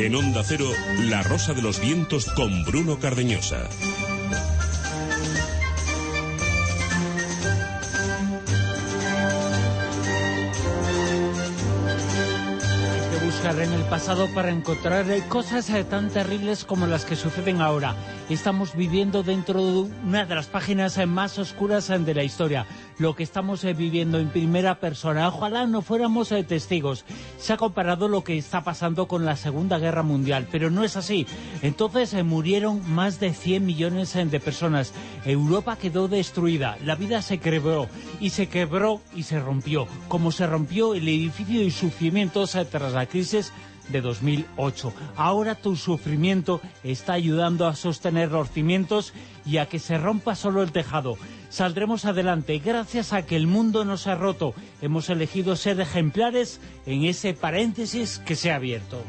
En Onda Cero, La Rosa de los Vientos con Bruno Cardeñosa. en el pasado para encontrar eh, cosas eh, tan terribles como las que suceden ahora. Estamos viviendo dentro de una de las páginas eh, más oscuras de la historia. Lo que estamos viviendo en primera persona. Ojalá no fuéramos testigos. Se ha comparado lo que está pasando con la Segunda Guerra Mundial, pero no es así. Entonces murieron más de 100 millones de personas. Europa quedó destruida. La vida se quebró y se quebró y se rompió. Como se rompió el edificio de sufrimientos tras la crisis de 2008. Ahora tu sufrimiento está ayudando a sostener los cimientos y a que se rompa solo el tejado. Saldremos adelante gracias a que el mundo nos ha roto. Hemos elegido ser ejemplares en ese paréntesis que se ha abierto.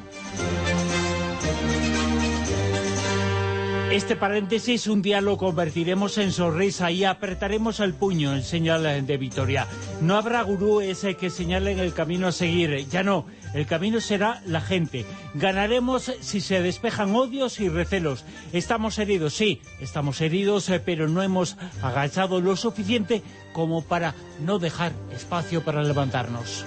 Este paréntesis un día lo convertiremos en sonrisa y apretaremos el puño en señal de victoria. No habrá gurúes que señalen el camino a seguir, ya no. El camino será la gente. Ganaremos si se despejan odios y recelos. Estamos heridos, sí, estamos heridos, eh, pero no hemos agachado lo suficiente como para no dejar espacio para levantarnos.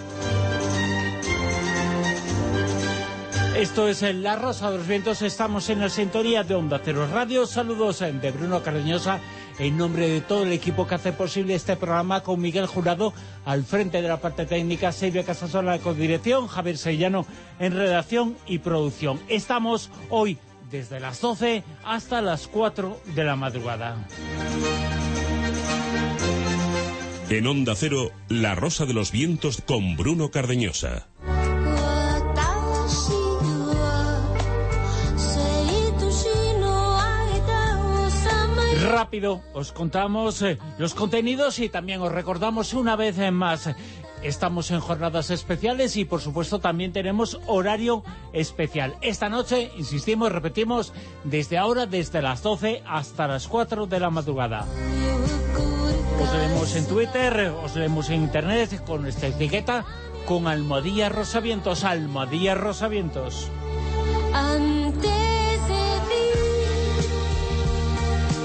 Esto es La Rosa de los Vientos, estamos en la sintonía de Onda Cero Radio. Saludos eh, de Bruno Cardeñosa en nombre de todo el equipo que hace posible este programa con Miguel Jurado al frente de la parte técnica, Silvia Casasola con dirección, Javier Sellano en redacción y producción. Estamos hoy desde las 12 hasta las 4 de la madrugada. En Onda Cero, La Rosa de los Vientos con Bruno Cardeñosa. Rápido os contamos eh, los contenidos y también os recordamos una vez más Estamos en jornadas especiales y por supuesto también tenemos horario especial. Esta noche, insistimos, repetimos, desde ahora, desde las 12 hasta las 4 de la madrugada. Os leemos en Twitter, os leemos en Internet con nuestra etiqueta con Almohadilla Rosavientos, Almohadilla Rosavientos.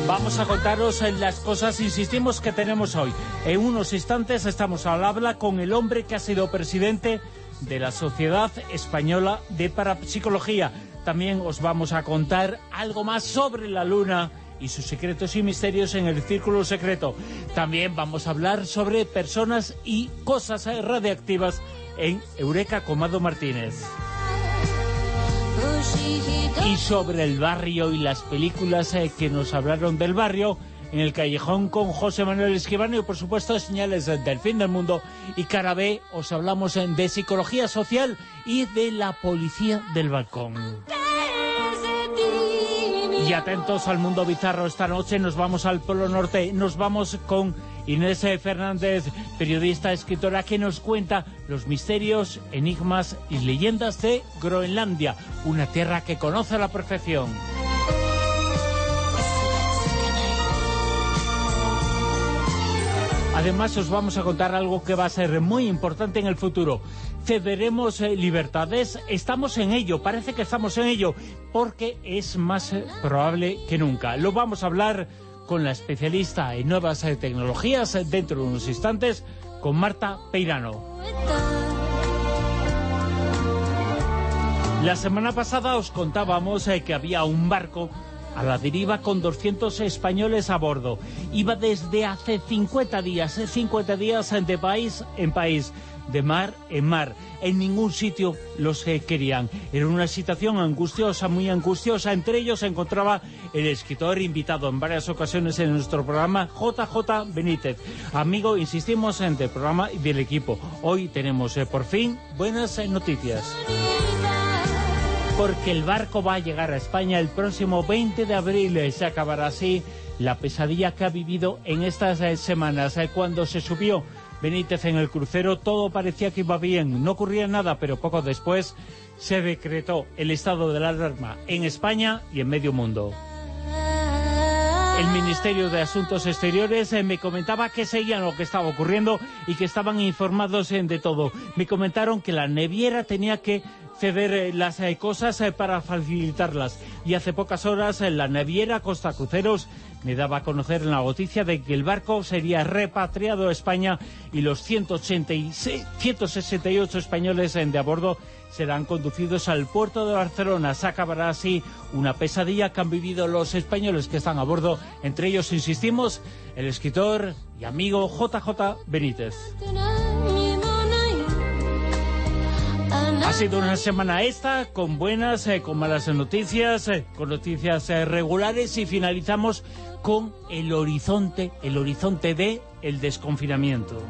Vamos a contaros las cosas, insistimos, que tenemos hoy. En unos instantes estamos al habla con el hombre que ha sido presidente de la Sociedad Española de Parapsicología. También os vamos a contar algo más sobre la Luna y sus secretos y misterios en el Círculo Secreto. También vamos a hablar sobre personas y cosas radiactivas en Eureka Comado Martínez y sobre el barrio y las películas eh, que nos hablaron del barrio en el Callejón con José Manuel Esquivano y por supuesto señales del fin del mundo y cara B os hablamos de psicología social y de la policía del balcón. Y atentos al mundo bizarro esta noche, nos vamos al Polo Norte, nos vamos con Inés Fernández, periodista, escritora, que nos cuenta los misterios, enigmas y leyendas de Groenlandia, una tierra que conoce a la perfección. Además os vamos a contar algo que va a ser muy importante en el futuro. Cederemos eh, libertades, estamos en ello, parece que estamos en ello, porque es más eh, probable que nunca. Lo vamos a hablar con la especialista en nuevas eh, tecnologías eh, dentro de unos instantes, con Marta Peirano. La semana pasada os contábamos eh, que había un barco a la deriva con 200 españoles a bordo. Iba desde hace 50 días, 50 días de país en país de mar en mar. En ningún sitio los querían. Era una situación angustiosa, muy angustiosa. Entre ellos se encontraba el escritor invitado en varias ocasiones en nuestro programa, JJ Benítez. Amigo, insistimos en el programa y del equipo. Hoy tenemos eh, por fin buenas eh, noticias porque el barco va a llegar a España el próximo 20 de abril. Eh, se acabará así la pesadilla que ha vivido en estas semanas. Cuando se subió Benítez en el crucero, todo parecía que iba bien, no ocurría nada, pero poco después se decretó el estado de la alarma en España y en medio mundo. El Ministerio de Asuntos Exteriores eh, me comentaba que seguían lo que estaba ocurriendo y que estaban informados de todo. Me comentaron que la neviera tenía que ceder eh, las eh, cosas eh, para facilitarlas. Y hace pocas horas la naviera Costa Cruceros me daba a conocer la noticia de que el barco sería repatriado a España y los 186, 168 españoles de a bordo serán conducidos al puerto de Barcelona. Se acabará así una pesadilla que han vivido los españoles que están a bordo. Entre ellos, insistimos, el escritor y amigo JJ Benítez. Ha sido una semana esta, con buenas, eh, con malas noticias, eh, con noticias eh, regulares y finalizamos con el horizonte, el horizonte de el desconfinamiento.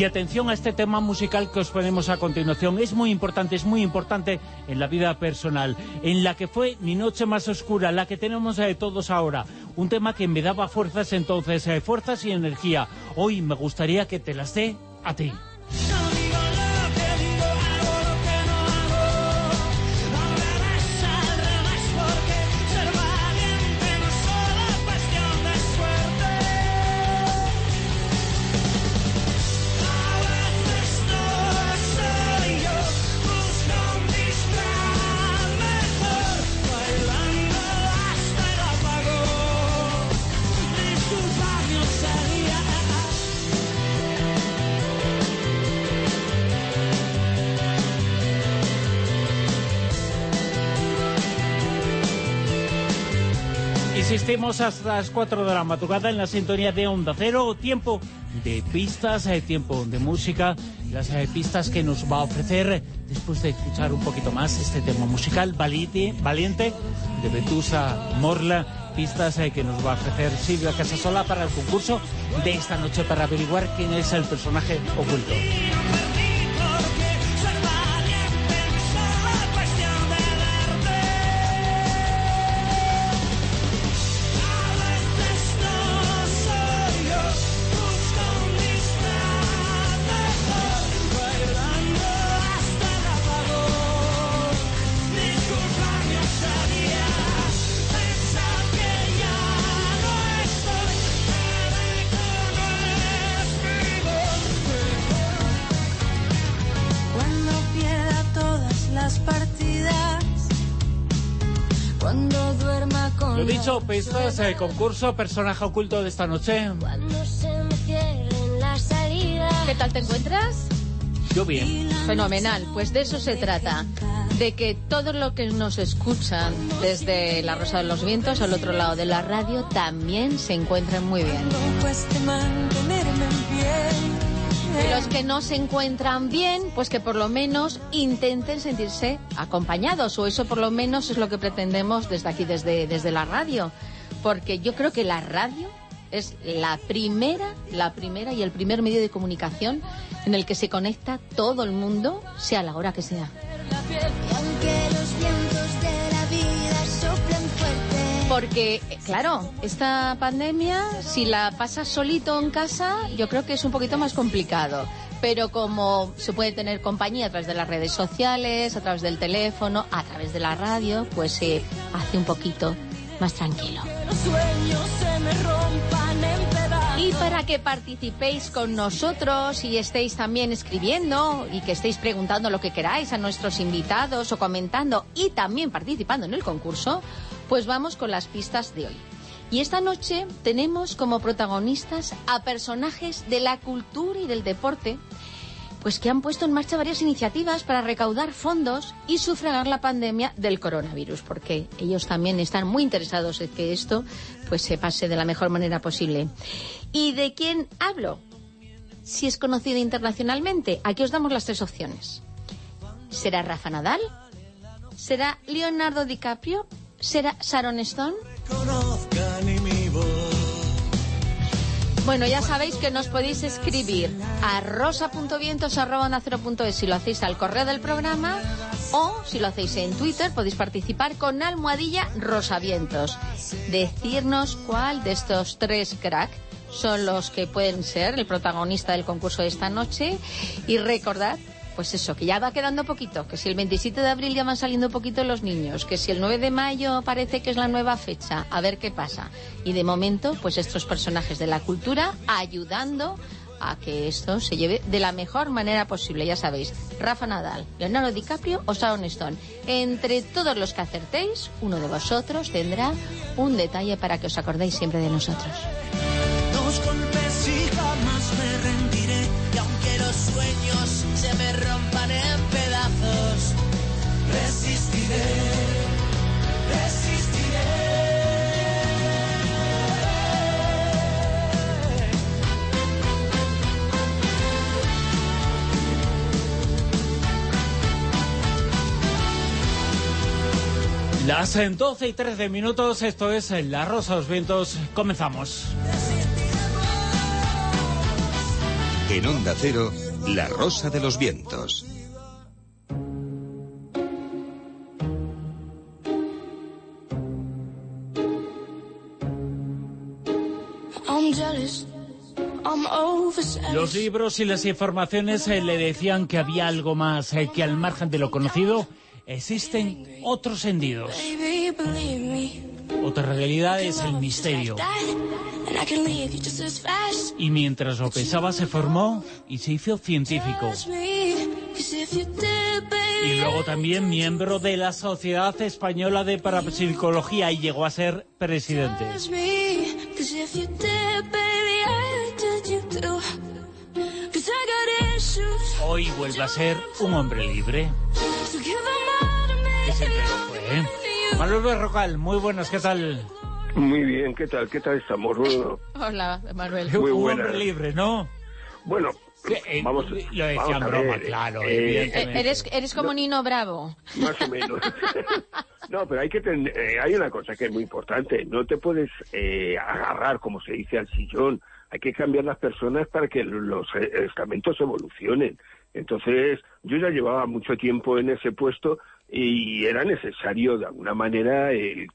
Y atención a este tema musical que os ponemos a continuación. Es muy importante, es muy importante en la vida personal, en la que fue mi noche más oscura, la que tenemos de todos ahora. Un tema que me daba fuerzas entonces, eh, fuerzas y energía. Hoy me gustaría que te las dé a ti. Insistimos hasta las 4 de la madrugada en la sintonía de Onda Cero, tiempo de pistas, eh, tiempo de música, las eh, pistas que nos va a ofrecer después de escuchar un poquito más este tema musical, Valiente, Valiente de Betusa Morla, pistas eh, que nos va a ofrecer Silvia Casasola para el concurso de esta noche para averiguar quién es el personaje oculto. Pistas, el concurso, personaje oculto de esta noche. ¿Qué tal te encuentras? Yo bien. Fenomenal, pues de eso se trata. De que todos los que nos escuchan desde la Rosa de los Vientos, al otro lado de la radio, también se encuentren muy bien. Los que no se encuentran bien, pues que por lo menos intenten sentirse acompañados, o eso por lo menos es lo que pretendemos desde aquí, desde, desde la radio. Porque yo creo que la radio es la primera, la primera y el primer medio de comunicación en el que se conecta todo el mundo, sea la hora que sea. Porque, claro, esta pandemia, si la pasas solito en casa, yo creo que es un poquito más complicado. Pero como se puede tener compañía a través de las redes sociales, a través del teléfono, a través de la radio, pues se hace un poquito más tranquilo. Y para que participéis con nosotros y estéis también escribiendo y que estéis preguntando lo que queráis a nuestros invitados o comentando y también participando en el concurso, pues vamos con las pistas de hoy. Y esta noche tenemos como protagonistas a personajes de la cultura y del deporte, pues que han puesto en marcha varias iniciativas para recaudar fondos y sufragar la pandemia del coronavirus, porque ellos también están muy interesados en que esto pues se pase de la mejor manera posible. ¿Y de quién hablo? Si es conocido internacionalmente, aquí os damos las tres opciones. ¿Será Rafa Nadal? ¿Será Leonardo DiCaprio? ¿Será Sharon Stone? Bueno, ya sabéis que nos podéis escribir a rosa.vientos.es si lo hacéis al correo del programa o si lo hacéis en Twitter podéis participar con almohadilla rosavientos. Decirnos cuál de estos tres cracks son los que pueden ser el protagonista del concurso de esta noche y recordad pues eso, que ya va quedando poquito, que si el 27 de abril ya van saliendo poquito los niños, que si el 9 de mayo parece que es la nueva fecha, a ver qué pasa. Y de momento, pues estos personajes de la cultura ayudando a que esto se lleve de la mejor manera posible. Ya sabéis, Rafa Nadal, Leonardo DiCaprio o Sharon Stone. Entre todos los que acertéis, uno de vosotros tendrá un detalle para que os acordéis siempre de nosotros. Dos golpes y jamás los sueños se me rompan en pedazos, resistiré, resistiré. Las en 12 y 13 minutos, esto es La Rosa de los Vientos. Comenzamos. En Onda Cero, La Rosa de los Vientos. Los libros y las informaciones eh, le decían que había algo más, eh, que al margen de lo conocido existen otros sentidos. Otra realidad es el misterio. Y mientras lo pensaba se formó y se hizo científico. Y luego también miembro de la Sociedad Española de Parapsicología y llegó a ser presidente. Hoy vuelve a ser un hombre libre. 'em. Que siempre lo fue, ¿eh? Manuel Berrocal, muy buenas, ¿qué tal? Muy bien, ¿qué tal? ¿Qué tal estamos? Bueno, Hola, Manuel. Muy un buenas. hombre libre, ¿no? bueno Eh, vamos, lo decía vamos en a broma, ver, claro, eh, evidentemente. Eh, Eres, eres como Nino Bravo. más o menos. no, pero hay que ten- eh, hay una cosa que es muy importante. No te puedes eh, agarrar, como se dice, al sillón. Hay que cambiar las personas para que los eh, estamentos evolucionen. Entonces, yo ya llevaba mucho tiempo en ese puesto y era necesario de alguna manera, el,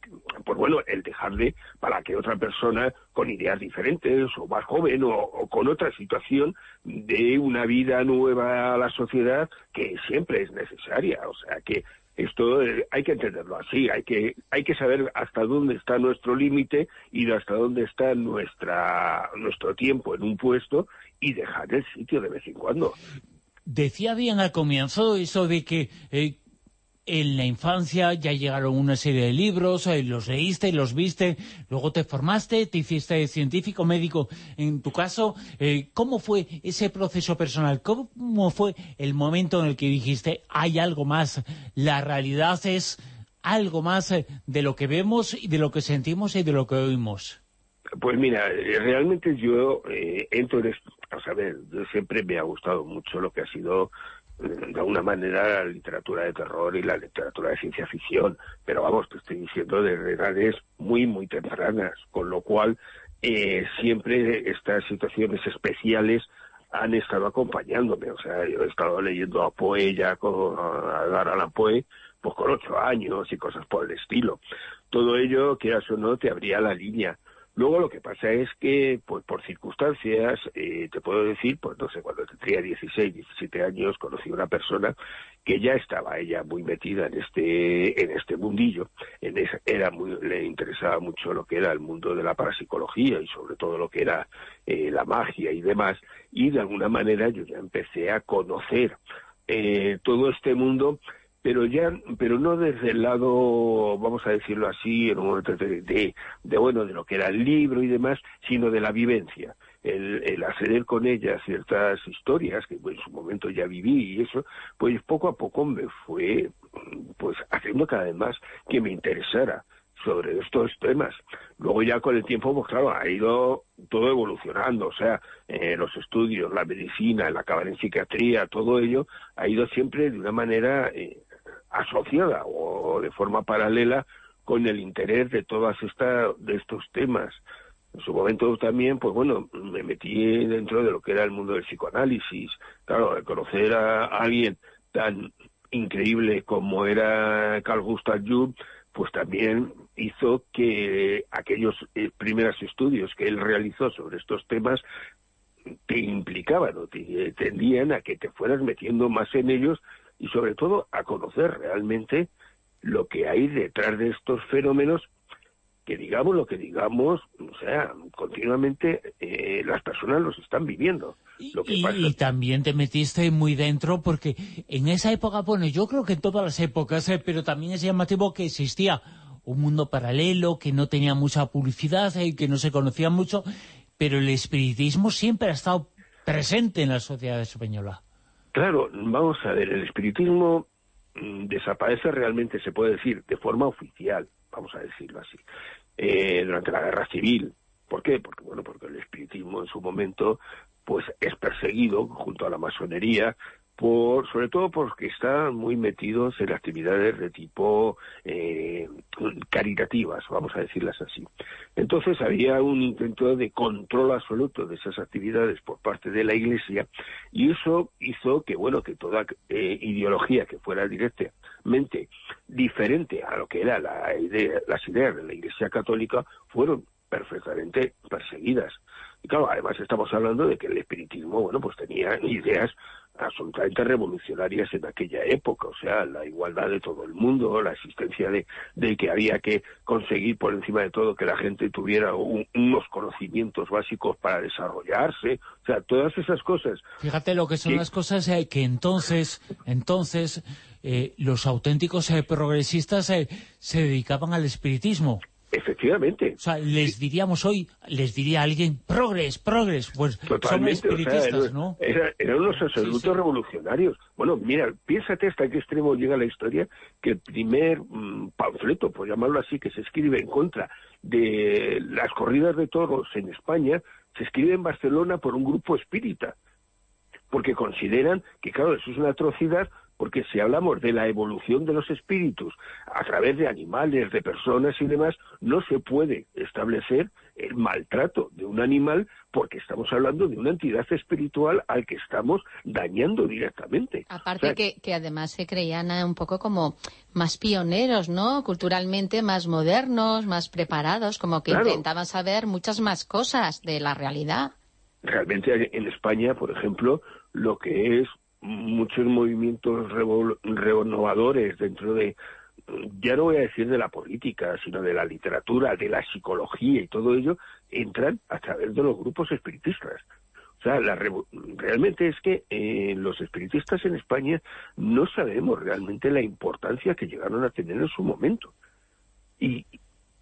pues bueno, el dejarle para que otra persona con ideas diferentes o más joven o, con otra situación de una vida nueva a la sociedad que siempre es necesaria. O sea que esto eh, hay que entenderlo así, hay que hay que saber hasta dónde está nuestro límite y hasta dónde está nuestra nuestro tiempo en un puesto y dejar el sitio de vez en cuando. Decía bien al comienzo eso de que eh, en la infancia ya llegaron una serie de libros, eh, los leíste, los viste, luego te formaste, te hiciste científico, médico. En tu caso, eh, ¿cómo fue ese proceso personal? ¿Cómo fue el momento en el que dijiste, hay algo más, la realidad es algo más eh, de lo que vemos y de lo que sentimos y de lo que oímos? Pues mira, realmente yo eh, entro en esto, a saber, yo siempre me ha gustado mucho lo que ha sido eh, de alguna manera la literatura de terror y la literatura de ciencia ficción, pero vamos, te estoy diciendo de edades muy, muy tempranas, con lo cual eh, siempre estas situaciones especiales han estado acompañándome, o sea, yo he estado leyendo a Poe ya con a Edgar Allan Poe, pues con ocho años y cosas por el estilo. Todo ello, quieras o no, te abría la línea. Luego lo que pasa es que, pues por circunstancias, eh, te puedo decir, pues no sé, cuando tendría 16, 17 años, conocí a una persona que ya estaba ella muy metida en este, en este mundillo. En esa- era muy, le interesaba mucho lo que era el mundo de la parapsicología y sobre todo lo que era eh, la magia y demás. Y de alguna manera yo ya empecé a conocer eh, todo este mundo pero ya pero no desde el lado vamos a decirlo así en un momento de, de, bueno de lo que era el libro y demás sino de la vivencia el, el acceder con ella a ciertas historias que en su momento ya viví y eso pues poco a poco me fue pues haciendo cada vez más que me interesara sobre estos temas. Luego ya con el tiempo, pues claro, ha ido todo evolucionando, o sea, eh, los estudios, la medicina, el acabar en psiquiatría, todo ello ha ido siempre de una manera eh, asociada o de forma paralela con el interés de todas estas de estos temas. En su momento también, pues bueno, me metí dentro de lo que era el mundo del psicoanálisis. Claro, conocer a alguien tan increíble como era Carl Gustav Jung, pues también hizo que aquellos eh, primeros estudios que él realizó sobre estos temas te implicaban o te tendían a que te fueras metiendo más en ellos y sobre todo a conocer realmente lo que hay detrás de estos fenómenos que digamos lo que digamos, o sea, continuamente eh, las personas los están viviendo. Lo que y, pasa- y también te metiste muy dentro porque en esa época, bueno, yo creo que en todas las épocas, eh, pero también es llamativo que existía un mundo paralelo, que no tenía mucha publicidad, eh, que no se conocía mucho, pero el espiritismo siempre ha estado presente en la sociedad española. Claro, vamos a ver, el espiritismo mm, desaparece realmente, se puede decir, de forma oficial, vamos a decirlo así, eh, durante la guerra civil. ¿Por qué? Porque, bueno, porque el espiritismo en su momento pues es perseguido junto a la masonería por sobre todo porque están muy metidos en actividades de tipo eh, caritativas, vamos a decirlas así. Entonces había un intento de control absoluto de esas actividades por parte de la Iglesia y eso hizo que bueno que toda eh, ideología que fuera directamente diferente a lo que era la idea, las ideas de la Iglesia Católica fueron perfectamente perseguidas. Y claro, además estamos hablando de que el espiritismo, bueno, pues tenía ideas absolutamente revolucionarias en aquella época, o sea, la igualdad de todo el mundo, la existencia de, de que había que conseguir por encima de todo que la gente tuviera un- unos conocimientos básicos para desarrollarse, o sea, todas esas cosas. Fíjate lo que son las cosas eh, que entonces, entonces eh, los auténticos eh, progresistas eh, se dedicaban al espiritismo. Efectivamente, O sea, les diríamos hoy, les diría alguien, progres, progres, pues son Totalmente, o sea, espiritistas, era- ¿no? era- eran unos absolutos Sí, sí. revolucionarios. Bueno, mira, piénsate hasta qué extremo llega la historia que el primer mm, panfleto, por llamarlo así, que se escribe en contra de las corridas de toros en España, se escribe en Barcelona por un grupo espírita, porque consideran que, claro, eso es una atrocidad, porque si hablamos de la evolución de los espíritus a través de animales, de personas y demás, no se puede establecer el maltrato de un animal porque estamos hablando de una entidad espiritual al que estamos dañando directamente. Aparte O sea, que, que además se creían eh, un poco como más pioneros, ¿no? Culturalmente más modernos, más preparados, como que Claro. intentaban saber muchas más cosas de la realidad. realmente en España, por ejemplo, lo que es muchos movimientos renovadores dentro de, ya no voy a decir de la política, sino de la literatura, de la psicología y todo ello, entran a través de los grupos espiritistas. O sea, la realmente es que eh, los espiritistas en España no sabemos realmente la importancia que llegaron a tener en su momento. Y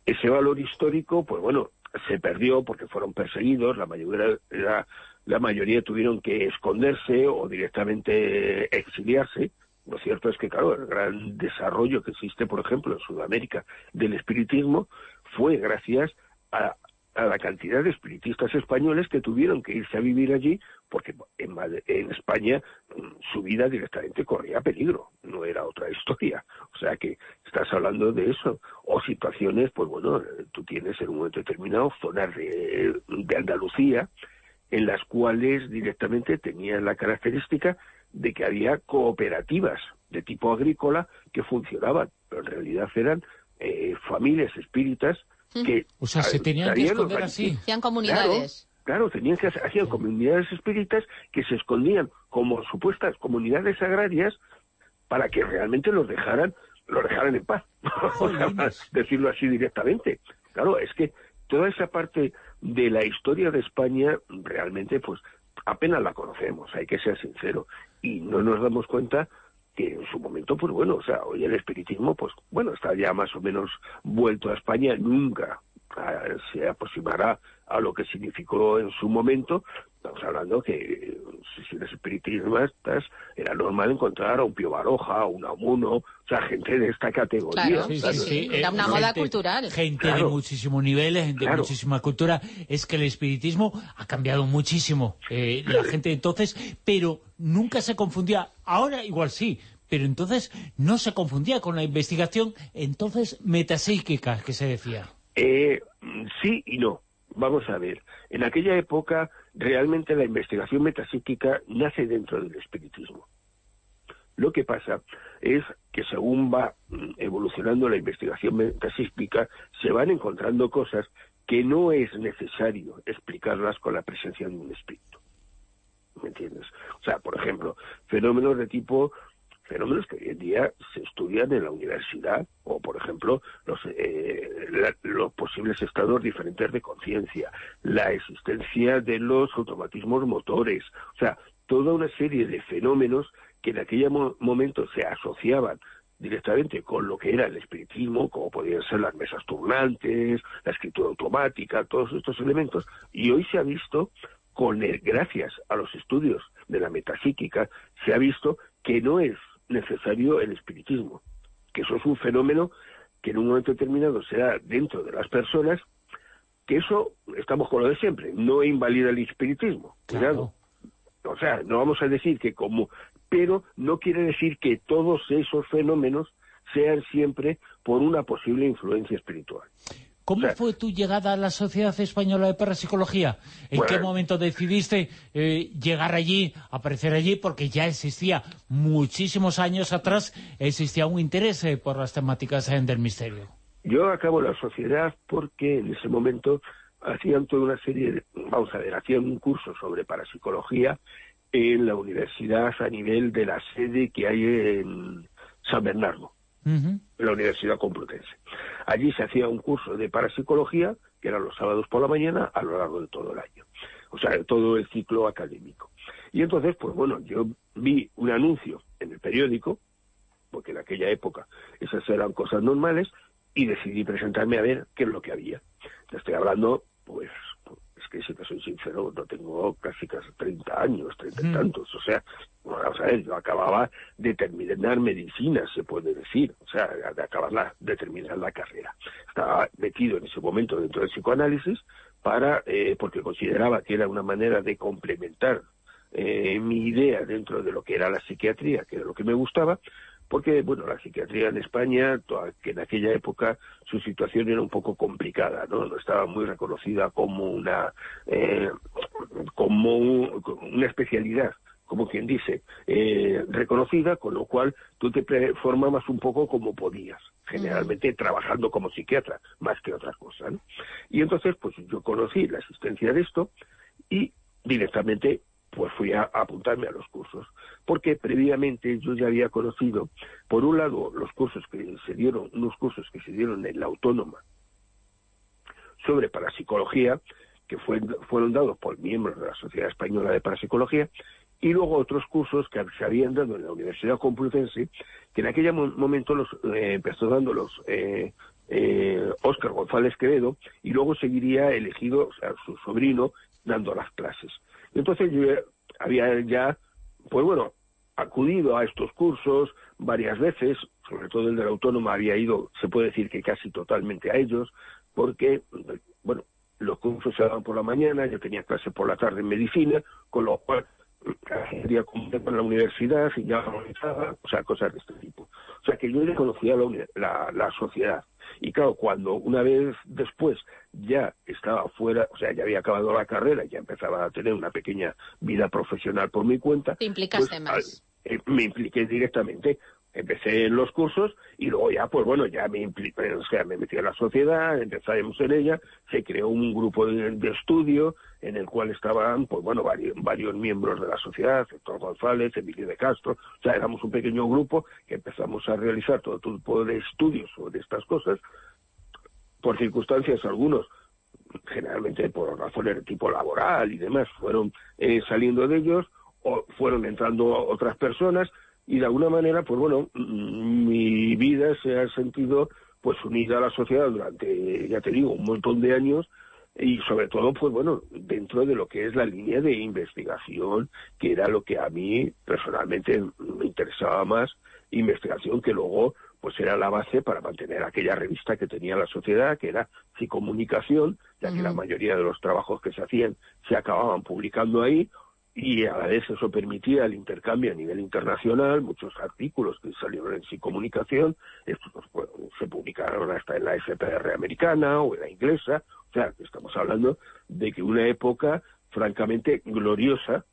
ese valor histórico, pues bueno, se perdió porque fueron perseguidos, la mayoría, la, la mayoría tuvieron que esconderse o directamente exiliarse. Lo cierto es que, claro, el gran desarrollo que existe, por ejemplo, en Sudamérica del espiritismo fue gracias a, a la cantidad de espiritistas españoles que tuvieron que irse a vivir allí porque en, España mm, su vida directamente corría peligro, no era otra historia. O sea que estás hablando de eso. O situaciones, pues bueno, eh, tú tienes en un momento determinado zonas de Andalucía en las cuales directamente tenían la característica de que había cooperativas de tipo agrícola que funcionaban, pero en realidad eran eh, familias espíritas que... O sea, se tenían que esconder así. Hacían comunidades. Claro, tenían que hacer- hacían comunidades espíritas que se escondían como supuestas comunidades agrarias para que realmente los dejaran, los dejaran en paz, Jolines. decirlo así directamente. Claro, es que toda esa parte de la historia de España realmente pues apenas la conocemos, hay que ser sincero, y no nos damos cuenta que en su momento, pues bueno, o sea, hoy el espiritismo, pues bueno, está ya más o menos vuelto a España, nunca ah, se aproximará a lo que significó en su momento. Estamos hablando que eh, si eres espiritistas era normal encontrar a un Pío Baroja, a un Amuno, o sea, gente de esta categoría. Claro, Sí, ¿sabes? sí, sí. Era Eh, una moda gente- cultural. Gente de Claro. muchísimo nivel, gente de muchísima cultura. Es que el espiritismo ha cambiado muchísimo. Eh, la gente entonces, pero nunca se confundía. Ahora igual sí, pero entonces no se confundía con la investigación entonces metapsíquica que se decía. Eh, mm, sí y no. Vamos a ver. En aquella época, realmente la investigación metapsíquica nace dentro del espiritismo. Lo que pasa es que según va mm, evolucionando la investigación metapsíquica, se van encontrando cosas que no es necesario explicarlas con la presencia de un espíritu. ¿me entiendes? O sea, por ejemplo, fenómenos de tipo fenómenos que hoy en día se estudian en la universidad, o por ejemplo los, eh, la- los posibles estados diferentes de conciencia, la existencia de los automatismos motores, o sea, toda una serie de fenómenos que en aquel mo- momento se asociaban directamente con lo que era el espiritismo, como podían ser las mesas turnantes, la escritura automática, todos estos elementos, y hoy se ha visto con gracias a los estudios de la metapsíquica, se ha visto que no es necesario el espiritismo, que eso es un fenómeno que en un momento determinado se da dentro de las personas, que eso, estamos con lo de siempre, no invalida el espiritismo, cuidado. O sea, no vamos a decir que como, pero no quiere decir que todos esos fenómenos sean siempre por una posible influencia espiritual. ¿Cómo fue tu llegada a la Sociedad Española de Parapsicología? ¿En Bueno. qué momento decidiste eh, llegar allí, aparecer allí? Porque ya existía, muchísimos años atrás, existía un interés eh, por las temáticas eh, del misterio. Yo acabo la sociedad porque en ese momento hacían toda una serie de, vamos a ver, hacían un curso sobre parapsicología en la universidad a nivel de la sede que hay en San Bernardo, En la Universidad Complutense. Allí se hacía un curso de parapsicología, que era los sábados por la mañana, a lo largo de todo el año. O sea, de todo el ciclo académico. Y entonces, pues bueno, yo vi un anuncio en el periódico, porque en aquella época esas eran cosas normales, y decidí presentarme a ver qué es lo que había. Te estoy hablando, pues, es que si te soy sincero, no tengo casi casi 30 años, 30 y Mm. tantos, o sea, bueno, vamos a ver, yo acababa de terminar medicina, se puede decir, o sea, de acabar la, de terminar la carrera. Estaba metido en ese momento dentro del psicoanálisis para, eh, porque consideraba que era una manera de complementar eh, mi idea dentro de lo que era la psiquiatría, que era lo que me gustaba, porque, bueno, la psiquiatría en España, que en aquella época su situación era un poco complicada, ¿no? No estaba muy reconocida como una, eh, como un- una especialidad, como quien dice, eh, reconocida, con lo cual tú te formabas un poco como podías, generalmente trabajando como psiquiatra, más que otra cosa, ¿no? Y entonces, pues yo conocí la existencia de esto y directamente pues fui a, a apuntarme a los cursos, porque previamente yo ya había conocido, por un lado, los cursos que se dieron, unos cursos que se dieron en la Autónoma sobre parapsicología, que fue- fueron dados por miembros de la Sociedad Española de Parapsicología, y luego otros cursos que se habían dado en la Universidad Complutense, que en aquel mo- momento los eh, empezó dando los eh, eh, González Quevedo, y luego seguiría elegido, sea, su sobrino, dando las clases. Entonces yo había ya, pues bueno, acudido a estos cursos varias veces, sobre todo el de la Autónoma había ido, se puede decir que casi totalmente a ellos, porque, bueno, los cursos se daban por la mañana, yo tenía clase por la tarde en medicina, con lo cual quería cumplir con la universidad y ya organizaba, o sea, cosas de este tipo. O sea, que yo ya conocía la, la, la sociedad. Y claro, cuando una vez después ya estaba fuera, o sea, ya había acabado la carrera, ya empezaba a tener una pequeña vida profesional por mi cuenta, Te implicaste pues, más. al- eh, me impliqué directamente. Empecé en los cursos y luego ya, pues bueno, ya me impliqué, o sea, me metí a la sociedad, empezamos en ella, se creó un grupo de, de estudio en el cual estaban, pues bueno, varios, varios miembros de la sociedad, Héctor González, Emilio de Castro, o sea, éramos un pequeño grupo que empezamos a realizar todo tipo de estudios sobre estas cosas, por circunstancias algunos generalmente por razones de tipo laboral y demás, fueron eh, saliendo de ellos o fueron entrando otras personas y de alguna manera, pues bueno, mm, mi vida se ha sentido pues unida a la sociedad durante, ya te digo, un montón de años y sobre todo, pues bueno, dentro de lo que es la línea de investigación, que era lo que a mí personalmente me interesaba más, investigación que luego pues era la base para mantener aquella revista que tenía la sociedad, que era Psicomunicación, ya que la mayoría de los trabajos que se hacían se acababan publicando ahí, y a la vez eso permitía el intercambio a nivel internacional, muchos artículos que salieron en Psicomunicación, estos pues, bueno, se publicaron hasta en la FPR americana o en la inglesa, o sea, estamos hablando de que una época francamente gloriosa,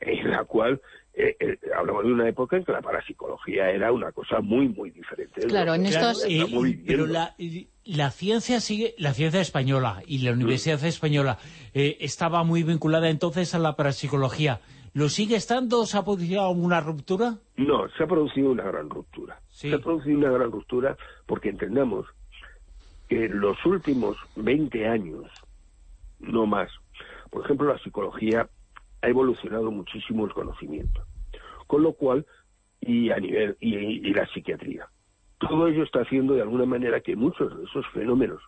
en la cual eh, eh, hablamos de una época en que la parapsicología era una cosa muy, muy diferente. Claro, en estos- eh, pero la, la ciencia sigue, la ciencia española y la Universidad Española eh, estaba muy vinculada entonces a la parapsicología. ¿Lo sigue estando? ¿Se ha producido alguna ruptura? No, se ha producido una gran ruptura. Sí. Se ha producido una gran ruptura porque entendamos que en los últimos 20 años, no más, por ejemplo, la psicología ha evolucionado muchísimo el conocimiento. Con lo cual, y a nivel, y, y la psiquiatría. Todo ello está haciendo de alguna manera que muchos de esos fenómenos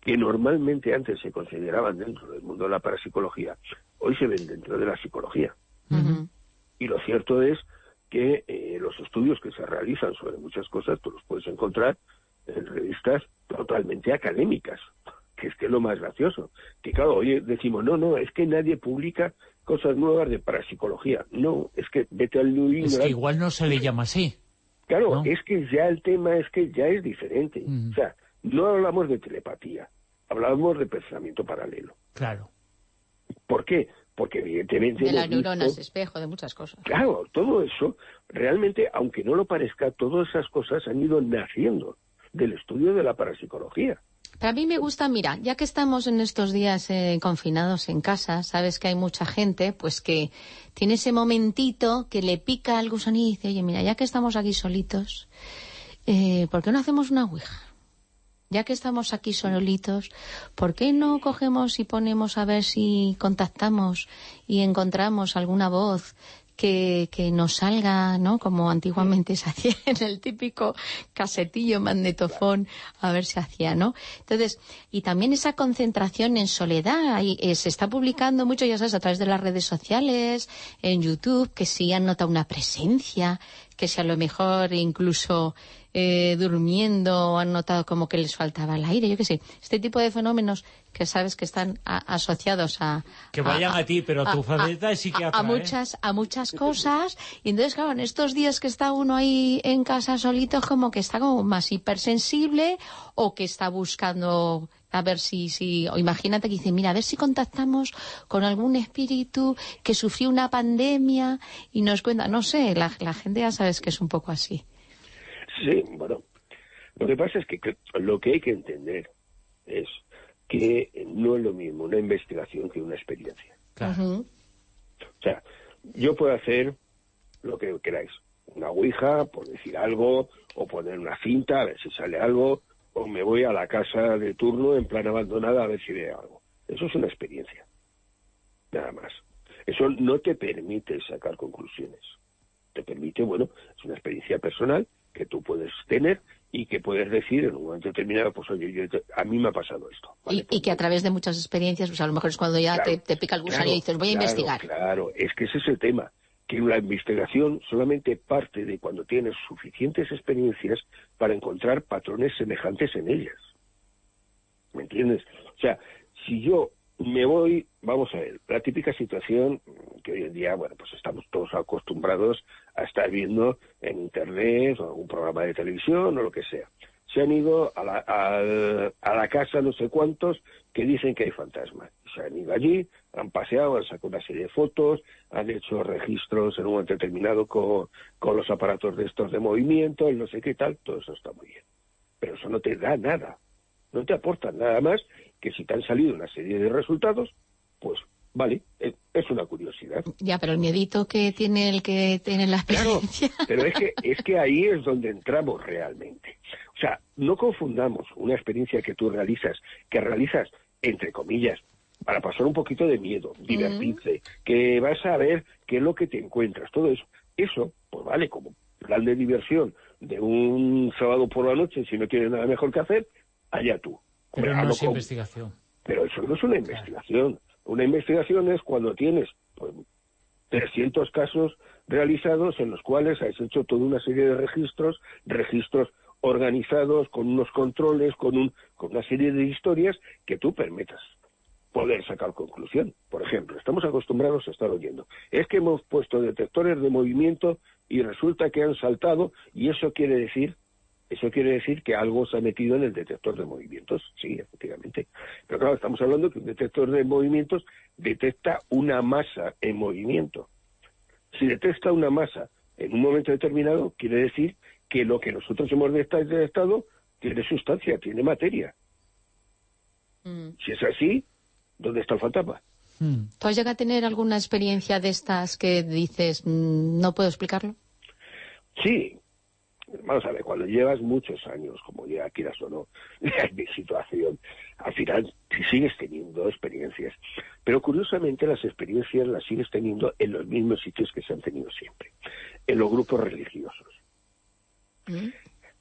que normalmente antes se consideraban dentro del mundo de la parapsicología, hoy se ven dentro de la psicología. Y lo cierto es que eh, los estudios que se realizan sobre muchas cosas, tú los puedes encontrar en revistas totalmente académicas, que es que es lo más gracioso. Que claro, hoy decimos, no, no, es que nadie publica cosas nuevas de parapsicología. No, es que vete al New Es que igual no se le llama así. Claro, ¿no? es que ya el tema es que ya es diferente. Ujú. O sea, no hablamos de telepatía, hablamos de pensamiento paralelo. Claro. ¿Por qué? Porque evidentemente... De las hemos visto- neuronas espejo, de muchas cosas. Claro, todo eso, realmente, aunque no lo parezca, todas esas cosas han ido naciendo del estudio de la parapsicología. A mí me gusta, mira, ya que estamos en estos días eh, confinados en casa, sabes que hay mucha gente, pues que tiene ese momentito que le pica al gusanillo y dice, oye, mira, ya que estamos aquí solitos, eh, ¿por qué no hacemos una ouija? Ya que estamos aquí solitos, ¿por qué no cogemos y ponemos a ver si contactamos y encontramos alguna voz que, que salga, ¿no? Como antiguamente se hacía en el típico casetillo magnetofón, a ver si hacía, ¿no? Entonces, y también esa concentración en soledad, ahí, eh, se está publicando mucho, ya sabes, a través de las redes sociales, en YouTube, que si han notado una presencia, que si a lo mejor incluso eh, durmiendo han notado como que les faltaba el aire, yo qué sé. Este tipo de fenómenos que sabes que están a- asociados a... Que vayan a, ti, pero tu faceta es a, psiquiatra, a ¿eh? muchas a muchas cosas y entonces claro en estos días que está uno ahí en casa solito como que está como más hipersensible o que está buscando a ver si si o imagínate que dice mira a ver si contactamos con algún espíritu que sufrió una pandemia y nos cuenta no sé la, la gente ya sabes que es un poco así Sí, bueno, lo que pasa es que que lo que hay que entender es que no es lo mismo una investigación que una experiencia. Claro. O sea, yo puedo hacer lo que queráis, una ouija, por decir algo, o poner una cinta a ver si sale algo, o me voy a la casa de turno en plan abandonada a ver si veo algo. Eso es una experiencia, nada más. Eso no te permite sacar conclusiones. Te permite, bueno, es una experiencia personal que tú puedes tener y que puedes decir en un momento determinado, pues oye, yo te- a mí me ha pasado esto. ¿vale? y, y que a través de muchas experiencias pues a lo mejor es cuando ya Claro, te, te pica el claro, y dices voy a claro, investigar Claro, es que ese es el tema, que la investigación solamente parte de cuando tienes suficientes experiencias para encontrar patrones semejantes en ellas. ¿Me entiendes? O sea, si yo me voy, vamos a ver, la típica situación que hoy en día, bueno, pues estamos todos acostumbrados a estar viendo en Internet o algún programa de televisión o lo que sea. Se han ido a la, a la casa no sé cuántos que dicen que hay fantasmas. Se han ido allí, han paseado, han sacado una serie de fotos, han hecho registros en un momento determinado con, con los aparatos de estos de movimiento, el no sé qué tal, todo eso está muy bien. Pero eso no te da nada, no te aporta nada más que si te han salido una serie de resultados, pues vale, es, es una curiosidad. ya pero el miedito que tiene el que tiene la Claro, experiencia pero es que, es que ahí es donde entramos realmente. O sea, no confundamos una experiencia que tú realizas, que realizas, entre comillas, para pasar un poquito de miedo, divertirte, que vas a ver qué es lo que te encuentras, todo eso. Eso, pues vale, como plan de diversión de un sábado por la noche, si no tienes nada mejor que hacer, allá tú. Pero no hazlo es con- investigación. pero eso no es una investigación. Una investigación es cuando tienes pues, 300 casos realizados en los cuales has hecho toda una serie de registros, registros organizados con unos controles, con, un, con una serie de historias que tú permitas poder sacar conclusión. Por ejemplo, estamos acostumbrados a estar oyendo. Es que hemos puesto detectores de movimiento y resulta que han saltado y eso quiere decir eso quiere decir que algo se ha metido en el detector de movimientos, sí, efectivamente. Pero claro, estamos hablando que un detector de movimientos detecta una masa en movimiento. Si detecta una masa en un momento determinado, quiere decir que lo que nosotros hemos detectado tiene sustancia, tiene materia. Mm. Si es así, ¿dónde está el fantasma? Mm. ¿Tú has llegado a tener alguna experiencia de estas que dices, mm, no puedo explicarlo? Sí, vamos a ver, cuando llevas muchos años, como ya quieras o no, en mi situación, al final si sigues teniendo experiencias. Pero curiosamente las experiencias las sigues teniendo en los mismos sitios que se han tenido siempre, en los grupos religiosos. ¿Mm?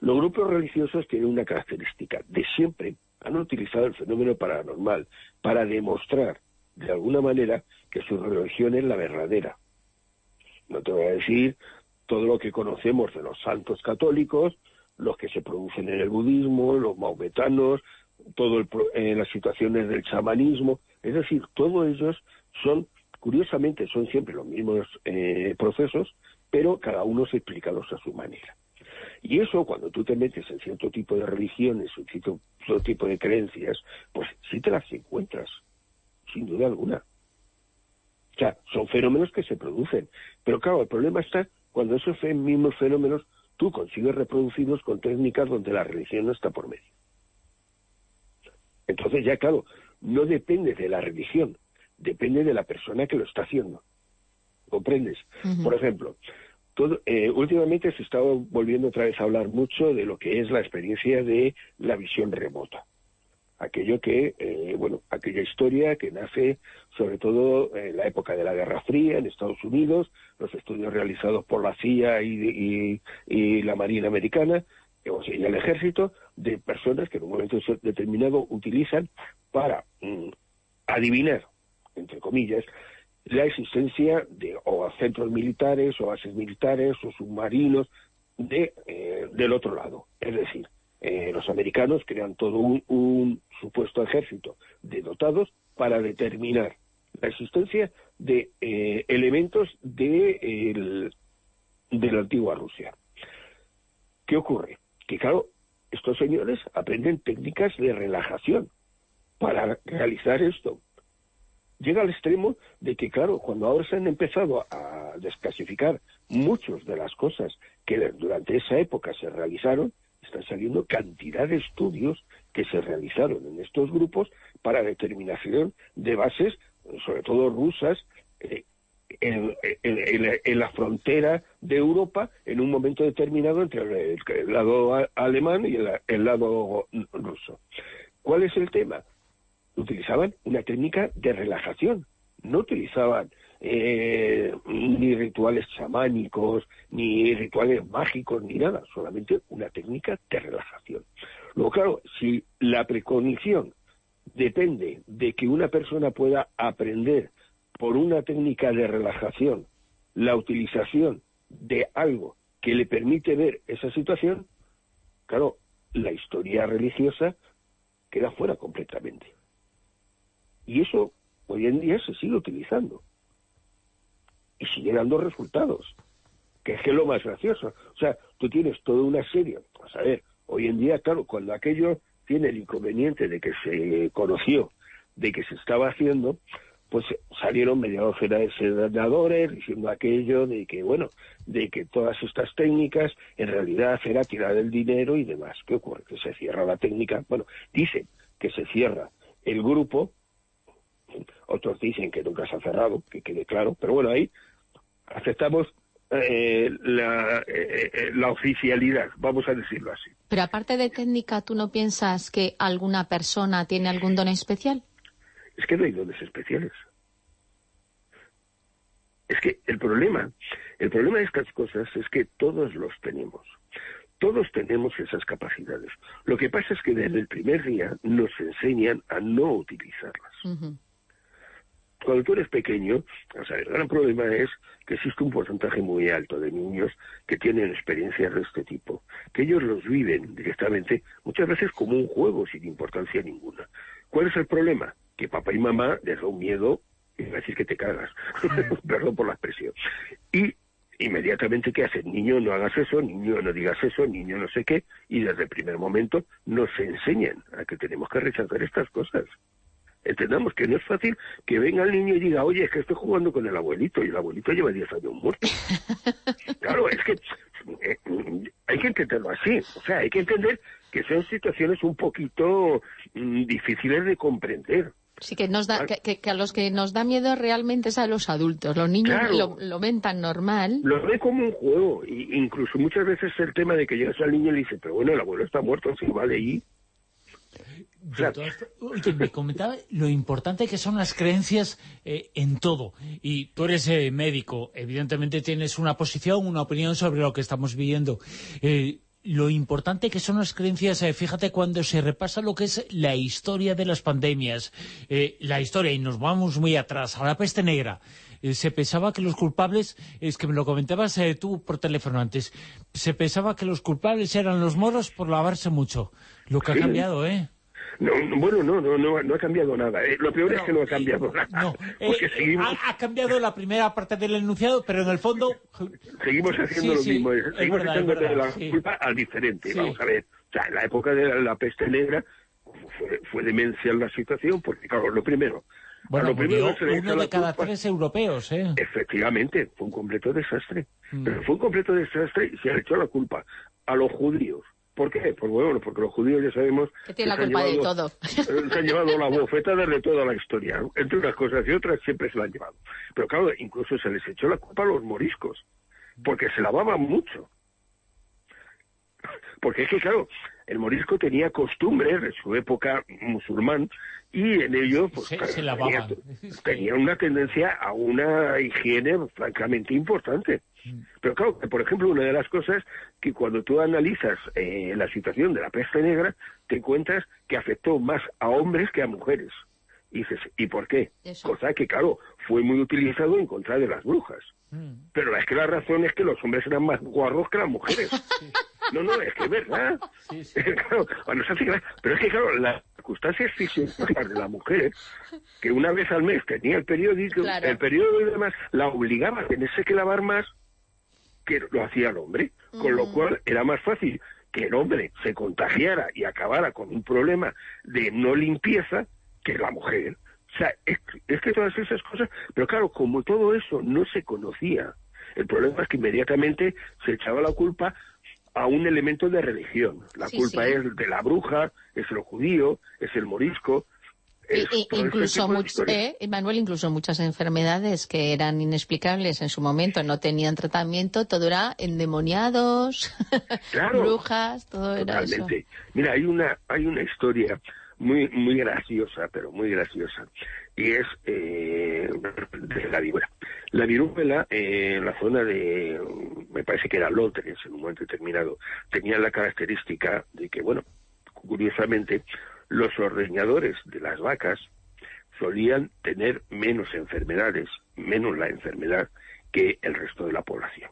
Los grupos religiosos tienen una característica, de siempre han utilizado el fenómeno paranormal para demostrar, de alguna manera, que su religión es la verdadera. No te voy a decir todo lo que conocemos de los santos católicos, los que se producen en el budismo, los maometanos, todas eh, las situaciones del chamanismo, es decir, todos ellos son, curiosamente, son siempre los mismos eh, procesos, pero cada uno es explicados a su manera. Y eso, cuando tú te metes en cierto tipo de religiones, en cierto tipo de creencias, pues sí te las encuentras, sin duda alguna. O sea, son fenómenos que se producen. Pero claro, el problema está cuando esos mismos fenómenos tú consigues reproducirlos con técnicas donde la religión no está por medio. Entonces ya, claro, no depende de la religión, depende de la persona que lo está haciendo. ¿Comprendes? Por ejemplo, todo, eh, últimamente se está volviendo otra vez a hablar mucho de lo que es la experiencia de la visión remota. Aquello que, eh, bueno, aquella historia que nace sobre todo en la época de la Guerra Fría en Estados Unidos, los estudios realizados por la CIA y, la Marina Americana, o sea, el Ejército, de personas que en un momento determinado utilizan para mm, adivinar, entre comillas, la existencia de o centros militares o bases militares o submarinos de, eh, del otro lado. Es decir, eh, los americanos crean todo un, un supuesto ejército de dotados para determinar la existencia de eh, elementos de, el- de la antigua Rusia. ¿Qué ocurre? Que claro, estos señores aprenden técnicas de relajación para realizar esto llega al extremo de que, claro, cuando ahora se han empezado a desclasificar muchas de las cosas que durante esa época se realizaron, están saliendo cantidad de estudios que se realizaron en estos grupos para determinación de bases, sobre todo rusas, eh, en, en- en- la frontera de Europa en un momento determinado entre el, lado alemán y el, el lado ruso. ¿Cuál es el tema? utilizaban una técnica de relajación, no utilizaban eh, ni rituales chamánicos, ni rituales mágicos, ni nada, solamente una técnica de relajación. Luego, claro, si la precognición depende de que una persona pueda aprender por una técnica de relajación la utilización de algo que le permite ver esa situación, claro, la historia religiosa queda fuera completamente. Y eso hoy en día se sigue utilizando. Y sigue dando resultados. Que es lo más gracioso. O sea, tú tienes toda una serie. Vamos a ver, hoy en día, claro, cuando aquello tiene el inconveniente de que se conoció, de que se estaba haciendo, pues salieron media docena de senadores diciendo aquello de que, bueno, de que todas estas técnicas en realidad era tirar el dinero y demás. ¿Qué ocurre? Que se cierra la técnica. Bueno, dicen que se cierra el grupo, otros dicen que nunca se ha cerrado, que quede claro, pero bueno, ahí aceptamos eh, la, eh, eh, la oficialidad, vamos a decirlo así. Pero aparte de técnica, ¿tú no piensas que alguna persona tiene algún don especial? Es que no hay dones especiales. Es que el problema, el problema de estas cosas es que todos los tenemos. Todos tenemos esas capacidades. Lo que pasa es que desde el primer día nos enseñan a no utilizarlas. Ujú. Cuando tú eres pequeño, o sea, el gran problema es que existe un porcentaje muy alto de niños que tienen experiencias de este tipo, que ellos los viven directamente, muchas veces como un juego sin importancia ninguna. ¿Cuál es el problema? Que papá y mamá les da un miedo, y va a decir que te cagas, perdón por la expresión. Y inmediatamente, ¿qué hacen? Niño, no hagas eso, niño, no digas eso, niño, no sé qué, y desde el primer momento nos enseñan a que tenemos que rechazar estas cosas. Entendamos que no es fácil que venga el niño y diga, oye, es que estoy jugando con el abuelito y el abuelito lleva 10 años muerto. claro, es que eh, hay que entenderlo así. O sea, hay que entender que son situaciones un poquito mm, difíciles de comprender. Sí, que, nos da, que, que a los que nos da miedo realmente es a los adultos. Los niños Claro. lo, lo ven tan normal. Lo ve como un juego. Y incluso muchas veces el tema de que llegas al niño y le dice, pero bueno, el abuelo está muerto, sí, vale, y... Oye, me comentaba lo importante que son las creencias eh, en todo. Y tú eres eh, médico, evidentemente tienes una posición, una opinión sobre lo que estamos viviendo. Eh, lo importante que son las creencias, eh, fíjate cuando se repasa lo que es la historia de las pandemias, eh, la historia, y nos vamos muy atrás, a la peste negra. Eh, se pensaba que los culpables, es que me lo comentabas tú por teléfono antes, se pensaba que los culpables eran los moros por lavarse mucho. Lo que ha cambiado, ¿eh? No, no, bueno, no, no, no, no ha cambiado nada. Eh, lo peor es que no ha cambiado nada. No, eh, porque eh, seguimos, ha, ha cambiado la primera parte del enunciado, pero en el fondo... seguimos haciendo Sí, lo sí, mismo. Seguimos verdad, echándole verdad, la sí. culpa al diferente. Vamos a ver. O sea, en la época de la, la peste negra fue, fue demencial la situación, porque, claro, lo primero... Bueno, lo primero murió uno de cada culpa- tres europeos, ¿eh? Efectivamente, fue un completo desastre. Mm. Pero fue un completo desastre y se le echó la culpa a los judíos. ¿Por qué? Pues bueno, porque los judíos ya sabemos... Que tiene la se han culpa de llevado- todo. Se han llevado la bofetada de toda la historia. ¿no? Entre unas cosas y otras siempre se la han llevado. Pero claro, incluso se les echó la culpa a los moriscos. Porque se lavaban mucho. Porque es que, claro, el morisco tenía costumbres de su época musulmán y en ello pues, Se- claro, se lavaban. tenía, tenía una tendencia a una higiene francamente importante. Pero claro, que, por ejemplo, una de las cosas que cuando tú analizas eh, la situación de la peste negra, te encuentras que afectó más a hombres que a mujeres. Y dices, ¿y por qué? Eso. Cosa que, claro, fue muy utilizado en contra de las brujas. Mm. Pero es que la razón es que los hombres eran más guarros que las mujeres. No, no, es que es verdad. Sí, sí. Claro, bueno, pero es que, claro, las circunstancias fisiológicas de la mujer, que una vez al mes tenía el periódico, Claro. el periodo y demás, la obligaba a tenerse que lavar más que lo hacía el hombre. Con lo cual era más fácil que el hombre se contagiara y acabara con un problema de no limpieza que la mujer. O sea, es, es que todas esas cosas, pero claro, como todo eso no se conocía, el problema es que inmediatamente se echaba la culpa a un elemento de religión. La Sí, culpa sí. es de la bruja, es el judío, es el morisco. Y- es y- todo ese incluso, much- eh, Manuel, incluso muchas enfermedades que eran inexplicables en su momento, no tenían tratamiento, todo era endemoniados, Claro. brujas, todo era eso. Totalmente. Mira, hay una hay una historia muy muy graciosa, pero muy graciosa, y es eh, de la viruela. La viruela eh, en la zona de, me parece que era Londres en un momento determinado, tenía la característica de que, bueno, curiosamente, los ordeñadores de las vacas solían tener menos enfermedades, menos la enfermedad que el resto de la población.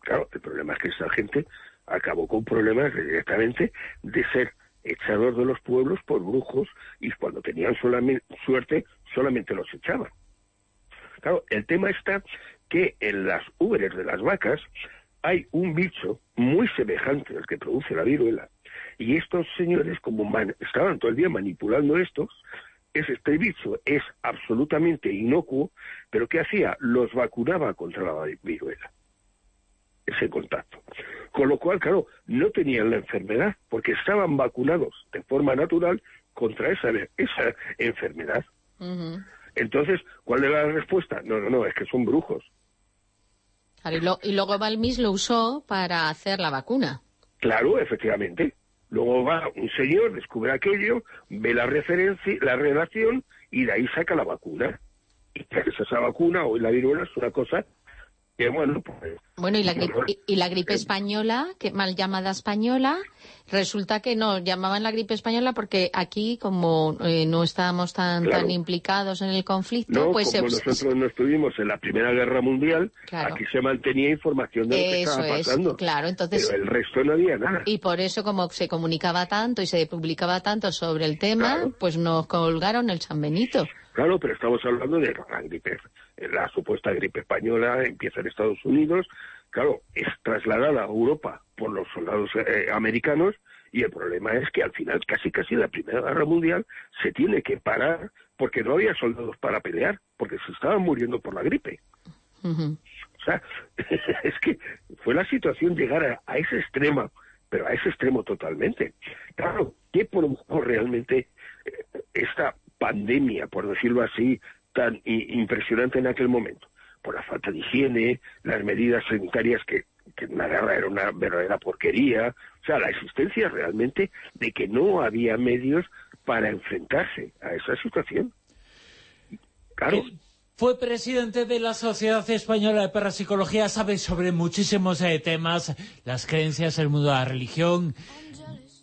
Claro, el problema es que esa gente acabó con problemas directamente de ser echador de los pueblos por brujos y cuando tenían suerte solamente los echaban. Claro, el tema está que en las ubres de las vacas hay un bicho muy semejante al que produce la viruela y estos señores como man- estaban todo el día manipulando estos es este bicho es absolutamente inocuo pero ¿qué hacía? los vacunaba contra la viruela ese contacto. Con lo cual, claro, no tenían la enfermedad porque estaban vacunados de forma natural contra esa, esa enfermedad. Entonces, ¿cuál era la respuesta? No, no, no, es que son brujos. Claro, y, lo- y luego Balmis lo usó para hacer la vacuna. Claro, efectivamente. Luego va un señor, descubre aquello, ve la referencia, la relación y de ahí saca la vacuna. Y esa vacuna o la viruela es una cosa que, bueno, pues Bueno, y la, gripe, y, la gripe española, que mal llamada española, resulta que no llamaban la gripe española porque aquí, como eh, no estábamos tan, Claro. tan implicados en el conflicto, No, pues como se- nosotros no estuvimos en la Primera Guerra Mundial, Claro. aquí se mantenía información de lo que estaba es, pasando. claro, entonces- Pero el resto no había nada. Y por eso, como se comunicaba tanto y se publicaba tanto sobre el tema, Claro. pues nos colgaron el San Benito. Claro, pero estamos hablando de la gripe, la supuesta gripe española empieza en Estados Unidos, claro, es trasladada a Europa por los soldados eh, americanos y el problema es que al final, casi casi la Primera Guerra Mundial se tiene que parar porque no había soldados para pelear, porque se estaban muriendo por la gripe. O sea, es que fue la situación llegar a, a ese extremo, pero a ese extremo totalmente. Claro, ¿qué provocó realmente eh, esta pandemia, por decirlo así, tan impresionante en aquel momento? Por la falta de higiene, las medidas sanitarias que, que una guerra era una verdadera porquería, o sea, la existencia realmente de que no había medios para enfrentarse a esa situación. Claro. Fue presidente de la Sociedad Española de Parapsicología, sabe sobre muchísimos eh, temas, las creencias, el mundo de la religión.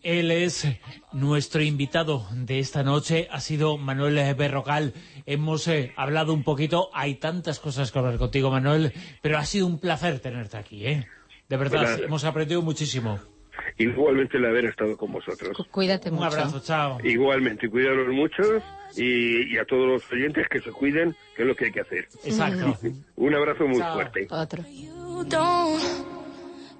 Él es nuestro invitado de esta noche, ha sido Manuel Berrocal. Hemos eh, hablado un poquito, hay tantas cosas que hablar contigo, Manuel, pero ha sido un placer tenerte aquí, ¿eh? De verdad, hemos aprendido muchísimo. Igualmente el haber estado con vosotros. Cuídate mucho. Un abrazo, chao. Igualmente, cuidaros mucho y, y, a todos los oyentes que se cuiden, que es lo que hay que hacer. Exacto. Un abrazo muy chao. fuerte. Otro.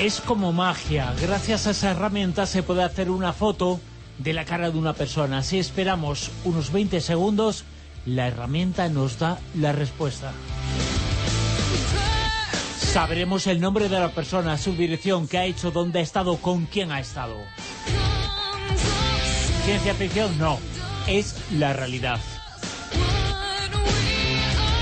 Es como magia. Gracias a esa herramienta se puede hacer una foto de la cara de una persona. Si esperamos unos 20 segundos, la herramienta nos da la respuesta. Sabremos el nombre de la persona, su dirección, qué ha hecho, dónde ha estado, con quién ha estado. ¿Ciencia ficción? No. Es la realidad.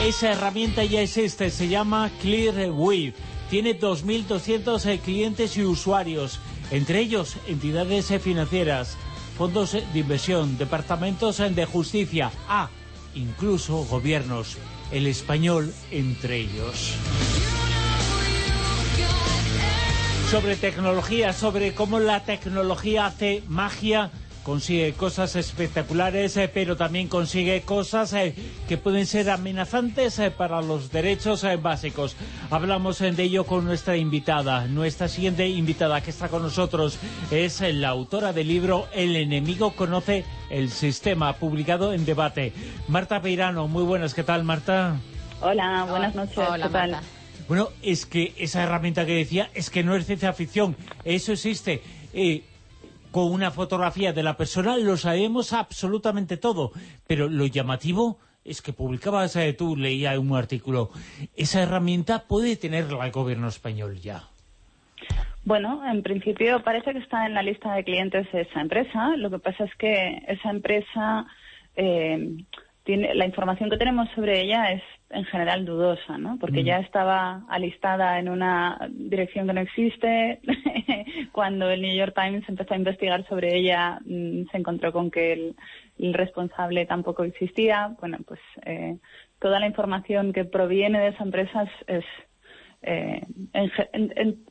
Esa herramienta ya existe, se llama ClearWeave. Tiene 2.200 clientes y usuarios, entre ellos entidades financieras, fondos de inversión, departamentos de justicia, ah, incluso gobiernos, el español entre ellos. Sobre tecnología, sobre cómo la tecnología hace magia, consigue cosas espectaculares, eh, pero también consigue cosas eh, que pueden ser amenazantes eh, para los derechos eh, básicos. Hablamos eh, de ello con nuestra invitada. Nuestra siguiente invitada que está con nosotros es eh, la autora del libro El enemigo conoce el sistema, publicado en debate. Marta Peirano, muy buenas. ¿Qué tal, Marta? Hola, buenas noches. Hola, ¿Qué tal? Marta. Bueno, es que esa herramienta que decía es que no es ciencia ficción, eso existe. Eh, con una fotografía de la persona lo sabemos absolutamente todo, pero lo llamativo es que publicabas eh, tú, leía un artículo, esa herramienta puede tenerla el gobierno español ya. Bueno, en principio parece que está en la lista de clientes de esa empresa. Lo que pasa es que esa empresa, eh, tiene, la información que tenemos sobre ella es en general dudosa, ¿no? Porque Mm. ya estaba alistada en una dirección que no existe. Cuando el New York Times empezó a investigar sobre ella, mm, se encontró con que el, el responsable tampoco existía. Bueno, pues eh, toda la información que proviene de esa empresa es, eh, en, ge- en- en-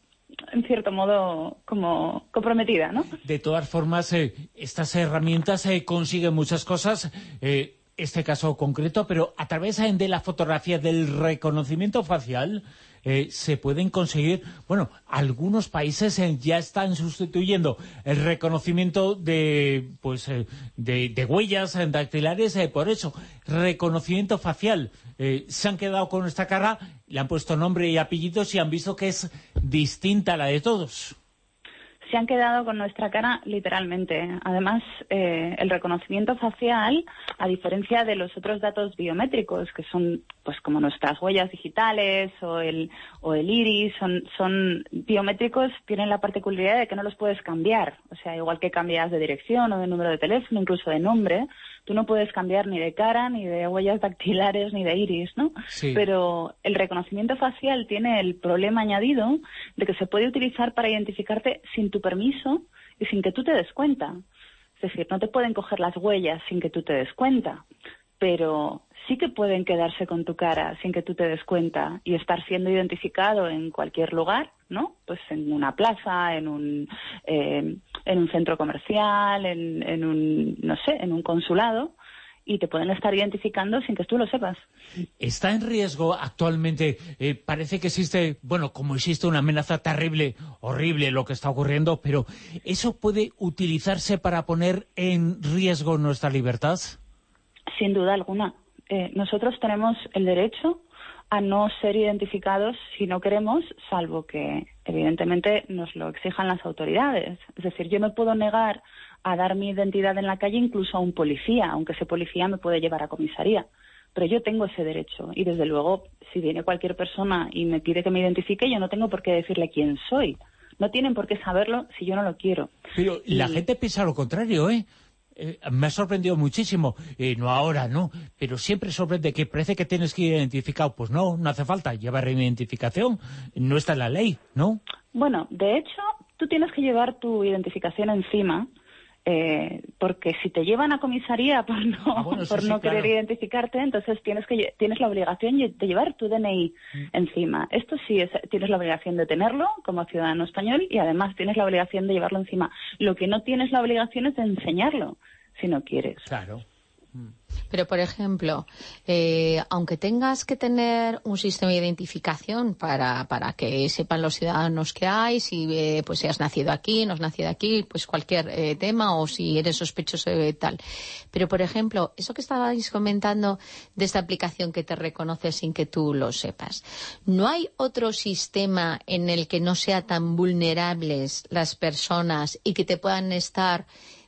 en cierto modo como comprometida, ¿no? De todas formas, eh, estas herramientas eh, consiguen muchas cosas, eh, este caso concreto, pero a través de la fotografía, del reconocimiento facial, eh, se pueden conseguir, bueno, algunos países eh, ya están sustituyendo el reconocimiento de, pues, eh, de, de huellas dactilares eh, por eso, reconocimiento facial. Eh, se han quedado con esta cara, le han puesto nombre y apellidos y han visto que es distinta a la de todos. Se han quedado con nuestra cara literalmente. Además, eh, el reconocimiento facial, a diferencia de los otros datos biométricos, que son pues como nuestras huellas digitales o el, o el iris, son, son biométricos, tienen la particularidad de que no los puedes cambiar. O sea, igual que cambias de dirección o de número de teléfono, incluso de nombre, tú no puedes cambiar ni de cara, ni de huellas dactilares, ni de iris, ¿no? Sí. Pero el reconocimiento facial tiene el problema añadido de que se puede utilizar para identificarte sin tu permiso y sin que tú te des cuenta. Es decir, no te pueden coger las huellas sin que tú te des cuenta, pero sí que pueden quedarse con tu cara sin que tú te des cuenta y estar siendo identificado en cualquier lugar, ¿no? Pues en una plaza, en un, eh, en un centro comercial, en, en un, no sé, en un consulado, y te pueden estar identificando sin que tú lo sepas. ¿Está en riesgo actualmente? eh, parece que existe, bueno, como existe una amenaza terrible, horrible lo que está ocurriendo, pero ¿eso puede utilizarse para poner en riesgo nuestra libertad? Sin duda alguna. Eh, nosotros tenemos el derecho a no ser identificados si no queremos, salvo que evidentemente nos lo exijan las autoridades. Es decir, yo me puedo negar a dar mi identidad en la calle incluso a un policía, aunque ese policía me puede llevar a comisaría. Pero yo tengo ese derecho y desde luego si viene cualquier persona y me pide que me identifique, yo no tengo por qué decirle quién soy. No tienen por qué saberlo si yo no lo quiero. Pero la gente piensa lo contrario, ¿eh? Eh, me ha sorprendido muchísimo, eh, no ahora, ¿no? Pero siempre sorprende que parece que tienes que ir identificado. Pues no, no hace falta llevar identificación, no está en la ley, ¿no? Bueno, de hecho, tú tienes que llevar tu identificación encima, eh, porque si te llevan a comisaría por no, Ah, bueno, por sí, no querer claro. identificarte, entonces tienes que tienes la obligación de llevar tu DNI Mm. encima. Esto sí, es- tienes la obligación de tenerlo como ciudadano español y además tienes la obligación de llevarlo encima. Lo que no tienes la obligación es de enseñarlo, si no quieres. Claro. Pero, por ejemplo, eh, aunque tengas que tener un sistema de identificación para, para que sepan los ciudadanos que hay, si eh, pues si has nacido aquí, no has nacido aquí, pues cualquier eh, tema, o si eres sospechoso de tal. Pero, por ejemplo, eso que estabais comentando de esta aplicación que te reconoce sin que tú lo sepas, ¿no hay otro sistema en el que no sea tan vulnerables las personas y que te puedan estar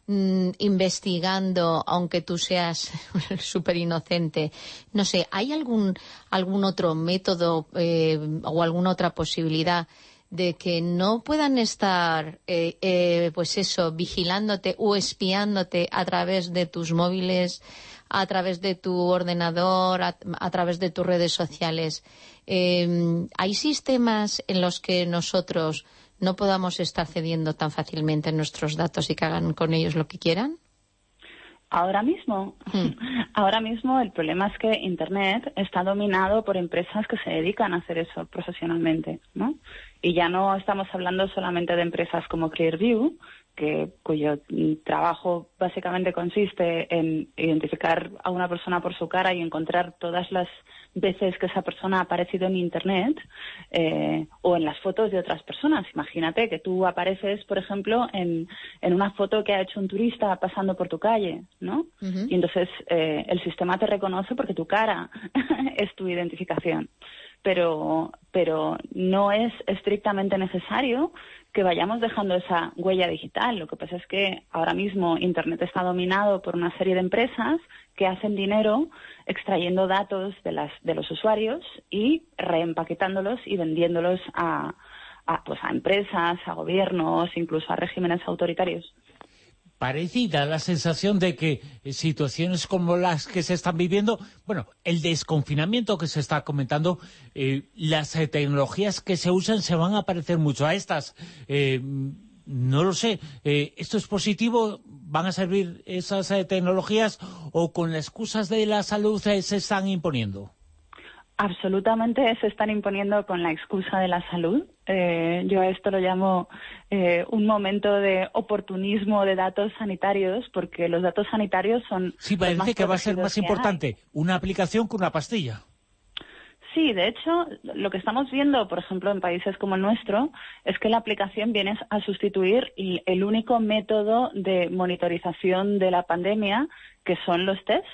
mm, investigando, aunque tú seas súper inocente, no sé, ¿hay algún, algún otro método eh, o alguna otra posibilidad de que no puedan estar, eh, eh, pues eso, vigilándote o espiándote a través de tus móviles, a través de tu ordenador, a, través de tus redes sociales? ¿Hay sistemas en los que nosotros no podamos estar cediendo tan fácilmente nuestros datos y que hagan con ellos lo que quieran? Ahora mismo, ahora mismo el problema es que Internet está dominado por empresas que se dedican a hacer eso profesionalmente, ¿no? Y ya no estamos hablando solamente de empresas como Clearview, que, cuyo mm, trabajo básicamente consiste en identificar a una persona por su cara y encontrar todas las veces que esa persona ha aparecido en Internet eh, o en las fotos de otras personas. Imagínate que tú apareces, por ejemplo, en, en una foto que ha hecho un turista pasando por tu calle, ¿no? Y entonces eh, el sistema te reconoce porque tu cara es tu identificación. Pero, pero no es estrictamente necesario que vayamos dejando esa huella digital. Lo que pasa es que ahora mismo Internet está dominado por una serie de empresas que hacen dinero extrayendo datos de, las, de los usuarios y reempaquetándolos y vendiéndolos a, pues a empresas, a gobiernos, incluso a regímenes autoritarios. Parecida la sensación de que eh, situaciones como las que se están viviendo, bueno, el desconfinamiento que se está comentando, eh, las eh, tecnologías que se usan se van a parecer mucho a estas. No lo sé, ¿esto es positivo? ¿Van a servir esas tecnologías o con las excusas de la salud se están imponiendo? Absolutamente se están imponiendo con la excusa de la salud. Eh, yo a esto lo llamo eh, un momento de oportunismo de datos sanitarios, porque los datos sanitarios son... Sí, parece que va a ser más hay. importante una aplicación que una pastilla. Sí, de hecho, lo que estamos viendo, por ejemplo, en países como el nuestro, es que la aplicación viene a sustituir el único método de monitorización de la pandemia, que son los tests.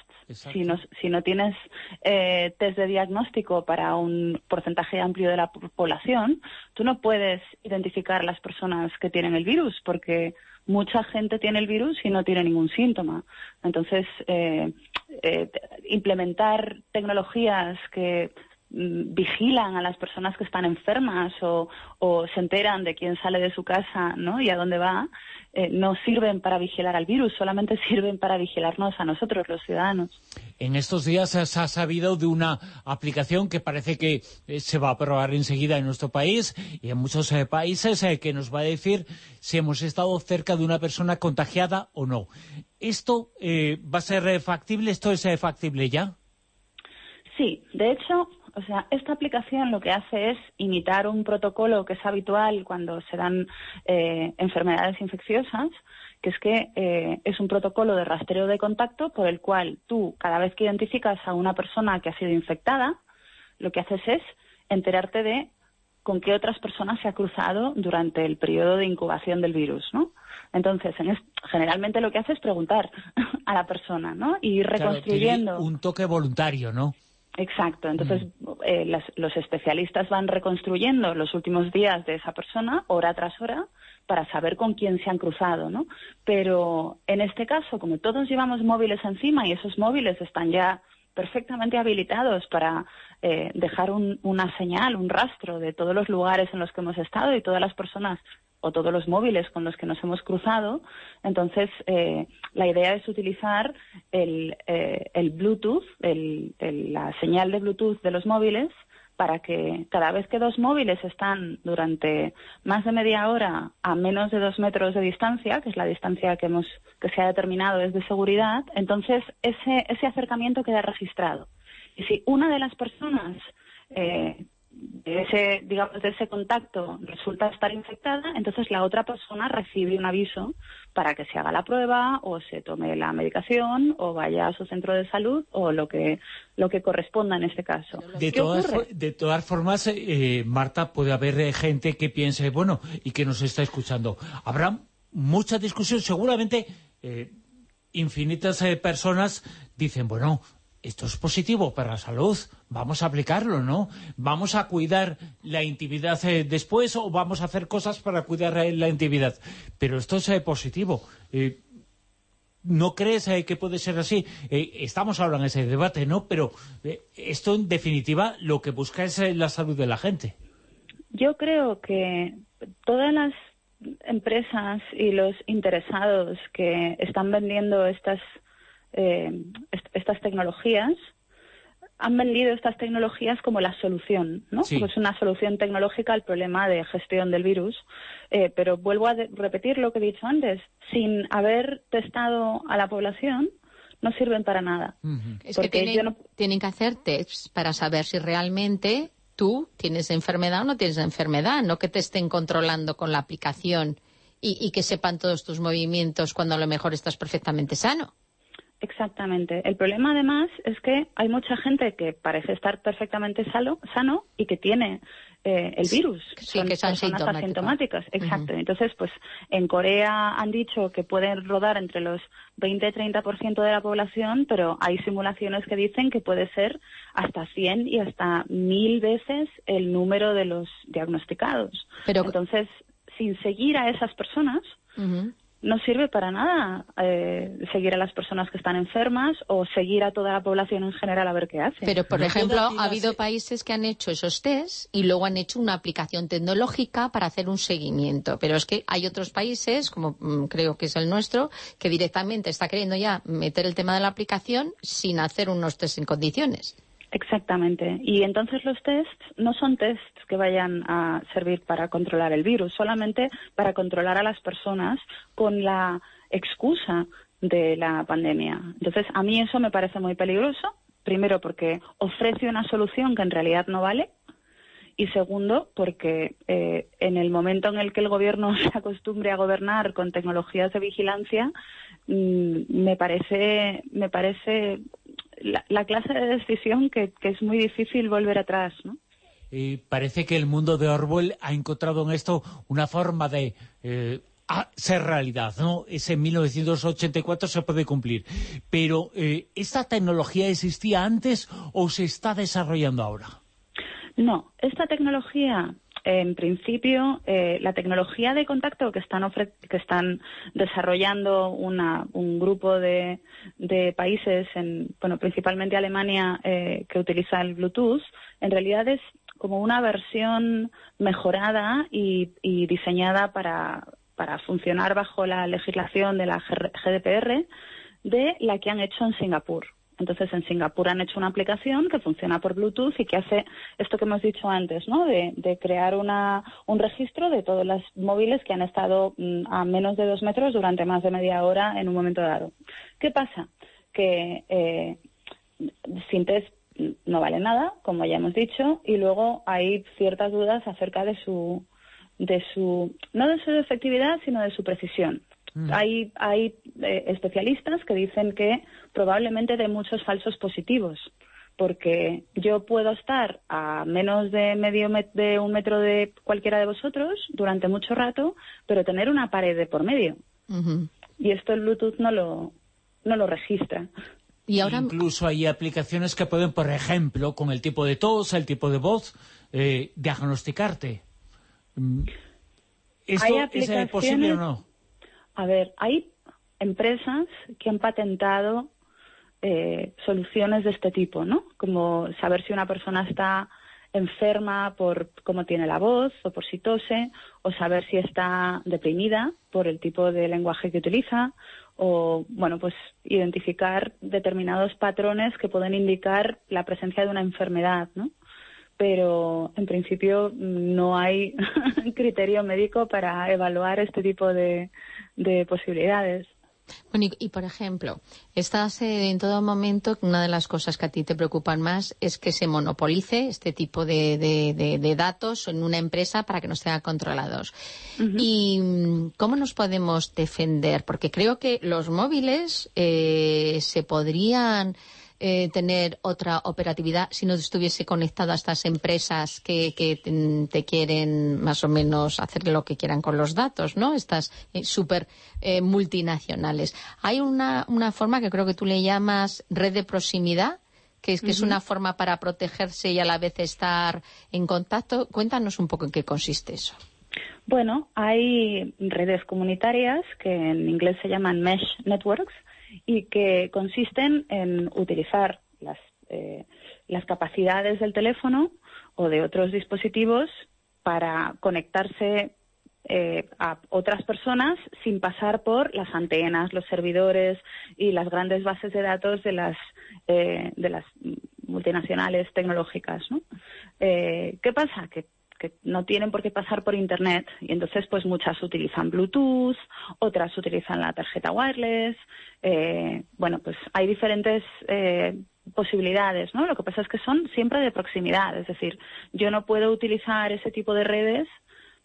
Si no, si no tienes eh, test de diagnóstico para un porcentaje amplio de la po- población, tú no puedes identificar las personas que tienen el virus, porque mucha gente tiene el virus y no tiene ningún síntoma. Entonces, eh, eh, implementar tecnologías que vigilan a las personas que están enfermas o, o se enteran de quién sale de su casa ¿no? y a dónde va, eh, no sirven para vigilar al virus, solamente sirven para vigilarnos a nosotros, los ciudadanos. En estos días se ha sabido de una aplicación que parece que eh, se va a aprobar enseguida en nuestro país y en muchos eh, países eh, que nos va a decir si hemos estado cerca de una persona contagiada o no. ¿Esto eh, va a ser factible? ¿Esto es factible ya? Sí, de hecho, o sea, esta aplicación lo que hace es imitar un protocolo que es habitual cuando se dan eh, enfermedades infecciosas, que es que eh, es un protocolo de rastreo de contacto por el cual tú, cada vez que identificas a una persona que ha sido infectada, lo que haces es enterarte de con qué otras personas se ha cruzado durante el periodo de incubación del virus, ¿no? Entonces, en es- generalmente lo que hace es preguntar a la persona, ¿no? Y ir reconstruyendo. un toque voluntario, ¿no? Exacto, entonces eh, las- los especialistas van reconstruyendo los últimos días de esa persona, hora tras hora, para saber con quién se han cruzado, ¿no? Pero en este caso, como todos llevamos móviles encima y esos móviles están ya perfectamente habilitados para eh, dejar un- una señal, un rastro de todos los lugares en los que hemos estado y todas las personas o todos los móviles con los que nos hemos cruzado. Entonces, eh, la idea es utilizar el, eh, el Bluetooth, el- la señal de Bluetooth de los móviles, para que cada vez que dos móviles están durante más de media hora a menos de dos metros de distancia, que es la distancia que hemos que se ha determinado desde seguridad, entonces ese ese acercamiento queda registrado. Y si una de las personas eh, de ese, digamos, de ese contacto resulta estar infectada, entonces la otra persona recibe un aviso para que se haga la prueba o se tome la medicación o vaya a su centro de salud o lo que lo que corresponda en este caso. De ¿Qué todas, ocurre? de todas formas, eh, Marta, puede haber eh, gente que piense, bueno, y que nos está escuchando. Habrá mucha discusión, seguramente eh, infinitas eh, personas dicen, bueno, esto es positivo para la salud, vamos a aplicarlo, ¿no? Vamos a cuidar la intimidad eh, después o vamos a hacer cosas para cuidar eh, la intimidad. Pero esto es eh, positivo. ¿No crees que puede ser así? Estamos ahora en ese debate, ¿no? Pero esto, en definitiva, lo que busca es la salud de la gente. Yo creo que todas las empresas y los interesados que están vendiendo estas eh, est- estas tecnologías han vendido estas tecnologías como la solución, ¿no? Sí. Pues una solución tecnológica al problema de gestión del virus. Eh, pero vuelvo a repetir lo que he dicho antes. Sin haber testado a la población, no sirven para nada. Es que Porque tienen, yo no- tienen que hacer tests para saber si realmente tú tienes enfermedad o no tienes enfermedad, no que te estén controlando con la aplicación y, y que sepan todos tus movimientos cuando a lo mejor estás perfectamente sano. Exactamente. El problema además es que hay mucha gente que parece estar perfectamente sano, sano y que tiene eh, el virus. Sí, que son personas asintomáticas. Exacto. Entonces, pues en Corea han dicho que pueden rodar entre los 20 y 30% de la población, pero hay simulaciones que dicen que puede ser hasta 100 y hasta 1000 veces el número de los diagnosticados. Pero- Entonces, sin seguir a esas personas. No sirve para nada eh, seguir a las personas que están enfermas o seguir a toda la población en general a ver qué hace. Pero, por No ejemplo, ha habido países que han hecho esos tests y luego han hecho una aplicación tecnológica para hacer un seguimiento. Pero es que hay otros países, como mm, creo que es el nuestro, que directamente está queriendo ya meter el tema de la aplicación sin hacer unos tests en condiciones. Exactamente. Y entonces los tests no son tests que vayan a servir para controlar el virus, solamente para controlar a las personas con la excusa de la pandemia. Entonces, a mí eso me parece muy peligroso. Primero, porque ofrece una solución que en realidad no vale. Y segundo, porque eh, en el momento en el que el gobierno se acostumbre a gobernar con tecnologías de vigilancia, mm, me parece, me parece la, la clase de decisión que, que es muy difícil volver atrás, ¿no? Y parece que el mundo de Orwell ha encontrado en esto una forma de eh, ser realidad, ¿no? Ese 1984 se puede cumplir. Pero, eh, ¿esta tecnología existía antes o se está desarrollando ahora? No, esta tecnología, en principio, eh, la tecnología de contacto que están, ofre- que están desarrollando una- un grupo de, de países, en, bueno, principalmente Alemania, eh, que utiliza el Bluetooth, en realidad es como una versión mejorada y, y diseñada para, para funcionar bajo la legislación de la GDPR de la que han hecho en Singapur. Entonces, en Singapur han hecho una aplicación que funciona por Bluetooth y que hace esto que hemos dicho antes, ¿no? De, de crear una, un registro de todos los móviles que han estado mm, a menos de dos metros durante más de media hora en un momento dado. ¿Qué pasa? Que eh, sin test no vale nada, como ya hemos dicho, y luego hay ciertas dudas acerca de su, de su, no de su efectividad, sino de su precisión. Hay, hay eh, especialistas que dicen que probablemente de muchos falsos positivos, porque yo puedo estar a menos de medio met- de un metro de cualquiera de vosotros durante mucho rato, pero tener una pared de por medio. Y esto el Bluetooth no lo, no lo registra. Y ahora... Incluso hay aplicaciones que pueden, por ejemplo, con el tipo de tos, el tipo de voz, eh, diagnosticarte. Mm, ¿Esto Hay es eh, posible o aplicaciones- no? A ver, hay empresas que han patentado eh, soluciones de este tipo, ¿no? Como saber si una persona está enferma por cómo tiene la voz o por si tose, o saber si está deprimida por el tipo de lenguaje que utiliza, o, bueno, pues identificar determinados patrones que pueden indicar la presencia de una enfermedad, ¿no? Pero en principio no hay criterio médico para evaluar este tipo de, de posibilidades. Bueno, y, y, por ejemplo, estás eh, en todo momento, una de las cosas que a ti te preocupan más es que se monopolice este tipo de, de- de- de datos en una empresa para que no estén controlados. ¿Y mm, cómo nos podemos defender? Porque creo que los móviles eh, se podrían eh, tener otra operatividad si no estuviese conectado a estas empresas que, que te, te quieren más o menos hacer lo que quieran con los datos, ¿no? Estas eh, súper eh, multinacionales. Hay una, una forma que creo que tú le llamas red de proximidad, que es, que es una forma para protegerse y a la vez estar en contacto. Cuéntanos un poco en qué consiste eso. Bueno, hay redes comunitarias que en inglés se llaman mesh networks y que consisten en utilizar las, eh, las capacidades del teléfono o de otros dispositivos para conectarse eh, a otras personas sin pasar por las antenas, los servidores y las grandes bases de datos de las, eh, de las multinacionales tecnológicas. ¿no? Eh, ¿Qué pasa? Que que no tienen por qué pasar por internet y entonces pues muchas utilizan Bluetooth, otras utilizan la tarjeta wireless, eh, bueno pues hay diferentes eh, posibilidades, ¿no? Lo que pasa es que son siempre de proximidad, es decir, yo no puedo utilizar ese tipo de redes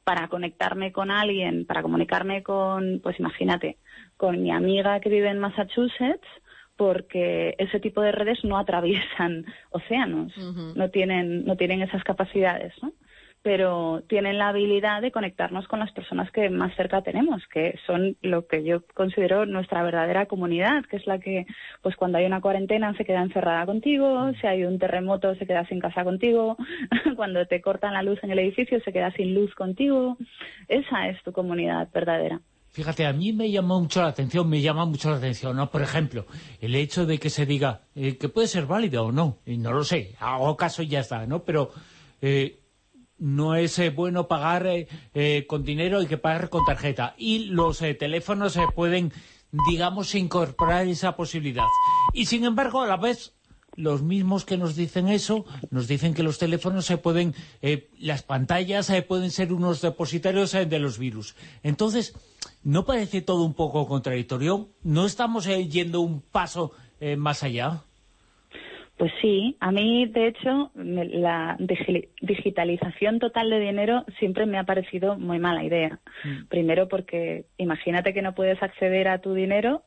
para conectarme con alguien, para comunicarme con, pues imagínate, con mi amiga que vive en Massachusetts, porque ese tipo de redes no atraviesan océanos, no tienen, no tienen esas capacidades, ¿no? Pero tienen la habilidad de conectarnos con las personas que más cerca tenemos, que son lo que yo considero nuestra verdadera comunidad, que es la que, pues cuando hay una cuarentena se queda encerrada contigo, si hay un terremoto se queda sin casa contigo, cuando te cortan la luz en el edificio se queda sin luz contigo. Esa es tu comunidad verdadera. Fíjate, a mí me llamó mucho la atención, me llama mucho la atención, ¿no? Por ejemplo, el hecho de que se diga eh, que puede ser válido o no, y no lo sé, hago caso y ya está, ¿no? Pero eh, no es eh, bueno pagar eh, eh, con dinero, hay que pagar con tarjeta. Y los eh, teléfonos se pueden, digamos, incorporar esa posibilidad. Y sin embargo, a la vez, los mismos que nos dicen eso, nos dicen que los teléfonos se pueden, las pantallas eh, pueden ser unos depositarios de los virus. Entonces, ¿no parece todo un poco contradictorio? ¿No estamos yendo un paso más allá? Pues sí, a mí de hecho me- la digi- digitalización total de dinero siempre me ha parecido muy mala idea. Primero porque imagínate que no puedes acceder a tu dinero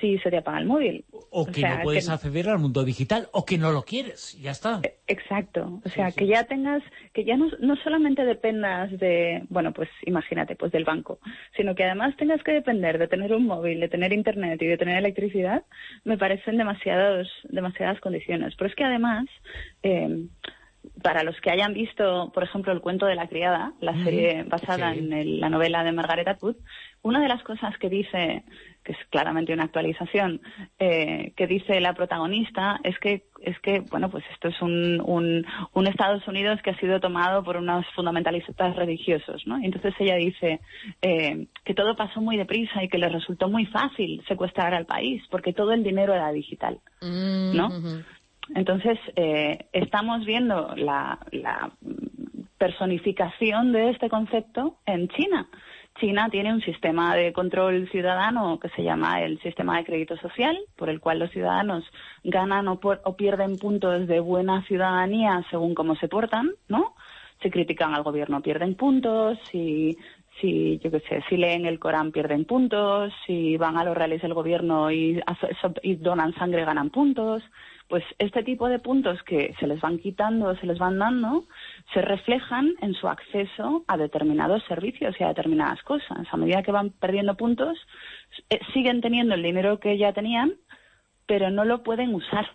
si se te apaga el móvil. O que sea, no puedes que- acceder al mundo digital, o que no lo quieres, ya está. Exacto, o sea, que ya tengas, que ya no, no solamente dependas de, bueno, pues imagínate, pues del banco, sino que además tengas que depender de tener un móvil, de tener internet y de tener electricidad, me parecen demasiados, demasiadas condiciones. Pero es que además, eh, para los que hayan visto, por ejemplo, El cuento de la criada, la serie basada sí. en el- la novela de Margaret Atwood, una de las cosas que dice, que es claramente una actualización, eh, que dice la protagonista es que, es que bueno, pues esto es un, un, un Estados Unidos que ha sido tomado por unos fundamentalistas religiosos, ¿no? Y entonces ella dice eh, que todo pasó muy deprisa y que le resultó muy fácil secuestrar al país porque todo el dinero era digital. ¿no? Entonces, eh, estamos viendo la, la personificación de este concepto en China. China tiene un sistema de control ciudadano que se llama el sistema de crédito social, por el cual los ciudadanos ganan o, por- o pierden puntos de buena ciudadanía según cómo se portan, ¿no? Si critican al gobierno pierden puntos, si, si, yo qué sé, si leen el Corán pierden puntos, si van a los reales del gobierno y, donan sangre ganan puntos. Pues este tipo de puntos que se les van quitando, se les van dando, se reflejan en su acceso a determinados servicios y a determinadas cosas. A medida que van perdiendo puntos, eh, siguen teniendo el dinero que ya tenían, pero no lo pueden usar.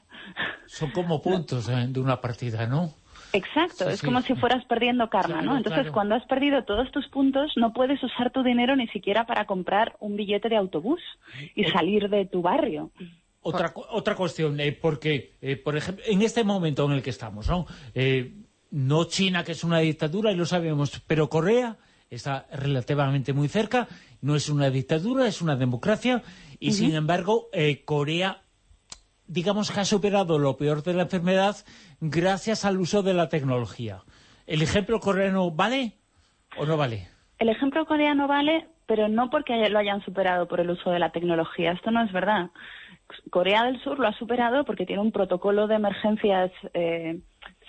Son como puntos eh, de una partida, ¿no? Exacto, es como si fueras perdiendo karma, ¿no? Entonces, cuando has perdido todos tus puntos, no puedes usar tu dinero ni siquiera para comprar un billete de autobús y salir de tu barrio. Otra, otra cuestión, eh, porque, eh, por ejemplo, en este momento en el que estamos, ¿no? Eh, no China, que es una dictadura, y lo sabemos, pero Corea está relativamente muy cerca, no es una dictadura, es una democracia, y sin embargo, Corea, digamos que ha superado lo peor de la enfermedad gracias al uso de la tecnología. ¿El ejemplo coreano vale o no vale? El ejemplo coreano vale, pero no porque lo hayan superado por el uso de la tecnología. Esto no es verdad. Corea del Sur lo ha superado porque tiene un protocolo de emergencias eh,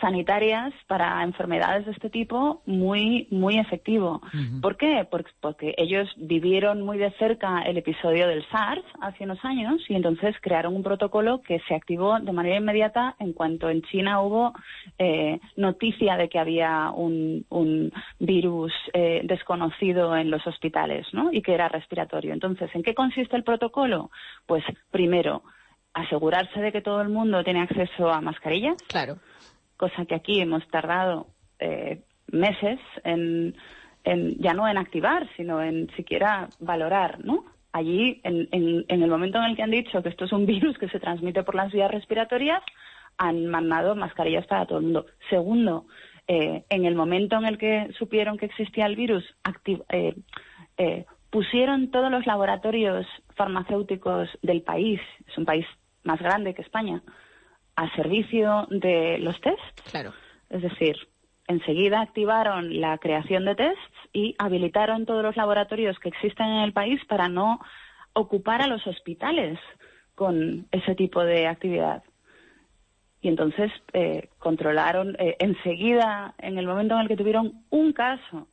sanitarias para enfermedades de este tipo muy muy efectivo. ¿Por qué? Porque, ellos vivieron muy de cerca el episodio del SARS hace unos años y entonces crearon un protocolo que se activó de manera inmediata en cuanto en China hubo eh, noticia de que había un, virus eh, desconocido en los hospitales ¿no? y que era respiratorio. Entonces, ¿en qué consiste el protocolo? Pues primero, asegurarse de que todo el mundo tiene acceso a mascarillas. Claro cosa que aquí hemos tardado eh, meses en, ya no en activar, sino en siquiera valorar, ¿no? Allí, en, el momento en el que han dicho que esto es un virus que se transmite por las vías respiratorias, han mandado mascarillas para todo el mundo. Segundo, eh, en el momento en el que supieron que existía el virus, eh, pusieron todos los laboratorios farmacéuticos del país, es un país más grande que España, a servicio de los tests. Claro. Es decir, enseguida activaron la creación de tests y habilitaron todos los laboratorios que existen en el país para no ocupar a los hospitales con ese tipo de actividad. Y entonces eh, controlaron eh, enseguida, en el momento en el que tuvieron un caso,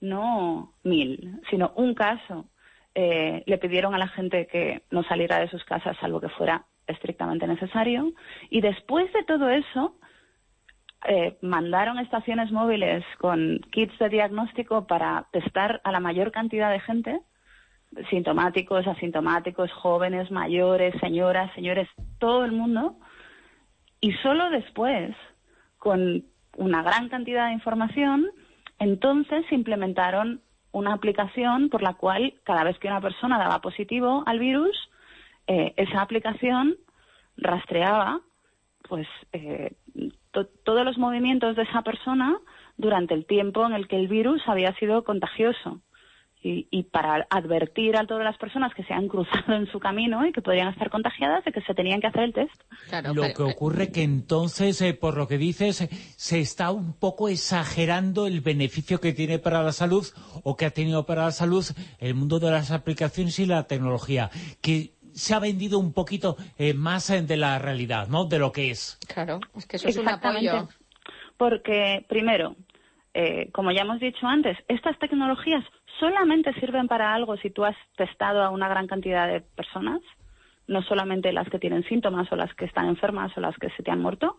no mil, sino un caso, eh, le pidieron a la gente que no saliera de sus casas salvo que fuera estrictamente necesario. Y después de todo eso, eh, mandaron estaciones móviles con kits de diagnóstico para testar a la mayor cantidad de gente, sintomáticos, asintomáticos, jóvenes, mayores, señoras, señores, todo el mundo. Y solo después, con una gran cantidad de información, entonces implementaron una aplicación por la cual cada vez que una persona daba positivo al virus, eh, esa aplicación rastreaba pues eh, todos los movimientos de esa persona durante el tiempo en el que el virus había sido contagioso. Y, para advertir a todas las personas que se han cruzado en su camino y que podrían estar contagiadas de que se tenían que hacer el test. lo que ocurre que entonces, eh, por lo que dices, se está un poco exagerando el beneficio que tiene para la salud o que ha tenido para la salud el mundo de las aplicaciones y la tecnología, que se ha vendido un poquito eh, más de la realidad, ¿no? De lo que es. Claro, es que eso es un apoyo. Porque, primero, eh, como ya hemos dicho antes, estas tecnologías solamente sirven para algo si tú has testado a una gran cantidad de personas, no solamente las que tienen síntomas o las que están enfermas o las que se te han muerto.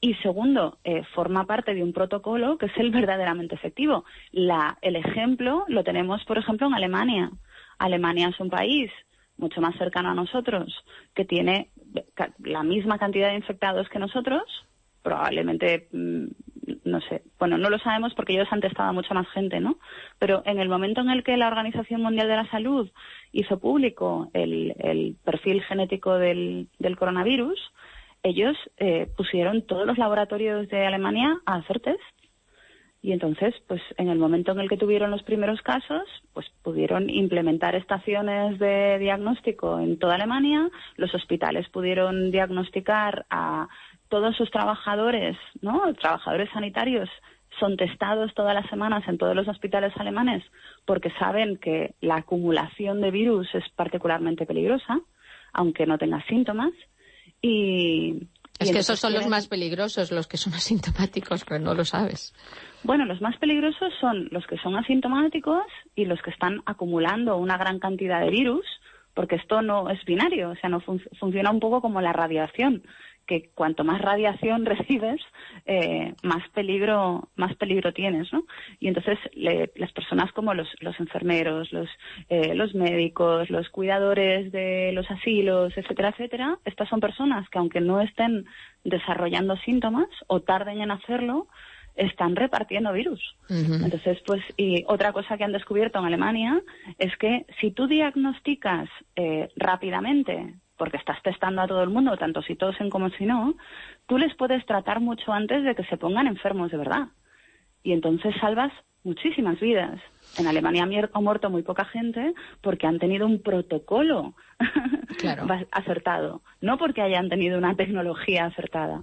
Y segundo, eh, forma parte de un protocolo que es el verdaderamente efectivo. La, el ejemplo lo tenemos, por ejemplo, en Alemania. Alemania es un país mucho más cercano a nosotros, que tiene la misma cantidad de infectados que nosotros, probablemente, mm, no sé, bueno, no lo sabemos porque ellos han testado a mucha más gente, ¿no? Pero en el momento en el que la Organización Mundial de la Salud hizo público el, perfil genético del, coronavirus, ellos eh, pusieron todos los laboratorios de Alemania a hacer test y entonces, pues en el momento en el que tuvieron los primeros casos, pues pudieron implementar estaciones de diagnóstico en toda Alemania, los hospitales pudieron diagnosticar a todos sus trabajadores, ¿no? Trabajadores sanitarios son testados todas las semanas en todos los hospitales alemanes porque saben que la acumulación de virus es particularmente peligrosa, aunque no tenga síntomas. Y, Es que esos son los más peligrosos, los que son asintomáticos, pero no lo sabes. Bueno, los más peligrosos son los que son asintomáticos y los que están acumulando una gran cantidad de virus, porque esto no es binario, o sea, no fun- funciona un poco como la radiación, que cuanto más radiación recibes, eh, más peligro, más peligro tienes, ¿no? Y entonces le- las personas como los, los enfermeros, los, eh, los médicos, los cuidadores de los asilos, etcétera, etcétera, estas son personas que aunque no estén desarrollando síntomas o tarden en hacerlo, están repartiendo virus. Entonces, pues, y otra cosa que han descubierto en Alemania es que si tú diagnosticas eh, rápidamente, porque estás testando a todo el mundo, tanto si tosen como si no, tú les puedes tratar mucho antes de que se pongan enfermos de verdad. Y entonces salvas muchísimas vidas. En Alemania ha muerto muy poca gente porque han tenido un protocolo Claro. acertado, no porque hayan tenido una tecnología acertada.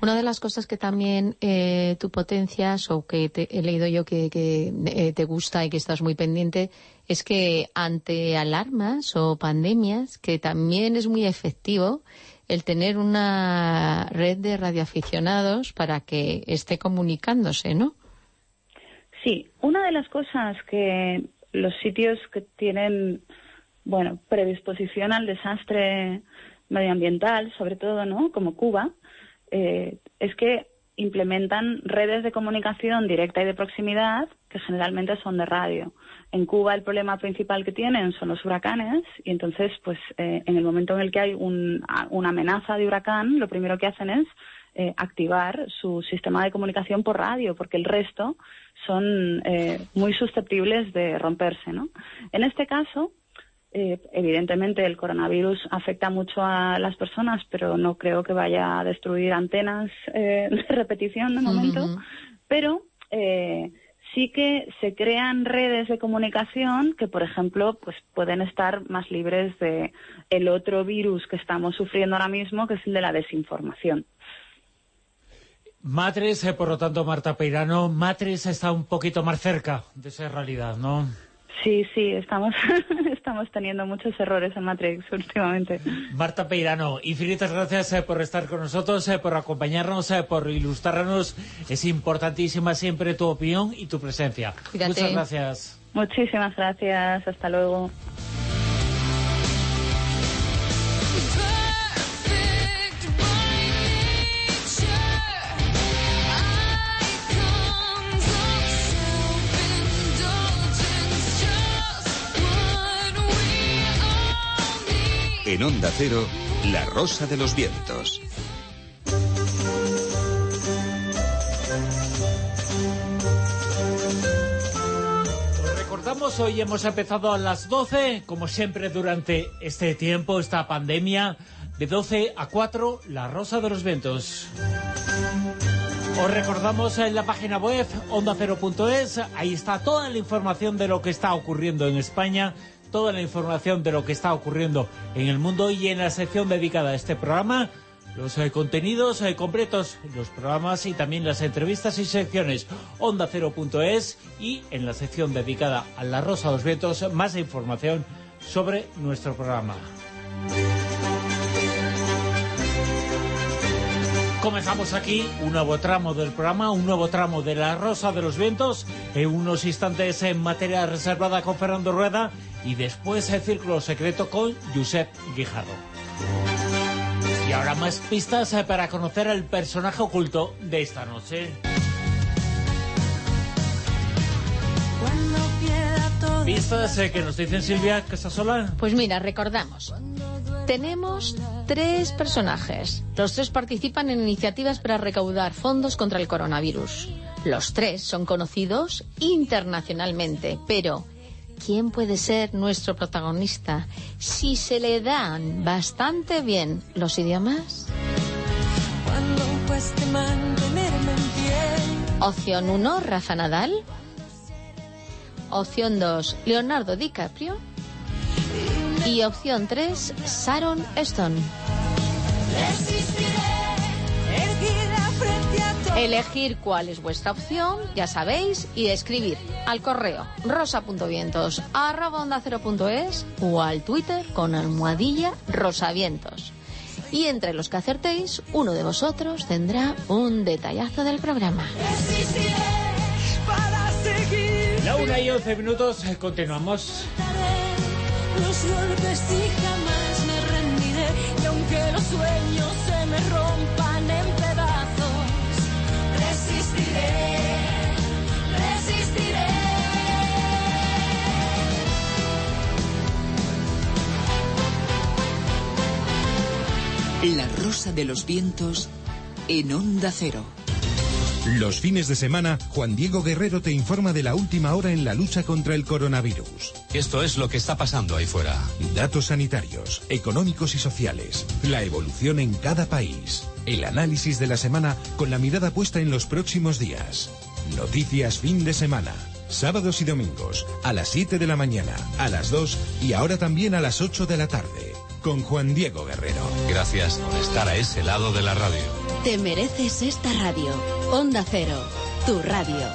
Una de las cosas que también eh, tú potencias o que te- he leído yo que, que, eh, te gusta y que estás muy pendiente es que ante alarmas o pandemias, que también es muy efectivo el tener una red de radioaficionados para que esté comunicándose, ¿no? Sí, una de las cosas que los sitios que tienen, bueno, predisposición al desastre medioambiental, sobre todo, ¿no? Como Cuba, eh, es que implementan redes de comunicación directa y de proximidad que generalmente son de radio. En Cuba el problema principal que tienen son los huracanes y entonces, pues, eh, en el momento en el que hay un- a- una amenaza de huracán, lo primero que hacen es eh, activar su sistema de comunicación por radio, porque el resto son eh, muy susceptibles de romperse, ¿no? En este caso, eh, evidentemente el coronavirus afecta mucho a las personas, pero no creo que vaya a destruir antenas eh, de repetición de momento. Pero eh, sí que se crean redes de comunicación que, por ejemplo, pues pueden estar más libres de el otro virus que estamos sufriendo ahora mismo, que es el de la desinformación. Matres, eh, por lo tanto, Marta Peirano, Matres está un poquito más cerca de esa realidad, ¿no? Sí, sí, estamos, estamos teniendo muchos errores en Matrix últimamente. Marta Peirano, infinitas gracias eh, por estar con nosotros, eh, por acompañarnos, eh, por ilustrarnos. Es importantísima siempre tu opinión y tu presencia. Cuídate. Muchas gracias. Muchísimas gracias, hasta luego. En Onda Cero, La Rosa de los Vientos. Os recordamos, hoy hemos empezado a las 12, como siempre durante este tiempo, esta pandemia, de 12 a 4, La Rosa de los Vientos. Os recordamos en la página web ondacero.es, ahí está toda la información de lo que está ocurriendo en España, toda la información de lo que está ocurriendo en el mundo y en la sección dedicada a este programa, los eh, contenidos eh, completos, los programas y también las entrevistas y secciones ondacero.es y en la sección dedicada a la Rosa de los Vientos, más información sobre nuestro programa. Comenzamos aquí un nuevo tramo del programa, un nuevo tramo de La Rosa de los Vientos, en unos instantes en materia reservada con Fernando Rueda y después el Círculo Secreto con Josep Guijarro. Y ahora más pistas eh, para conocer al personaje oculto de esta noche. Pistas eh, que nos dicen Silvia Casasola. Pues mira, recordamos. Tenemos tres personajes. Los tres participan en iniciativas para recaudar fondos contra el coronavirus. Los tres son conocidos internacionalmente, pero ¿quién puede ser nuestro protagonista si se le dan bastante bien los idiomas? Opción 1, Rafa Nadal. Opción 2, Leonardo DiCaprio. Y opción 3, Sharon Stone. Elegir cuál es vuestra opción, ya sabéis, y escribir al correo rosa.vientos o al Twitter con almohadilla rosavientos. Y entre los que acertéis, uno de vosotros tendrá un detallazo del programa. La una y once minutos, eh, continuamos. Los golpes y jamás me rendiré. Y aunque los sueños se me rompan en pedazos, resistiré, resistiré. La Rosa de los Vientos en Onda Cero. Los fines de semana, Juan Diego Guerrero te informa de la última hora en la lucha contra el coronavirus. Esto es lo que está pasando ahí fuera. Datos sanitarios, económicos y sociales, la evolución en cada país, el análisis de la semana con la mirada puesta en los próximos días. Noticias fin de semana, sábados y domingos, a las 7 de la mañana, a las 2 y ahora también a las 8 de la tarde, con Juan Diego Guerrero. Gracias por estar a ese lado de la radio. Te mereces esta radio. Onda Cero, tu radio.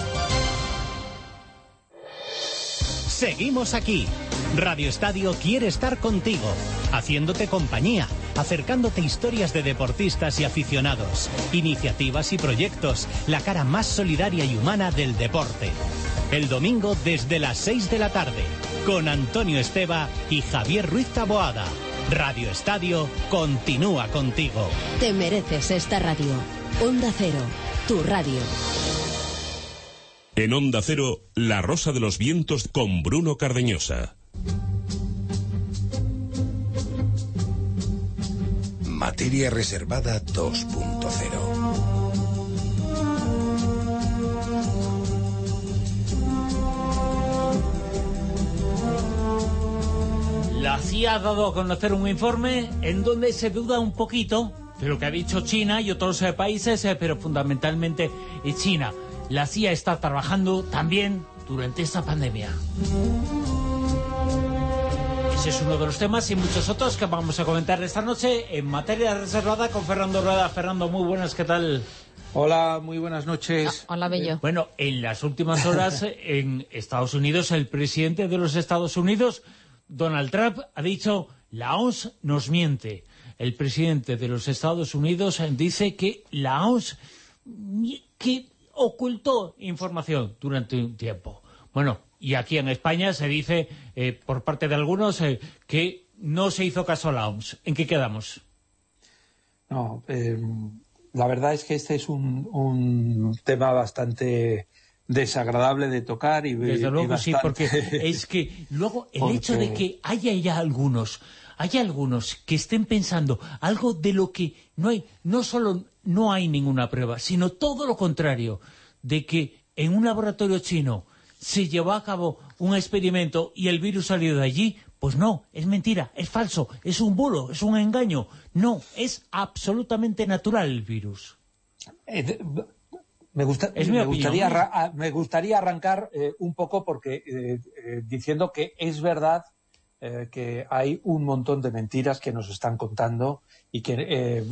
Seguimos aquí. Radio Estadio quiere estar contigo, haciéndote compañía, acercándote historias de deportistas y aficionados, iniciativas y proyectos, la cara más solidaria y humana del deporte. El domingo desde las 6 de la tarde, con Antonio Esteba y Javier Ruiz Taboada. Radio Estadio continúa contigo. Te mereces esta radio. Onda Cero, tu radio. En Onda Cero, La Rosa de los Vientos con Bruno Cardeñosa. Materia reservada 2.0. La CIA ha dado a conocer un informe en donde se duda un poquito de lo que ha dicho China y otros eh, países, eh, pero fundamentalmente eh, China. La CIA está trabajando también durante esta pandemia. Ese es uno de los temas y muchos otros que vamos a comentar esta noche en materia reservada con Fernando Rueda. Fernando, muy buenas, ¿qué tal? Hola, muy buenas noches. Hola, Bello. Bueno, en las últimas horas en Estados Unidos, el presidente de los Estados Unidos, Donald Trump, ha dicho, la OMS nos miente. El presidente de los Estados Unidos dice que la OMS que ocultó información durante un tiempo. Bueno, y aquí en España se dice, eh, por parte de algunos, eh, que no se hizo caso a la OMS. ¿En qué quedamos? No, eh, la verdad es que este es un, un tema bastante desagradable de tocar y Desde luego bastante... sí, porque es que luego el Porque- hecho de que haya ya algunos, hay algunos que estén pensando algo de lo que no hay, no solo no hay ninguna prueba, sino todo lo contrario, de que en un laboratorio chino se llevó a cabo un experimento y el virus salió de allí, pues no, es mentira, es falso, es un bulo, es un engaño. No, es absolutamente natural el virus. Eh, me, gusta- Es me gustaría, arra- a- me gustaría arrancar eh, un poco porque eh, eh, diciendo que es verdad eh, que hay un montón de mentiras que nos están contando y que eh,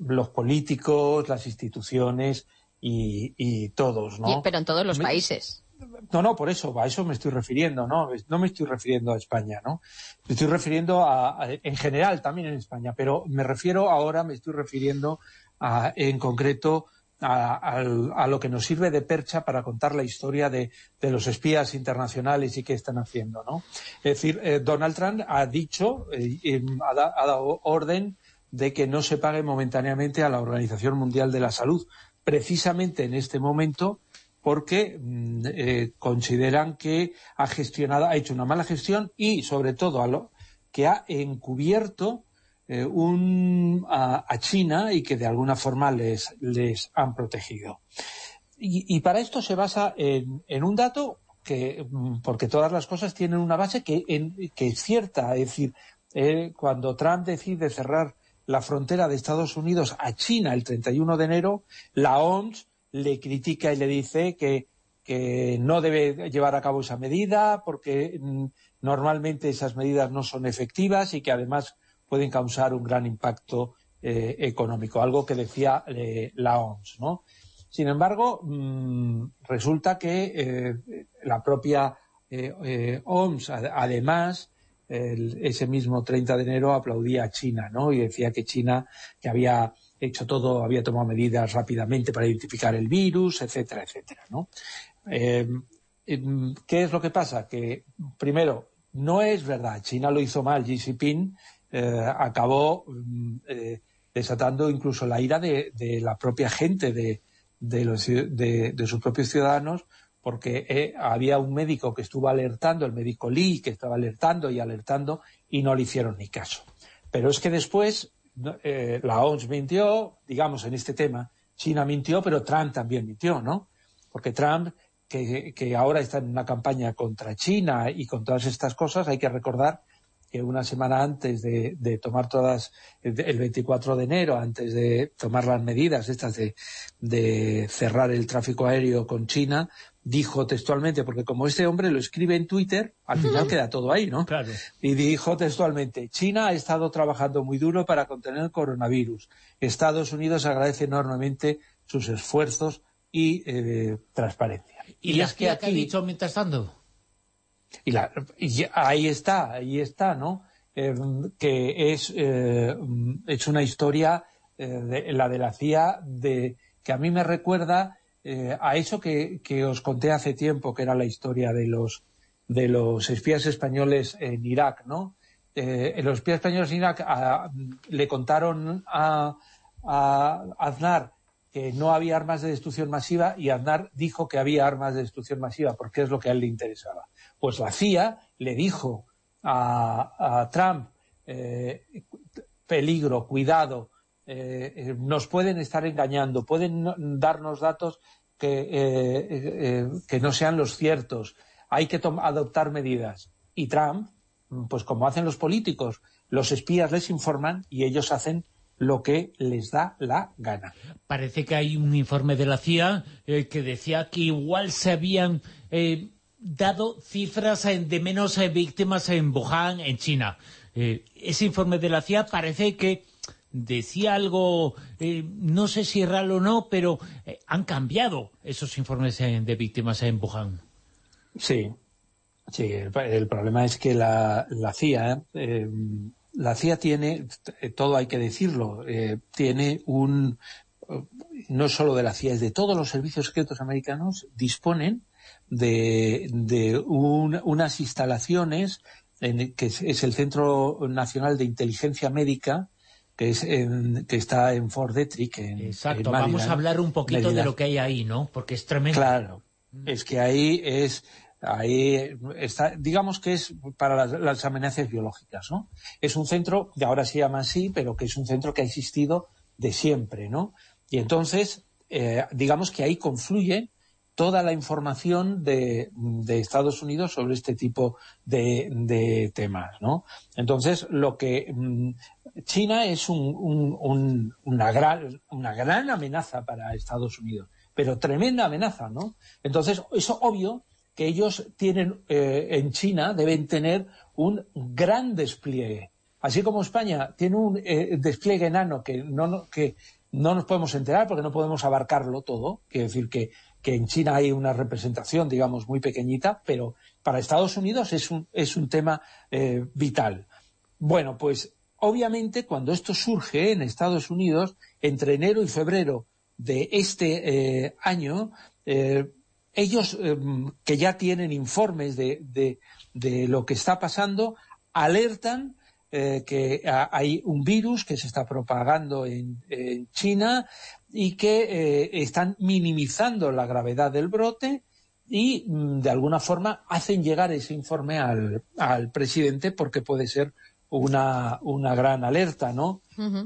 los políticos, las instituciones y, y todos, ¿no? Y- pero en todos los Me- países. No, no, por eso, a eso me estoy refiriendo, ¿no? No me estoy refiriendo a España, ¿no? Me estoy refiriendo a, a- en general también en España, pero me refiero ahora, me estoy refiriendo a, en concreto a, a lo que nos sirve de percha para contar la historia de, de los espías internacionales y qué están haciendo, ¿no? Es decir, eh, Donald Trump ha dicho, eh, ha dado orden de que no se pague momentáneamente a la Organización Mundial de la Salud, precisamente en este momento porque mm, eh, consideran que ha gestionado, ha hecho una mala gestión y, sobre todo, a lo, que ha encubierto eh, a, China y que de alguna forma les, les han protegido. Y, para esto se basa en, en un dato que, mm, porque todas las cosas tienen una base que, que es cierta, es decir, eh, cuando Trump decide cerrar la frontera de Estados Unidos a China el 31 de enero, la OMS le critica y le dice que, que no debe llevar a cabo esa medida porque mm, normalmente esas medidas no son efectivas y que además pueden causar un gran impacto eh, económico, algo que decía eh, la OMS, ¿no? Sin embargo, mm, resulta que eh, la propia eh, OMS, ad- además, ese mismo 30 de enero aplaudía a China, ¿no? Y decía que China, que había hecho todo, había tomado medidas rápidamente para identificar el virus, etcétera, etcétera, ¿no? Eh, em, ¿Qué es lo que pasa? Que, primero, no es verdad, China lo hizo mal, Xi Jinping acabó mm, eh, desatando incluso la ira de, la propia gente, de, los, de, sus propios ciudadanos, porque eh, había un médico que estuvo alertando, el médico Lee, que estaba alertando y alertando, y no le hicieron ni caso. Pero es que después eh, la OMS mintió, digamos, en este tema, China mintió, pero Trump también mintió, ¿no? Porque Trump, que, que ahora está en una campaña contra China y con todas estas cosas, hay que recordar que una semana antes de, de tomar todas, el 24 de enero, antes de tomar las medidas estas de, de cerrar el tráfico aéreo con China, dijo textualmente, porque como este hombre lo escribe en Twitter, al final queda todo ahí, ¿no? Claro. Y dijo textualmente, China ha estado trabajando muy duro para contener el coronavirus. Estados Unidos agradece enormemente sus esfuerzos y eh, transparencia. ¿Y, la es que CIA que ha aquí- dicho mientras tanto? Y, la- y ahí está, ahí está, ¿no? Eh, que es, eh, es una historia, eh, de, la de la CIA, de, que a mí me recuerda a eso que, que os conté hace tiempo, que era la historia de los, de los espías españoles en Irak, ¿no? Eh, los espías españoles en Irak a- le contaron a, a Aznar no había armas de destrucción masiva y Aznar dijo que había armas de destrucción masiva porque es lo que a él le interesaba. Pues la CIA le dijo a, Trump, eh, peligro, cuidado, eh, eh, nos pueden estar engañando, pueden no- darnos datos que, eh, que no sean los ciertos, hay que adoptar medidas. Y Trump, pues como hacen los políticos, los espías les informan y ellos hacen lo que les da la gana. Parece que hay un informe de la CIA eh, que decía que igual se habían eh, dado cifras de menos eh, víctimas en Wuhan, en China. Eh, ese informe de la CIA parece que decía algo, no sé si es real o no, pero han cambiado esos informes de víctimas en Wuhan. Sí, sí. El, el problema es que la, la CIA, la CIA tiene, eh, todo hay que decirlo, eh, tiene un, eh, no solo de la CIA, es de todos los servicios secretos americanos, disponen de, de un- unas instalaciones en, que es, es el Centro Nacional de Inteligencia Médica, que es en- que está en Fort Detrick, en, Exacto, en vamos a hablar un poquito de lo que hay ahí, ¿no? Porque es tremendo. Claro, es que ahí es ahí está, digamos que es para las, las amenazas biológicas, ¿no? Es un centro, de ahora se llama así, pero que es un centro que ha existido de siempre, ¿no? Y entonces, eh, digamos que ahí confluye toda la información de, de Estados Unidos sobre este tipo de, de temas, ¿no? Entonces, lo que mm, China es un- un- un- una, gran, una gran amenaza para Estados Unidos, pero tremenda amenaza, ¿no? Entonces, eso obvio que ellos tienen eh, en China deben tener un gran despliegue. Así como España tiene un eh, despliegue enano que no, nos podemos enterar porque no podemos abarcarlo todo, quiere decir que, en China hay una representación, digamos, muy pequeñita, pero para Estados Unidos es un, tema eh, vital. Bueno, pues obviamente cuando esto surge en Estados Unidos, entre enero y febrero de este año, ellos eh, que ya tienen informes de, de- de lo que está pasando, alertan eh, que hay un virus que se está propagando en, en China y que eh, están minimizando la gravedad del brote y mm, de alguna forma hacen llegar ese informe al, al presidente porque puede ser una, una gran alerta, ¿no?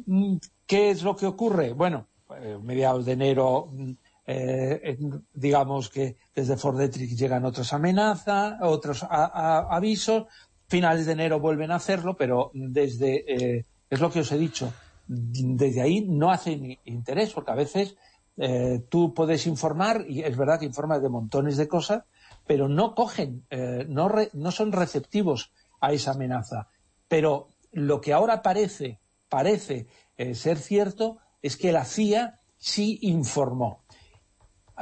Mm, ¿Qué es lo que ocurre? Bueno, eh, mediados de enero, mm, eh, digamos que desde Fort Detrick llegan otras amenazas, otros a- a- avisos, finales de enero vuelven a hacerlo, pero desde, eh, es lo que os he dicho, desde ahí no hacen interés, porque a veces eh, tú puedes informar, y es verdad que informas de montones de cosas, pero no cogen, no, no son receptivos a esa amenaza. Pero lo que ahora parece, parece ser cierto es que la CIA sí informó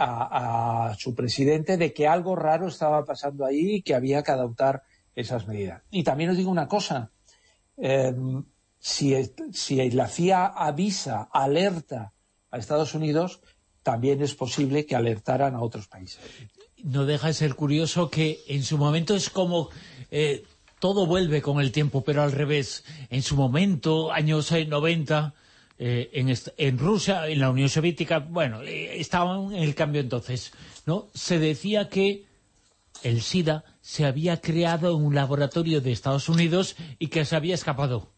a, su presidente de que algo raro estaba pasando ahí y que había que adoptar esas medidas. Y también os digo una cosa, eh, si, si la CIA avisa, alerta a Estados Unidos, también es posible que alertaran a otros países. No deja de ser curioso que en su momento es como... Eh, todo vuelve con el tiempo, pero al revés. En su momento, años 90, eh, en, en, Rusia, en la Unión Soviética, bueno, eh, estaba en el cambio entonces, ¿no? Se decía que el SIDA se había creado en un laboratorio de Estados Unidos y que se había escapado.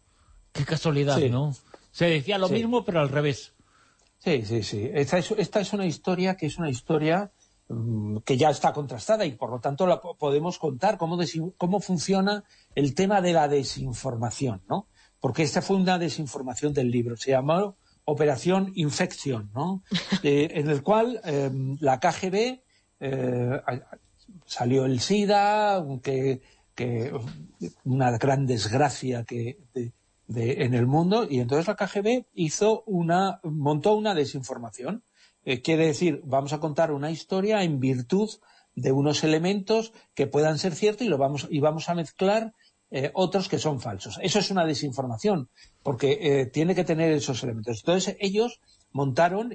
Qué casualidad, Sí. ¿no? Se decía lo Sí. mismo, pero al revés. Sí, sí, sí. Esta es, esta es una historia que es una historia mm, que ya está contrastada y por lo tanto la po- podemos contar cómo, cómo funciona el tema de la desinformación, ¿no? Porque esta fue una desinformación del libro, se llamó Operación Infección, ¿no? Eh, en el cual eh, la KGB eh, salió el SIDA, que, que una gran desgracia que de- de- en el mundo, y entonces la KGB hizo una, montó una desinformación. Eh, quiere decir, vamos a contar una historia en virtud de unos elementos que puedan ser ciertos y lo vamos, y vamos a mezclar eh, otros que son falsos. Eso es una desinformación, porque eh, tiene que tener esos elementos. Entonces ellos montaron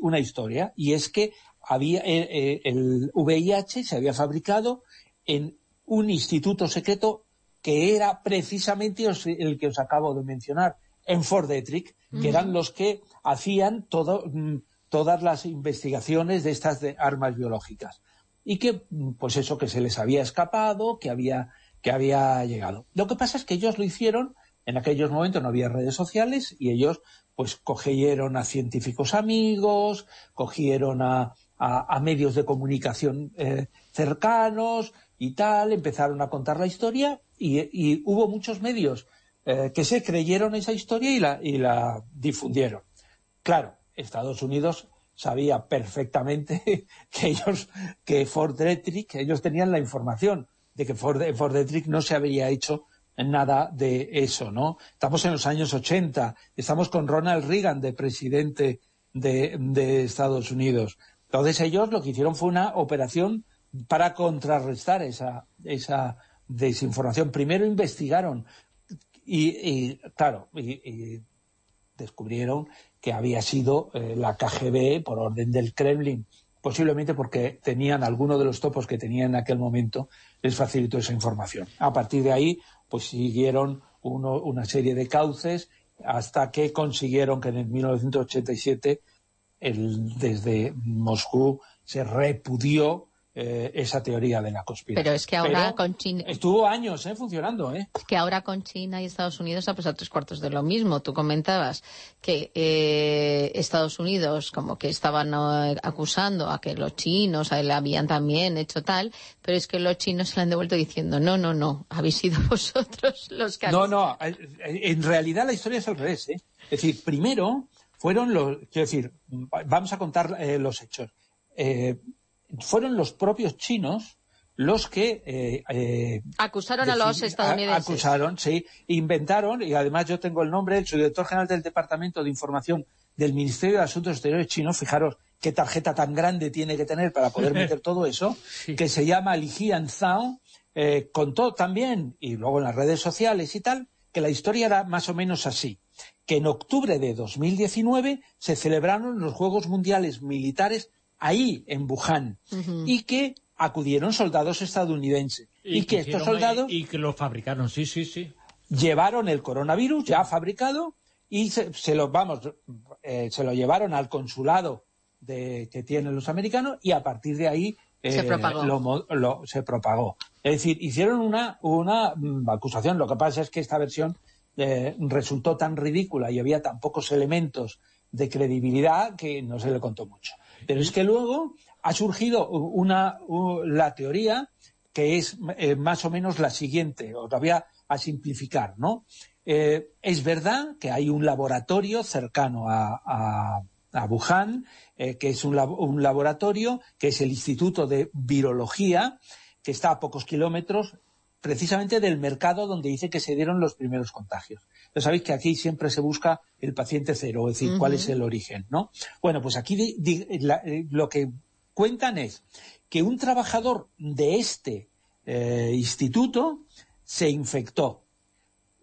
una historia, y es que había eh, eh, el VIH se había fabricado en un instituto secreto que era precisamente el que os acabo de mencionar, en Fort Detrick, que eran los que hacían todo, mm, todas las investigaciones de estas de armas biológicas. Y que, mm, pues eso, que se les había escapado, que había, que había llegado. Lo que pasa es que ellos lo hicieron, en aquellos momentos no había redes sociales, y ellos pues cogieron a científicos amigos, cogieron a, medios de comunicación eh, cercanos y tal, empezaron a contar la historia y, hubo muchos medios eh, que se creyeron esa historia y la, y la difundieron. Claro, Estados Unidos sabía perfectamente que ellos, que Fort Detrick, ellos tenían la información de que en Fort Detrick no se había hecho nada de eso, ¿no? Estamos en los años 80, estamos con Ronald Reagan de presidente de, Estados Unidos. Entonces ellos lo que hicieron fue una operación para contrarrestar esa, esa desinformación. Primero investigaron y, claro, y descubrieron que había sido eh, la KGB por orden del Kremlin, posiblemente porque tenían alguno de los topos que tenían en aquel momento, les facilitó esa información. A partir de ahí, pues siguieron uno- una serie de cauces hasta que consiguieron que en el 1987 el- desde Moscú se repudió eh, esa teoría de la conspiración. Pero es que ahora Pero con China... Estuvo años eh, funcionando, ¿eh? Es que ahora con China y Estados Unidos ha pasado tres cuartos de lo mismo. Tú comentabas que eh, Estados Unidos como que estaban eh, acusando a que los chinos a él habían también hecho tal, pero es que los chinos se le han devuelto diciendo no, no, no, habéis sido vosotros los que No, no, eh, en realidad la historia es al revés. ¿eh? Es decir, primero fueron los, quiero decir, vamos a contar eh, los hechos. Eh, fueron los propios chinos los que eh, eh, Acusaron a los estadounidenses. Acusaron, sí. Inventaron, y además yo tengo el nombre del subdirector general del Departamento de Información del Ministerio de Asuntos Exteriores chino, fijaros qué tarjeta tan grande tiene que tener para poder meter todo eso, que se llama Li Jianzhao, eh, contó también, y luego en las redes sociales y tal, que la historia era más o menos así, que en octubre de 2019 se celebraron los Juegos Mundiales Militares ahí, en Wuhan, y que acudieron soldados estadounidenses, y, que estos soldados Y que lo fabricaron, sí, sí, sí. llevaron el coronavirus ya fabricado y se, se lo vamos eh, se lo llevaron al consulado de, que tienen los americanos y a partir de ahí Se eh, propagó. lo- se propagó. Es decir hicieron una una mm, acusación. Lo que pasa es que esta versión eh, resultó tan ridícula y había tan pocos elementos de credibilidad que no se le contó mucho pero es que luego ha surgido una la teoría que es eh, más o menos la siguiente, la voy a, simplificar, ¿no? Eh, es verdad que hay un laboratorio cercano a, a- Wuhan, eh, que es un, un laboratorio, que es el Instituto de Virología, que está a pocos kilómetros precisamente del mercado donde dice que se dieron los primeros contagios. Ya sabéis que aquí siempre se busca el paciente cero, es decir, cuál es el origen, ¿no? Bueno, pues aquí di- di- la- eh, lo que cuentan es que un trabajador de este eh, instituto se infectó.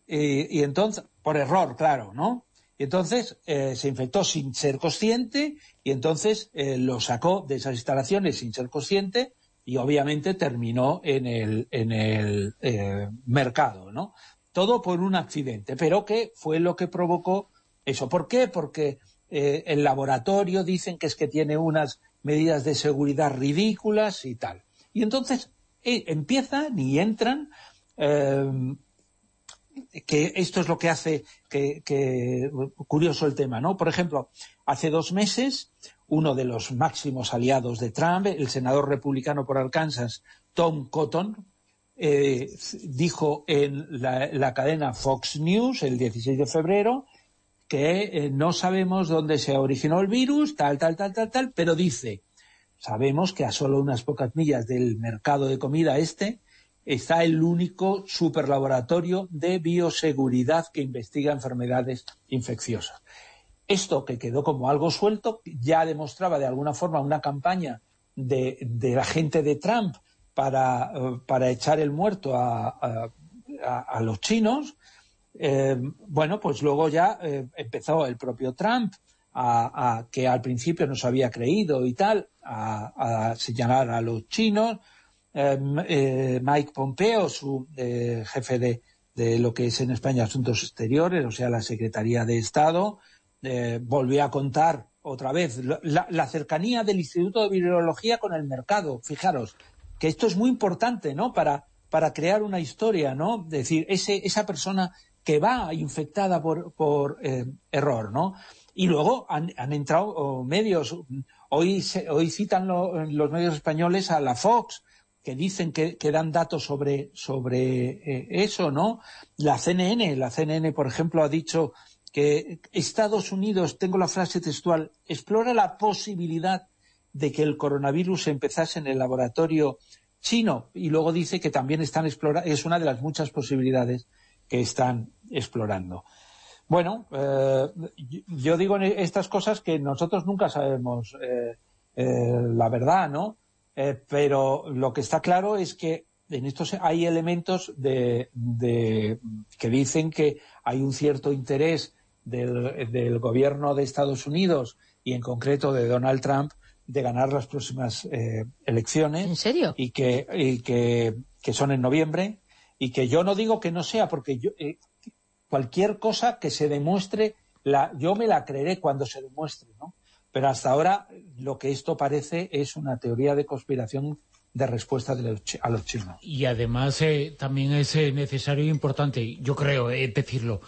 y entonces, por error, claro, ¿no? Y entonces eh, se infectó sin ser consciente y entonces eh, lo sacó de esas instalaciones sin ser consciente y obviamente terminó en el, en el eh, mercado, ¿no? Todo por un accidente, pero que fue lo que provocó eso. ¿Por qué? Porque el laboratorio dicen que es que tiene unas medidas de seguridad ridículas y tal. Y entonces empiezan y entran que esto es lo que hace que, curioso el tema, ¿no? Por ejemplo, hace dos meses, uno de los máximos aliados de Trump, el senador republicano por Arkansas, Tom Cotton, eh, dijo en la, cadena Fox News el 16 de febrero que eh, no sabemos dónde se originó el virus, tal, tal, tal, tal, tal, pero dice, sabemos que a solo unas pocas millas del mercado de comida este está el único superlaboratorio de bioseguridad que investiga enfermedades infecciosas. Esto que quedó como algo suelto ya demostraba de alguna forma una campaña de, la gente de Trump para, eh, echar el muerto a, los chinos. Eh, bueno, pues luego ya eh, empezó el propio Trump a, que al principio no se había creído y tal, a señalar a los chinos, Em, Mike Pompeo, su jefe de, lo que es en España Asuntos Exteriores, o sea, la Secretaría de Estado, eh, volvió a contar otra vez la, cercanía del Instituto de Virología con el mercado. Fijaros, que esto es muy importante, ¿no?, para, para crear una historia, ¿no? Es decir, ese, esa persona que va infectada por, por error, ¿no? Y luego han, entrado medios, hoy, hoy citan los medios españoles a la Fox, que dicen que, dan datos sobre, sobre eh, eso, ¿no? La CNN, la CNN, por ejemplo, ha dicho que Estados Unidos, tengo la frase textual, explora la posibilidad de que el coronavirus empezase en el laboratorio chino y luego dice que también están explorando, es una de las muchas posibilidades que están explorando. Bueno, eh, yo digo estas cosas que nosotros nunca sabemos eh, la verdad, ¿no? Eh, pero lo que está claro es que en estos hay elementos de, que dicen que hay un cierto interés del, gobierno de Estados Unidos y en concreto de Donald Trump de ganar las próximas eh, elecciones. ¿En serio? Y, que, que, son en noviembre y que yo no digo que no sea porque yo, eh, cualquier cosa que se demuestre, la, yo me la creeré cuando se demuestre, ¿no? Pero hasta ahora lo que esto parece es una teoría de conspiración de respuesta a los chinos. Y además eh, también es eh, necesario e importante, yo creo, eh, decirlo,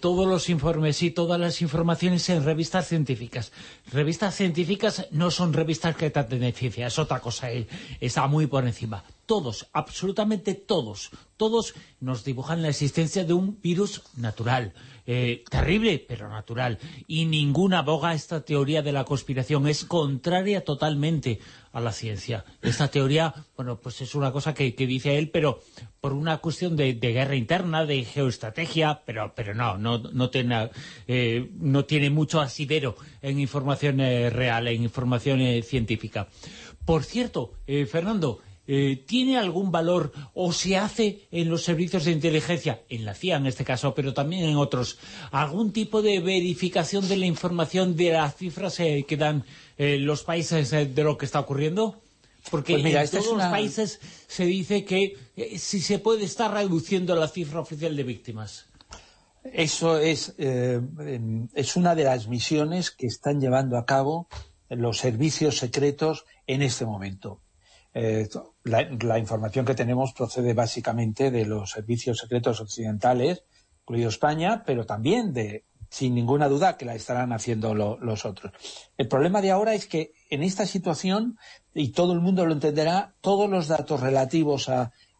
todos los informes y todas las informaciones en revistas científicas. Revistas científicas no son revistas que traten de es otra cosa, está muy por encima. Todos, absolutamente todos, todos nos dibujan la existencia de un virus natural, eh, terrible, pero natural. Y ninguna boga esta teoría de la conspiración. Es contraria totalmente a la ciencia. Esta teoría, bueno, pues es una cosa que, dice él, pero por una cuestión de, guerra interna, de geoestrategia, pero, pero no, no, no, tiene, eh, no tiene mucho asidero en información eh, real, en información científica. Por cierto, Fernando, eh, ¿tiene algún valor o se hace en los servicios de inteligencia, en la CIA en este caso, pero también en otros, algún tipo de verificación de la información de las cifras eh, que dan eh, los países de lo que está ocurriendo? Porque pues en todos los países se dice que si se puede estar reduciendo la cifra oficial de víctimas. Eso es, es una de las misiones que están llevando a cabo los servicios secretos en este momento eh, la, información que tenemos procede básicamente de los servicios secretos occidentales, incluido España, pero también de, sin ninguna duda, que la estarán haciendo los otros. El problema de ahora es que en esta situación, y todo el mundo lo entenderá, todos los datos relativos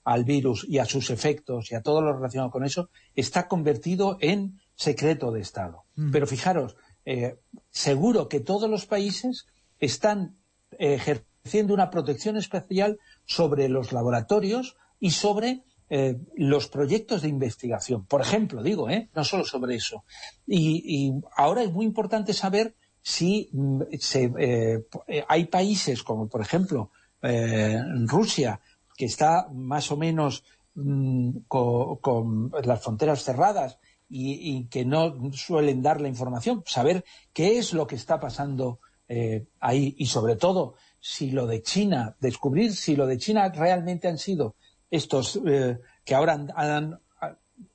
al virus y a sus efectos y a todo lo relacionado con eso, está convertido en secreto de Estado. Mm. Pero fijaros, eh, seguro que todos los países están ejerciendo haciendo una protección especial sobre los laboratorios y sobre eh, los proyectos de investigación. Por ejemplo, digo, ¿eh? no solo sobre eso. Y, ahora es muy importante saber si mm, eh, hay países como, por ejemplo, Rusia, que está más o menos mm, con, las fronteras cerradas y, que no suelen dar la información, saber qué es lo que está pasando ahí y sobre todo si lo de China, descubrir si lo de China realmente han sido estos eh, que ahora han,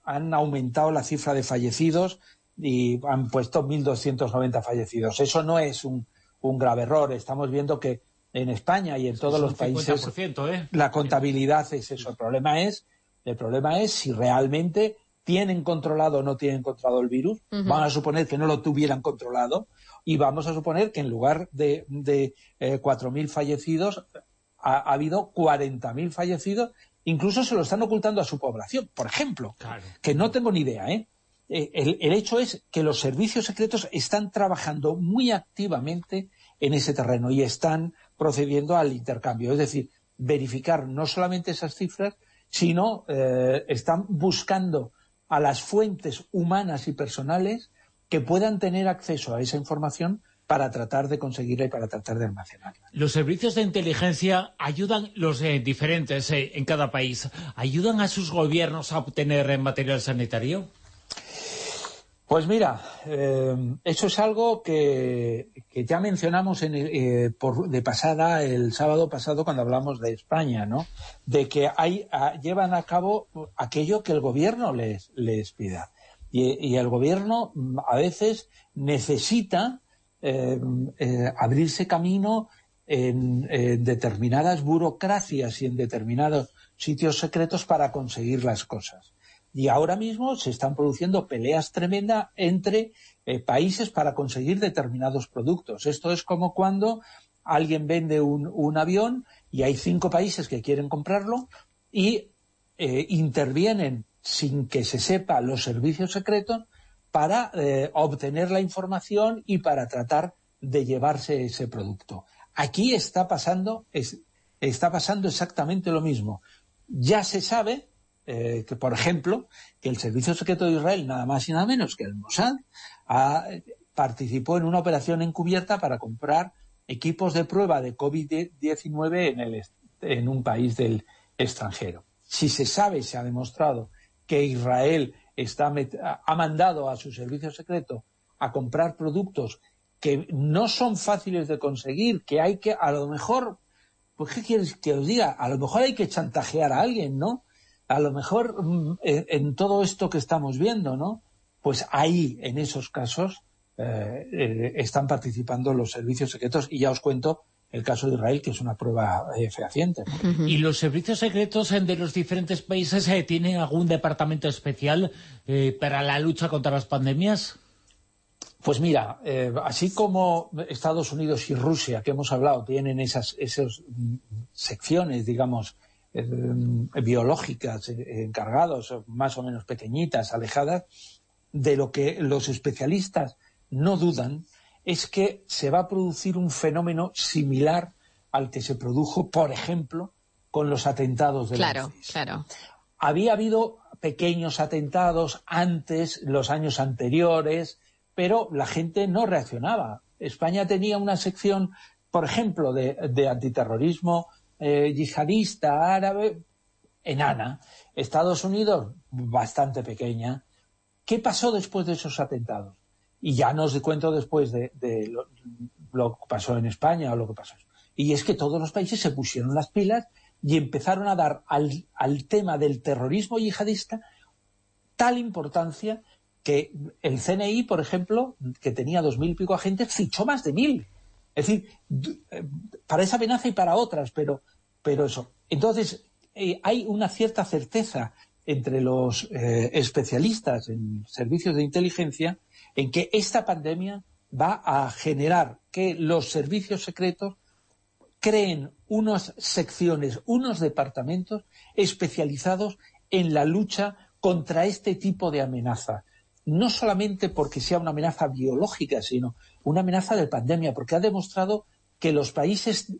han, aumentado la cifra de fallecidos y han puesto 1.290 fallecidos. Eso no es un, un grave error. Estamos viendo que en España y en todos los países ¿eh? la contabilidad es eso. El problema es, el problema es si realmente tienen controlado o no tienen controlado el virus. Vamos a suponer que no lo tuvieran controlado y vamos a suponer que en lugar de, de eh, 4.000 fallecidos ha, ha habido 40.000 fallecidos. Incluso se lo están ocultando a su población. Por ejemplo, que no tengo ni idea, ¿eh? eh el, el, hecho es que los servicios secretos están trabajando muy activamente en ese terreno y están procediendo al intercambio. Es decir, verificar no solamente esas cifras, sino eh, están buscando a las fuentes humanas y personales que puedan tener acceso a esa información para tratar de conseguirla y para tratar de almacenarla. Los servicios de inteligencia ayudan, los eh, diferentes eh, en cada país, ¿ayudan a sus gobiernos a obtener material sanitario? Pues mira, eh, eso es algo que, ya mencionamos en eh, por, de pasada, el sábado pasado, cuando hablamos de España, ¿no? De que hay, llevan a cabo aquello que el gobierno les, les pida. Y, el gobierno mm, a veces necesita eh, abrirse camino en, determinadas burocracias y en determinados sitios secretos para conseguir las cosas. Y ahora mismo se están produciendo peleas tremendas entre eh, países para conseguir determinados productos. Esto es como cuando alguien vende un, avión y hay cinco países que quieren comprarlo y eh, intervienen sin que se sepa los servicios secretos para eh, obtener la información y para tratar de llevarse ese producto. Aquí está pasando, está pasando exactamente lo mismo. Ya se sabe eh, que, por ejemplo, que el Servicio Secreto de Israel, nada más y nada menos que el Mossad, participó en una operación encubierta para comprar equipos de prueba de COVID-19 en, en un país del extranjero. Si se sabe, se ha demostrado que Israel está, ha mandado a su servicio secreto a comprar productos que no son fáciles de conseguir, que hay que, a lo mejor, pues ¿qué quieres que os diga? A lo mejor hay que chantajear a alguien, ¿no? a lo mejor mm, en, todo esto que estamos viendo, ¿no? Pues ahí, en esos casos, eh, eh, están participando los servicios secretos y ya os cuento el caso de Israel, que es una prueba eh, fehaciente. ¿Y los servicios secretos de los diferentes países tienen algún departamento especial para la lucha contra las pandemias? Pues mira, así como Estados Unidos y Rusia, que hemos hablado, tienen esas, esas mm, secciones, digamos, eh, biológicas eh, encargados, más o menos pequeñitas, alejadas, de lo que los especialistas no dudan es que se va a producir un fenómeno similar al que se produjo, por ejemplo, con los atentados de claro, Claro, Había habido pequeños atentados antes, los años anteriores, pero la gente no reaccionaba. España tenía una sección, por ejemplo, de, de antiterrorismo eh, yihadista árabe enana. Estados Unidos bastante pequeña. ¿Qué pasó después de esos atentados? Y ya no os cuento después de, lo, que pasó en España o lo que pasó. Y es que todos los países se pusieron las pilas y empezaron a dar al, al tema del terrorismo yihadista tal importancia que el CNI, por ejemplo, que tenía dos mil y pico agentes, fichó más de mil. Es decir, eh, para esa amenaza y para otras, pero pero eso. Entonces, eh, hay una cierta certeza entre los eh, especialistas en servicios de inteligencia en que esta pandemia va a generar que los servicios secretos creen unas secciones, unos departamentos especializados en la lucha contra este tipo de amenaza. No solamente porque sea una amenaza biológica, sino una amenaza de pandemia, porque ha demostrado que los países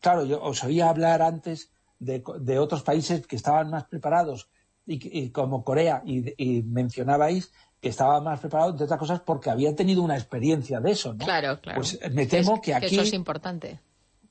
claro, yo os oía hablar antes de, otros países que estaban más preparados, y, como Corea, y, mencionabais que estaban más preparados de otras cosas porque habían tenido una experiencia de eso, ¿no? Claro, claro. Pues me temo que, aquí... eso es importante.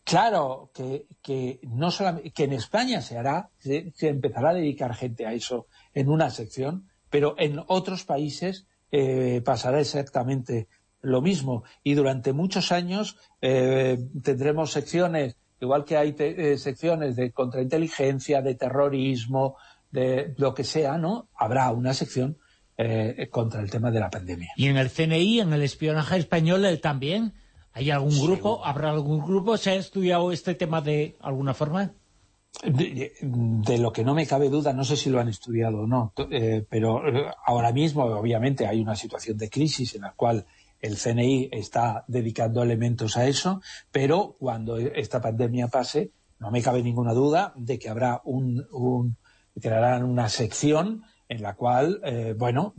Claro, que, que no solamente, que en España se hará, se, se, empezará a dedicar gente a eso en una sección, pero en otros países eh, pasará exactamente lo mismo. Y durante muchos años eh, tendremos secciones, igual que hay te, eh, secciones de contrainteligencia, de terrorismo, de lo que sea, ¿no? Habrá una sección eh, contra el tema de la pandemia. ¿Y en el CNI, en el espionaje español también? ¿Hay algún grupo? ¿Habrá algún grupo? ¿Se ha estudiado este tema de alguna forma? De, de, lo que no me cabe duda, no sé si lo han estudiado o no, eh, pero ahora mismo obviamente hay una situación de crisis en la cual el CNI está dedicando elementos a eso, pero cuando esta pandemia pase, no me cabe ninguna duda de que habrá un, un crearán una sección en la cual, eh, bueno,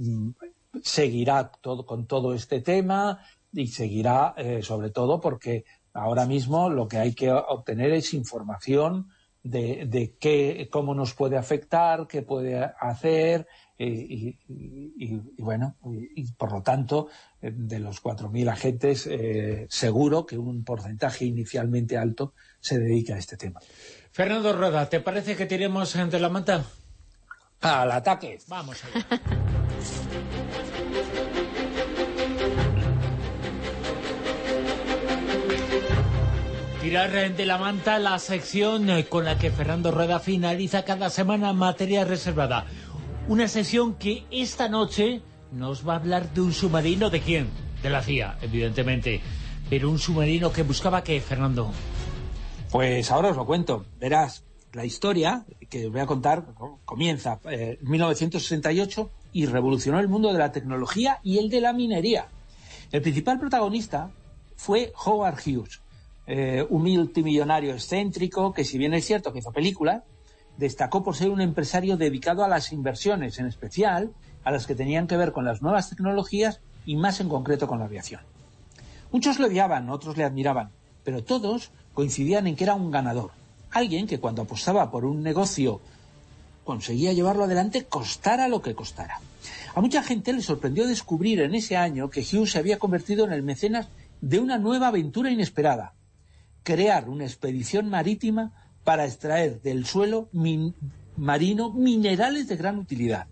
seguirá todo, con todo este tema, y seguirá eh, sobre todo porque ahora mismo lo que hay que obtener es información de, de qué, cómo nos puede afectar, qué puede hacer y, y, bueno, y, por lo tanto de los 4.000 agentes eh, seguro que un porcentaje inicialmente alto se dedica a este tema. Fernando Rueda, ¿te parece que tiremos ante la manta? Al ataque. Vamos allá. Tirar de la manta la sección con la que Fernando Rueda finaliza cada semana materia reservada. Una sesión que esta noche nos va a hablar de un submarino, ¿de quién? De la CIA, evidentemente. Pero un submarino que buscaba qué, Fernando. Pues ahora os lo cuento. Verás, la historia que voy a contar comienza en eh, 1968 y revolucionó el mundo de la tecnología y el de la minería. El principal protagonista fue Howard Hughes, eh, un multimillonario excéntrico que, si bien es cierto que hizo películas, destacó por ser un empresario dedicado a las inversiones, en especial a las que tenían que ver con las nuevas tecnologías y más en concreto con la aviación. Muchos le odiaban, otros le admiraban, pero todos coincidían en que era un ganador, alguien que cuando apostaba por un negocio conseguía llevarlo adelante costara lo que costara. A mucha gente le sorprendió descubrir en ese año que Hughes se había convertido en el mecenas de una nueva aventura inesperada, crear una expedición marítima para extraer del suelo marino minerales de gran utilidad.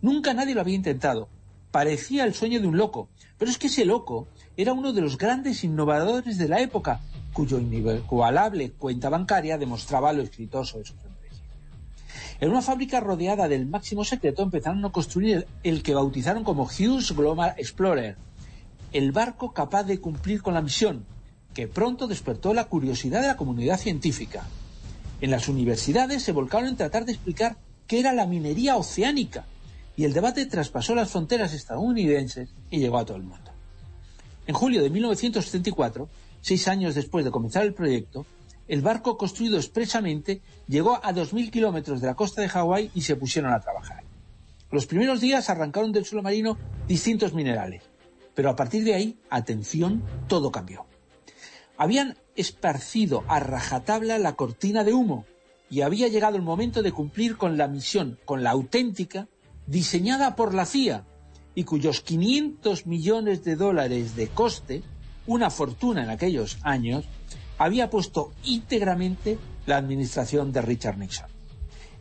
Nunca nadie lo había intentado. Parecía el sueño de un loco, pero es que ese loco era uno de los grandes innovadores de la época, cuyo inigualable cuenta bancaria demostraba lo exitoso de su empresa. En una fábrica rodeada del máximo secreto empezaron a construir el, el que bautizaron como Hughes Global Explorer, el barco capaz de cumplir con la misión, que pronto despertó la curiosidad de la comunidad científica. En las universidades se volcaron en tratar de explicar qué era la minería oceánica, y el debate traspasó las fronteras estadounidenses y llegó a todo el mundo. En julio de 1974, seis años después de comenzar el proyecto, el barco construido expresamente llegó a 2.000 kilómetros de la costa de Hawái y se pusieron a trabajar. Los primeros días arrancaron del suelo marino distintos minerales, pero a partir de ahí, atención, todo cambió habían esparcido a rajatabla la cortina de humo y había llegado el momento de cumplir con la misión, con la auténtica, diseñada por la CIA y cuyos 500 millones de dólares de coste, una fortuna en aquellos años, había puesto íntegramente la administración de Richard Nixon.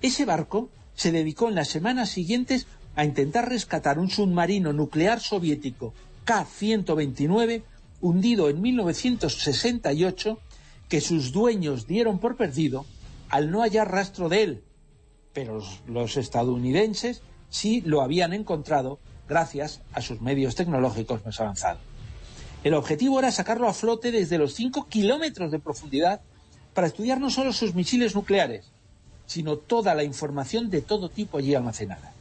Ese barco se dedicó en las semanas siguientes a intentar rescatar un submarino nuclear soviético K-129 hundido en 1968 que sus dueños dieron por perdido al no hallar rastro de él, pero los, estadounidenses sí lo habían encontrado gracias a sus medios tecnológicos más avanzados. El objetivo era sacarlo a flote desde los 5 kilómetros de profundidad para estudiar no solo sus misiles nucleares, sino toda la información de todo tipo allí almacenada.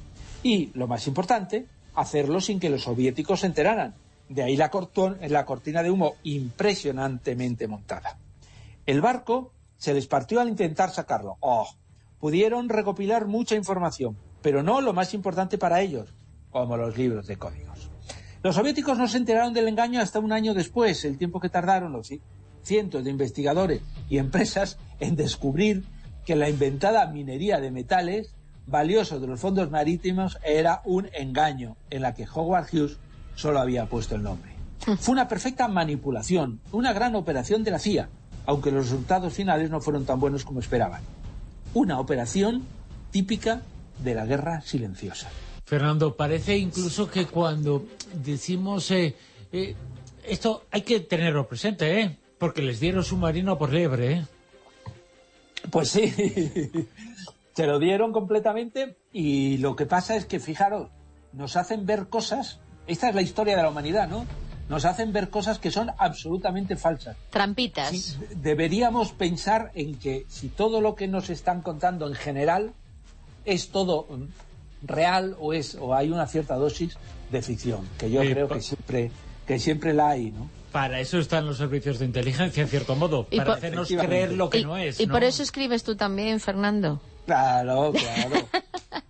Y, lo más importante, hacerlo sin que los soviéticos se enteraran, de ahí la, la, cortina de humo impresionantemente montada. El barco se les partió al intentar sacarlo. ¡Oh! Pudieron recopilar mucha información, pero no lo más importante para ellos, como los libros de códigos. Los soviéticos no se enteraron del engaño hasta un año después, el tiempo que tardaron los cientos de investigadores y empresas en descubrir que la inventada minería de metales valiosos de los fondos marítimos era un engaño en la que Howard Hughes solo había puesto el nombre. Fue una perfecta manipulación, una gran operación de la CIA, aunque los resultados finales no fueron tan buenos como esperaban. Una operación típica de la guerra silenciosa. Fernando, parece incluso que cuando decimos eh, eh, esto hay que tenerlo presente, ¿eh? Porque les dieron submarino por liebre, ¿eh? Pues sí, se lo dieron completamente y lo que pasa es que, fijaros, nos hacen ver cosas, esta es la historia de la humanidad, ¿no? Nos hacen ver cosas que son absolutamente falsas. Trampitas. Sí, deberíamos pensar en que si todo lo que nos están contando en general es todo mm, real o es o hay una cierta dosis de ficción, que yo creo que siempre que siempre la hay, ¿no? Para eso están los servicios de inteligencia, en cierto modo, Y para por- hacernos creer lo que y no es. y ¿no? por eso escribes tú también, Fernando. Claro, claro.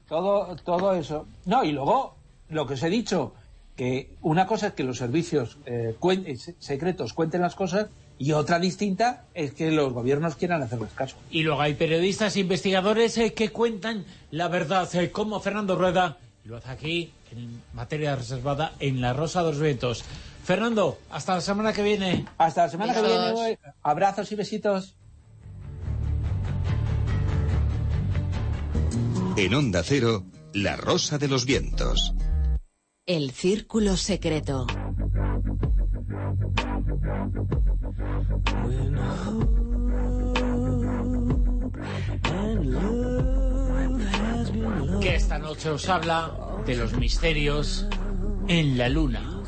todo, todo eso. No, y luego, lo que os he dicho, que una cosa es que los servicios eh, cuen- eh, se- secretos cuenten las cosas y otra distinta es que los gobiernos quieran hacerles caso. Y luego hay periodistas e investigadores eh, que cuentan la verdad, eh, como Fernando Rueda, y lo hace aquí, en materia reservada, en La Rosa de los Vientos. Fernando, hasta la semana que viene. Hasta la semana que viene. eh, Abrazos y besitos. En Onda Cero, La Rosa de los Vientos. El círculo secreto. Que esta noche os habla de los misterios en la Luna.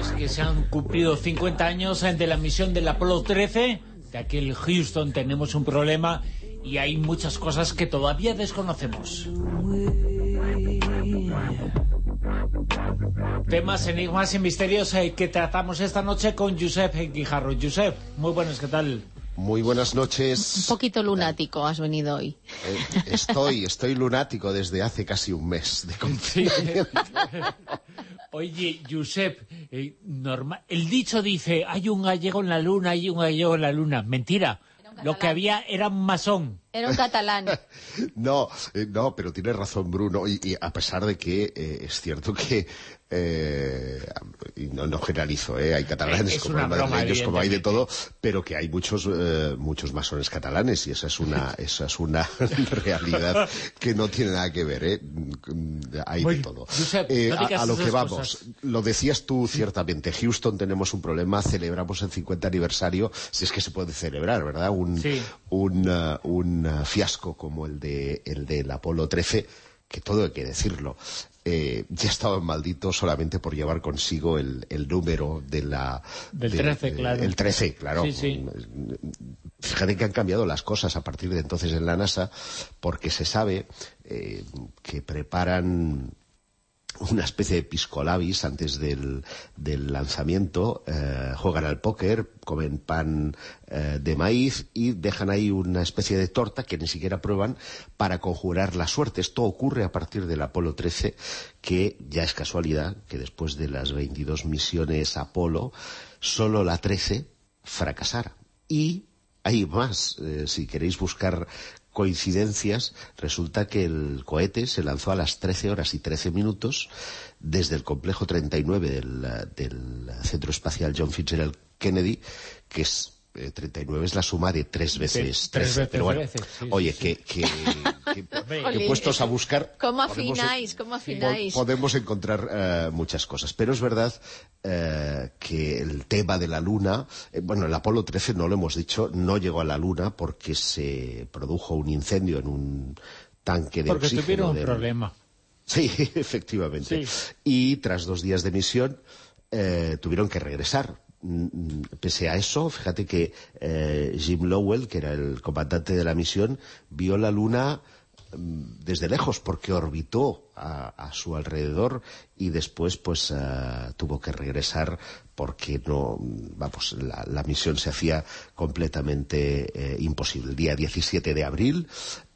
Es que se han cumplido 50 años de la misión del Apolo 13. De aquel Houston tenemos un problema y hay muchas cosas que todavía desconocemos. Temas, enigmas y misterios eh, que tratamos esta noche con Josep Guijarro. Josep, muy buenas, ¿qué tal? Muy buenas Un noches. poquito lunático has venido hoy. Eh, estoy, estoy lunático desde hace casi un mes de confinamiento. Oye, Josep, eh, norma- el dicho dice, hay un gallego en la luna, hay un gallego en la luna. Mentira, lo que había era un masón. Era un catalán. No, eh, no, pero tiene razón Bruno, y, y a pesar de que eh, es cierto que, eh, y no, no generalizo, eh, hay catalanes Es como hay madrileños, como hay de todo, pero que hay muchos eh, muchos masones catalanes, y esa es una esa es una realidad que no tiene nada que ver, eh, hay de todo. Josep, no a, lo que vamos, cosas. lo decías tú ciertamente, Houston tenemos un problema, celebramos el 50 aniversario, si es que se puede celebrar, ¿verdad? Un, Sí. un, uh, un, uh, fiasco como el de el del Apolo 13, que todo hay que decirlo, eh, ya estaba maldito solamente por llevar consigo el, el número de la... Del de- 13, de- claro. El 13, claro. Sí, sí. Fíjate que han cambiado las cosas a partir de entonces en la NASA, porque se sabe eh, que preparan una especie de piscolabis antes del, del lanzamiento, eh, juegan al póker, comen pan eh, de maíz y dejan ahí una especie de torta que ni siquiera prueban para conjurar la suerte. Esto ocurre a partir del Apolo 13, que ya es casualidad que después de las 22 misiones Apolo, solo la 13 fracasara. Y hay más, eh, si queréis buscar coincidencias, resulta que el cohete se lanzó a las 13 horas y 13 minutos desde el complejo 39 del, del Centro Espacial John Fitzgerald Kennedy, que es eh, 39 es la suma de tres veces tres 13. veces Pero bueno, 13, sí, oye, sí, que, que, que- que Jolín, puestos a buscar... ¿Cómo podemos- afináis? ¿Cómo po- afináis? podemos encontrar eh, muchas cosas. Pero es verdad eh, que el tema de la Luna, eh, bueno, el Apolo 13, no lo hemos dicho, no llegó a la Luna porque se produjo un incendio en un tanque de Porque oxígeno. tuvieron un del- problema. Sí, efectivamente. Sí. Y tras dos días de misión eh, tuvieron que regresar. Mm, mm, Pese a eso, fíjate que eh, Jim Lowell, que era el comandante de la misión, vio la Luna mm, desde lejos porque orbitó a, su alrededor y después pues ah, tuvo que regresar porque no vamos la, la misión se hacía completamente eh, imposible. El día 17 de abril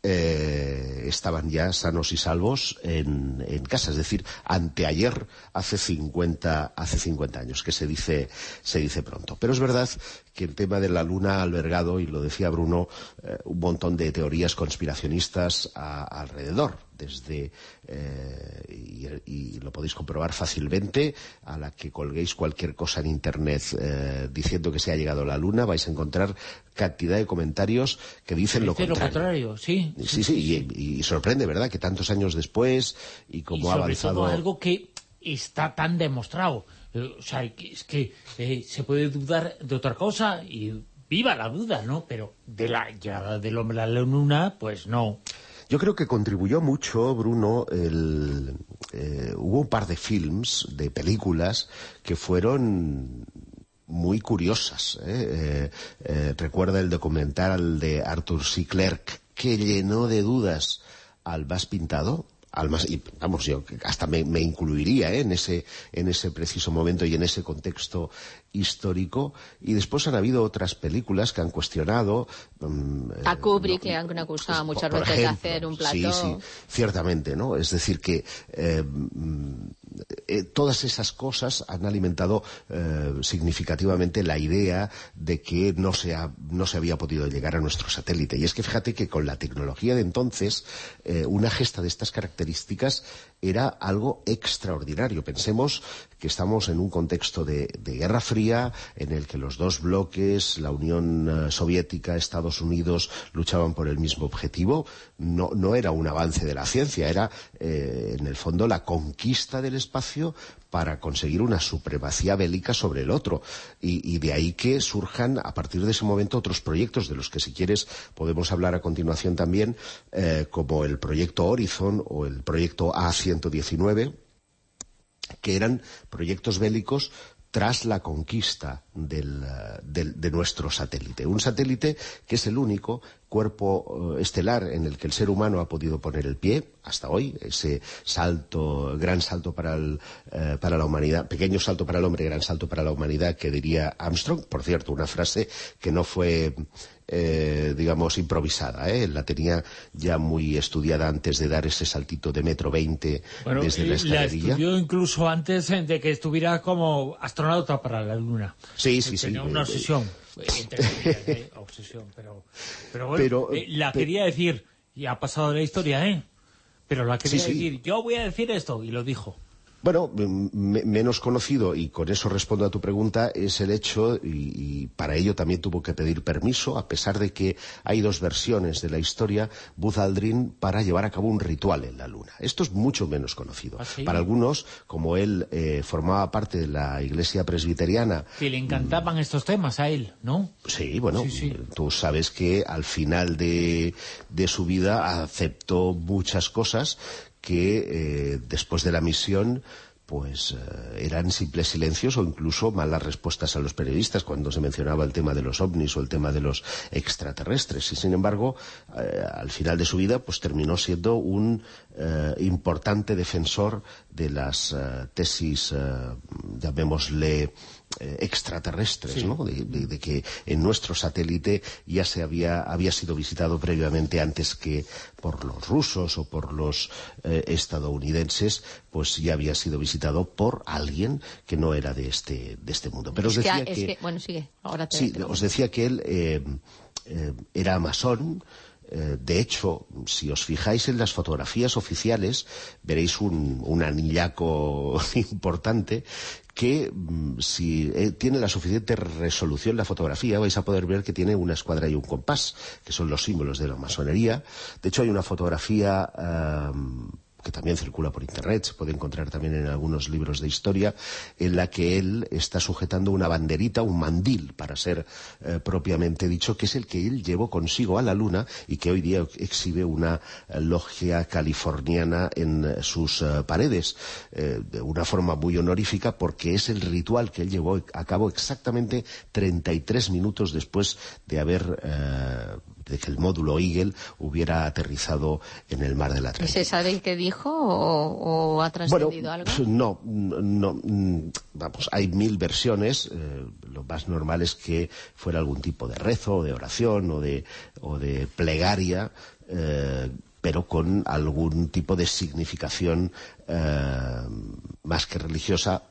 eh, estaban ya sanos y salvos en, casa, es decir, anteayer hace 50, hace 50 años, que se dice, se dice pronto. Pero es verdad que el tema de la luna ha albergado, y lo decía Bruno, eh, un montón de teorías conspiracionistas alrededor desde, eh, y, lo podéis comprobar fácilmente, a la que colguéis cualquier cosa en Internet eh, diciendo que se ha llegado a la Luna, vais a encontrar cantidad de comentarios que dicen lo contrario. lo contrario. sí. Sí, sí, Y, sorprende, ¿verdad?, que tantos años después y como ha avanzado... Todo algo que está tan demostrado. Eh, o sea, es que se puede dudar de otra cosa y viva la duda, ¿no? Pero de la llegada del hombre a la luna, pues no. Yo creo que contribuyó mucho, Bruno, el, eh, hubo un par de films, de películas, que fueron muy curiosas. ¿eh? Eh, recuerda el documental de Arthur C. Clarke, que llenó de dudas al más pintado, almas y vamos yo hasta me, incluiría ¿eh? en ese en ese preciso momento y en ese contexto histórico. Y después han habido otras películas que han cuestionado mm, a Kubrick le han acusado pues, muchas veces de hacer un plató. sí, sí, ciertamente no es decir que eh, mm, eh, todas esas cosas han alimentado significativamente la idea de que no se, no se había podido llegar a nuestro satélite y es que fíjate que con la tecnología de entonces una gesta de estas características era algo extraordinario. Pensemos que estamos en un contexto de, Guerra Fría en el que los dos bloques, la Unión eh, Soviética, Estados Unidos, luchaban por el mismo objetivo. No, era un avance de la ciencia, era eh, en el fondo la conquista del espacio para conseguir una supremacía bélica sobre el otro. Y, de ahí que surjan a partir de ese momento otros proyectos de los que si quieres podemos hablar a continuación también, eh, como el proyecto Horizon o el proyecto A119 que eran proyectos bélicos tras la conquista eh, de nuestro satélite. Un satélite que es el único cuerpo eh, estelar en el que el ser humano ha podido poner el pie hasta hoy, ese salto, gran salto para, eh, para la humanidad, pequeño salto para el hombre, gran salto para la humanidad, que diría Armstrong, por cierto, una frase que no fue eh, digamos, improvisada. ¿eh? La tenía ya muy estudiada antes de dar ese saltito de metro veinte desde la escalería. la estudió incluso antes de que estuviera como astronauta para la Luna. Sí, sí, sí. Tenía una obsesión. obsesión, pero, pero bueno, eh, la quería decir, y ha pasado la historia, ¿eh? Pero la quería decir, yo voy a decir esto, y lo dijo. Bueno, menos conocido, y con eso respondo a tu pregunta, es el hecho, y, para ello también tuvo que pedir permiso, a pesar de que hay dos versiones de la historia, Buzz Aldrin para llevar a cabo un ritual en la Luna. Esto es mucho menos conocido. ¿Ah, para algunos, como él eh, formaba parte de la iglesia presbiteriana... Que le encantaban estos temas a él, ¿no? Sí, bueno, tú sabes que al final de, de su vida aceptó muchas cosas que eh, después de la misión pues eh, eran simples silencios o incluso malas respuestas a los periodistas cuando se mencionaba el tema de los ovnis o el tema de los extraterrestres. Y sin embargo, eh, al final de su vida, pues terminó siendo un importante defensor de las tesis, llamémosle, eh, extraterrestres, ¿no? De, que en nuestro satélite ya se había, había sido visitado previamente antes que por los rusos o por los eh, estadounidenses, pues ya había sido visitado por alguien que no era de este, de este mundo. Pero os decía que, Bueno, sigue. Ahora sí, os decía que él eh, era masón, de hecho, si os fijáis en las fotografías oficiales, veréis un, un anillaco importante que mm, si eh, tiene la suficiente resolución la fotografía vais a poder ver que tiene una escuadra y un compás, que son los símbolos de la masonería. De hecho, hay una fotografía que también circula por internet, se puede encontrar también en algunos libros de historia, en la que él está sujetando una banderita, un mandil, para ser eh, propiamente dicho, que es el que él llevó consigo a la Luna y que hoy día exhibe una eh, logia californiana en eh, sus paredes, de una forma muy honorífica, porque es el ritual que él llevó a cabo exactamente 33 minutos después de haber de que el módulo Eagle hubiera aterrizado en el mar del Atlántico. ¿Y se sabe qué dijo o, ha trascendido algo? No, no, mm, vamos, hay mil versiones. Eh, lo más normal es que fuera algún tipo de rezo, de oración o de, o de plegaria. Eh, pero con algún tipo de significación eh, más que religiosa,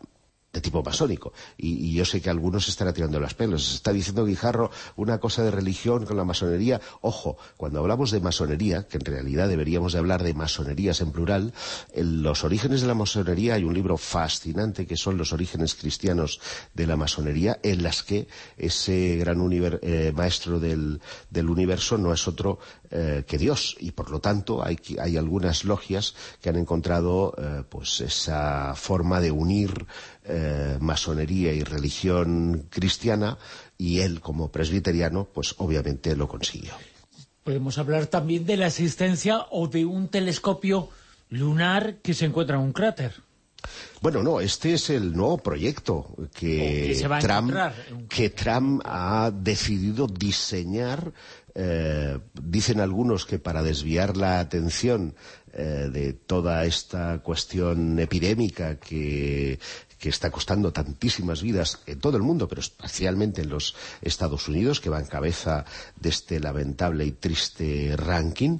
de tipo masónico. Y, y, yo sé que algunos se están tirando las pelos. Está diciendo Guijarro una cosa de religión con la masonería. Ojo, cuando hablamos de masonería, que en realidad deberíamos de hablar de masonerías en plural, en los orígenes de la masonería hay un libro fascinante que son los orígenes cristianos de la masonería, en las que ese gran eh, maestro del, del, universo no es otro eh, que Dios. Y por lo tanto hay, hay algunas logias que han encontrado eh, pues esa forma de unir eh, masonería y religión cristiana y él como presbiteriano pues obviamente lo consiguió. Podemos hablar también de la existencia o de un telescopio lunar que se encuentra en un cráter. Bueno, no, este es el nuevo proyecto que, Trump, que Trump ha decidido diseñar eh, dicen algunos que para desviar la atención eh, de toda esta cuestión epidémica que que está costando tantísimas vidas en todo el mundo, pero especialmente en los Estados Unidos, que va en cabeza de este lamentable y triste ranking.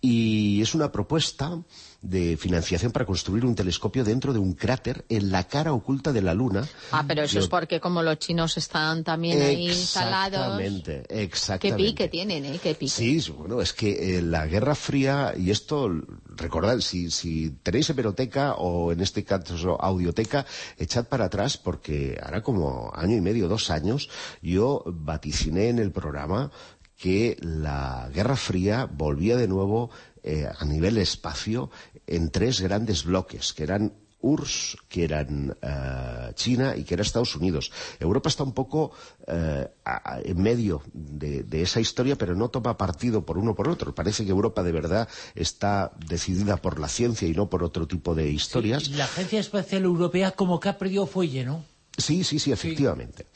Y es una propuesta de financiación para construir un telescopio dentro de un cráter en la cara oculta de la Luna. Ah, pero eso es porque como los chinos están también ahí instalados... Exactamente, exactamente. Qué pique tienen, ¿eh? Qué pique. Sí, bueno, es que eh, la Guerra Fría, y esto, recordad, si, si tenéis hemeroteca o en este caso audioteca, echad para atrás porque ahora como año y medio, dos años, yo vaticiné en el programa que la Guerra Fría volvía de nuevo eh, a nivel espacio en tres grandes bloques, que eran URSS, que eran eh, China y que era Estados Unidos. Europa está un poco eh, en medio de, esa historia, pero no toma partido por uno por otro. Parece que Europa de verdad está decidida por la ciencia y no por otro tipo de historias. la Agencia Espacial Europea como que ha perdido fuelle, ¿no? Sí, sí, sí, efectivamente.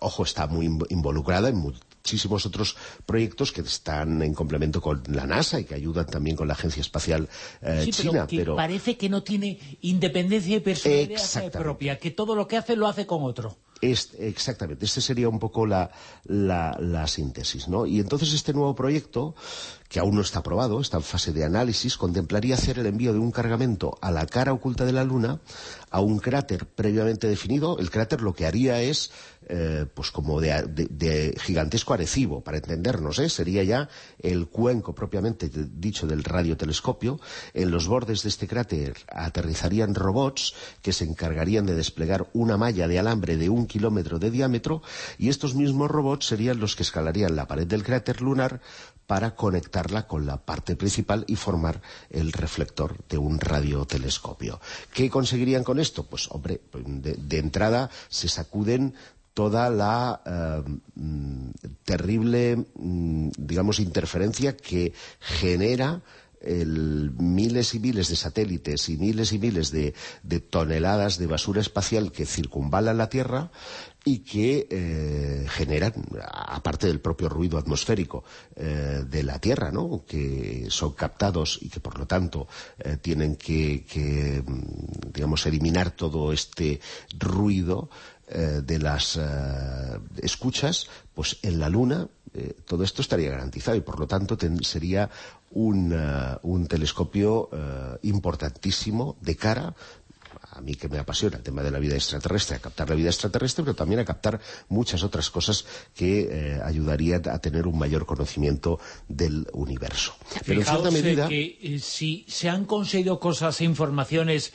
ojo, está muy involucrada en muchísimos otros proyectos que están en complemento con la NASA y que ayudan también con la Agencia Espacial eh, China. Pero, parece que no tiene independencia y personalidad propia, que todo lo que hace lo hace con otro. exactamente, esta sería un poco la, la, síntesis, ¿no? Y entonces este nuevo proyecto, que aún no está aprobado, está en fase de análisis, contemplaría hacer el envío de un cargamento a la cara oculta de la Luna, a un cráter previamente definido. El cráter lo que haría es eh, pues como de, gigantesco arecibo, para entendernos, ¿eh? sería ya el cuenco propiamente dicho del radiotelescopio. En los bordes de este cráter aterrizarían robots que se encargarían de desplegar una malla de alambre de un kilómetro de diámetro y estos mismos robots serían los que escalarían la pared del cráter lunar para conectarla con la parte principal y formar el reflector de un radiotelescopio. ¿Qué conseguirían con esto? Pues, hombre, de entrada se sacuden toda la eh, mm, terrible, mm, digamos, interferencia que genera miles y miles de satélites y miles y miles de, toneladas de basura espacial que circunvalan la Tierra y que eh, generan, aparte del propio ruido atmosférico eh, de la Tierra, ¿no? que son captados y que por lo tanto tienen que, que, mm, digamos, eliminar todo este ruido, eh, de las eh, escuchas, pues en la Luna eh, todo esto estaría garantizado y por lo tanto sería un, un telescopio importantísimo de cara a mí que me apasiona el tema de la vida extraterrestre, a captar la vida extraterrestre, pero también a captar muchas otras cosas que ayudarían a tener un mayor conocimiento del universo. Pero en cierta medida... que si se han conseguido cosas e informaciones,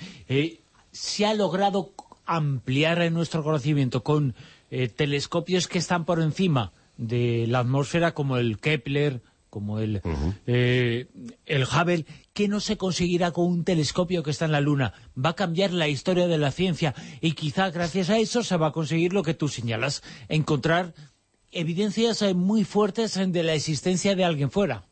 se ha logrado ampliar nuestro conocimiento con eh, telescopios que están por encima de la atmósfera, como el Kepler, como el, eh, el Hubble, que no se conseguirá con un telescopio que está en la Luna. Va a cambiar la historia de la ciencia y quizá gracias a eso se va a conseguir lo que tú señalas, encontrar evidencias eh, muy fuertes de la existencia de alguien fuera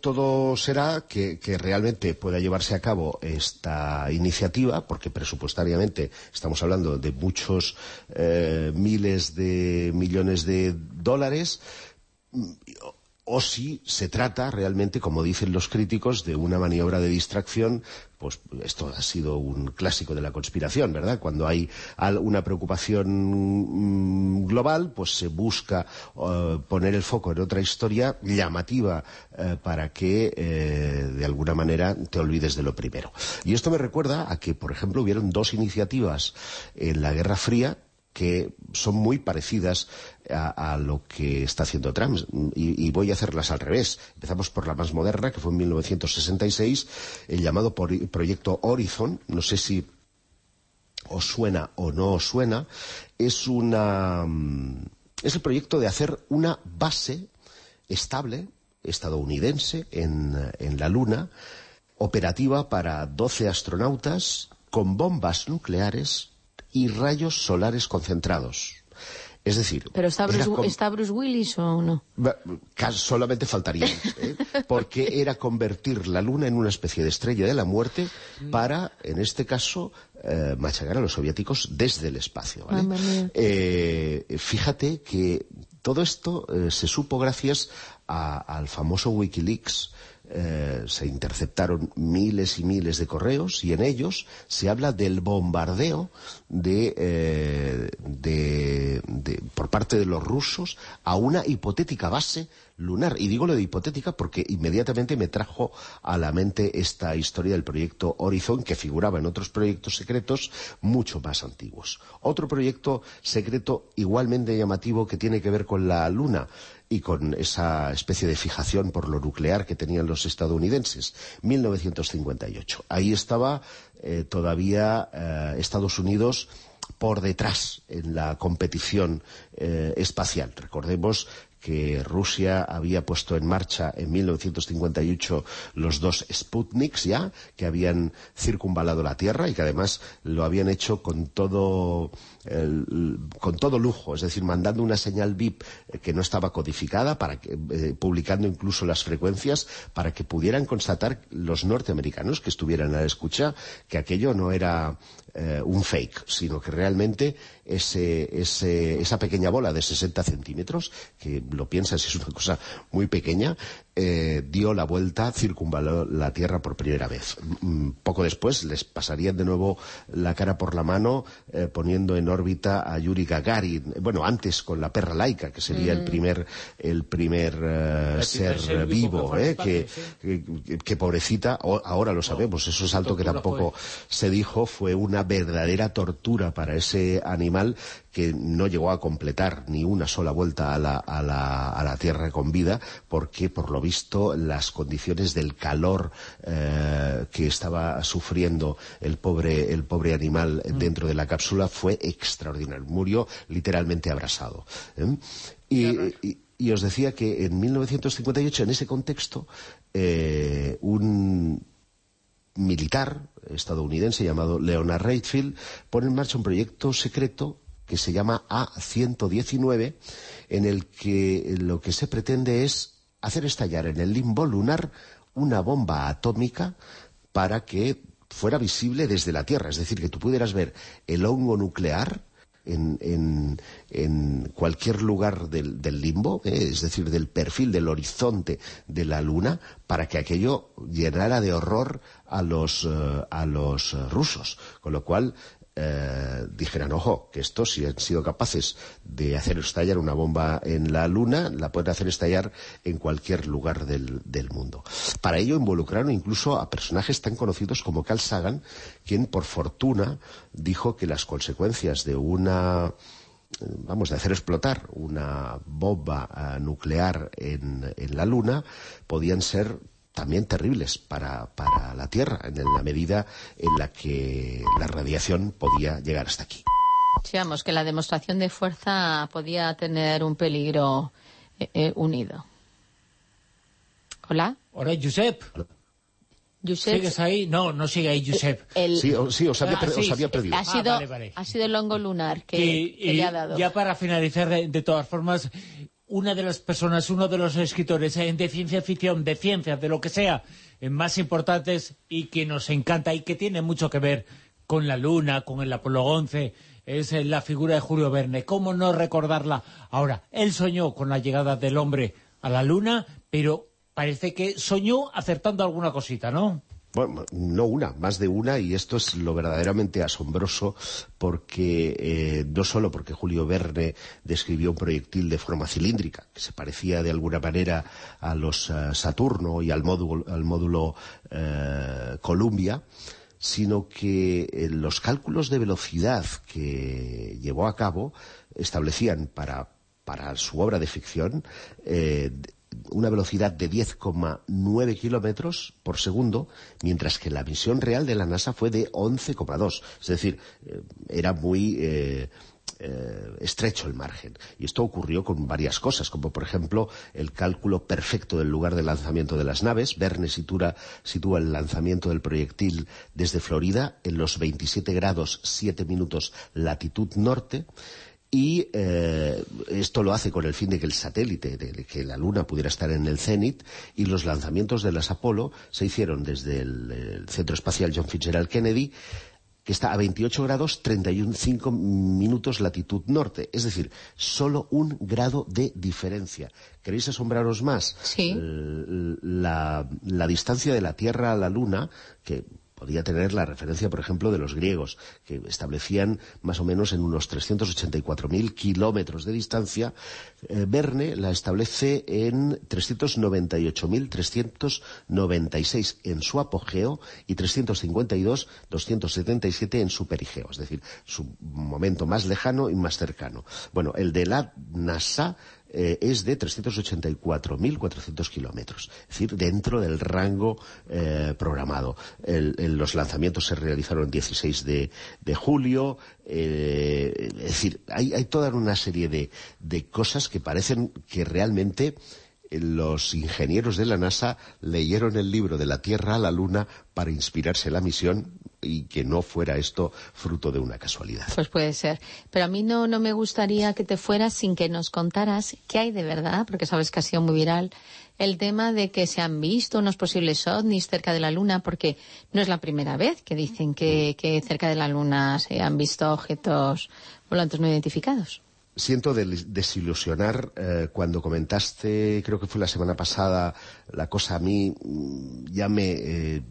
todo será que, realmente pueda llevarse a cabo esta iniciativa, porque presupuestariamente estamos hablando de muchos eh, miles de millones de dólares, o si se trata realmente, como dicen los críticos, de una maniobra de distracción, pues esto ha sido un clásico de la conspiración, ¿verdad? Cuando hay una preocupación mm, global, pues se busca eh, poner el foco en otra historia llamativa eh, para que, eh, de alguna manera, te olvides de lo primero. Y esto me recuerda a que, por ejemplo, hubieron dos iniciativas en la Guerra Fría que son muy parecidas a, lo que está haciendo Trump y, voy a hacerlas al revés. Empezamos por la más moderna, que fue en 1966, el llamado Proyecto Horizon. No sé si os suena o no os suena. Es una mm, es el proyecto de hacer una base estable estadounidense en, en la Luna, operativa para 12 astronautas con bombas nucleares y rayos solares concentrados. Es decir, ¿Pero está Bruce, com- está Bruce Willis o no? Solamente faltaría, ¿eh? porque era convertir la Luna en una especie de estrella de la muerte para, en este caso, eh, machacar a los soviéticos desde el espacio. Eh, fíjate que todo esto eh, se supo gracias a- al famoso Wikileaks. Eh, se interceptaron miles y miles de correos y en ellos se habla del bombardeo de, eh, de- de- por parte de los rusos a una hipotética base lunar. Y digo lo de hipotética porque inmediatamente me trajo a la mente esta historia del proyecto Horizon que figuraba en otros proyectos secretos mucho más antiguos. Otro proyecto secreto igualmente llamativo que tiene que ver con la Luna y con esa especie de fijación por lo nuclear que tenían los estadounidenses. 1958. Ahí estaba eh, todavía eh, Estados Unidos por detrás en la competición eh, espacial. Recordemos que Rusia había puesto en marcha en 1958 los dos Sputniks ya, que habían circunvalado la Tierra y que además lo habían hecho con todo, el- con todo lujo, es decir, mandando una señal VIP que no estaba codificada, para que, eh, publicando incluso las frecuencias, para que pudieran constatar los norteamericanos que estuvieran a la escucha que aquello no era eh, un fake, sino que realmente ese, ese- esa pequeña bola de 60 centímetros, que lo piensas es una cosa muy pequeña, eh, dio la vuelta, circunvaló la Tierra por primera vez. Mm, Poco después les pasarían de nuevo la cara por la mano eh, poniendo en órbita a Yuri Gagarin. Bueno, antes con la perra laica, que sería el Mm. primer, el primer eh, ser, vivo que eh, que, que, que pobrecita, ahora lo sabemos, eso es algo que tampoco se dijo, fue una verdadera tortura para ese animal que no llegó a completar ni una sola vuelta a la, a la, a la Tierra con vida, porque por lo visto las condiciones del calor eh, que estaba sufriendo el pobre, el pobre animal dentro de la cápsula fue extraordinario. Murió literalmente abrasado. ¿eh? Y, y- y os decía que en 1958, en ese contexto, eh, un militar estadounidense llamado Leonard Redfield pone en marcha un proyecto secreto que se llama A-119, en el que lo que se pretende es hacer estallar en el limbo lunar una bomba atómica para que fuera visible desde la Tierra, es decir, que tú pudieras ver el hongo nuclear en, en- en cualquier lugar del, del limbo, ¿eh? es decir, del perfil, del horizonte de la Luna, para que aquello llenara de horror a los, eh, a los eh, rusos. Con lo cual, eh, dijeran, ojo, que estos si han sido capaces de hacer estallar una bomba en la Luna, la pueden hacer estallar en cualquier lugar del, del mundo. Para ello involucraron incluso a personajes tan conocidos como Carl Sagan, quien por fortuna dijo que las consecuencias de una eh, vamos, de hacer explotar una bomba ah, nuclear en, en la Luna podían ser también terribles para, para la Tierra, en la medida en la que la radiación podía llegar hasta aquí. Digamos que la demostración de fuerza podía tener un peligro eh, eh, unido. Hola, Hola, Josep. Josep. ¿Sigues ahí? No, no sigue ahí, Josep. El- Sí, o- sí, os había, Ah, per- os sí, había sí. perdido. Ha sido, Ah, vale, vale. ha sido el hongo lunar que, que, que eh, le ha dado. Ya para finalizar, de, de todas formas, una de las personas, uno de los escritores de ciencia ficción, de ciencia, de lo que sea, eh, más importantes y que nos encanta y que tiene mucho que ver con la Luna, con el Apolo 11, es eh, la figura de Julio Verne. ¿Cómo no recordarla? Ahora, él soñó con la llegada del hombre a la Luna, pero parece que soñó acertando alguna cosita, ¿no? Bueno, no una, más de una, y esto es lo verdaderamente asombroso, porque eh, no solo porque Julio Verne describió un proyectil de forma cilíndrica, que se parecía de alguna manera a los uh, Saturno y al módulo, al módulo uh, Columbia, sino que eh, los cálculos de velocidad que llevó a cabo establecían para, para su obra de ficción eh, una velocidad de 10,9 kilómetros por segundo, mientras que la misión real de la NASA fue de 11,2. Es decir, eh, era muy eh, eh, estrecho el margen. Y esto ocurrió con varias cosas, como por ejemplo el cálculo perfecto del lugar de lanzamiento de las naves. Verne sitúa, sitúa el lanzamiento del proyectil desde Florida en los 27 grados 7 minutos latitud norte y eh, esto lo hace con el fin de que el satélite, de, de, que la Luna pudiera estar en el cenit, y los lanzamientos de las Apolo se hicieron desde el, el Centro Espacial John Fitzgerald Kennedy, que está a 28 grados 31,5 minutos latitud norte. Es decir, solo un grado de diferencia. ¿Queréis asombraros más? Sí. La, la distancia de la Tierra a la Luna, que podía tener la referencia, por ejemplo, de los griegos, que establecían más o menos en unos 384.000 kilómetros de distancia. Eh, Verne la establece en 398.396 en su apogeo y 352.277 en su perigeo, es decir, su momento más lejano y más cercano. Bueno, el de la NASA eh, es de 384.400 kilómetros, es decir, dentro del rango eh, programado. Los lanzamientos se realizaron el 16 de, de julio, eh, es decir, hay, hay, toda una serie de, de cosas que parecen que realmente los ingenieros de la NASA leyeron el libro de la Tierra a la Luna para inspirarse en la misión y que no fuera esto fruto de una casualidad. Pues puede ser. Pero a mí no, no me gustaría que te fueras sin que nos contaras qué hay de verdad, porque sabes que ha sido muy viral el tema de que se han visto unos posibles ovnis cerca de la Luna, porque no es la primera vez que dicen que, que cerca de la Luna se han visto objetos volantes no identificados siento desilusionar eh, cuando comentaste, creo que fue la semana pasada, la cosa a mí ya me eh,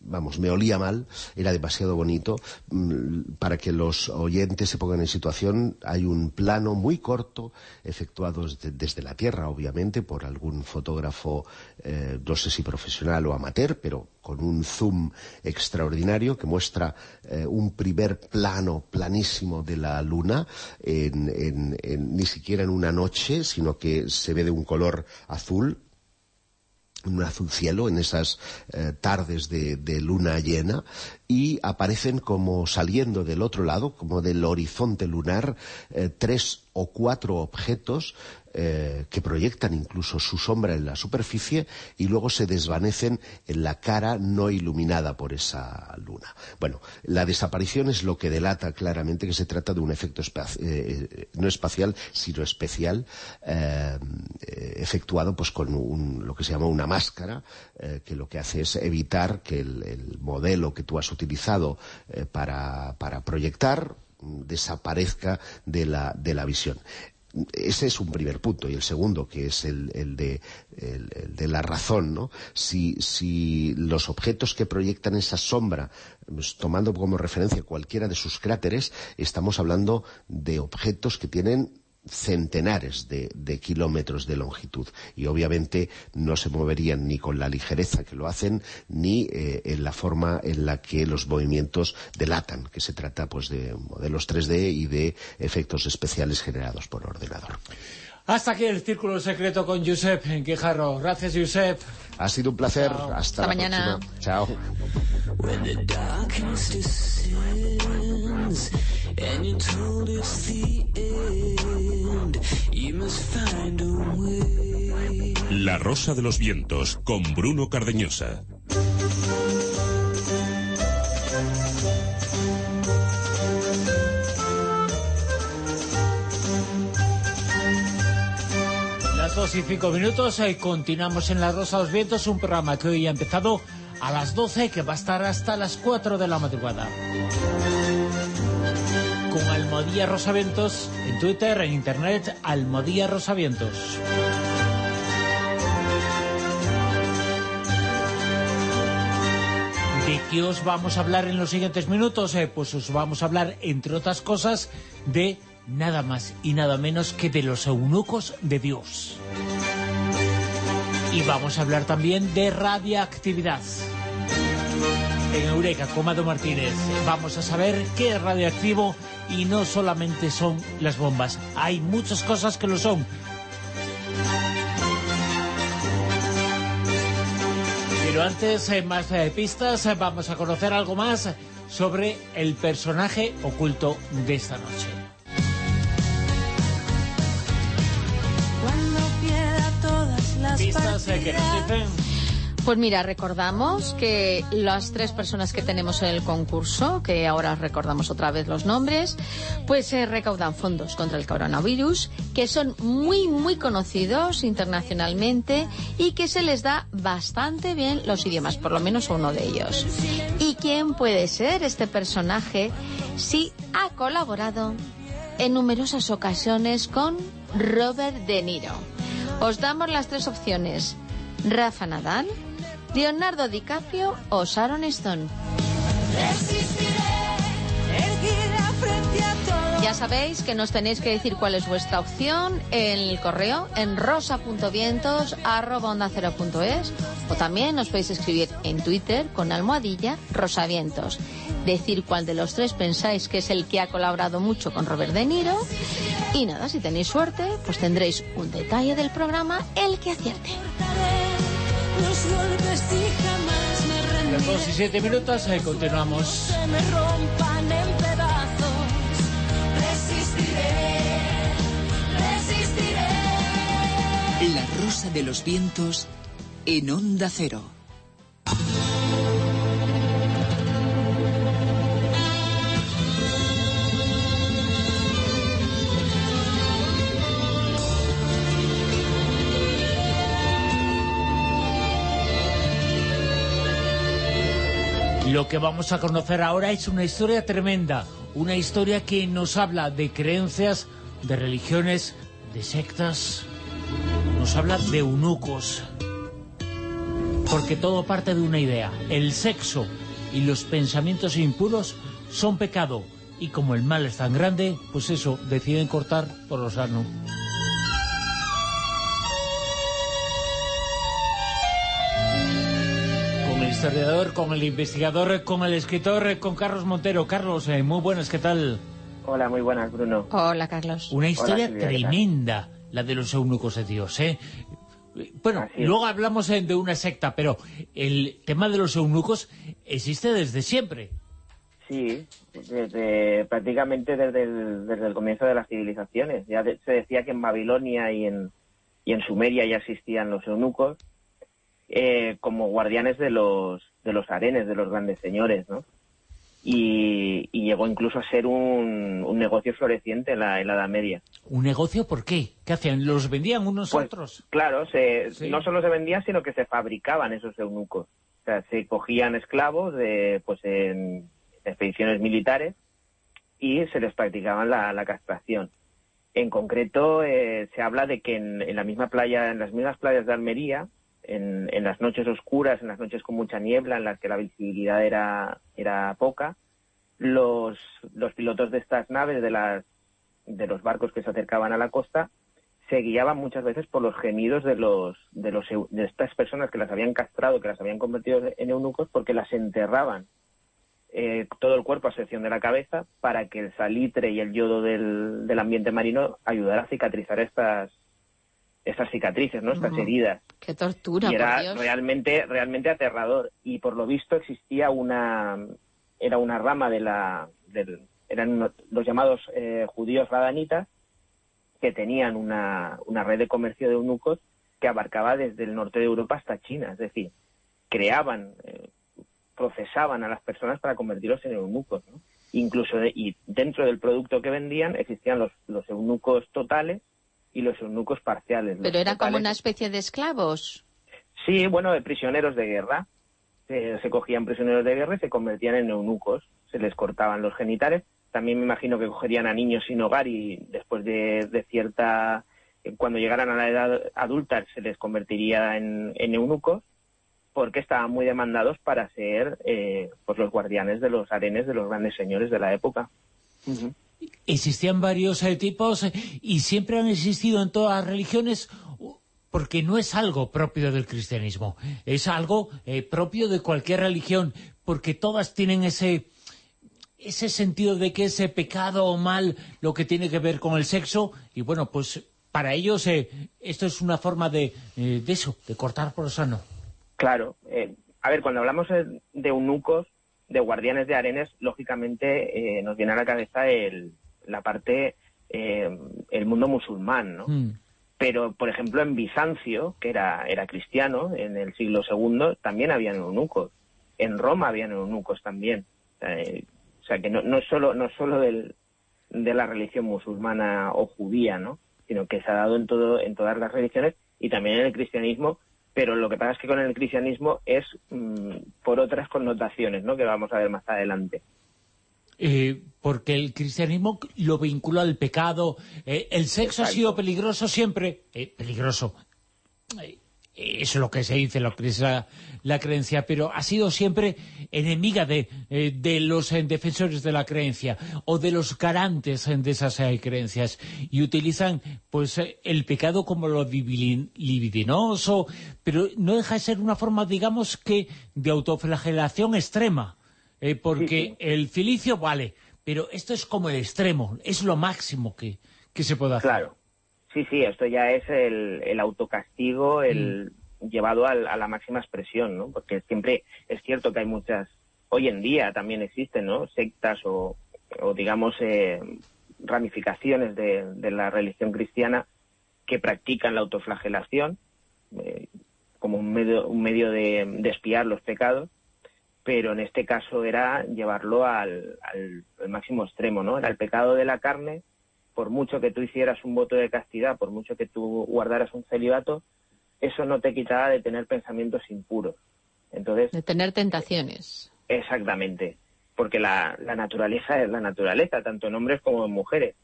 vamos, me olía mal, era demasiado bonito. Mm, para que los oyentes se pongan en situación, hay un plano muy corto, efectuado desde la Tierra, obviamente, por algún fotógrafo, eh, no sé si profesional o amateur, pero con un zoom extraordinario que muestra eh, un primer plano planísimo de la Luna, en, ni siquiera en una noche, sino que se ve de un color azul, un azul cielo en esas eh, tardes de, luna llena y aparecen como saliendo del otro lado, como del horizonte lunar, eh, tres o cuatro objetos eh, que proyectan incluso su sombra en la superficie y luego se desvanecen en la cara no iluminada por esa luna. Bueno, la desaparición es lo que delata claramente que se trata de un efecto espaci eh, no espacial, sino especial, eh, efectuado pues con un, lo que se llama una máscara, eh, que lo que hace es evitar que el, el modelo que tú has utilizado eh, para, proyectar desaparezca de la visión. Ese es un primer punto. Y el segundo, que es el, el, de, el, el, de, la razón, ¿no? Si, si, los objetos que proyectan esa sombra, pues, tomando como referencia cualquiera de sus cráteres, estamos hablando de objetos que tienen centenares de, de, kilómetros de longitud y obviamente no se moverían ni con la ligereza que lo hacen ni eh, en la forma en la que los movimientos delatan, que se trata pues de modelos 3D y de efectos especiales generados por ordenador. Hasta aquí el Círculo Secreto con Josep Guijarro. Gracias, Josep. Ha sido un placer. Chao. Hasta, Hasta la mañana. próxima. Chao. When the darkness descends and you're told it's the end, you must find a way. La Rosa de los Vientos con Bruno Cardeñosa. y 5 minutos, y continuamos en La Rosa de Vientos, un programa que hoy ha empezado a las 12 que va a estar hasta las 4 de la madrugada. Con Almodía Rosavientos en Twitter, en Internet, Almodía Rosavientos. ¿De qué os vamos a hablar en los siguientes minutos? Eh, pues os vamos a hablar, entre otras cosas, de nada más y nada menos que de los eunucos de Dios. Y vamos a hablar también de radiactividad. En Eureka, con Mado Martínez, vamos a saber qué es radioactivo y no solamente son las bombas. Hay muchas cosas que lo son. Pero antes, eh, más eh, pistas, eh, vamos a conocer algo más sobre el personaje oculto de esta noche. Eh. Pues mira, recordamos que las tres personas que tenemos en el concurso, que ahora recordamos otra vez los nombres, pues se recaudan fondos contra el coronavirus, que son muy, muy conocidos internacionalmente y que se les da bastante bien los idiomas, por lo menos uno de ellos. ¿Y quién puede ser este personaje si ha colaborado en numerosas ocasiones con Robert De Niro? Os damos las tres opciones. Rafa Nadal, Leonardo DiCaprio o Sharon Stone. Ya sabéis que nos tenéis que decir cuál es vuestra opción en el correo en rosa.vientos@onda0.es o también nos podéis escribir en Twitter con almohadilla rosavientos. Decir cuál de los tres pensáis que es el que ha colaborado mucho con Robert De Niro y nada, si tenéis suerte, pues tendréis un detalle del programa el que acierte. Los golpes y jamás me rendiré. Las dos y siete minutos, eh, continuamos. Se me rompan en pedazos. Resistiré, resistiré. La rosa de los vientos en onda cero. Lo que vamos a conocer ahora es una historia tremenda, una historia que nos habla de creencias, de religiones, de sectas, nos habla de eunucos. Porque todo parte de una idea, el sexo y los pensamientos impuros son pecado, y como el mal es tan grande, pues eso, deciden cortar por lo sano. Historiador, con el investigador, con el escritor, con Carlos Montero. Carlos, eh, muy buenas, ¿qué tal? Hola, muy buenas, Bruno. Hola, Carlos. Una historia tremenda, la de los eunucos de Dios, ¿eh? Bueno, luego hablamos eh, de una secta, pero el tema de los eunucos existe desde siempre. Sí, desde, prácticamente desde el, desde el comienzo de las civilizaciones. Ya de- se decía que en Babilonia y en, y en Sumeria ya existían los eunucos eh, como guardianes de los, de los arenes, de los grandes señores, ¿no? Y, y llegó incluso a ser un, un negocio floreciente en la, en la Edad Media. ¿Un negocio por qué? ¿Qué hacían? ¿Los vendían unos a Pues, otros? Claro, se, Sí. no solo se vendían, sino que se fabricaban esos eunucos. O sea, se cogían esclavos de, pues en expediciones militares y se les practicaban la, la castración. En concreto, eh, se habla de que en, en la misma playa, en las mismas playas de Almería, en, en las noches oscuras, en las noches con mucha niebla, en las que la visibilidad era, era poca, los, los pilotos de estas naves, de, las, de los barcos que se acercaban a la costa, se guiaban muchas veces por los gemidos de los, de los de estas personas que las habían castrado, que las habían convertido en eunucos, porque las enterraban eh, todo el cuerpo a excepción de la cabeza para que el salitre y el yodo del, del ambiente marino ayudara a cicatrizar estas estas cicatrices, ¿no? Estas heridas Qué tortura, y por era Dios. realmente realmente aterrador y por lo visto existía una era una rama de la del- eran los llamados eh, judíos radanitas que tenían una, una red de comercio de eunucos que abarcaba desde el norte de Europa hasta China es decir creaban eh, procesaban a las personas para convertirlos en eunucos ¿no? incluso de- y dentro del producto que vendían existían los, los eunucos totales y los eunucos parciales Pero era como una especie de esclavos. Sí, bueno, de prisioneros de guerra. Se, se cogían prisioneros de guerra y se convertían en eunucos. Se les cortaban los genitales. También me imagino que cogerían a niños sin hogar y después de, de cierta... Cuando llegaran a la edad adulta se les convertiría en, en eunucos. porque estaban muy demandados para ser eh, pues los guardianes de los arenes de los grandes señores de la época. Existían varios eh, tipos eh, y siempre han existido en todas las religiones porque no es algo propio del cristianismo, es algo eh, propio de cualquier religión, porque todas tienen ese ese sentido de que ese pecado o mal lo que tiene que ver con el sexo, y bueno, pues para ellos eh, esto es una forma de, eh, de eso, de cortar por lo sano. Claro. a ver, cuando hablamos de eunucos, de guardianes de arenes, lógicamente eh, nos viene a la cabeza el, la parte, eh, el mundo musulmán, ¿no? Mm. Pero, por ejemplo, en Bizancio, que era, era cristiano, en el siglo II, también habían eunucos. En Roma habían eunucos también. Eh, o sea, que no, no es solo, no es solo del, de la religión musulmana o judía, ¿no? Sino que se ha dado en, todo, en todas las religiones y también en el cristianismo, pero lo que pasa es que con el cristianismo es mm, por otras connotaciones, ¿no? Que vamos a ver más adelante. Eh, porque el cristianismo lo vincula al pecado. Eh, el sexo ha sido peligroso siempre. Eh, peligroso. Es lo que se dice, lo que es la, la creencia, pero ha sido siempre enemiga de, eh, de los eh, defensores de la creencia o de los garantes eh, de esas creencias y utilizan pues el pecado como lo libidinoso, pero no deja de ser una forma, digamos que, de autoflagelación extrema, eh, porque el cilicio vale, pero esto es como el extremo, es lo máximo que, que se puede hacer. Claro. Sí, sí, esto ya es el, el autocastigo, el llevado al- a la máxima expresión, ¿no? Porque siempre es cierto que hay muchas, hoy en día también existen, ¿no? Sectas o, o digamos, eh, ramificaciones de, de la religión cristiana que practican la autoflagelación eh, como un medio, un medio de, de espiar los pecados, pero en este caso era llevarlo al, al- al máximo extremo, ¿no? Era el pecado de la carne, por mucho que tú hicieras un voto de castidad, por mucho que tú guardaras un celibato, eso no te quitaba de tener pensamientos impuros. Entonces, De tener tentaciones. exactamente, porque la, la naturaleza es la naturaleza, tanto en hombres como en mujeres.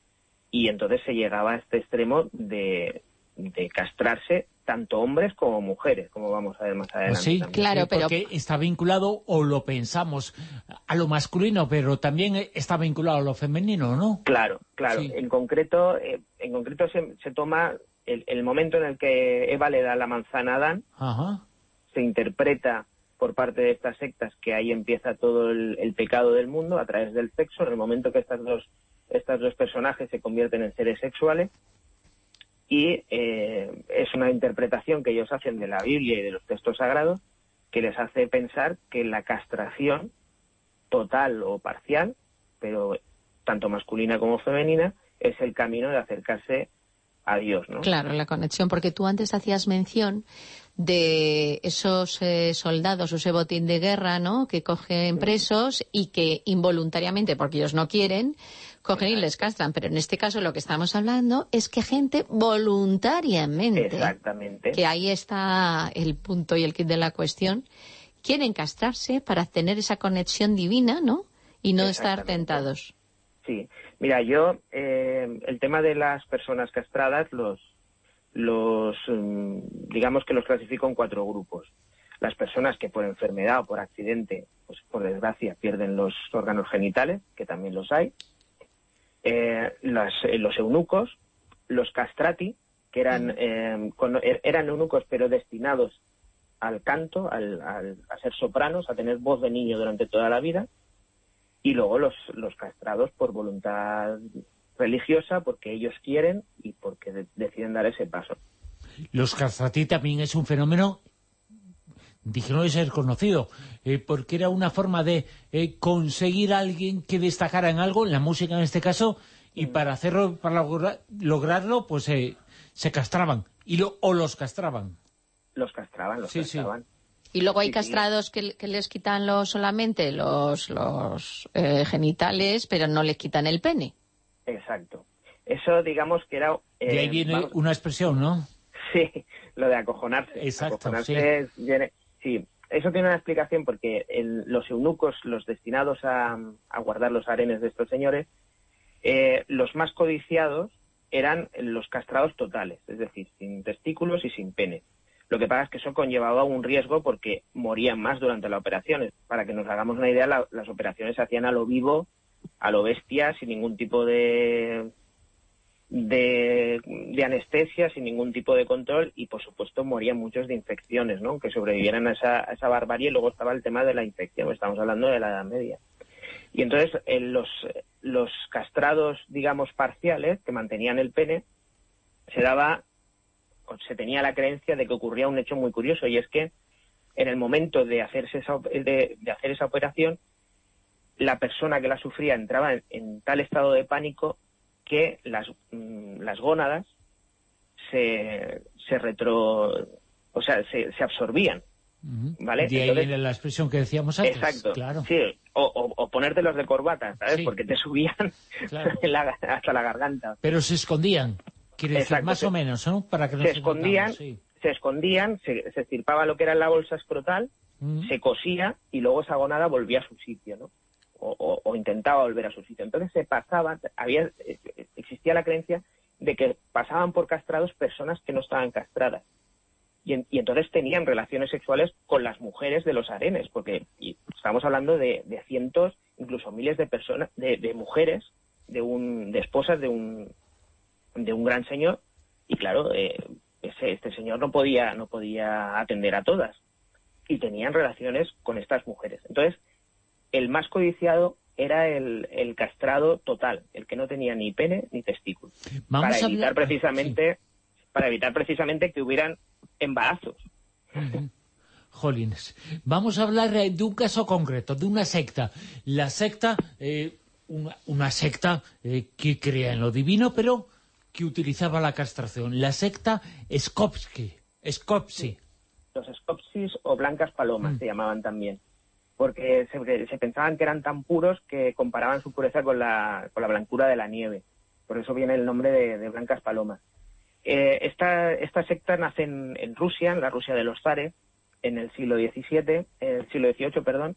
Y entonces se llegaba a este extremo de, de castrarse tanto hombres como mujeres, como vamos a ver más adelante. Pues sí, también. sí, porque está vinculado, o lo pensamos, a lo masculino, pero también está vinculado a lo femenino, ¿no? Claro, claro. Sí. En concreto, eh, en concreto se, se toma el, el momento en el que Eva le da la manzana a Adán, Ajá. se interpreta por parte de estas sectas que ahí empieza todo el, el pecado del mundo a través del sexo, en el momento que estas dos, estas dos personajes se convierten en seres sexuales, y eh, es una interpretación que ellos hacen de la Biblia y de los textos sagrados que les hace pensar que la castración total o parcial, pero tanto masculina como femenina, es el camino de acercarse a Dios, ¿no? Claro, la conexión, porque tú antes hacías mención de esos eh, soldados, ese botín de guerra, ¿no?, que cogen presos y que involuntariamente, porque ellos no quieren, cogen y les castran. Pero en este caso lo que estamos hablando es que gente voluntariamente, Exactamente. que ahí está el punto y el kit de la cuestión, quieren castrarse para tener esa conexión divina, ¿no?, y no estar tentados. Sí, mira, yo eh, el tema de las personas castradas los, los mm, digamos que los clasifico en cuatro grupos. Las personas que por enfermedad o por accidente, pues por desgracia, pierden los órganos genitales, que también los hay. Eh, las- eh, los eunucos, los castrati, que eran, eh, con- er- eran eunucos pero destinados al canto, al- al- a ser sopranos, a tener voz de niño durante toda la vida y luego los, los castrados por voluntad religiosa, porque ellos quieren y porque de- deciden dar ese paso. Los castratí también es un fenómeno digno de ser conocido, eh, porque era una forma de eh, conseguir a alguien que destacara en algo, en la música en este caso, y para hacerlo, para logra- lograrlo, pues eh, se castraban, y lo, o los castraban. Los castraban, los Sí, sí. castraban. Y luego hay castrados que, que les quitan los, solamente los, los eh, genitales, pero no les quitan el pene. Exacto. Eso, digamos que era... eh, de ahí viene vamos- una expresión, ¿no? Sí, lo de acojonarse. Exacto, Acojonarse sí. es- viene- sí, eso tiene una explicación porque los eunucos, los destinados a, guardar los arenes de estos señores, eh, los más codiciados eran los castrados totales, es decir, sin testículos y sin pene. Lo que pasa es que eso conllevaba un riesgo porque morían más durante la operación. Para que nos hagamos una idea, la- las operaciones se hacían a lo vivo, a lo bestia, sin ningún tipo de, de, anestesia, sin ningún tipo de control y, por supuesto, morían muchos de infecciones, ¿no? Que sobrevivieran a esa, esa barbarie. Y luego estaba el tema de la infección, estamos hablando de la Edad Media. Y entonces eh, los, los castrados, digamos, parciales, que mantenían el pene, se daba, se tenía la creencia de que ocurría un hecho muy curioso, y es que en el momento de, hacerse esa, de, hacer esa operación, la persona que la sufría entraba en, en tal estado de pánico que las, mm, las gónadas se, se retro, o sea, se, se absorbían, ¿vale? De ahí Entonces- viene la expresión que decíamos antes. Exacto. Claro. Sí, o, o, o ponértelos de corbata, ¿sabes? Sí. Porque te subían Claro. en la- hasta la garganta. Pero se escondían. Quiere decir, Exacto, más se- o menos, ¿no? Para que se escondían, sí. se escondían, se, se estirpaba lo que era la bolsa escrotal, se cosía y luego esa gonada volvía a su sitio, ¿no? O, o- intentaba volver a su sitio. Entonces se pasaba, había, eh, existía la creencia de que pasaban por castrados personas que no estaban castradas. Y, en- y entonces tenían relaciones sexuales con las mujeres de los arenes, porque y estamos hablando de, cientos, incluso miles de personas, de, de mujeres, de, un, de esposas de un, de un gran señor, y claro, eh, ese, este señor no podía, no podía atender a todas y tenían relaciones con estas mujeres. Entonces, el más codiciado era el, el castrado total, el que no tenía ni pene ni testículo, Vamos para evitar precisamente, para evitar precisamente que hubieran embarazos. Jolines. Vamos a hablar de un caso concreto, de una secta. La secta, eh, una, una secta eh, que crea en lo divino, pero que utilizaba la castración. La secta Skopsky. Skopsy. Los Skopsis o blancas palomas se llamaban también, porque se, se pensaban que eran tan puros que comparaban su pureza con la, con la blancura de la nieve. Por eso viene el nombre de, de blancas palomas. Eh, esta, esta secta nace en, en Rusia, en la Rusia de los zares, en el siglo XVII, el siglo XVIII, perdón,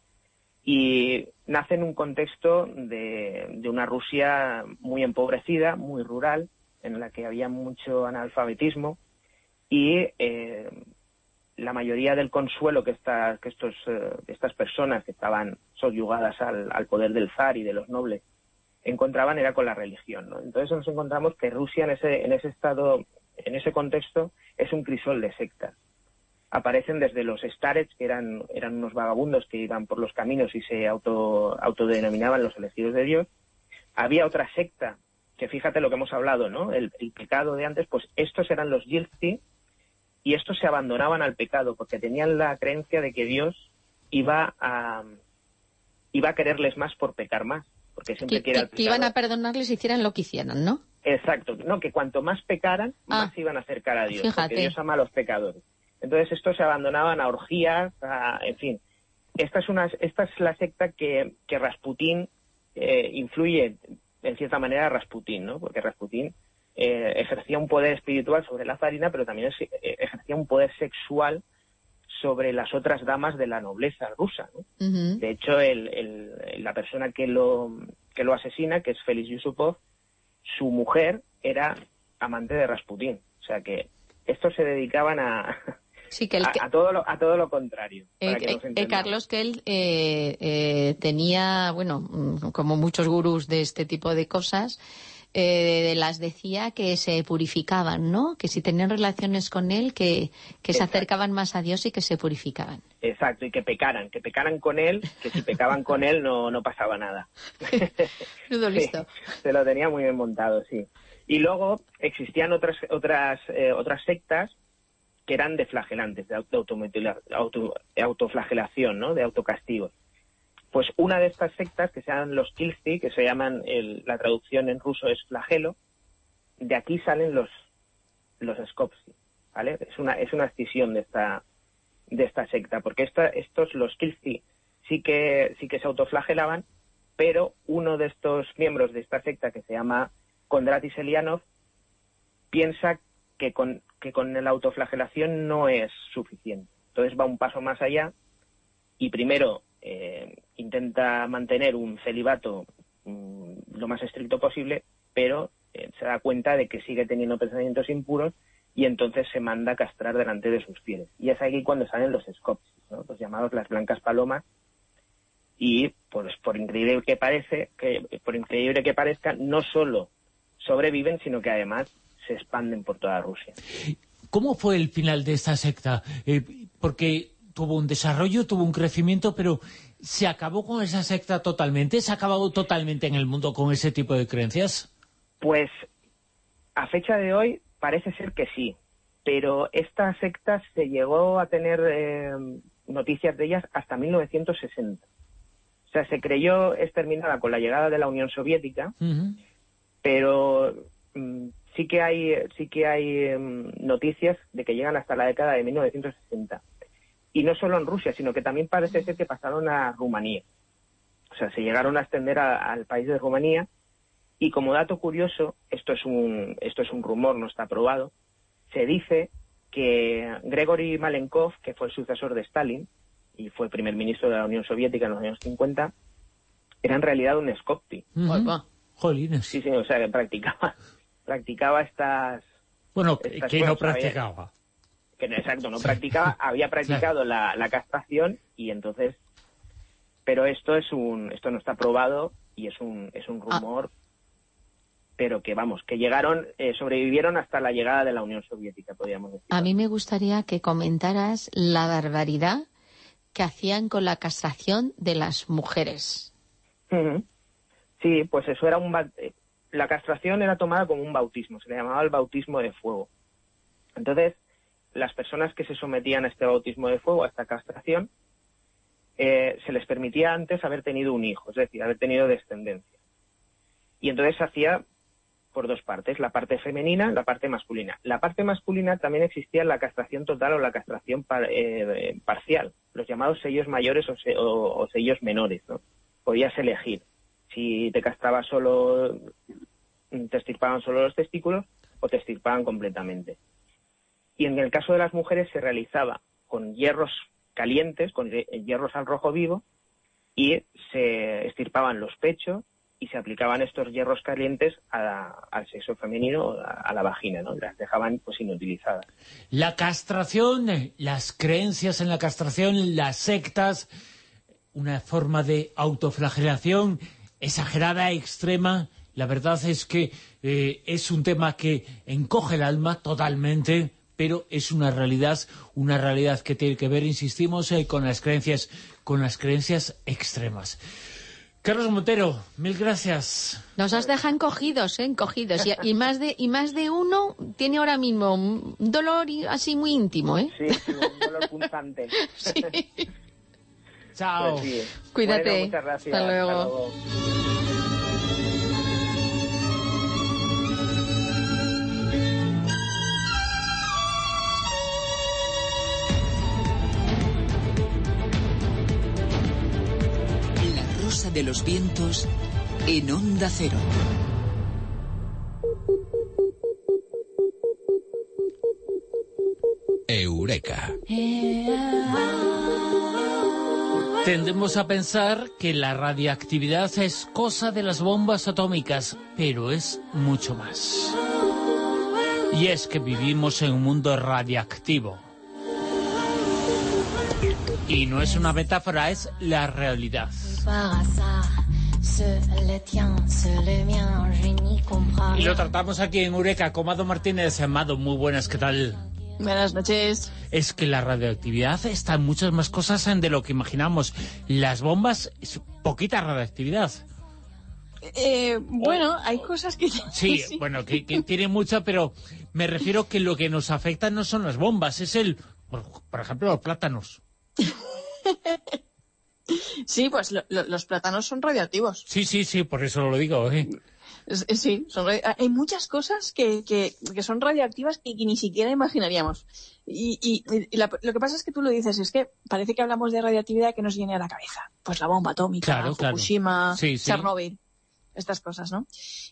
y nace en un contexto de, de una Rusia muy empobrecida, muy rural, en la que había mucho analfabetismo y eh, la mayoría del consuelo que, estas que estos, eh, estas personas que estaban subyugadas al, poder del zar y de los nobles encontraban era con la religión. ¿no? Entonces nos encontramos que Rusia en ese, en ese estado, en ese contexto, es un crisol de sectas. Aparecen desde los starets, que eran, eran unos vagabundos que iban por los caminos y se auto, autodenominaban los elegidos de Dios. Había otra secta, que fíjate lo que hemos hablado, ¿no? El, el pecado de antes, pues estos eran los Yilzi, y estos se abandonaban al pecado porque tenían la creencia de que Dios iba a, iba a quererles más por pecar más, porque siempre Que, quiere que- al que iban a perdonarles y hicieran lo que hicieran, ¿no? Exacto, no, que cuanto más pecaran, Ah. más se iban a acercar a Dios, Fíjate. porque Dios ama a los pecadores. Entonces estos se abandonaban a orgías, a- en fin. Esta es, una, esta es la secta que, que Rasputín eh, influye, en cierta manera, a Rasputín, ¿no? Porque Rasputín eh, ejercía un poder espiritual sobre la zarina, pero también es- eh, ejercía un poder sexual sobre las otras damas de la nobleza rusa. De hecho, el- el- la persona que lo, que lo asesina, que es Félix Yusupov, su mujer era amante de Rasputín. O sea que estos se dedicaban a, Sí, que el a, todo, lo, a todo lo contrario. Eh, para que eh, eh. Carlos, que él eh, tenía, bueno, mm, como muchos gurús de este tipo de cosas, eh, las decía que se purificaban, ¿no? Que si tenían relaciones con él, que, que se acercaban más a Dios y que se purificaban. Exacto, y que pecaran, que pecaran con él, que si pecaban con él no, no pasaba nada. Listo. se lo tenía muy bien montado, sí. Y luego existían otras otras eh, otras sectas que eran de flagelantes, de auto- auto- autoflagelación, ¿no? De autocastigos. Pues una de estas sectas, que se llaman los Kilsti, que se llaman, el- la traducción en ruso es flagelo, de aquí salen los los Skopsi, ¿vale? Es una es una escisión de esta de esta secta, porque esta, estos los Kilsti sí que sí que se autoflagelaban, pero uno de estos miembros de esta secta que se llama Kondratis Elianov piensa que con, que con la autoflagelación no es suficiente. Entonces va un paso más allá y primero eh, intenta mantener un celibato mm, lo más estricto posible, pero eh, se da cuenta de que sigue teniendo pensamientos impuros y entonces se manda a castrar delante de sus fieles. Y es aquí cuando salen los Skopsis, ¿no? los llamados las blancas palomas, y pues por increíble que parece, que por increíble que parezca, no solo sobreviven, sino que además se expanden por toda Rusia. ¿Cómo fue el final de esta secta? Eh, porque tuvo un desarrollo, tuvo un crecimiento, pero ¿se acabó con esa secta totalmente? ¿Se ha acabado totalmente en el mundo con ese tipo de creencias? Pues a fecha de hoy parece ser que sí, pero esta secta se llegó a tener eh, noticias de ellas hasta 1960. O sea, se creyó exterminada con la llegada de la Unión Soviética, pero mm, sí que hay sí que hay mm, noticias de que llegan hasta la década de 1960 y no solo en Rusia sino que también parece ser que pasaron a Rumanía o sea se llegaron a extender a- al país de Rumanía y como dato curioso esto es un esto es un rumor no está probado se dice que Gregory Malenkov que fue el sucesor de Stalin y fue primer ministro de la Unión Soviética en los años 50 era en realidad un Skopti Ujú. Jolines. Sí, sí, o sea, que practicaba, practicaba estas... Bueno, que, estas que no cosas, practicaba. Que exacto, no practicaba, había practicado la, la castración y entonces... Pero esto es un, esto no está probado y es un, es un rumor, pero que vamos, que llegaron, eh, sobrevivieron hasta la llegada de la Unión Soviética, podríamos decir. A mí me gustaría que comentaras la barbaridad que hacían con la castración de las mujeres. Sí, pues eso era un... eh, La castración era tomada como un bautismo, se le llamaba el bautismo de fuego. Entonces, las personas que se sometían a este bautismo de fuego, a esta castración, eh, se les permitía antes haber tenido un hijo, es decir, haber tenido descendencia. Y entonces se hacía por dos partes, la parte femenina la parte masculina. La parte masculina también existía la castración total o la castración par- eh, parcial, los llamados sellos mayores o, se- o- o sellos menores. ¿no? Podías elegir si te castrabas solo, te extirpaban solo los testículos o te extirpaban completamente. Y en el caso de las mujeres se realizaba con hierros calientes, con hie- hierros al rojo vivo, y se extirpaban los pechos y se aplicaban estos hierros calientes a- al sexo femenino, a, la vagina, ¿no? Las dejaban pues inutilizadas. La castración, eh, las creencias en la castración, las sectas, una forma de autoflagelación exagerada, extrema. La verdad es que eh, es un tema que encoge el alma totalmente, pero es una realidad, una realidad que tiene que ver, insistimos, eh, con las creencias, con las creencias extremas. Carlos Montero, mil gracias. Nos has dejado encogidos, ¿eh? encogidos. Y, y más de y más de uno tiene ahora mismo un dolor así muy íntimo, ¿eh? Sí, sí, un dolor punzante. Chao. Pues sí. Cuídate. Bueno, muchas gracias. Hasta luego. De los vientos en onda cero. Eureka. Tendemos a pensar que la radiactividad es cosa de las bombas atómicas, pero es mucho más. Y es que vivimos en un mundo radiactivo. Y no es una metáfora, es la realidad. Y lo tratamos aquí en Eureka. Comado Martínez, Amado, muy buenas, ¿qué tal? Buenas noches. Es que la radioactividad está en muchas más cosas de lo que imaginamos. Las bombas, es poquita radioactividad. Eh, bueno, hay cosas que... Sí, bueno, que, que tiene mucha, pero me refiero que lo que nos afecta no son las bombas, es el, por ejemplo, los plátanos. Sí, pues lo- lo- los plátanos son radioactivos. Sí, sí, sí, por eso lo digo. ¿eh? Sí, son hay muchas cosas que, que, que son radioactivas y que ni siquiera imaginaríamos. Y, y- y la- lo que pasa es que tú lo dices, es que parece que hablamos de radioactividad que nos viene a la cabeza. Pues la bomba atómica, Claro, claro. Fukushima, Sí, sí. Chernóbil, estas cosas, ¿no?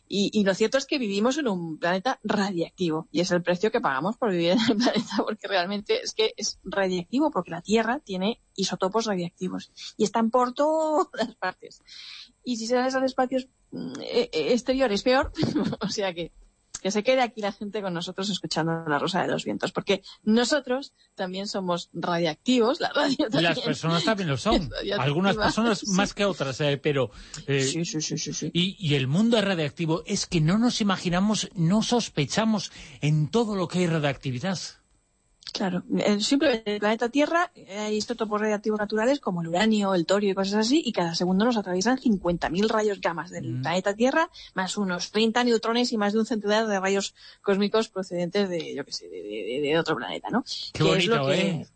Y, y lo cierto es que vivimos en un planeta radiactivo y es el precio que pagamos por vivir en el planeta porque realmente es que es radiactivo porque la Tierra tiene isótopos radiactivos y están por todas partes. Y si sales al espacio mm, eh, eh, exterior es peor, o sea que que se quede aquí la gente con nosotros escuchando La Rosa de los Vientos, porque nosotros también somos radiactivos, la radio también Las personas también lo son. Algunas personas más que otras, eh, pero... eh, Sí, sí, sí, sí, sí. Y, y el mundo es radiactivo. Es que no nos imaginamos, no sospechamos en todo lo que hay radiactividad. Claro, eh, simplemente en el planeta Tierra eh, hay isótopos radiactivos naturales como el uranio, el torio y cosas así, y cada segundo nos atraviesan 50.000 rayos gamas del Mm. planeta Tierra, más unos 30 neutrones y más de un centenar de rayos cósmicos procedentes de, yo qué sé, de, de- de otro planeta, ¿no? Qué Que es lo que- ¿eh?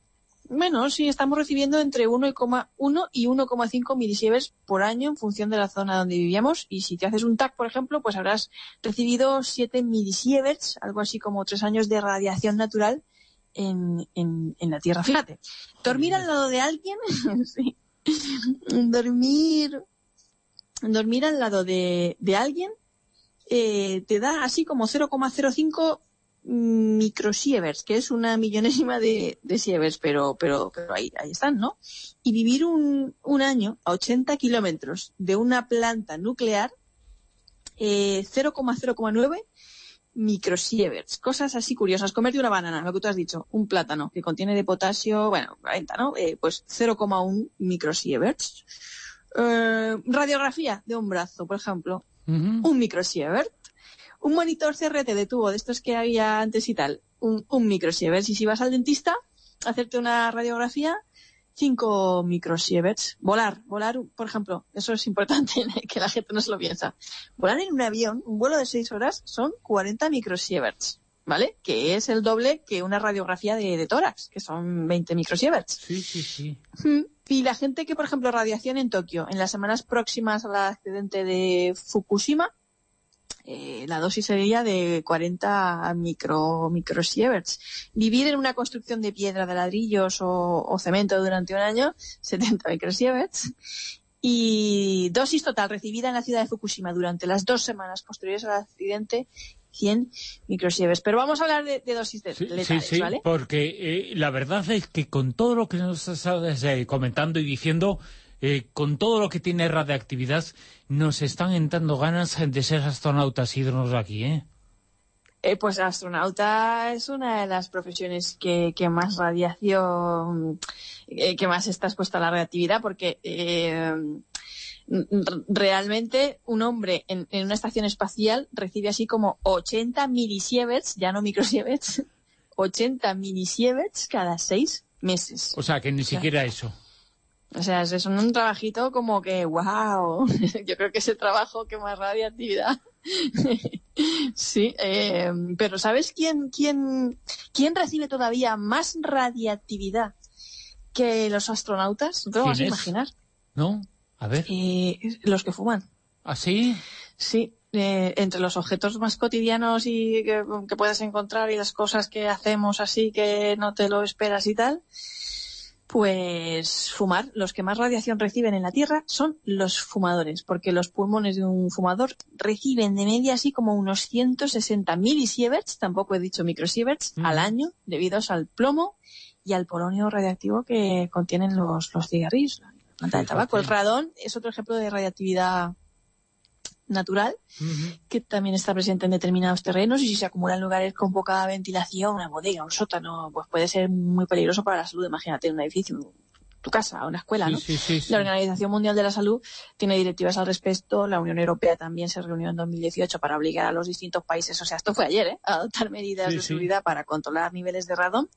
Bueno, sí, estamos recibiendo entre 1,1 y 1,5 milisieverts por año en función de la zona donde vivíamos. Y si te haces un TAC, por ejemplo, pues habrás recibido 7 milisieverts, algo así como tres años de radiación natural en, en, en la Tierra. Fíjate, dormir al lado de alguien, sí, dormir, dormir al lado de, de alguien eh, te da así como 0,05 microsieverts, que es una millonésima de, de sieverts, pero, pero, pero ahí, ahí están, ¿no? Y vivir un, un año a 80 kilómetros de una planta nuclear, eh, 0,0,9 microsieverts. Cosas así curiosas. Comerte una banana, lo que tú has dicho, un plátano que contiene de potasio, bueno, 40, ¿no? Eh, pues 0,1 microsieverts. Eh, radiografía de un brazo, por ejemplo, un microsievert. Un monitor CRT de tubo, de estos que había antes y tal, un, un microsievert. Y si vas al dentista a hacerte una radiografía, 5 microsieverts. Volar, volar, por ejemplo, eso es importante que la gente no se lo piensa. Volar en un avión, un vuelo de 6 horas, son 40 microsieverts, ¿vale? Que es el doble que una radiografía de, de tórax, que son 20 microsieverts. Sí, sí, sí. Y la gente que, por ejemplo, radiación en Tokio, en las semanas próximas al accidente de Fukushima, eh, la dosis sería de 40 micro, microsieverts. Vivir en una construcción de piedra, de ladrillos o, o cemento durante un año, 70 microsieverts. Y dosis total recibida en la ciudad de Fukushima durante las dos semanas posteriores al accidente, 100 microsieverts. Pero vamos a hablar de, de dosis de, Sí, letales, sí, ¿vale? porque eh, la verdad es que con todo lo que nos estás eh, comentando y diciendo, eh, con todo lo que tiene radiactividad, nos están entrando ganas de ser astronautas y irnos de aquí, ¿eh? Eh, pues astronauta es una de las profesiones que, que más radiación, eh, que más está expuesta a la radiactividad, porque eh, realmente un hombre en, en una estación espacial recibe así como 80 milisieverts, ya no microsieverts, 80 milisieverts cada seis meses. O sea, que ni siquiera eso. O sea, es, un trabajito como que, wow, yo creo que es el trabajo que más radiactividad. sí, eh, pero ¿sabes quién, quién, quién recibe todavía más radiactividad que los astronautas? No te lo vas a imaginar. ¿No? A ver. Eh, los que fuman. ¿Ah, sí? Sí, eh, entre los objetos más cotidianos y que, que puedes encontrar y las cosas que hacemos así que no te lo esperas y tal, pues fumar. Los que más radiación reciben en la Tierra son los fumadores, porque los pulmones de un fumador reciben de media así como unos 160 milisieverts, tampoco he dicho microsieverts, al año, debido al plomo y al polonio radiactivo que contienen los, los cigarrillos, la planta de tabaco. El radón es otro ejemplo de radiactividad natural que también está presente en determinados terrenos y si se acumula en lugares con poca ventilación, una bodega, un sótano, pues puede ser muy peligroso para la salud. Imagínate un edificio, tu casa, una escuela, ¿no? Sí, sí, sí, La. Organización Mundial de la Salud tiene directivas al respecto. La Unión Europea también se reunió en 2018 para obligar a los distintos países, o sea, esto fue ayer, ¿eh? a adoptar medidas de seguridad para controlar niveles de radón.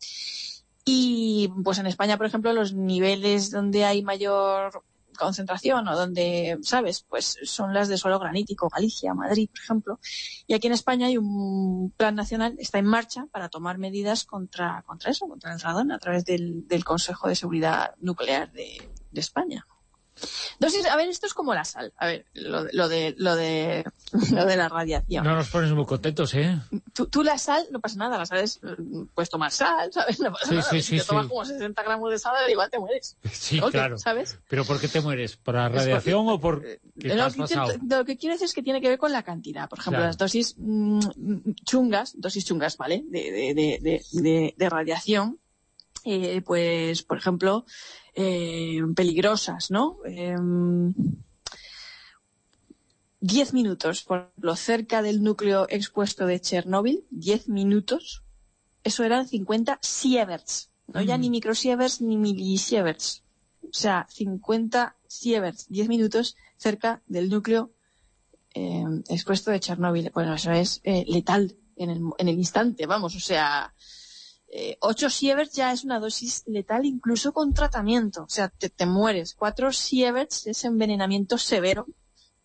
Y pues en España, por ejemplo, los niveles donde hay mayor concentración o donde, ¿sabes? Pues son las de suelo granítico, Galicia, Madrid, por ejemplo. Y aquí en España hay un plan nacional, está en marcha para tomar medidas contra, contra eso, contra el radón, a través del, del Consejo de Seguridad Nuclear de, de España. Dosis, a ver, esto es como la sal. A ver, lo, de- lo de, lo de, lo de la radiación. No nos pones muy contentos, ¿eh? Tú, tú la sal, no pasa nada, la sal es, puedes tomar sal, ¿sabes? No pasa Sí, nada. sí, si sí, te tomas como 60 gramos de sal, igual te mueres. Sí, claro. ¿Sabes? ¿Pero por qué te mueres? ¿Por la radiación o por qué te Lo has que, pasado? intento- lo que quiero decir es que tiene que ver con la cantidad. Por ejemplo, Claro. las dosis mm, mm, chungas, dosis chungas, ¿vale? De, de, de, de, de- de radiación, eh, pues, por ejemplo, eh, peligrosas, ¿no? Em, 10 minutos, por ejemplo, cerca del núcleo expuesto de Chernóbil, 10 minutos, eso eran 50 sieverts. No ya ni microsieverts ni milisieverts. O sea, 50 sieverts, 10 minutos cerca del núcleo eh, expuesto de Chernóbil. Bueno, eso es eh, letal en el, en el instante, vamos, o sea, eh, 8 sieverts ya es una dosis letal incluso con tratamiento, o sea, te, te mueres. 4 sieverts es envenenamiento severo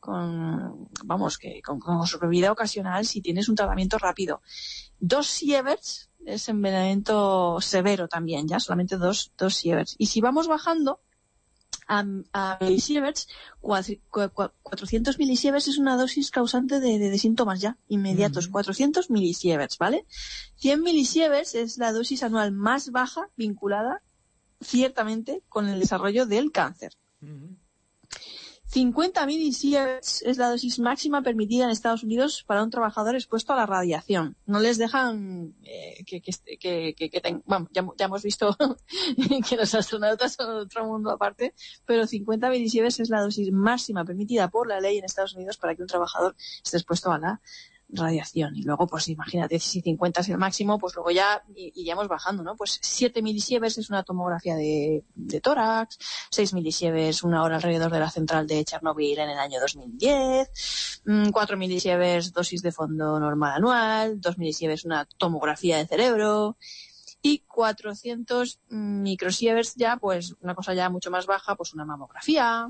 con, vamos, que con, con sobrevida ocasional si tienes un tratamiento rápido. 2 sieverts es envenenamiento severo también, ya, solamente 2 dos sieverts. Y si vamos bajando, a, a milisieverts, cuatri- cua- cua- 400 milisieverts es una dosis causante de, de- de síntomas ya inmediatos. 400 milisieverts, ¿vale? 100 milisieverts es la dosis anual más baja vinculada ciertamente con el desarrollo del cáncer. 50 milisieverts es la dosis máxima permitida en Estados Unidos para un trabajador expuesto a la radiación. No les dejan eh, que, que, bueno, ya, hemos visto que los astronautas son otro mundo aparte, pero 50 milisieverts es la dosis máxima permitida por la ley en Estados Unidos para que un trabajador esté expuesto a la radiación. Y luego, pues imagínate, si 50 es el máximo, pues luego ya iríamos bajando, ¿no? Pues 7 milisieverts es una tomografía de, de tórax, 6 milisieverts una hora alrededor de la central de Chernobyl en el año 2010, mm, 4 milisieverts dosis de fondo normal anual, 2 milisieverts una tomografía de cerebro, y 400 microsieverts ya, pues una cosa ya mucho más baja, pues una mamografía,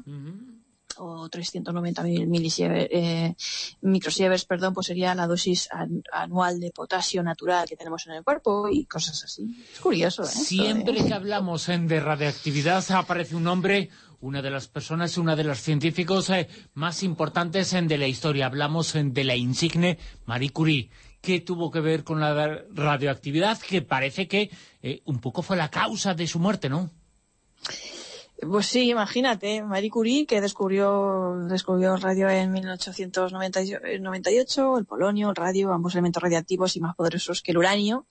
o 390 mil milisiever- eh, microsieverts, perdón, pues sería la dosis an- anual de potasio natural que tenemos en el cuerpo y cosas así. Es curioso, ¿eh? Esto Siempre que hablamos eh, de radioactividad aparece un nombre, una de las personas, una de los científicos eh, más importantes eh, de la historia. Hablamos eh, de la insigne Marie Curie. ¿Qué tuvo que ver con la radioactividad? Que parece que eh, un poco fue la causa de su muerte, ¿no? Pues sí, imagínate, Marie Curie, que descubrió, descubrió el radio en 1898, el polonio, el radio, ambos elementos radiactivos y más poderosos que el uranio.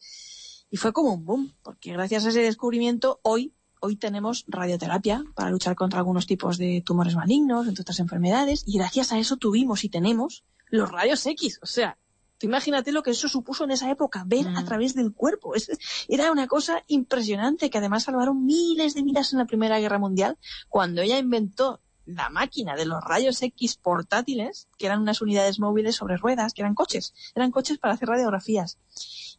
Y fue como un boom, porque gracias a ese descubrimiento, hoy, hoy tenemos radioterapia para luchar contra algunos tipos de tumores malignos, entre otras enfermedades, y gracias a eso tuvimos y tenemos los rayos X. O sea, tú imagínate lo que eso supuso en esa época, ver a través del cuerpo. Es- era una cosa impresionante que además salvaron miles de vidas en la Primera Guerra Mundial cuando ella inventó la máquina de los rayos X portátiles, que eran unas unidades móviles sobre ruedas, que eran coches, eran coches para hacer radiografías.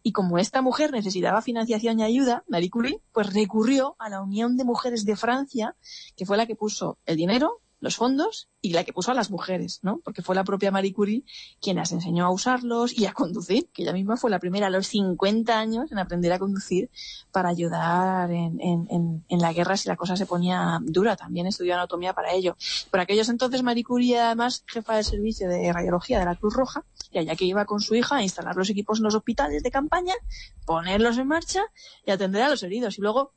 Y como esta mujer necesitaba financiación y ayuda, Marie Curie, pues recurrió a la Unión de Mujeres de Francia, que fue la que puso el dinero, los fondos y la que puso a las mujeres, ¿no? Porque fue la propia Marie Curie quien las enseñó a usarlos y a conducir, que ella misma fue la primera a los 50 años en aprender a conducir para ayudar en, en- en- en la guerra si la cosa se ponía dura. También estudió anatomía para ello. Por aquellos entonces Marie Curie, además, jefa del servicio de radiología de la Cruz Roja, y allá que iba con su hija a instalar los equipos en los hospitales de campaña, ponerlos en marcha y atender a los heridos. Y luego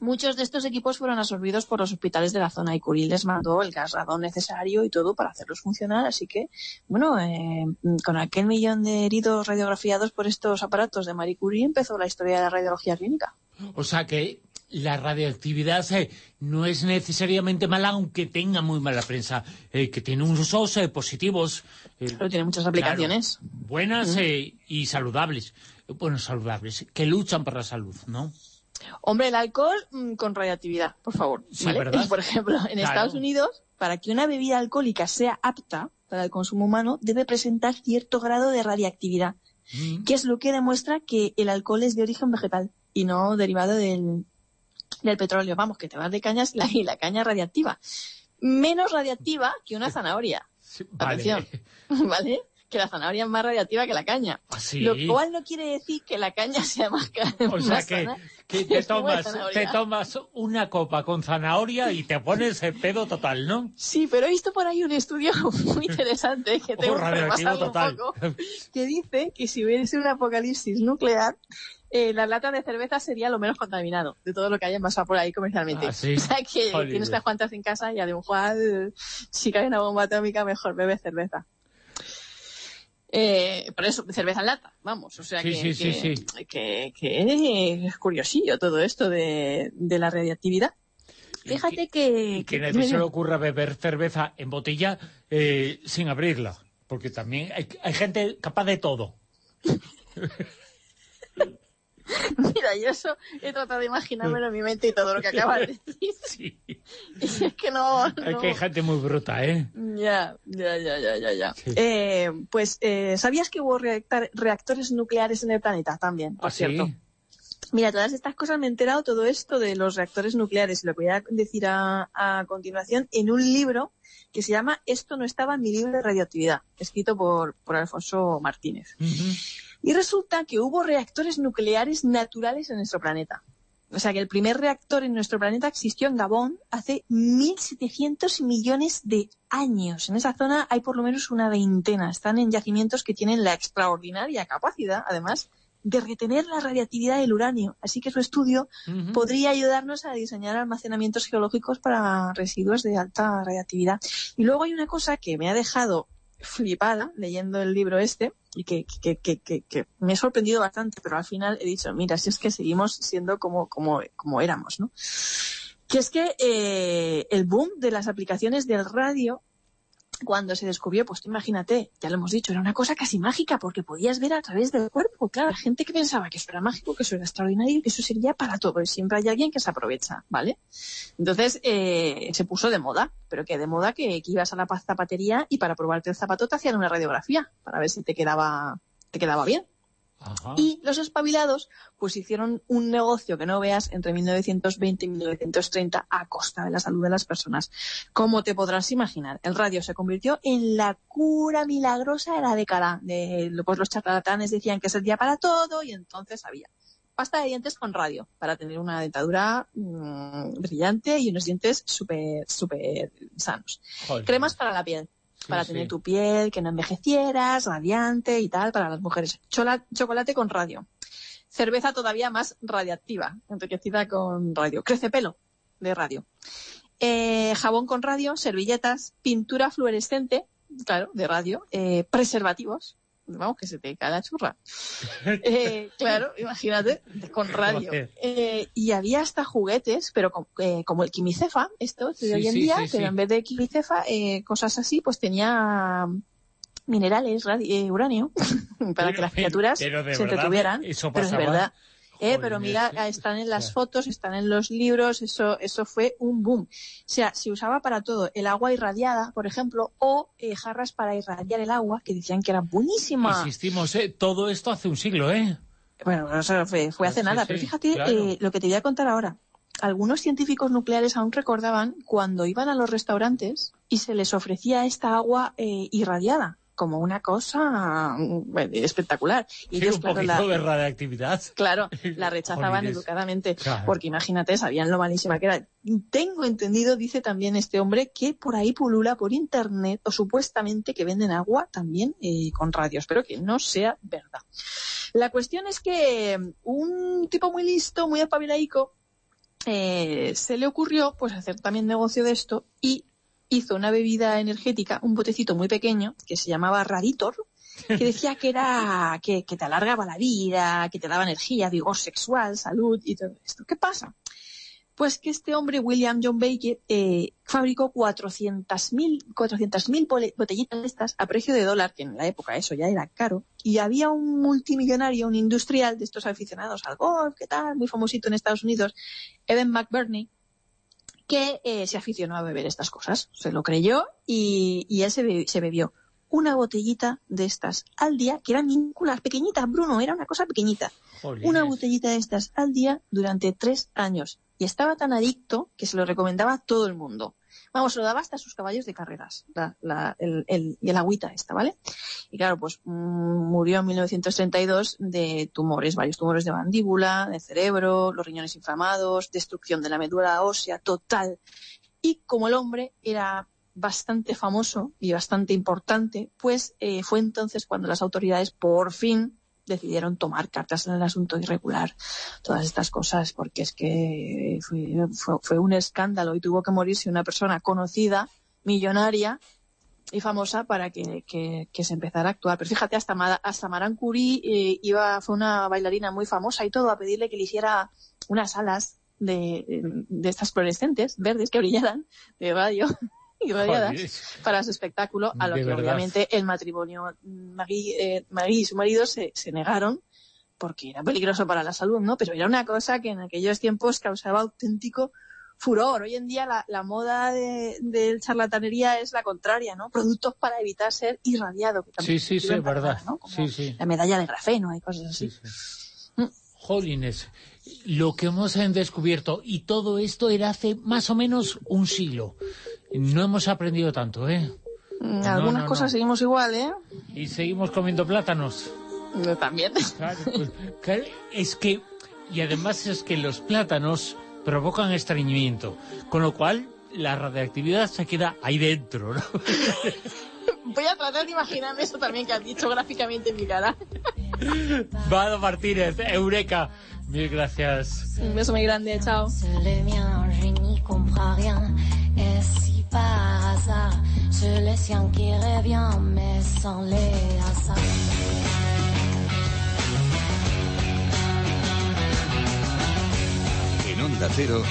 Muchos de estos equipos fueron absorbidos por los hospitales de la zona y Curie les mandó el gas radón necesario y todo para hacerlos funcionar. Así que, bueno, eh, con aquel millón de heridos radiografiados por estos aparatos de Marie Curie empezó la historia de la radiología clínica. O sea que la radioactividad eh, no es necesariamente mala, aunque tenga muy mala prensa, eh, que tiene usos eh, positivos. eh, Pero tiene muchas aplicaciones. claro, buenas Mm. y saludables. Bueno, saludables, que luchan por la salud, ¿no? Hombre, el alcohol mm, con radioactividad, por favor. Sí, ¿vale? ¿verdad? Por ejemplo, en Claro. Estados Unidos, para que una bebida alcohólica sea apta para el consumo humano, debe presentar cierto grado de radiactividad, Mm. que es lo que demuestra que el alcohol es de origen vegetal y no derivado del, del petróleo. Vamos, que te vas de cañas y la, y la caña radiactiva. Menos radiactiva que una zanahoria. Vale. Atención, ¿vale? Que la zanahoria es más radiactiva que la caña. Ah, sí. Lo cual no quiere decir que la caña sea más, ca- O sea más que, sana que te, de tomas, te tomas una copa con zanahoria y te pones el pedo total, ¿no? Sí, pero he visto por ahí un estudio muy interesante que tengo Oh, que repasarlo un total. poco, que dice que si hubiese un apocalipsis nuclear, eh, la lata de cerveza sería lo menos contaminado de todo lo que haya envasado por ahí comercialmente. Ah, sí. O sea que Jolines. tienes unas cuantas en casa y a mejor eh, si cae una bomba atómica mejor bebe cerveza. Eh, por eso, cerveza en lata, vamos, o sea Sí, que, sí, que, sí. que- que es curiosillo todo esto de, de la radiactividad. fíjate que... Que nadie se le ocurra beber cerveza en botella eh, sin abrirla, porque también hay, hay gente capaz de todo. Mira, yo eso he tratado de imaginármelo en mi mente y todo lo que acabas de decir. Sí. Y es que no... Es no. que hay gente muy bruta, ¿eh? Ya, ya, ya, ya, ya, ya. Eh, pues, eh, ¿sabías que hubo reactores nucleares en el planeta también, por ¿Ah, sí? cierto? Mira, todas estas cosas me he enterado todo esto de los reactores nucleares. Lo que voy a decir a, a continuación en un libro que se llama Esto no estaba en mi libro de radioactividad, escrito por, por Alfonso Martínez. Y resulta que hubo reactores nucleares naturales en nuestro planeta. O sea que el primer reactor en nuestro planeta existió en Gabón hace 1.700 millones de años. En esa zona hay por lo menos una veintena. Están en yacimientos que tienen la extraordinaria capacidad, además, de retener la radiactividad del uranio. Así que su estudio podría ayudarnos a diseñar almacenamientos geológicos para residuos de alta radiactividad. Y luego hay una cosa que me ha dejado flipada leyendo el libro este y que, que, que, que, me ha sorprendido bastante, pero al final he dicho, mira, si es que seguimos siendo como, como, como éramos, ¿no? Que es que eh, el boom de las aplicaciones del radio cuando se descubrió, pues imagínate, ya lo hemos dicho, era una cosa casi mágica porque podías ver a través del cuerpo. Claro, la gente que pensaba que eso era mágico, que eso era extraordinario que eso sería para todo. Y siempre hay alguien que se aprovecha, ¿vale? Entonces eh, se puso de moda, pero que de moda que, que ibas a la zapatería y para probarte el zapato te hacían una radiografía para ver si te quedaba, te quedaba bien. Y los espabilados pues hicieron un negocio que no veas entre 1920 y 1930 a costa de la salud de las personas. Como te podrás imaginar, el radio se convirtió en la cura milagrosa de la década. De, pues los charlatanes decían que servía para todo y entonces había pasta de dientes con radio para tener una dentadura mm, brillante y unos dientes súper, súper sanos. Joder. Cremas para la piel para sí. tener tu piel, que no envejecieras, radiante y tal, para las mujeres. Chola- chocolate con radio. Cerveza todavía más radiactiva, enriquecida con radio. Crece pelo de radio. Eh, jabón con radio, servilletas, pintura fluorescente, claro, de radio, eh, preservativos, vamos, que se te cae la churra. Eh, claro, imagínate, con radio. Eh, y había hasta juguetes, pero com- eh, como el quimicefa, esto de Sí, hoy en sí, día, sí, pero en vez de quimicefa, eh, cosas así, pues tenía minerales, radi- eh, uranio, para que las criaturas pero de se verdad, entretuvieran. eso pero de verdad. Eh, Joder, pero mira, están en las fotos, están en los libros, eso, eso fue un boom. O sea, se usaba para todo. El agua irradiada, por ejemplo, o eh, jarras para irradiar el agua, que decían que era buenísima. Insistimos, ¿eh? Todo esto hace un siglo, ¿eh? Bueno, eso fue, fue hace Sí, nada, sí, pero fíjate claro. eh, lo que te voy a contar ahora. Algunos científicos nucleares aún recordaban cuando iban a los restaurantes y se les ofrecía esta agua eh, irradiada como una cosa mm, espectacular. Y Sí, ellos, un claro, poquito la- de radiactividad. Claro, la rechazaban educadamente, Claro. porque imagínate, sabían lo malísima que era. Tengo entendido, dice también este hombre, que por ahí pulula por internet, o supuestamente que venden agua también eh, con radio. Espero que no sea verdad. La cuestión es que un tipo muy listo, muy espabilaico, eh, se le ocurrió pues hacer también negocio de esto y hizo una bebida energética, un botecito muy pequeño, que se llamaba Raditor, que decía que era que, que te alargaba la vida, que te daba energía, vigor sexual, salud y todo esto. ¿Qué pasa? Pues que este hombre, William John Baker, eh, fabricó 400.000 400.000 bole- botellitas de estas a precio de dólar, que en la época eso ya era caro, y había un multimillonario, un industrial de estos aficionados al golf, ¿qué tal? Muy famosito en Estados Unidos, Evan McBurney, que eh, se aficionó a beber estas cosas. Se lo creyó y, y él se, be- se bebió una botellita de estas al día, que eran minúsculas, pequeñitas, Bruno, era una cosa pequeñita. Jolines. Una botellita de estas al día durante tres años. Y estaba tan adicto que se lo recomendaba a todo el mundo. Vamos, se lo daba hasta sus caballos de carreras, la, la- el, el- y el agüita esta, ¿vale? Y claro, pues mm, murió en 1932 de tumores, varios tumores de mandíbula, de cerebro, los riñones inflamados, destrucción de la médula ósea total. Y como el hombre era bastante famoso y bastante importante, pues eh, fue entonces cuando las autoridades por fin decidieron tomar cartas en el asunto y regular todas estas cosas, porque es que fue, un escándalo y tuvo que morirse una persona conocida, millonaria y famosa para que, que- se empezara a actuar. Pero fíjate, hasta, hasta Maran Curie eh, iba, fue una bailarina muy famosa y todo, a pedirle que le hiciera unas alas de, de estas fluorescentes verdes que brillaran de radio y Joder. para su espectáculo, a lo De que verdad. obviamente el matrimonio Marie, eh, Marie y su marido se, se negaron porque era peligroso para la salud, ¿no? Pero era una cosa que en aquellos tiempos causaba auténtico furor. Hoy en día la, la moda de, del charlatanería es la contraria, ¿no? Productos para evitar ser irradiado. que Sí, sí, sí, verdad. nada, ¿no? Como Sí, sí. La medalla de grafeno y cosas así. Jolines, lo que hemos descubierto, y todo esto era hace más o menos un siglo. No hemos aprendido tanto, ¿eh? Mm, No, Algunas no, cosas no. seguimos igual, ¿eh? Y seguimos comiendo plátanos. Yo también. Claro, pues, claro, es que, y además es que los plátanos provocan estreñimiento, con lo cual la radiactividad se queda ahí dentro, ¿no? Voy a tratar de imaginarme eso también que has dicho gráficamente en mi cara. Vado Martínez, Eureka, mil gracias. Un beso muy grande, chao. Par hasard, je le sien qui revient, mais sans les hasards. En Onda Cero,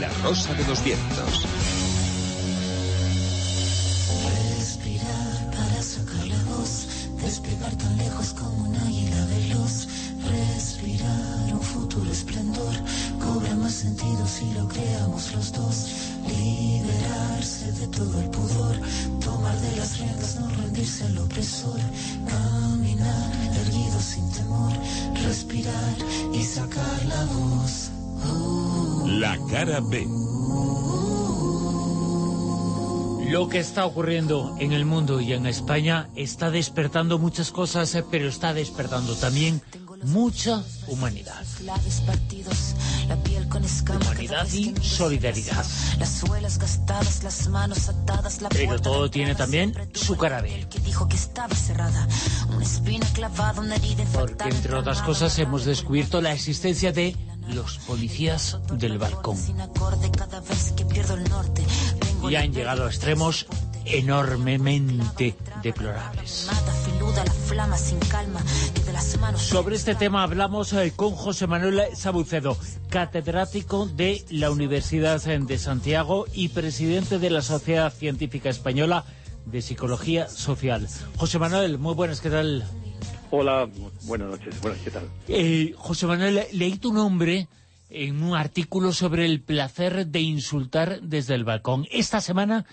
La Rosa de los Vientos. Respirar para sacar la voz, despegar tan lejos sentido si lo creamos los dos. Liberarse de todo el pudor, tomar de las riendas, no rendirse al opresor. Caminar erguido sin temor, respirar y sacar la voz. La cara B. Lo que está ocurriendo en el mundo y en España está despertando muchas cosas, eh, pero está despertando también mucha humanidad. Humanidad y solidaridad. Pero todo tiene también su cara B. Porque, entre otras cosas, hemos descubierto la existencia de los policías del balcón. Y han llegado a extremos enormemente deplorables. Sobre este tema hablamos eh, con José Manuel Sabucedo, catedrático de la Universidad de Santiago y presidente de la Sociedad Científica Española de Psicología Social. José Manuel, muy buenas, ¿qué tal? Hola, buenas noches. Buenas, ¿qué tal? Eh, José Manuel, leí tu nombre en un artículo sobre el placer de insultar desde el balcón. Esta semana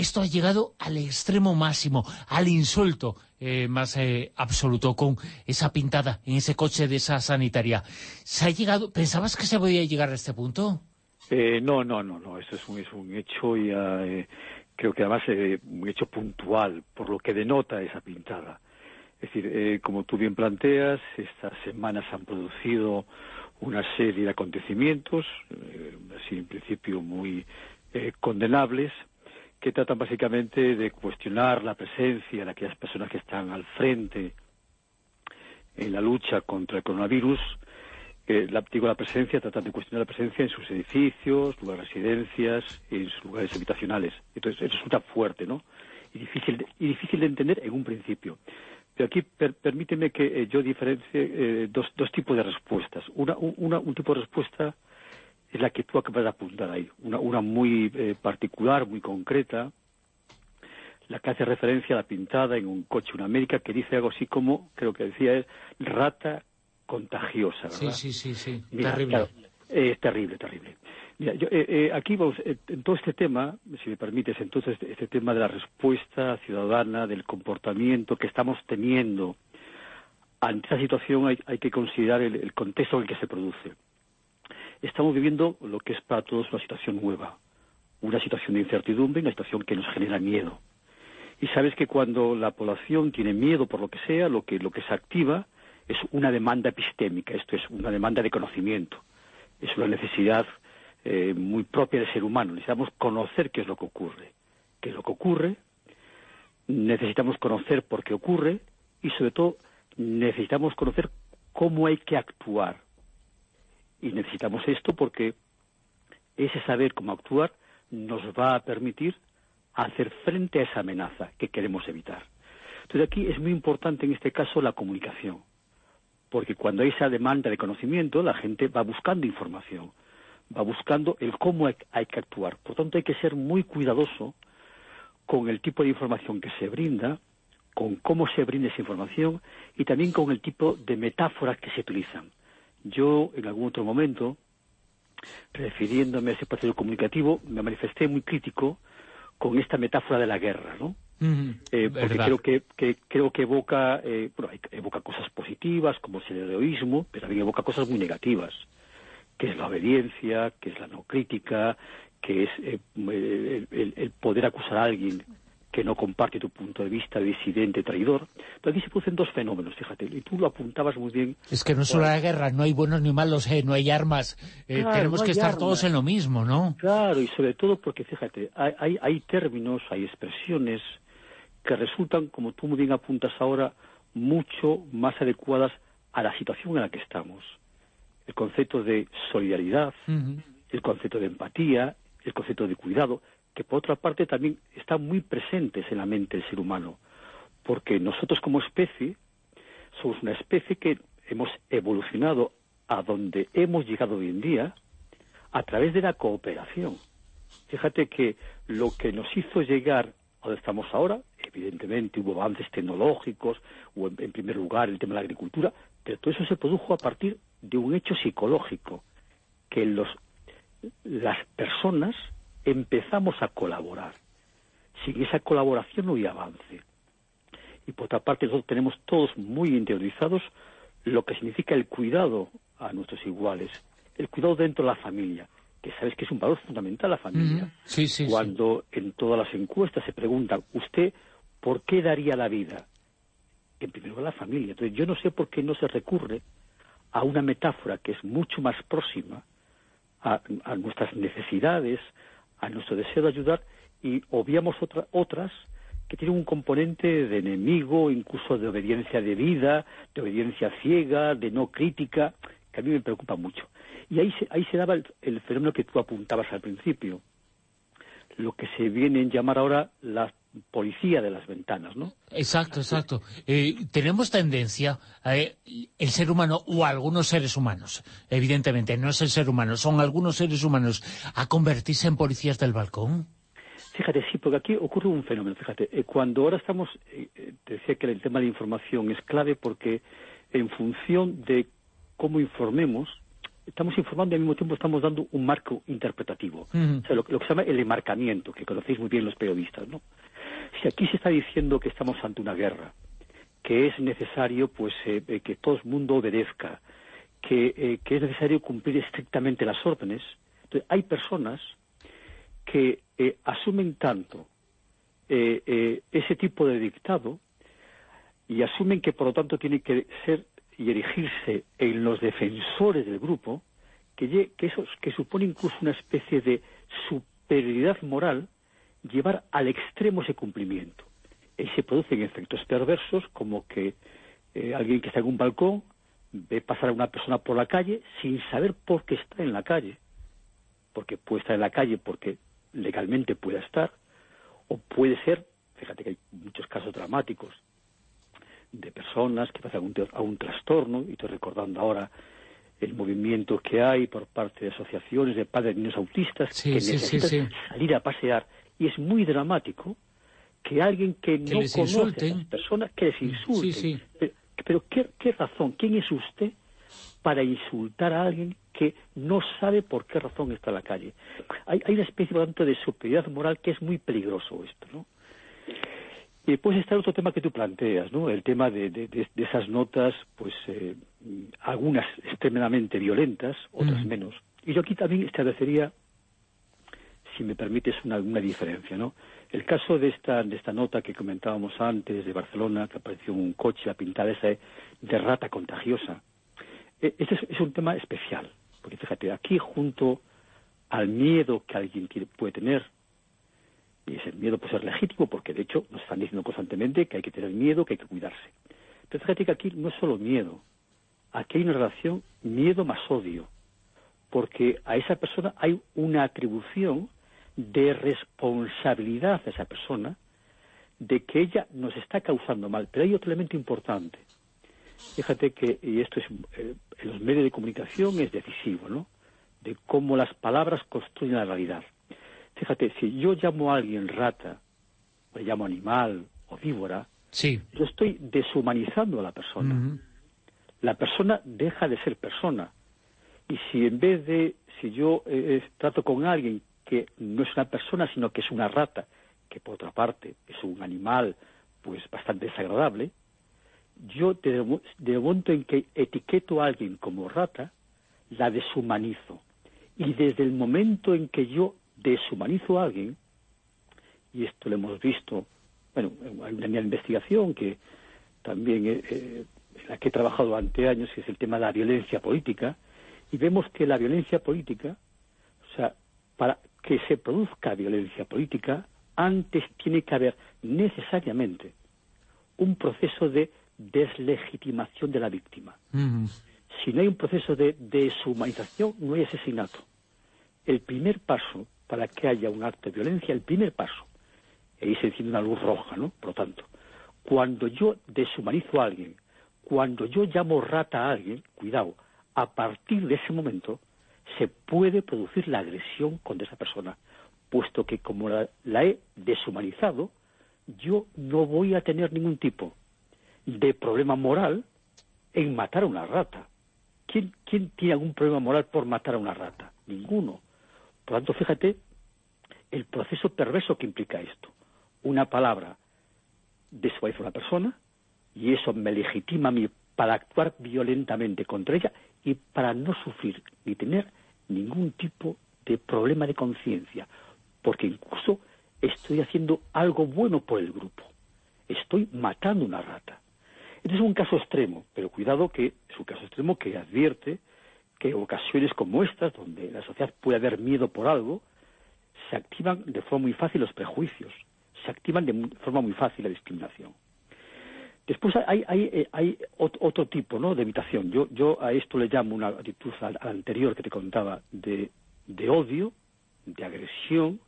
esto ha llegado al extremo máximo, al insulto eh, más eh, absoluto, con esa pintada en ese coche de esa sanitaria. ¿Se ha llegado, ¿Pensabas que se podía llegar a este punto? Eh, no, no, no, no. Eso es un, es un hecho ya, eh, creo que además eh, un hecho puntual, por lo que denota esa pintada. Es decir, como tú bien planteas, estas semanas han producido una serie de acontecimientos, así en principio muy condenables, que tratan básicamente de cuestionar la presencia de aquellas personas que están al frente en la lucha contra el coronavirus. Eh, la, digo la presencia, tratan de cuestionar la presencia en sus edificios, lugares de residencias, en sus lugares habitacionales. Entonces, eso resulta fuerte, ¿no? Y difícil, de- y difícil de entender en un principio. Pero aquí per- permíteme que eh, yo diferencie eh, dos, dos tipos de respuestas. Una, un, una- un tipo de respuesta es la que tú acabas de apuntar ahí, una, una muy eh, particular, muy concreta, la que hace referencia a la pintada en un coche, una América, que dice algo así como, creo que decía es, rata contagiosa, ¿verdad? Sí, sí, sí, sí. Mira, Terrible. claro, eh, es terrible, terrible. Mira, yo, eh, eh, aquí vamos, eh, en todo este tema, si me permites, entonces este tema de la respuesta ciudadana, del comportamiento que estamos teniendo ante esta situación, hay, hay que considerar el, el contexto en el que se produce. Estamos viviendo lo que es para todos una situación nueva, una situación de incertidumbre, una situación que nos genera miedo. Y sabes que cuando la población tiene miedo por lo que sea, lo que, lo que se activa es una demanda epistémica, esto es una demanda de conocimiento, es una necesidad eh, muy propia del ser humano. Necesitamos conocer qué es lo que ocurre, qué es lo que ocurre, necesitamos conocer por qué ocurre y sobre todo necesitamos conocer cómo hay que actuar. Y necesitamos esto porque ese saber cómo actuar nos va a permitir hacer frente a esa amenaza que queremos evitar. Entonces aquí es muy importante en este caso la comunicación. porque cuando hay esa demanda de conocimiento, la gente va buscando información, va buscando el cómo hay, que actuar. Por tanto, hay que ser muy cuidadoso con el tipo de información que se brinda, con cómo se brinda esa información y también con el tipo de metáforas que se utilizan. Yo, en algún otro momento, refiriéndome a ese proceso comunicativo, me manifesté muy crítico con esta metáfora de la guerra, ¿no? Eh, porque creo que, que- creo que evoca eh, bueno, evoca cosas positivas como el heroísmo pero también evoca cosas muy negativas que es la obediencia que es la no crítica que es eh, el, el- el poder acusar a alguien que no comparte tu punto de vista disidente traidor pero aquí se producen dos fenómenos fíjate y tú lo apuntabas muy bien Es que no solo la guerra, no hay buenos ni malos, eh, no hay armas. Eh, Claro, tenemos no que estar armas. todos en lo mismo, ¿no? Claro, y sobre todo porque, fíjate, hay, hay, hay términos, hay expresiones que resultan, como tú muy bien apuntas ahora, mucho más adecuadas a la situación en la que estamos. El concepto de solidaridad, el concepto de empatía, el concepto de cuidado, que por otra parte también están muy presentes en la mente del ser humano, porque nosotros como especie somos una especie que hemos evolucionado a donde hemos llegado hoy en día a través de la cooperación. Fíjate que lo que nos hizo llegar a donde estamos ahora, evidentemente hubo avances tecnológicos, o en, en primer lugar el tema de la agricultura, pero todo eso se produjo a partir de un hecho psicológico, que los, las personas empezamos a colaborar. Sin esa colaboración no hay avance. Y por otra parte, nosotros tenemos todos muy interiorizados lo que significa el cuidado a nuestros iguales, el cuidado dentro de la familia, que sabes que es un valor fundamental la familia. Sí, sí, sí. Cuando en todas las encuestas se preguntan, ¿usted por qué daría la vida? En primer lugar, la familia. Entonces, yo no sé por qué no se recurre a una metáfora que es mucho más próxima a, a nuestras necesidades, a nuestro deseo de ayudar, y obviamos otra- otras que tienen un componente de enemigo, incluso de obediencia de vida, de obediencia ciega, de no crítica, que a mí me preocupa mucho. Y ahí se, ahí se daba el, el fenómeno que tú apuntabas al principio, lo que se viene a llamar ahora la policía de las ventanas, ¿no? Exacto, exacto. Eh, tenemos tendencia, eh, el ser humano o algunos seres humanos, evidentemente, no es el ser humano, son algunos seres humanos, a convertirse en policías del balcón. Fíjate, sí, porque aquí ocurre un fenómeno. Fíjate, eh, cuando ahora estamos, te decía que el tema de información es clave porque en función de cómo informemos, estamos informando y al mismo tiempo estamos dando un marco interpretativo. O sea, lo, lo que se llama el enmarcamiento, que conocéis muy bien los periodistas, ¿no? Si aquí se está diciendo que estamos ante una guerra, que es necesario pues eh, eh, que todo el mundo obedezca, que, eh, que es necesario cumplir estrictamente las órdenes, entonces hay personas que eh, asumen tanto ese tipo de dictado y asumen que por lo tanto tiene que ser y erigirse en los defensores del grupo, que, que eso que supone incluso una especie de superioridad moral, llevar al extremo ese cumplimiento. Y se producen efectos perversos como que eh, alguien que está en un balcón ve pasar a una persona por la calle sin saber por qué está en la calle, porque puede estar en la calle porque legalmente pueda estar, o puede ser, fíjate que hay muchos casos dramáticos, de personas que pasan a un, te- a un trastorno, y estoy recordando ahora el movimiento que hay por parte de asociaciones de padres de niños autistas Sí, que sí, necesitan sí. salir a pasear, y es muy dramático que alguien que, Que no conoce insulten. a esas personas, que les insulten. Pero, pero ¿qué, ¿qué razón? ¿Quién es usted para insultar a alguien que no sabe por qué razón está en la calle? Hay, hay una especie, por tanto, de superioridad moral que es muy peligroso esto, ¿no? Y después está el otro tema que tú planteas, ¿no? El tema de, de- esas notas, pues eh, algunas extremadamente violentas, otras Mm. menos. Y yo aquí también establecería, si me permites, una, una diferencia, ¿no? El caso de esta, de esta nota que comentábamos antes de Barcelona, que apareció en un coche, la pintada esa de, rata contagiosa. Eh, Este es, es un tema especial, porque fíjate, aquí junto al miedo que alguien quiere- puede tener, y ese miedo puede ser legítimo, porque de hecho nos están diciendo constantemente que hay que tener miedo, que hay que cuidarse. Pero fíjate que aquí no es solo miedo, aquí hay una relación miedo más odio, porque a esa persona hay una atribución de responsabilidad a esa persona de que ella nos está causando mal. Pero hay otro elemento importante. Fíjate que, y esto es, eh, en los medios de comunicación es decisivo, ¿no? De cómo las palabras construyen la realidad. Fíjate, si yo llamo a alguien rata, o le llamo animal o víbora, sí. yo estoy deshumanizando a la persona. La persona deja de ser persona. Y si en vez de, si yo eh, eh, trato con alguien que no es una persona, sino que es una rata, que por otra parte es un animal pues bastante desagradable, yo desde el momento en que etiqueto a alguien como rata, la deshumanizo. Y desde el momento en que yo deshumanizo a alguien, y esto lo hemos visto, bueno, hay una investigación que también eh, eh, en la que he trabajado durante años, que es el tema de la violencia política, y vemos que la violencia política, o sea, para que se produzca violencia política, antes tiene que haber necesariamente un proceso de deslegitimación de la víctima. Si no hay un proceso de deshumanización, no hay asesinato. El primer paso para que haya un acto de violencia, el primer paso, y ahí se enciende una luz roja, ¿no? Por lo tanto, cuando yo deshumanizo a alguien, cuando yo llamo rata a alguien, cuidado, a partir de ese momento se puede producir la agresión contra esa persona, puesto que como la, la he deshumanizado, yo no voy a tener ningún tipo de problema moral en matar a una rata. ¿Quién, ¿Quién tiene algún problema moral por matar a una rata? Ninguno. Por tanto, fíjate el proceso perverso que implica esto. Una palabra deshumaniza a una persona y eso me legitima a mí para actuar violentamente contra ella y para no sufrir ni tener ningún tipo de problema de conciencia, porque incluso estoy haciendo algo bueno por el grupo. Estoy matando una rata. Este es un caso extremo, pero cuidado que es un caso extremo que advierte que ocasiones como estas, donde la sociedad puede haber miedo por algo, se activan de forma muy fácil los prejuicios, se activan de forma muy fácil la discriminación. Después hay, eh, otro tipo ¿no? de evitación. Yo, yo a esto le llamo una actitud al, anterior que te contaba de, de odio, de agresión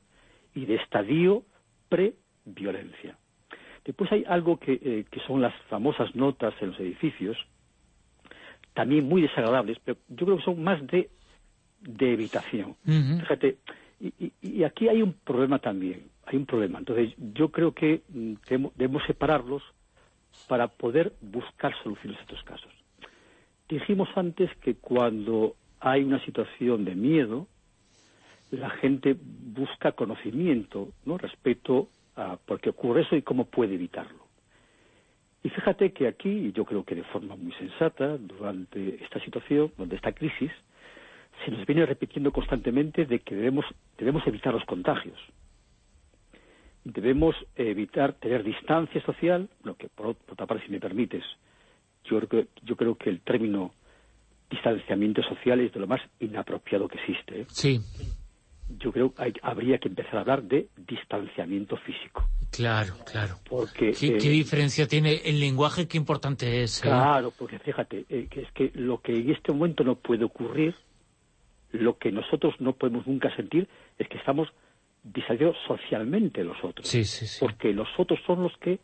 y de estadio pre-violencia. Después hay algo que, eh, que, son las famosas notas en los edificios, también muy desagradables, pero yo creo que son más de, de evitación. Fíjate, y, y, aquí hay un problema también, hay un problema. Entonces, yo creo que mm, debemos, debemos separarlos para poder buscar soluciones a estos casos. Dijimos antes que cuando hay una situación de miedo, la gente busca conocimiento ¿no? respecto a por qué ocurre eso y cómo puede evitarlo. Y fíjate que aquí, yo creo que de forma muy sensata, durante esta situación, donde esta crisis, se nos viene repitiendo constantemente de que debemos, debemos evitar los contagios. Debemos evitar tener distancia social, lo que por, otra parte, si me permites, yo creo, yo creo que el término distanciamiento social es de lo más inapropiado que existe. ¿eh? Sí yo creo que habría que empezar a hablar de distanciamiento físico. Claro, claro. Porque, ¿Qué, eh, diferencia tiene el lenguaje? Qué importante es. ¿eh? Claro, porque fíjate, eh, que es que lo que en este momento no puede ocurrir, lo que nosotros no podemos nunca sentir, es que estamos distanciados socialmente los otros. Sí, sí, sí. Porque los otros son los que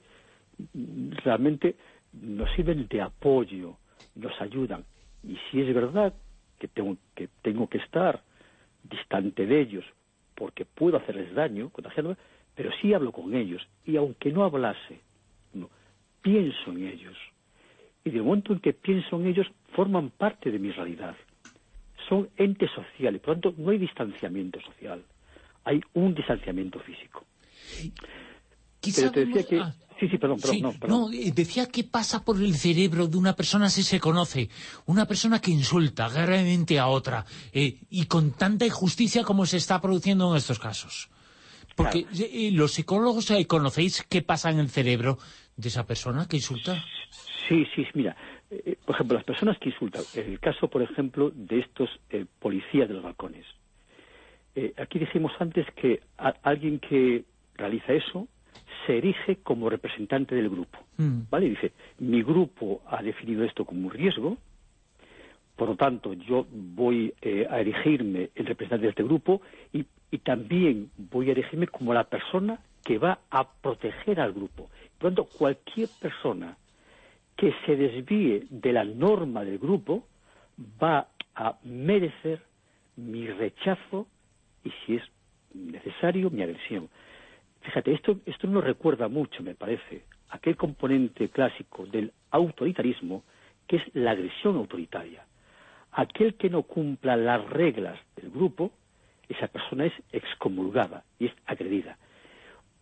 realmente nos sirven de apoyo, nos ayudan. Y si es verdad que tengo que, tengo que estar distante de ellos porque puedo hacerles daño, pero sí hablo con ellos. Y aunque no hablase, no, pienso en ellos. Y de momento en que pienso en ellos, forman parte de mi realidad. Son entes sociales, por lo tanto, no hay distanciamiento social. Hay un distanciamiento físico. Pero te decía que... Sí, sí, perdón, perdón, sí, no, perdón. no, decía qué pasa por el cerebro de una persona si se conoce. Una persona que insulta gravemente a otra eh, y con tanta injusticia como se está produciendo en estos casos. Porque Claro. eh, los psicólogos eh, conocéis qué pasa en el cerebro de esa persona que insulta. Sí, sí, mira, eh, por ejemplo, las personas que insultan, el caso, por ejemplo, de estos eh, policías de los balcones. Eh, aquí dijimos antes que a- alguien que realiza eso se erige como representante del grupo, ¿vale? Dice, mi grupo ha definido esto como un riesgo, por lo tanto, yo voy eh, a erigirme en representante de este grupo y, y también voy a erigirme como la persona que va a proteger al grupo. Por lo tanto, cualquier persona que se desvíe de la norma del grupo va a merecer mi rechazo y, si es necesario, mi adhesión. Fíjate, esto, esto nos recuerda mucho, me parece, aquel componente clásico del autoritarismo, que es la agresión autoritaria. Aquel que no cumpla las reglas del grupo, esa persona es excomulgada y es agredida.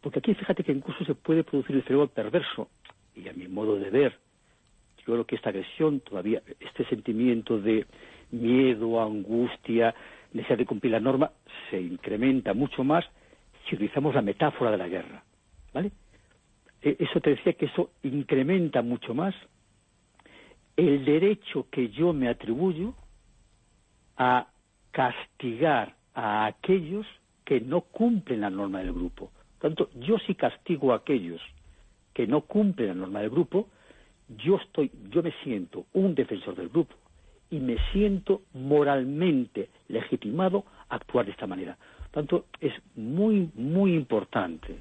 Porque aquí fíjate que incluso se puede producir el cerebro perverso, y a mi modo de ver, yo creo que esta agresión todavía, este sentimiento de miedo, angustia, necesidad de cumplir la norma, se incrementa mucho más si utilizamos la metáfora de la guerra. ¿Vale? E, eso te decía que eso incrementa mucho más el derecho que yo me atribuyo a castigar a aquellos que no cumplen la norma del grupo. Por tanto, yo si castigo a aquellos que no cumplen la norma del grupo, yo estoy, yo me siento un defensor del grupo y me siento moralmente legitimado a actuar de esta manera. Tanto, es muy, muy importante.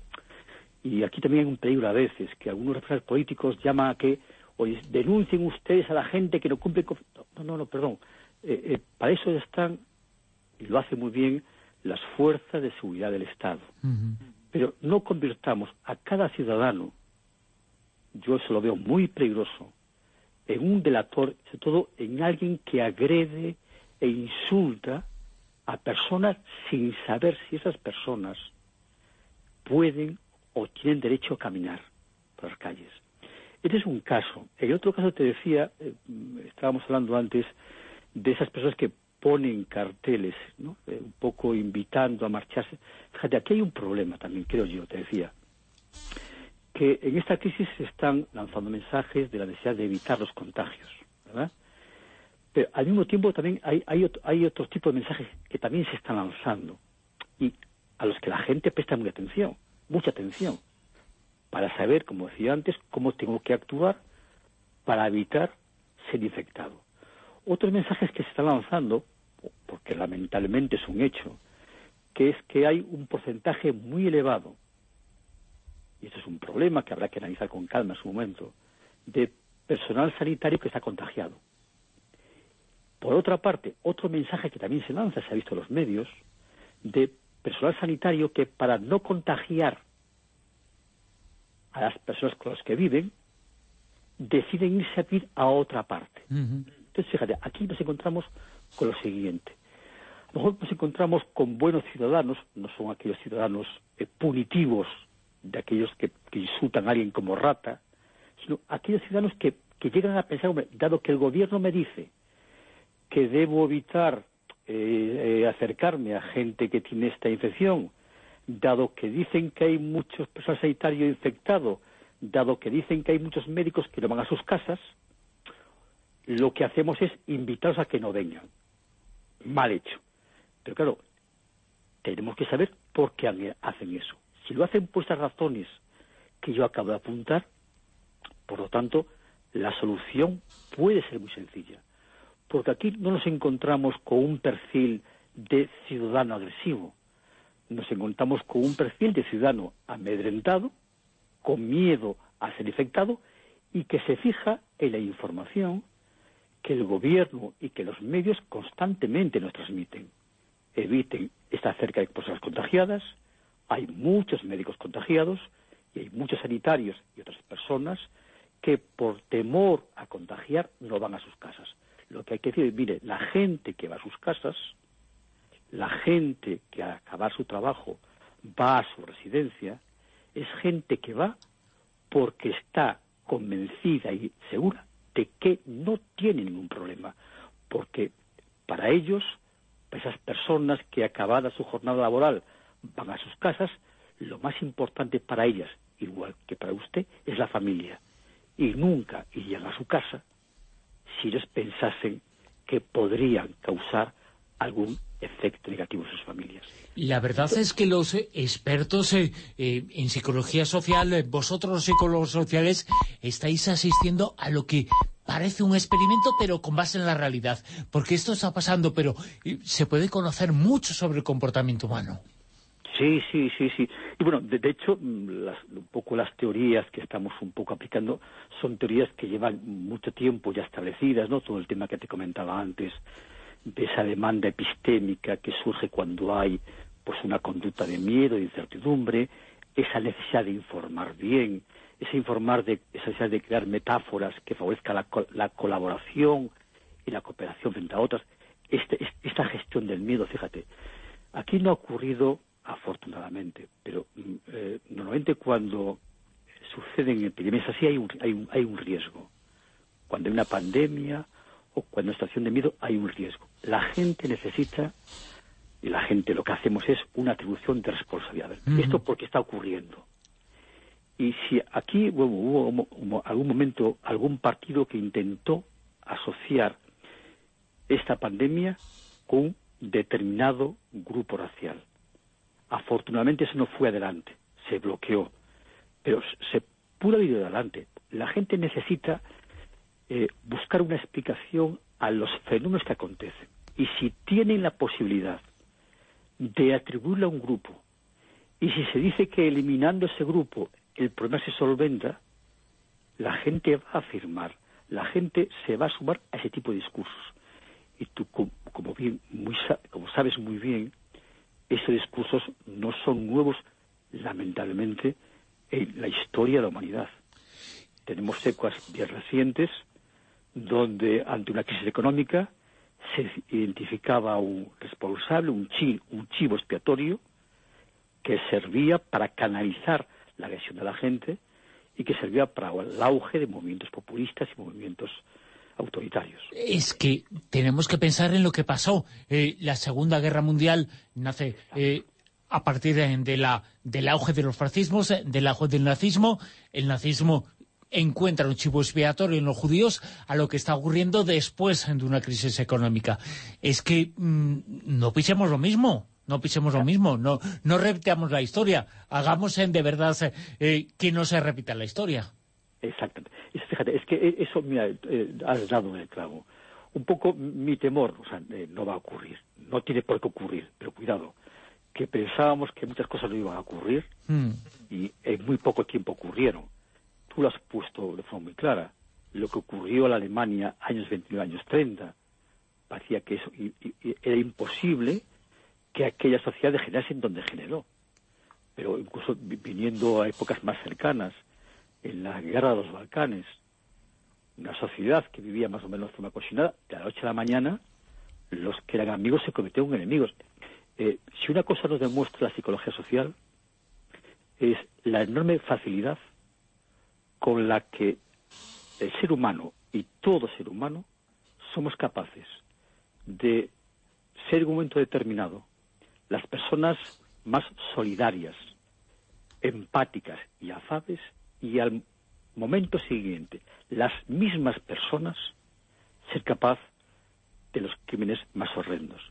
Y aquí también hay un peligro a veces, que algunos representantes políticos llaman a que, oye, denuncien ustedes a la gente que no cumple con... No, no, no, perdón. Eh, eh, para eso están, y lo hace muy bien, las fuerzas de seguridad del Estado. Pero no convirtamos a cada ciudadano, yo eso lo veo muy peligroso, en un delator, sobre todo en alguien que agrede e insulta a personas sin saber si esas personas pueden o tienen derecho a caminar por las calles. Este es un caso. En otro caso te decía, eh, estábamos hablando antes de esas personas que ponen carteles, ¿no? Eh, un poco invitando a marcharse. Fíjate, aquí hay un problema también, creo yo, te decía que en esta crisis se están lanzando mensajes de la necesidad de evitar los contagios, ¿verdad? Pero al mismo tiempo también hay, otro, hay otro tipo de mensajes que también se están lanzando y a los que la gente presta mucha atención, mucha atención, para saber, como decía antes, cómo tengo que actuar para evitar ser infectado. Otros mensajes que se están lanzando, porque lamentablemente es un hecho, que es que hay un porcentaje muy elevado y esto es un problema que habrá que analizar con calma en su momento, de personal sanitario que está contagiado. Por otra parte, otro mensaje que también se lanza, se ha visto en los medios, de personal sanitario que para no contagiar a las personas con las que viven, deciden irse a vivir a otra parte. Entonces, fíjate, aquí nos encontramos con lo siguiente. A lo mejor nos encontramos con buenos ciudadanos, no son aquellos ciudadanos eh, punitivos de aquellos que, insultan a alguien como rata, sino aquellos ciudadanos que, llegan a pensar, dado que el gobierno me dice que debo evitar eh, eh, acercarme a gente que tiene esta infección, dado que dicen que hay muchos personas sanitarios infectados, dado que dicen que hay muchos médicos que no van a sus casas, lo que hacemos es invitarlos a que no vengan. Mal hecho. Pero claro, tenemos que saber por qué hacen eso. Si lo hacen por estas razones que yo acabo de apuntar, por lo tanto, la solución puede ser muy sencilla. Porque aquí no nos encontramos con un perfil de ciudadano agresivo. Nos encontramos con un perfil de ciudadano amedrentado, con miedo a ser infectado y que se fija en la información que el gobierno y que los medios constantemente nos transmiten. Eviten estar cerca de personas contagiadas, hay muchos médicos contagiados y hay muchos sanitarios y otras personas que por temor a contagiar no van a sus casas. Lo que hay que decir es, mire, la gente que va a sus casas, la gente que al acabar su trabajo va a su residencia, es gente que va porque está convencida y segura de que no tiene ningún problema, porque para ellos, para esas personas que acabada su jornada laboral van a sus casas, lo más importante para ellas, igual que para usted, es la familia. Y nunca irían a su casa si ellos pensasen que podrían causar algún efecto negativo en sus familias. La verdad es que los expertos eh, eh, en psicología social, eh, vosotros psicólogos sociales, estáis asistiendo a lo que parece un experimento, pero con base en la realidad. Porque esto está pasando, pero se puede conocer mucho sobre el comportamiento humano. Sí, sí, sí, sí. Y bueno, de, de hecho, mm, las, un poco las teorías que estamos un poco aplicando son teorías que llevan mucho tiempo ya establecidas, ¿no? Todo el tema que te comentaba antes de esa demanda epistémica que surge cuando hay pues una conducta de miedo, de incertidumbre, esa necesidad de informar bien, ese informar de esa necesidad de crear metáforas que favorezcan la, la colaboración y la cooperación frente a otras. Este- es- esta gestión del miedo, fíjate, aquí no ha ocurrido afortunadamente, pero mm, eh, normalmente cuando suceden epidemias así hay un, hay, un, hay un riesgo. Cuando hay una pandemia o cuando hay una situación de miedo hay un riesgo. La gente necesita, y la gente lo que hacemos es una atribución de responsabilidad. Esto porque está ocurriendo. Y si aquí bueno, hubo, algún momento algún partido que intentó asociar esta pandemia con un determinado grupo racial. Afortunadamente eso no fue adelante, se bloqueó, pero se pudo haber adelante. La gente necesita eh, buscar una explicación a los fenómenos que acontecen. Y si tienen la posibilidad de atribuirle a un grupo, y si se dice que eliminando ese grupo el problema se solventa, la gente va a afirmar, la gente se va a sumar a ese tipo de discursos. Y tú, com- como, bien, muy, como sabes muy bien, esos discursos no son nuevos, lamentablemente, en la historia de la humanidad. Tenemos épocas bien recientes donde ante una crisis económica se identificaba un responsable, un, chi- un chivo expiatorio, que servía para canalizar la agresión de la gente y que servía para el auge de movimientos populistas y movimientos autoritarios. Es que tenemos que pensar en lo que pasó. Eh, la Segunda Guerra Mundial nace eh, a partir de, de la, del auge de los fascismos, eh, del auge del nazismo. El nazismo encuentra un chivo expiatorio en los judíos a lo que está ocurriendo después de una crisis económica. Es que mm, no pisemos lo mismo. No pisemos lo mismo, no, no repitamos la historia, hagamos en de verdad eh, que no se repita la historia. Exactamente. Es- fíjate, es que e- eso, mira, eh, has dado en el clavo. Un poco mi temor, o sea, eh, no va a ocurrir, no tiene por qué ocurrir, pero cuidado, que pensábamos que muchas cosas no iban a ocurrir Mm. y en muy poco tiempo ocurrieron. Tú lo has puesto de forma muy clara. Lo que ocurrió en la Alemania años 29, años 30, parecía que eso y- y- era imposible que aquella sociedad degenerase en donde generó. Pero incluso vi- viniendo a épocas más cercanas, en la guerra de los Balcanes, una sociedad que vivía más o menos de forma cocinada, de la noche a la mañana, los que eran amigos se convirtieron en enemigos. Eh, si una cosa nos demuestra la psicología social, es la enorme facilidad con la que el ser humano y todo ser humano somos capaces de ser en un momento determinado las personas más solidarias, empáticas y afables y al momento siguiente las mismas personas ser capaz de los crímenes más horrendos.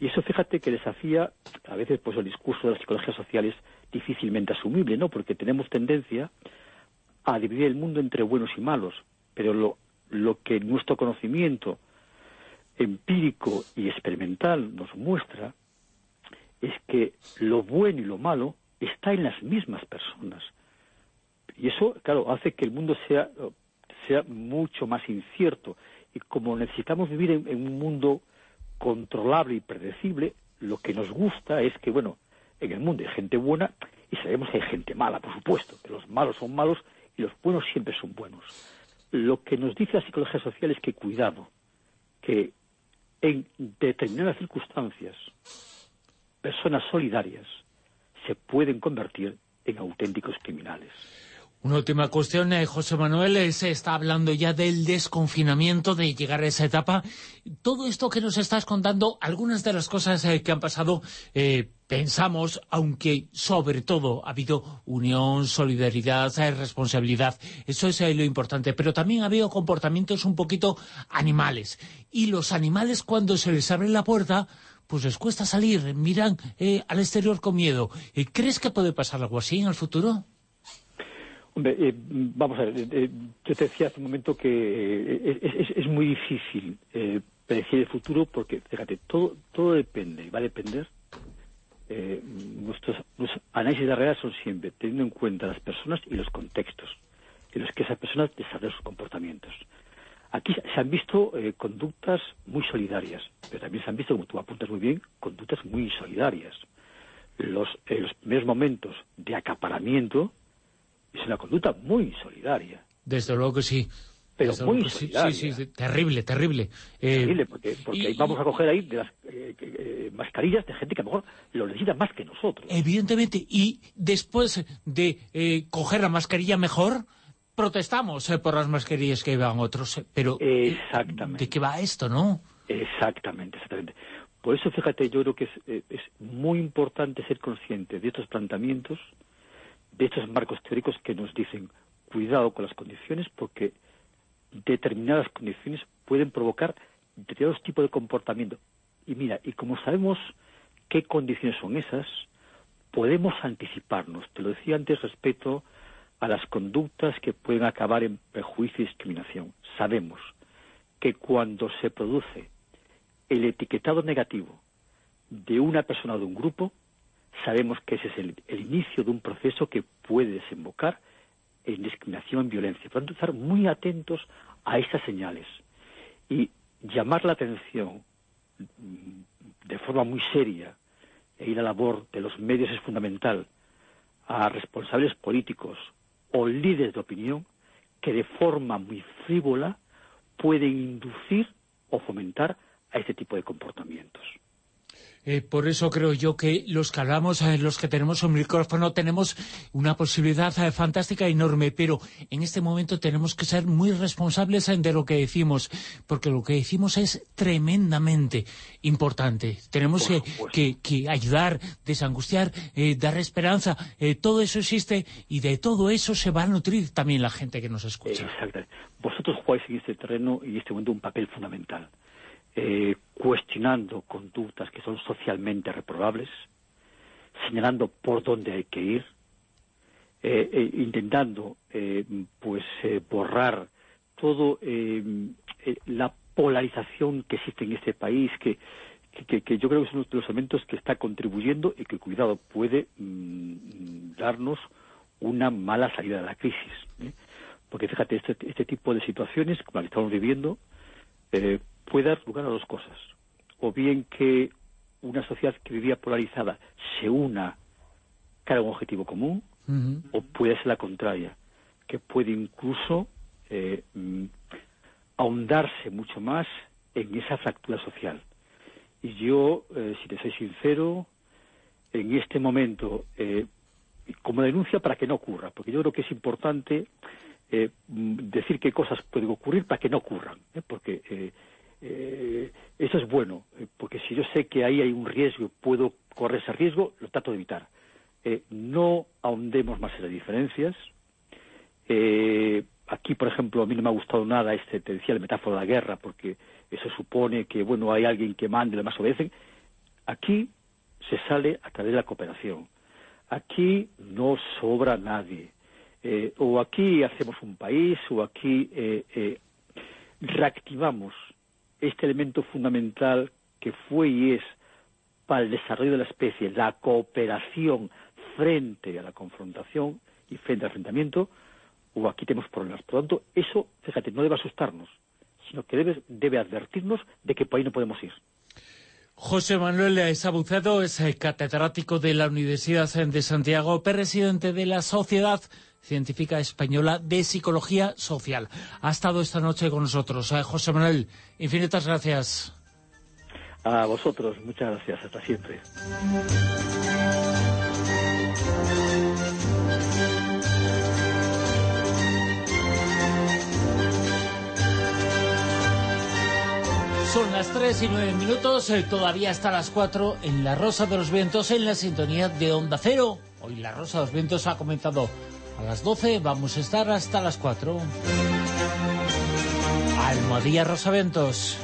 Y eso fíjate que desafía a veces pues el discurso de la psicología social es difícilmente asumible, ¿no? Porque tenemos tendencia a dividir el mundo entre buenos y malos, pero lo, lo que nuestro conocimiento empírico y experimental nos muestra es que lo bueno y lo malo está en las mismas personas. Y eso, claro, hace que el mundo sea, sea mucho más incierto. Y como necesitamos vivir en, en un mundo controlable y predecible, lo que nos gusta es que, bueno, en el mundo hay gente buena y sabemos que hay gente mala, por supuesto, que los malos son malos y los buenos siempre son buenos. Lo que nos dice la psicología social es que cuidado, que en determinadas circunstancias, personas solidarias se pueden convertir en auténticos criminales. Una última cuestión, eh, José Manuel, eh, se está hablando ya del desconfinamiento, de llegar a esa etapa. Todo esto que nos estás contando, algunas de las cosas eh, que han pasado, eh, pensamos, aunque sobre todo ha habido unión, solidaridad, eh, responsabilidad, eso es eh, lo importante, pero también ha habido comportamientos un poquito animales. Y los animales cuando se les abre la puerta, pues les cuesta salir, miran eh, al exterior con miedo. Eh, ¿Crees que puede pasar algo así en el futuro? Hombre, eh, vamos a ver, eh, eh, yo te decía hace un momento que eh, es, es- muy difícil eh, predecir el futuro porque, fíjate, todo, todo depende y va a depender nuestros análisis de realidad son siempre teniendo en cuenta las personas y los contextos en los que esas personas desarrollan sus comportamientos. Aquí se han visto conductas muy solidarias, pero también se han visto, como tú apuntas muy bien, conductas muy insolidarias. Los, los primeros momentos de acaparamiento es una conducta muy insolidaria. Desde luego que sí. Pero Desde muy que sí, sí, sí, terrible, terrible. Eh, Terrible, porque, vamos a coger ahí de las eh, eh, mascarillas de gente que a lo mejor lo necesita más que nosotros. Evidentemente, y después de eh, coger la mascarilla mejor, protestamos por las mascarillas que llevan otros. Pero, eh, ¿de qué va esto, no? Exactamente, exactamente. Por eso, fíjate, yo creo que es, es muy importante ser consciente de estos planteamientos, de estos marcos teóricos que nos dicen cuidado con las condiciones porque determinadas condiciones pueden provocar determinados tipos de comportamiento. Y mira, y como sabemos qué condiciones son esas, podemos anticiparnos. Te lo decía antes respecto a las conductas que pueden acabar en prejuicio y discriminación. Sabemos que cuando se produce el etiquetado negativo de una persona o de un grupo, sabemos que ese es el, inicio de un proceso que puede desembocar en discriminación, en violencia. Por lo tanto, estar muy atentos a estas señales y llamar la atención mm, de forma muy seria e ir a la labor de los medios es fundamental a responsables políticos o líderes de opinión que de forma muy frívola pueden inducir o fomentar a este tipo de comportamientos. Eh, por eso creo yo que los que hablamos, eh, los que tenemos un micrófono, tenemos una posibilidad eh, fantástica enorme, pero en este momento tenemos que ser muy responsables de lo que decimos, porque lo que decimos es tremendamente importante. Tenemos que, que ayudar, desangustiar, dar esperanza, todo eso existe y de todo eso se va a nutrir también la gente que nos escucha. Exactamente. Vosotros jugáis en este terreno y en este momento un papel fundamental, eh, cuestionando conductas que son socialmente reprobables, señalando por dónde hay que ir, eh, eh, intentando eh, pues eh, borrar todo eh, la polarización que existe en este país, que, que, yo creo que es uno de los elementos que está contribuyendo y que, cuidado, puede mm, darnos una mala salida de la crisis. Porque fíjate, este, este tipo de situaciones, como la que estamos viviendo, puede dar lugar a dos cosas. O bien que una sociedad que vivía polarizada se una cara a un objetivo común, o puede ser la contraria, que puede incluso eh, mm, ahondarse mucho más en esa fractura social. Y yo, eh, si te soy sincero, en este momento, eh, como denuncia para que no ocurra, porque yo creo que es importante eh, mm, decir qué cosas pueden ocurrir para que no ocurran, ¿eh? porque eh, eso es bueno, eh, porque si yo sé que ahí hay un riesgo, puedo correr ese riesgo, lo trato de evitar. Eh, no ahondemos más en las diferencias. Eh, aquí, por ejemplo, a mí no me ha gustado nada este, te decía, la metáfora de la guerra, porque eso supone que, bueno, hay alguien que manda y los demás obedecen. Aquí se sale a través de la cooperación. Aquí no sobra nadie. O aquí hacemos un país, o aquí reactivamos este elemento fundamental que fue y es para el desarrollo de la especie, la cooperación frente a la confrontación y frente al enfrentamiento, o aquí tenemos problemas. Por lo tanto, eso, fíjate, no debe asustarnos, sino que debe, advertirnos de que por ahí no podemos ir. José Manuel Sabucedo es catedrático de la Universidad de Santiago, presidente de la Sociedad Científica Española de Psicología Social. Ha estado esta noche con nosotros. Eh, José Manuel, infinitas gracias. A vosotros, muchas gracias. Hasta siempre. Son las 3 y 9 minutos, eh, todavía hasta las 4 en La Rosa de los Vientos, en la sintonía de Onda Cero. Hoy La Rosa de los Vientos ha comenzado a las 12, vamos a estar hasta las 4. Almohadilla Rosaventos.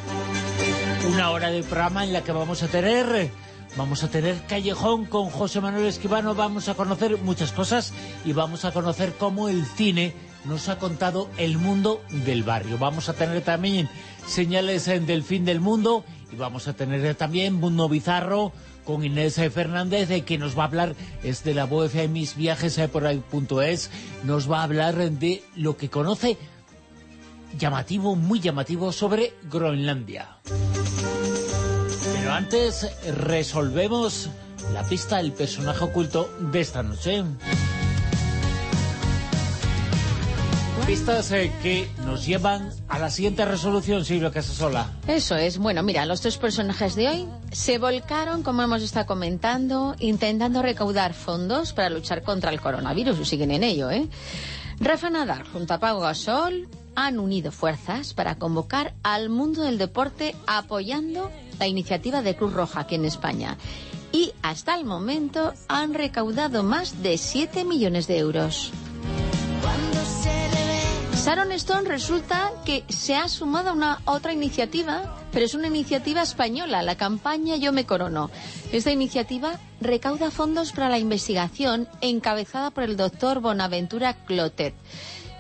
Una hora de programa en la que vamos a tener... Vamos a tener Callejón con José Manuel Esquivano, vamos a conocer muchas cosas y vamos a conocer cómo el cine nos ha contado el mundo del barrio. Vamos a tener también señales del fin del mundo y vamos a tener también Mundo Bizarro con Inés Fernández, de que nos va a hablar, es de la de mis viajes por ahí.es, nos va a hablar de lo que conoce llamativo, muy llamativo, sobre Groenlandia. Pero antes resolvemos la pista del personaje oculto de esta noche. Pistas eh, que nos llevan a la siguiente resolución, Silvia Casasola. Eso es. Bueno, mira, los tres personajes de hoy se volcaron, como hemos estado comentando, intentando recaudar fondos para luchar contra el coronavirus, y siguen en ello, ¿eh? Rafa Nadal junto a Pau Gasol han unido fuerzas para convocar al mundo del deporte apoyando la iniciativa de Cruz Roja aquí en España. Y hasta el momento han recaudado más de 7 millones de euros. Sharon Stone resulta que se ha sumado a una otra iniciativa, pero es una iniciativa española, la campaña Yo me corono. Esta iniciativa recauda fondos para la investigación encabezada por el doctor Bonaventura Clotet.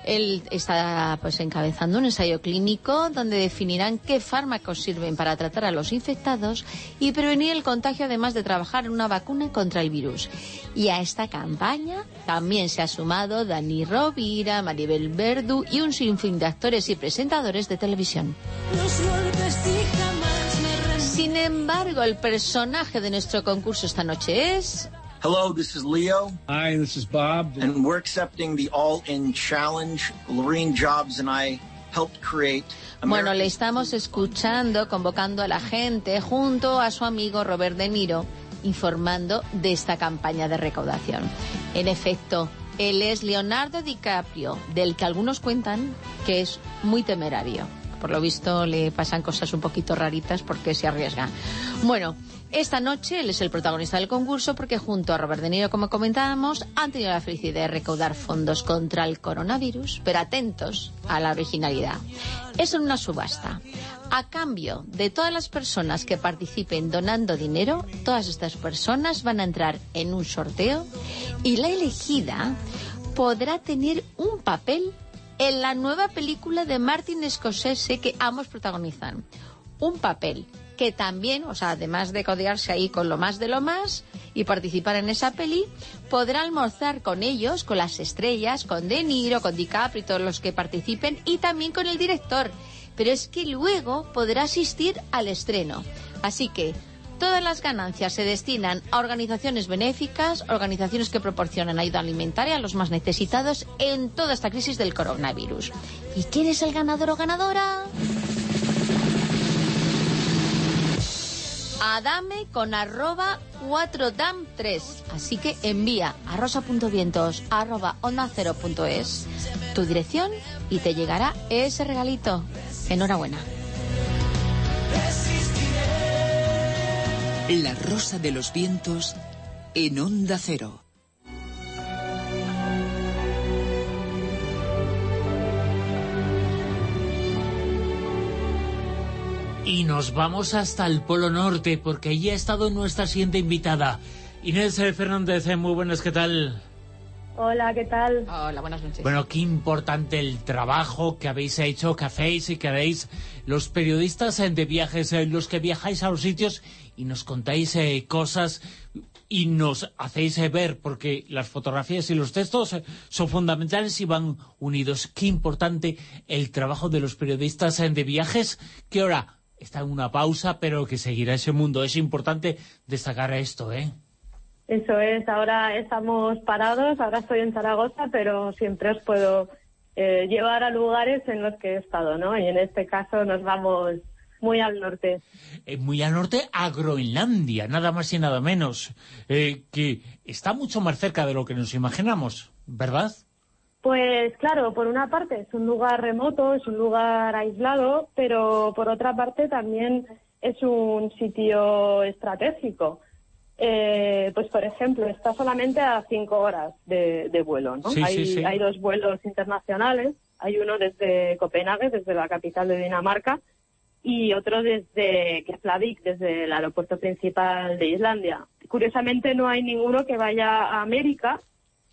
Él está pues encabezando un ensayo clínico donde definirán qué fármacos sirven para tratar a los infectados y prevenir el contagio además de trabajar en una vacuna contra el virus. Y a esta campaña también se ha sumado Dani Rovira, Maribel Verdu y un sinfín de actores y presentadores de televisión. Sin embargo, el personaje de nuestro concurso esta noche es Hello, this is Leo. Hi, this is Bob. And we're accepting the All In Challenge. Lorene Jobs and I helped create. Bueno, le estamos escuchando, convocando a la gente junto a su amigo Robert De Niro, informando de esta campaña de recaudación. En efecto, él es Leonardo DiCaprio, del que algunos cuentan que es muy temerario. Por lo visto le pasan cosas un poquito raritas porque se arriesga. Bueno, esta noche él es el protagonista del concurso porque junto a Robert De Niro, como comentábamos, han tenido la felicidad de recaudar fondos contra el coronavirus, pero atentos a la originalidad. Es una subasta. A cambio de todas las personas que participen donando dinero, todas estas personas van a entrar en un sorteo y la elegida podrá tener un papel en la nueva película de Martin Scorsese que ambos protagonizan. Un papel que también, o sea, además de codearse ahí con lo más de lo más y participar en esa peli, podrá almorzar con ellos, con las estrellas, con De Niro, con DiCaprio y todos los que participen y también con el director. Pero es que luego podrá asistir al estreno. Así que todas las ganancias se destinan a organizaciones benéficas, organizaciones que proporcionan ayuda alimentaria a los más necesitados en toda esta crisis del coronavirus. ¿Y quién es el ganador o ganadora? Adame con arroba 4dam3. Así que envía a rosa.vientos arroba onda tu dirección y te llegará ese regalito. Enhorabuena. La rosa de los vientos en onda cero. Y nos vamos hasta el Polo Norte, porque allí ha estado nuestra siguiente invitada. Inés Fernández, eh, muy buenas, ¿qué tal? Hola, ¿qué tal? Hola, buenas noches. Bueno, qué importante el trabajo que habéis hecho, que hacéis y que haréis los periodistas eh, de viajes, eh, los que viajáis a los sitios y nos contáis cosas y nos hacéis ver, porque las fotografías y los textos son fundamentales y van unidos. Qué importante el trabajo de los periodistas de viajes, que ahora está en una pausa, pero que seguirá ese mundo. Es importante destacar esto, ¿eh? Eso es, ahora estamos parados, ahora estoy en Zaragoza, pero siempre os puedo eh, llevar a lugares en los que he estado, ¿no? Y en este caso nos vamos muy al norte. Eh, muy al norte a Groenlandia, nada más y nada menos, eh, que está mucho más cerca de lo que nos imaginamos, ¿verdad? Pues claro, por una parte es un lugar remoto, es un lugar aislado, pero por otra parte también es un sitio estratégico. Eh, pues por ejemplo, está solamente a cinco horas de, vuelo, ¿no? hay, hay dos vuelos internacionales, hay uno desde Copenhague, desde la capital de Dinamarca, y otro desde Keflavik, desde el aeropuerto principal de Islandia. Curiosamente no hay ninguno que vaya a América,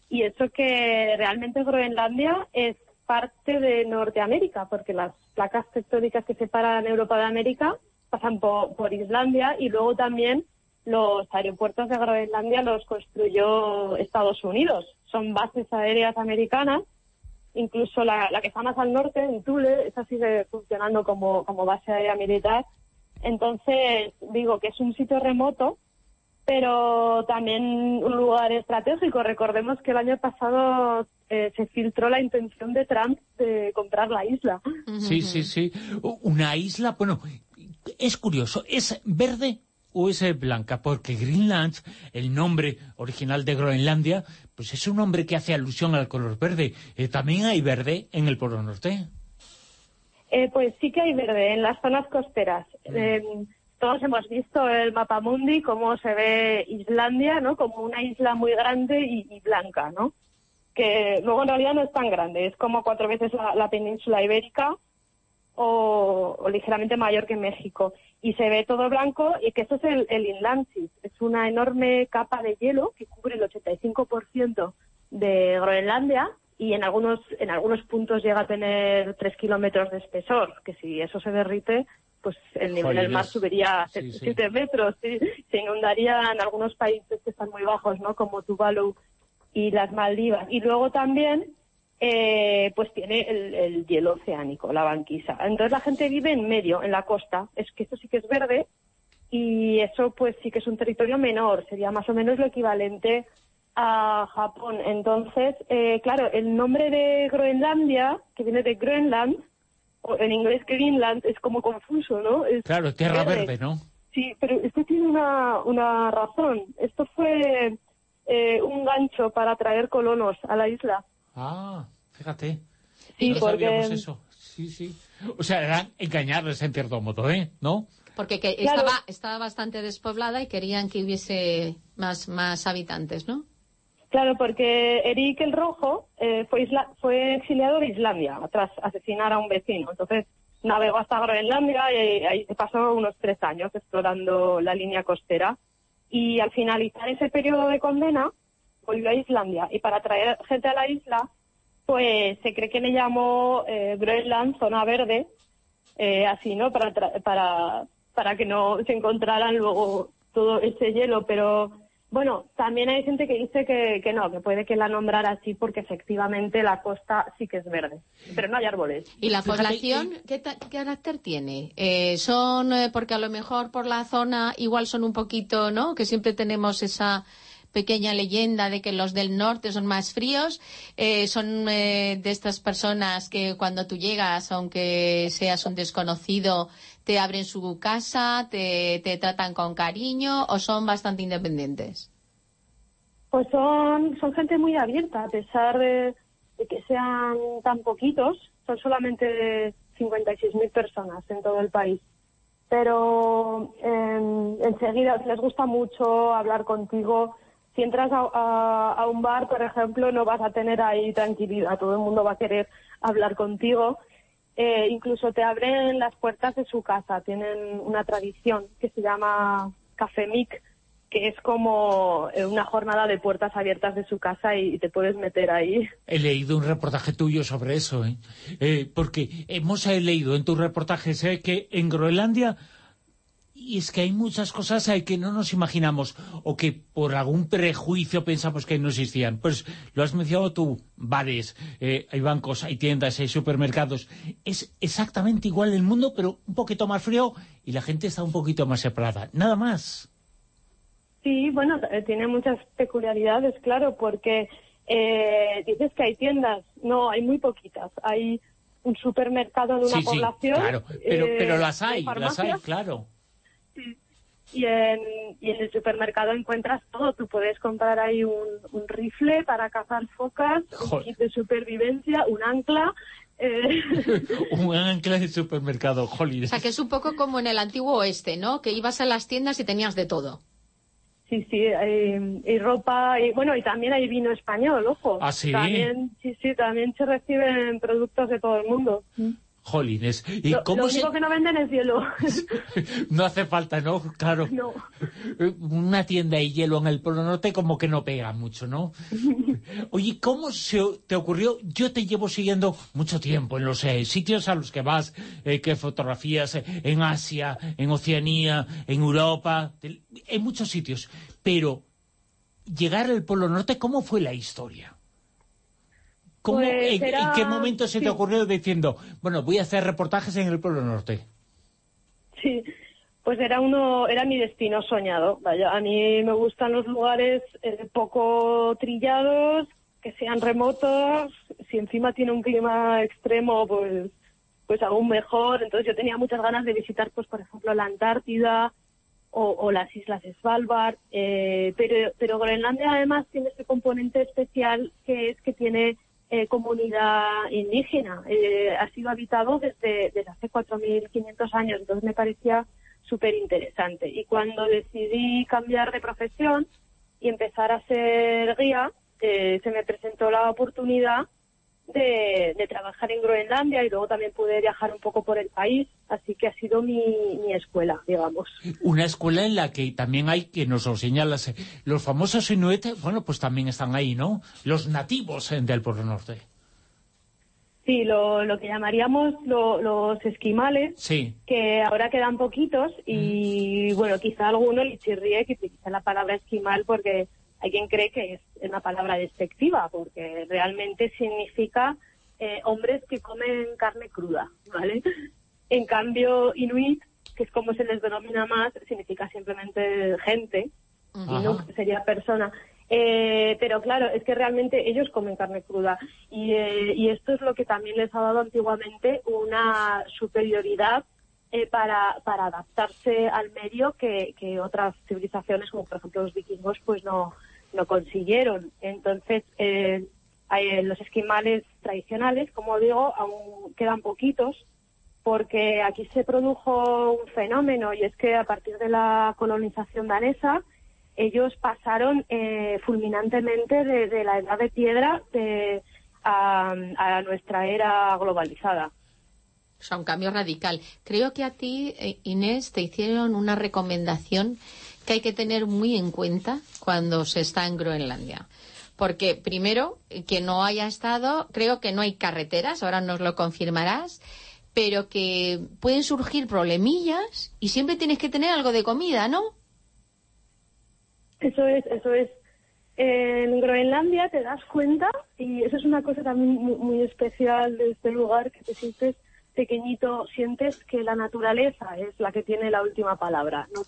y eso que realmente Groenlandia es parte de Norteamérica, porque las placas tectónicas que separan Europa de América pasan po- por, Islandia y luego también los aeropuertos de Groenlandia los construyó Estados Unidos. Son bases aéreas americanas, incluso la, la que está más al norte, en Thule, esa sigue funcionando como, como base aérea militar. Entonces, digo que es un sitio remoto, pero también un lugar estratégico. Recordemos que el año pasado eh, se filtró la intención de Trump de comprar la isla. Sí, sí, sí. Una isla, bueno, es curioso, ¿es verde o es blanca? Porque Greenland, el nombre original de Groenlandia, pues es un nombre que hace alusión al color verde. Eh, También hay verde en el Polo Norte. Eh, pues sí que hay verde en las zonas costeras. Eh, todos hemos visto el mapa mundi, cómo se ve Islandia, ¿no? Como una isla muy grande y, blanca, ¿no? Que luego en realidad no es tan grande, es como cuatro veces la, la península ibérica o, ligeramente mayor que México. Y se ve todo blanco y que eso es el, el. Es una enorme capa de hielo que cubre el 85% de Groenlandia y en algunos, en algunos puntos llega a tener tres kilómetros de espesor, que si eso se derrite, pues el nivel del mar subiría a Sí, sí. 7 metros, sí. se inundaría en algunos países que están muy bajos, ¿no? Como Tuvalu y las Maldivas. Y luego también, eh, pues tiene el, el hielo oceánico, la banquisa. Entonces la gente vive en medio, en la costa. Es que esto sí que es verde y eso pues sí que es un territorio menor, sería más o menos lo equivalente a Japón. Entonces, eh, claro, el nombre de Groenlandia, que viene de Greenland, o en inglés Greenland, es como confuso, ¿no? Es Claro, tierra verde, ¿no? Sí, pero esto tiene una, una razón. Esto fue eh, un gancho para traer colonos a la isla. Ah, fíjate. Sí, no porque- sabíamos eso. Sí, sí. O sea, era engañarles en cierto modo, ¿eh? ¿No? Porque que Claro. estaba, estaba bastante despoblada y querían que hubiese más, más habitantes, ¿no? Claro, porque Eric el Rojo eh, fue, fue exiliado de Islandia tras asesinar a un vecino. Entonces navegó hasta Groenlandia y ahí pasó unos tres años explorando la línea costera. Y al finalizar ese periodo de condena, volvió a Islandia. Y para traer gente a la isla, pues se cree que le llamó eh, Groenland, zona verde, eh, así, ¿no? Para, tra- para, para que no se encontraran luego todo ese hielo. Pero bueno, también hay gente que dice que, que no, que puede que la nombrara así porque efectivamente la costa sí que es verde, pero no hay árboles. ¿Y la población qué, ta- qué carácter tiene? Eh, son, eh, porque a lo mejor por la zona igual son un poquito, ¿no? Que siempre tenemos esa pequeña leyenda de que los del norte son más fríos. Eh, son eh, de estas personas que cuando tú llegas, aunque seas un desconocido, te abren su casa, te, tratan con cariño o son bastante independientes. Pues son, son gente muy abierta, a pesar de, que sean tan poquitos, son solamente 56.000 personas en todo el país. Pero eh, enseguida les gusta mucho hablar contigo. Si entras a- a un bar, por ejemplo, no vas a tener ahí tranquilidad, todo el mundo va a querer hablar contigo. Eh, incluso te abren las puertas de su casa, tienen una tradición que se llama Café Mic, que es como eh, una jornada de puertas abiertas de su casa y, te puedes meter ahí. He leído un reportaje tuyo sobre eso, ¿eh? Eh, porque hemos eh, leído en tus reportajes que en Groenlandia, y es que hay muchas cosas eh, que no nos imaginamos, o que por algún prejuicio pensamos que no existían. Pues lo has mencionado tú, bares, eh, hay bancos, hay tiendas, hay supermercados. Es exactamente igual el mundo, pero un poquito más frío y la gente está un poquito más separada. Nada más. Sí, bueno, eh, tiene muchas peculiaridades, claro, porque eh, dices que hay tiendas, no, hay muy poquitas. Hay un supermercado de una Sí, sí, población. claro. Pero, eh, pero las hay, las hay, claro. Y en, y en el supermercado encuentras todo. Tú puedes comprar ahí un, un rifle para cazar focas, un kit de supervivencia, un ancla. eh, Un ancla de supermercado, O jolines. sea, que es un poco como en el antiguo oeste, ¿no? Que ibas a las tiendas y tenías de todo. Sí, sí, hay- y ropa, y bueno, y también hay vino español, ojo. ¿Ah, sí? También, sí, sí, también se reciben productos de todo el mundo. Jolines. ¿Y lo, cómo lo se- único que no venden es hielo. No hace falta, ¿no? Claro. no. Una tienda de hielo en el Polo Norte como que no pega mucho, ¿no? Oye, ¿cómo se te ocurrió? Yo te llevo siguiendo mucho tiempo en los eh, sitios a los que vas, eh, que fotografías eh, en Asia, en Oceanía, en Europa, en muchos sitios. Pero llegar al Polo Norte, ¿cómo fue la historia? ¿Cómo, Pues en, qué momento se te sí. ocurrió diciendo, bueno, voy a hacer reportajes en el Polo Norte? Sí, pues era uno, era mi destino soñado. Vaya, a mí me gustan los lugares eh, poco trillados, que sean remotos. Si encima tiene un clima extremo, pues, pues aún mejor. Entonces yo tenía muchas ganas de visitar, pues por ejemplo, la Antártida o, o las islas Svalbard. Eh, pero, pero Groenlandia además tiene ese componente especial que es que tiene eh, comunidad indígena. Eh, ha sido habitado desde, desde hace 4.500 años, entonces me parecía súper interesante. Y cuando decidí cambiar de profesión y empezar a ser guía, eh, se me presentó la oportunidad de, de trabajar en Groenlandia y luego también pude viajar un poco por el país, así que ha sido mi, mi escuela, digamos. Una escuela en la que también hay, que nos lo señalas, los famosos inuit, bueno, pues también están ahí, ¿no? Los nativos eh, del Polo Norte. Sí, lo, lo que llamaríamos lo- los esquimales, Sí. que ahora quedan poquitos y bueno, quizá alguno le chirríe que utilice la palabra esquimal porque hay quien cree que es una palabra despectiva, porque realmente significa eh, hombres que comen carne cruda, ¿vale? En cambio, inuit, que es como se les denomina más, significa simplemente gente, Inuk sería persona. Eh, pero claro, es que realmente ellos comen carne cruda y, eh, y esto es lo que también les ha dado antiguamente una superioridad eh, para, para adaptarse al medio que, que otras civilizaciones, como por ejemplo los vikingos, pues no, no consiguieron. Entonces, eh, hay- los esquimales tradicionales, como digo, aún quedan poquitos porque aquí se produjo un fenómeno y es que a partir de la colonización danesa ellos pasaron eh, fulminantemente de, la edad de piedra a, a nuestra era globalizada. O sea, un cambio radical. Creo que a ti, eh, Inés, te hicieron una recomendación que hay que tener muy en cuenta cuando se está en Groenlandia. Porque, primero, que no haya estado, creo que no hay carreteras, ahora nos lo confirmarás, pero que pueden surgir problemillas y siempre tienes que tener algo de comida, ¿no? Eso es, eso es. En Groenlandia te das cuenta, y eso es una cosa también muy, especial de este lugar, que te sientes pequeñito, sientes que la naturaleza es la que tiene la última palabra, no.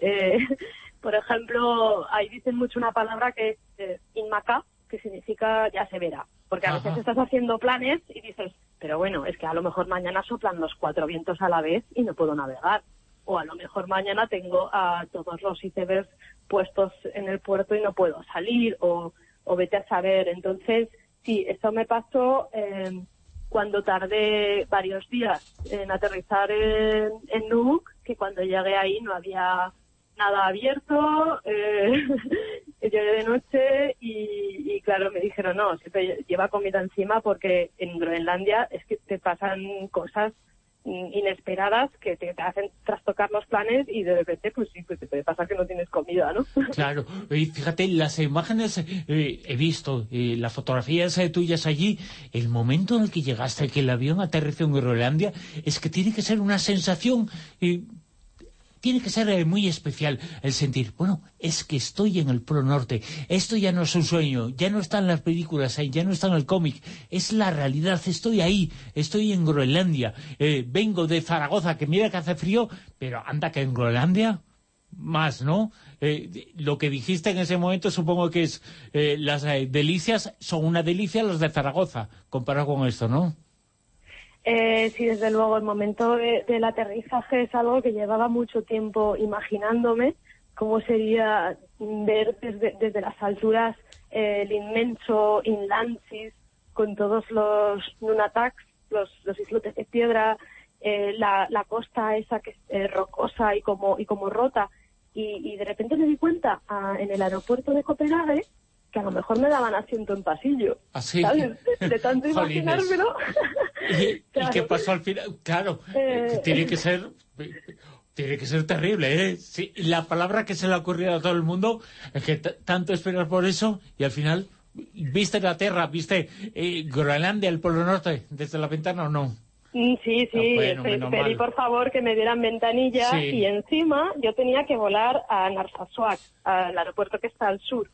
Eh, por ejemplo, ahí dicen mucho una palabra que es eh, inmaca, que significa ya se verá. Porque a veces estás haciendo planes y dices, pero bueno, es que a lo mejor mañana soplan los cuatro vientos a la vez y no puedo navegar. O a lo mejor mañana tengo a todos los icebergs puestos en el puerto y no puedo salir. O, o vete a saber. Entonces, sí, eso me pasó eh, cuando tardé varios días en aterrizar en, en Nuuk, que cuando llegué ahí no había nada abierto, eh, llegué de noche y, claro, me dijeron, no, siempre lleva comida encima porque en Groenlandia es que te pasan cosas mm, inesperadas que te, te hacen trastocar los planes y de repente pues sí, pues te puede pasar que no tienes comida, ¿no? Claro, y fíjate, las imágenes eh, he visto, eh, las fotografías eh, tuyas allí, el momento en el que llegaste, que el avión aterrizó en Groenlandia, es que tiene que ser una sensación, eh, tiene que ser eh, muy especial el sentir, bueno, es que estoy en el Polo Norte, esto ya no es un sueño, ya no está en las películas, eh, ya no está en el cómic, es la realidad, estoy ahí, estoy en Groenlandia, eh, vengo de Zaragoza, que mira que hace frío, pero anda que en Groenlandia más, ¿no? Eh, lo que dijiste en ese momento supongo que es eh, las delicias son una delicia las de Zaragoza, comparado con esto, ¿no? Eh, sí, desde luego, el momento de- del aterrizaje es algo que llevaba mucho tiempo imaginándome cómo sería ver desde, desde las alturas eh, el inmenso Inlandsis con todos los Nunataks, los, islotes de piedra, eh, la, la costa esa que es eh, rocosa y como, y como rota. Y, y de repente me di cuenta ah, en el aeropuerto de Copenhague que a lo mejor me daban asiento en pasillo. Así. ¿sabes? De, tanto imaginármelo. ¿Y, y Claro. qué pasó al final? Claro, Eh, tiene que ser... Tiene que ser terrible, ¿eh? Sí, la palabra que se le ha ocurrido a todo el mundo es que tanto esperar por eso y al final viste la Tierra, viste eh, Groenlandia, el Polo Norte, desde la ventana o no. Mm, Sí, sí, Ah, bueno, menos pedí por favor que me dieran ventanilla Sí. y encima yo tenía que volar a Narsarsuaq, al aeropuerto que está al sur.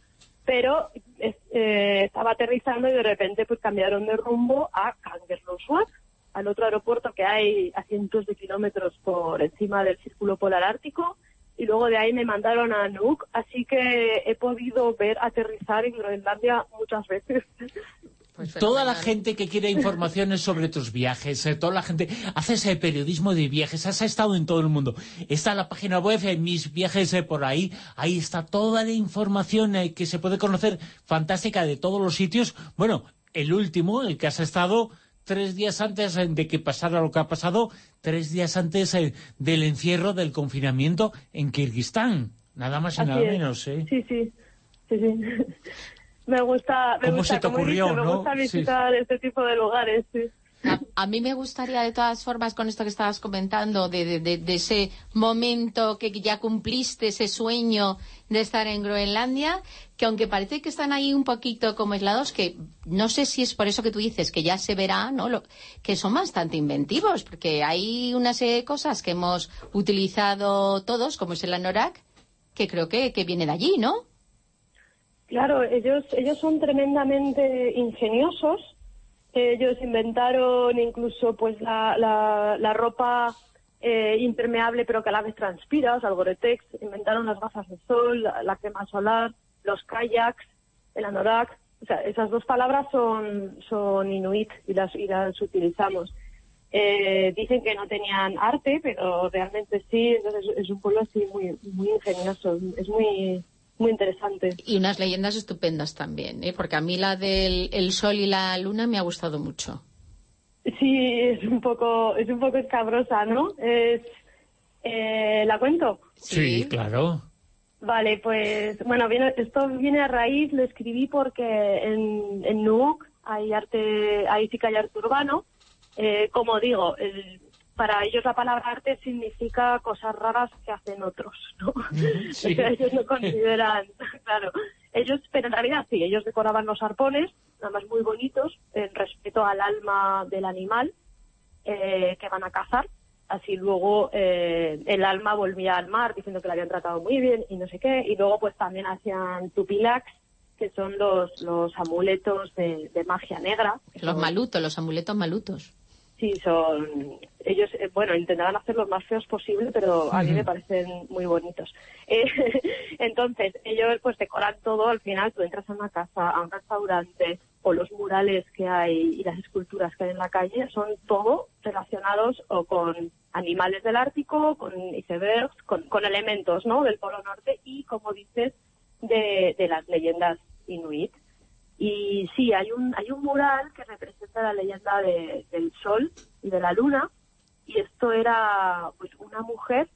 Pero eh, estaba aterrizando y de repente pues cambiaron de rumbo a Kangerlussuaq, al otro aeropuerto que hay a cientos de kilómetros por encima del círculo polar ártico. Y luego de ahí me mandaron a Nuuk, así que he podido ver aterrizar en Groenlandia muchas veces. Toda la gente que quiere informaciones sobre tus viajes, eh, toda la gente, haces eh, periodismo de viajes, has estado en todo el mundo. Está la página web, eh, mis viajes eh, por ahí, ahí está toda la información eh, que se puede conocer, fantástica de todos los sitios. Bueno, el último, el que has estado tres días antes de que pasara lo que ha pasado, tres días antes eh, del encierro, del confinamiento en Kirguistán. Nada más y Así nada es. menos, ¿eh? Sí, sí, sí, sí. Me gusta, me ¿Cómo gusta, se te ocurrió, me gusta Sí. visitar este tipo de lugares, sí. A, mí me gustaría, de todas formas, con esto que estabas comentando, de- de ese momento que ya cumpliste, ese sueño de estar en Groenlandia, que aunque parece que están ahí un poquito como aislados, que no sé si es por eso que tú dices, que ya se verá, ¿no? Lo- que son bastante inventivos, porque hay una serie de cosas que hemos utilizado todos, como es el anorak, que creo que, que viene de allí, ¿no? Claro, ellos, ellos son tremendamente ingeniosos. Ellos inventaron incluso pues la, la, la ropa eh, impermeable pero que a la vez transpira, o sea, el Gore-Tex. Inventaron las gafas de sol, la, la crema solar, los kayaks, el anorak. O sea, esas dos palabras son, son inuit y las, y las utilizamos. Eh, dicen que no tenían arte, pero realmente sí. Entonces es un pueblo así muy, muy ingenioso. Es muy, muy interesante. Y unas leyendas estupendas también, ¿eh? porque a mí la del el sol y la luna me ha gustado mucho. Sí, es un poco, es un poco escabrosa, ¿no? Es, eh, ¿La cuento? Sí, claro. Vale, pues bueno, viene, esto viene a raíz, lo escribí porque en, en Nuuk hay arte, ahí sí que hay arte urbano. Eh, como digo, el- para ellos la palabra arte significa cosas raras que hacen otros, ¿no? Sí. O sea, ellos no consideran, claro, ellos, pero en realidad sí, ellos decoraban los arpones, nada más muy bonitos, en respeto al alma del animal eh, que van a cazar. Así luego eh, el alma volvía al mar diciendo que la habían tratado muy bien y no sé qué. Y luego pues también hacían tupilacs, que son los, los amuletos de, de magia negra. Los malutos, los amuletos malutos. Sí, son ellos, eh, bueno, intentaban hacer los más feos posible, pero a mí me parecen muy bonitos. Eh, entonces, ellos pues decoran todo, al final tú entras a una casa, a un restaurante, o los murales que hay y las esculturas que hay en la calle, son todo relacionados o con animales del Ártico, con icebergs, con, con elementos, ¿no?, del Polo Norte y, como dices, de, de las leyendas inuit. Y sí, hay un, hay un mural que representa la leyenda de- del sol y de la luna. Y esto era pues una mujer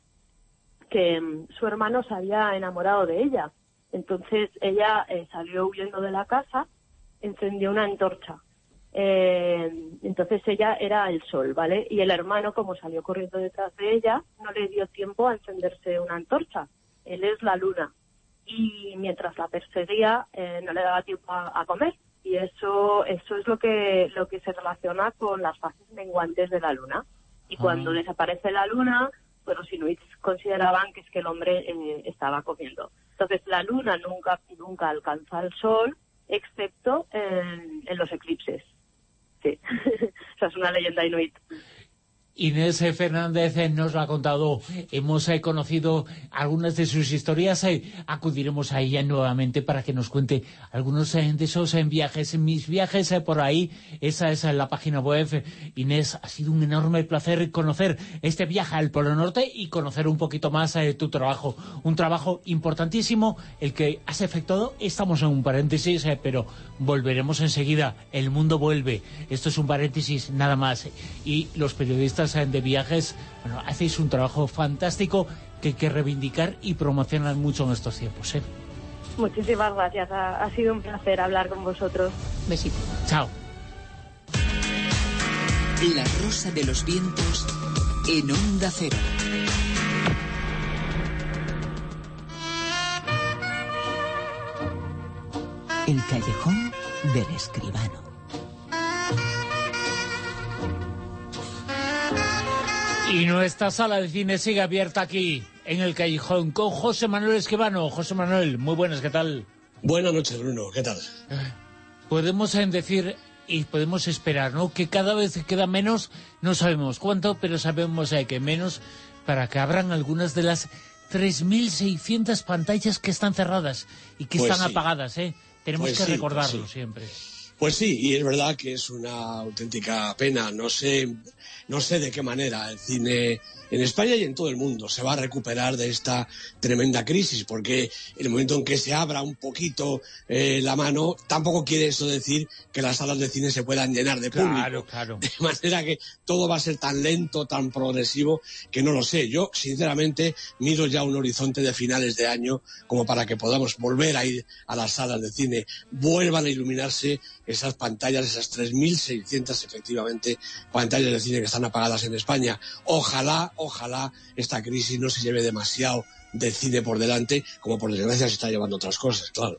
que mm, su hermano se había enamorado de ella. Entonces ella eh, salió huyendo de la casa, encendió una antorcha. Eh, entonces ella era el sol, ¿vale? Y el hermano, como salió corriendo detrás de ella, no le dio tiempo a encenderse una antorcha. Él es la luna y mientras la perseguía eh, no le daba tiempo a, a comer. Y eso eso es lo que lo que se relaciona con las fases menguantes de la luna. Y cuando Ah. desaparece la luna pues los inuits consideraban que es que el hombre eh, estaba comiendo. Entonces la luna nunca nunca alcanza el sol excepto en, en los eclipses. Sí. O sea es una leyenda inuit Inés Fernández eh, nos lo ha contado, hemos eh, conocido algunas de sus historias, eh, acudiremos a ella nuevamente para que nos cuente algunos de esos eh, viajes, mis viajes por ahí, esa es la página web. Inés, ha sido un enorme placer conocer este viaje al Polo Norte y conocer un poquito más eh, tu trabajo, un trabajo importantísimo, el que has efectuado, estamos en un paréntesis, pero volveremos enseguida, el mundo vuelve, esto es un paréntesis nada más, y los periodistas eh, de viajes, bueno, hacéis un trabajo fantástico que hay que reivindicar y promocionar mucho en estos tiempos. ¿eh? Muchísimas gracias. Ha, ha sido un placer hablar con vosotros. Besito. Chao. La rosa de los vientos en onda cero. El callejón del escribano. Y nuestra sala de cine sigue abierta aquí, en el callejón, con José Manuel Esquivano. José Manuel, muy buenas, ¿qué tal? Buenas noches, Bruno, ¿qué tal? Podemos eh, decir y podemos esperar, ¿no? Que cada vez queda menos, no sabemos cuánto, pero sabemos eh, que menos para que abran algunas de las 3.600 pantallas que están cerradas y que Pues están sí. apagadas, ¿eh? Tenemos Pues que sí, recordarlo pues sí. siempre. Pues sí, y es verdad que es una auténtica pena. No sé, no sé de qué manera el cine en España y en todo el mundo se va a recuperar de esta tremenda crisis, porque en el momento en que se abra un poquito eh, la mano, tampoco quiere eso decir que las salas de cine se puedan llenar de público. Claro, claro. De manera que todo va a ser tan lento, tan progresivo, que no lo sé. Yo, sinceramente, miro ya un horizonte de finales de año como para que podamos volver a ir a las salas de cine, vuelvan a iluminarse esas pantallas, esas 3.600 efectivamente pantallas de cine que están apagadas en España. Ojalá, ojalá esta crisis no se lleve demasiado de cine por delante, como por desgracia se está llevando otras cosas, claro.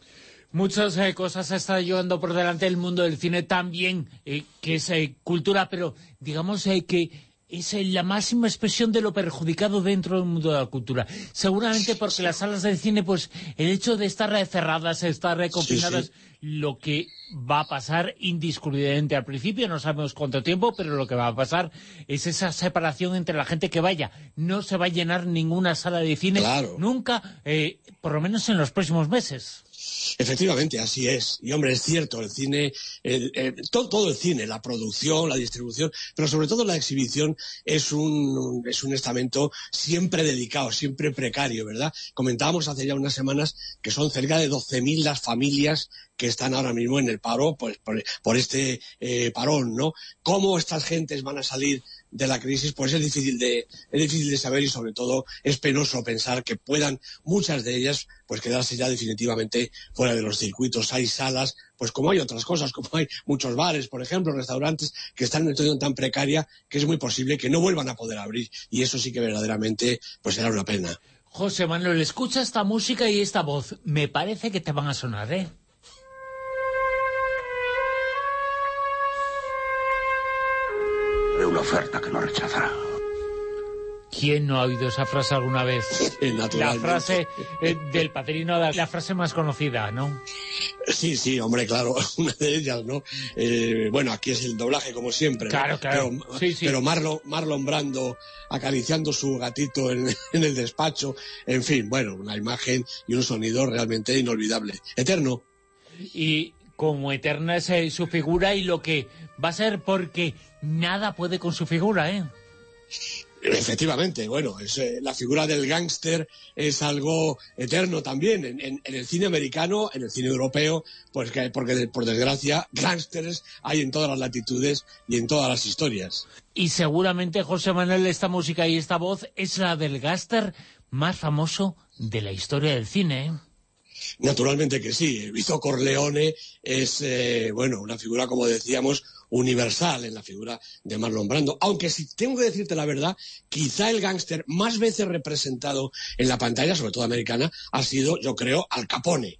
Muchas eh, cosas se está llevando por delante el mundo del cine también, eh, que es eh, cultura, pero digamos que es la máxima expresión de lo perjudicado dentro del mundo de la cultura. Seguramente porque las salas de cine, pues el hecho de estar cerradas, estar confinadas, sí. lo que va a pasar indiscutiblemente al principio, no sabemos cuánto tiempo, pero lo que va a pasar es esa separación entre la gente que vaya. No se va a llenar ninguna sala de cine Claro. nunca, eh, por lo menos en los próximos meses. Efectivamente, así es. Y hombre, es cierto, el cine, todo, todo el cine, la producción, la distribución, pero sobre todo la exhibición es un, es un estamento siempre delicado, siempre precario, ¿verdad? Comentábamos hace ya unas semanas que son cerca de 12.000 las familias que están ahora mismo en el paro por, por este eh, parón, ¿no? ¿Cómo estas gentes van a salir de la crisis? Pues es difícil de, es difícil de saber y sobre todo es penoso pensar que puedan muchas de ellas pues quedarse ya definitivamente fuera de los circuitos. Hay salas, pues como hay otras cosas, como hay muchos bares, por ejemplo, restaurantes que están en una situación tan precaria que es muy posible que no vuelvan a poder abrir y eso sí que verdaderamente pues será una pena. José Manuel, escucha esta música y esta voz. Me parece que te van a sonar, ¿eh? Oferta que no rechazará. ¿Quién no ha oído esa frase alguna vez? La frase eh, del padrino, la, la frase más conocida, ¿no? Sí, sí, hombre, claro, una de ellas, ¿no? Eh, bueno, aquí es el doblaje, como siempre. ¿no? Claro, claro. Pero, Sí, sí. pero Marlon, Marlon Brando acariciando su gatito en, en el despacho, en fin, bueno, una imagen y un sonido realmente inolvidable. Eterno. Y como eterna es eh, su figura y lo que va a ser porque nada puede con su figura, ¿eh? Efectivamente, bueno, es, eh, la figura del gángster es algo eterno también en, en- en el cine americano, en el cine europeo, pues que, porque por desgracia gángsters hay en todas las latitudes y en todas las historias. Y seguramente, José Manuel, esta música y esta voz es la del gáster más famoso de la historia del cine, ¿eh? Naturalmente que sí. Vito Corleone es, eh, bueno, una figura, como decíamos, universal en la figura de Marlon Brando. Aunque si tengo que decirte la verdad, quizá el gángster más veces representado en la pantalla, sobre todo americana, ha sido, yo creo, Al Capone.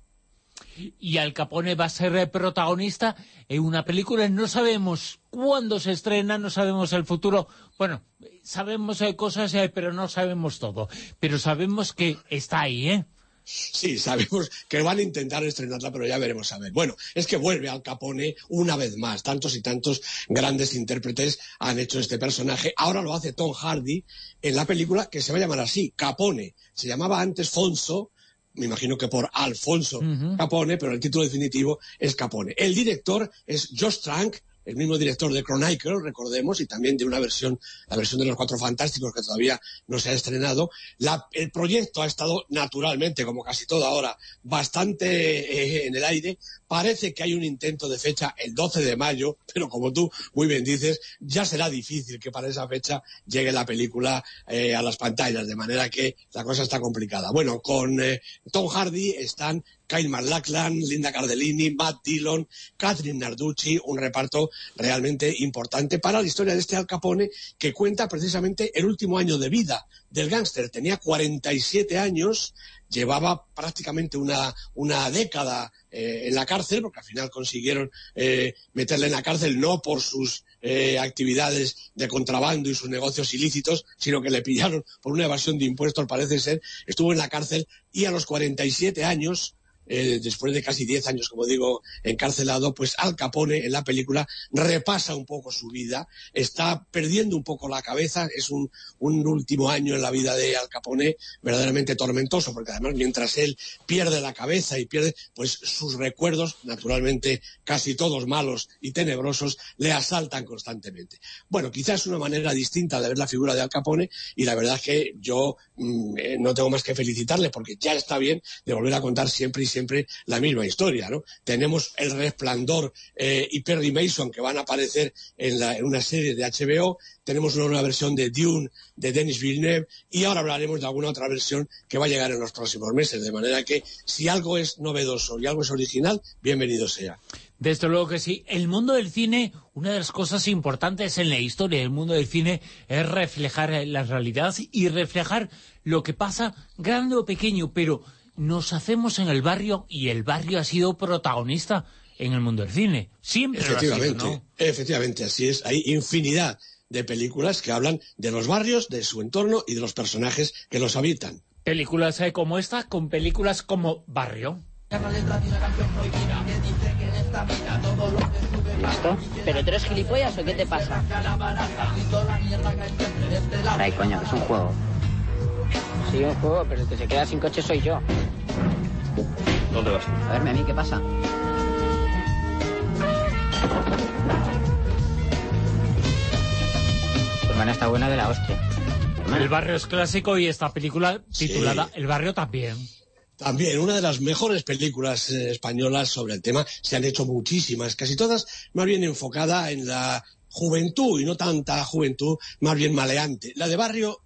y Al Capone va a ser protagonista en una película. No sabemos cuándo se estrena, no sabemos el futuro. Bueno, sabemos eh, cosas, eh, pero no sabemos todo. Pero sabemos que está ahí, ¿eh? Sí, sabemos que van a intentar estrenarla, pero ya veremos a ver. Bueno, es que vuelve Al Capone una vez más. Tantos y tantos grandes intérpretes han hecho este personaje. Ahora lo hace Tom Hardy en la película que se va a llamar así, Capone. Se llamaba antes Fonso, me imagino que por Alfonso Capone, pero el título definitivo es Capone. El director es Josh Trank, el mismo director de Chronicle, recordemos, y también de una versión, la versión de los Cuatro Fantásticos que todavía no se ha estrenado. La- el proyecto ha estado naturalmente, como casi todo ahora, bastante eh, en el aire. Parece que hay un intento de fecha el 12 de mayo, pero como tú muy bien dices, ya será difícil que para esa fecha llegue la película eh, a las pantallas, de manera que la cosa está complicada. Bueno, con eh, Tom Hardy están Kyle MacLachlan, Linda Cardellini, Matt Dillon, Catherine Narducci, un reparto realmente importante para la historia de este Al Capone que cuenta precisamente el último año de vida del gángster. Tenía 47 años, llevaba prácticamente una, una década eh, en la cárcel, porque al final consiguieron eh, meterle en la cárcel no por sus eh, actividades de contrabando y sus negocios ilícitos, sino que le pillaron por una evasión de impuestos, parece ser, estuvo en la cárcel y a los 47 años eh, después de casi 10 años, como digo, encarcelado, pues Al Capone en la película repasa un poco su vida, está perdiendo un poco la cabeza, es un, último año en la vida de Al Capone verdaderamente tormentoso, porque además mientras él pierde la cabeza y pierde, pues sus recuerdos, naturalmente casi todos malos y tenebrosos, le asaltan constantemente. Bueno, quizás es una manera distinta de ver la figura de Al Capone y la verdad es que yo mm, eh, no tengo más que felicitarle porque ya está bien de volver a contar siempre y siempre la misma historia, ¿no? Tenemos El Resplandor eh, y Perry Mason que van a aparecer en, la, en, una serie de HBO, tenemos una nueva versión de Dune de Denis Villeneuve y ahora hablaremos de alguna otra versión que va a llegar en los próximos meses, de manera que si algo es novedoso y algo es original, bienvenido sea. Desde luego que sí. El mundo del cine, una de las cosas importantes en la historia del mundo del cine es reflejar la realidad y reflejar lo que pasa, grande o pequeño, pero nos hacemos en el barrio y el barrio ha sido protagonista en el mundo del cine. Siempre efectivamente, sido, ¿no? efectivamente, así es. Hay infinidad de películas que hablan de los barrios, de su entorno y de los personajes que los habitan. Películas eh, como esta, con películas como Barrio. ¿Listo? ¿Pero tú eres gilipollas o qué te pasa? Ay, coño, que es un juego. Sí, un juego, pero el que se queda sin coche soy yo. ¿Dónde vas? A verme a mí, ¿qué pasa? Tu hermana está buena de la hostia. El barrio es clásico y esta película titulada sí. El barrio también. También, una de las mejores películas eh, españolas sobre el tema. Se han hecho muchísimas, casi todas más bien enfocada en la juventud y no tanta juventud, más bien maleante. La de Barrio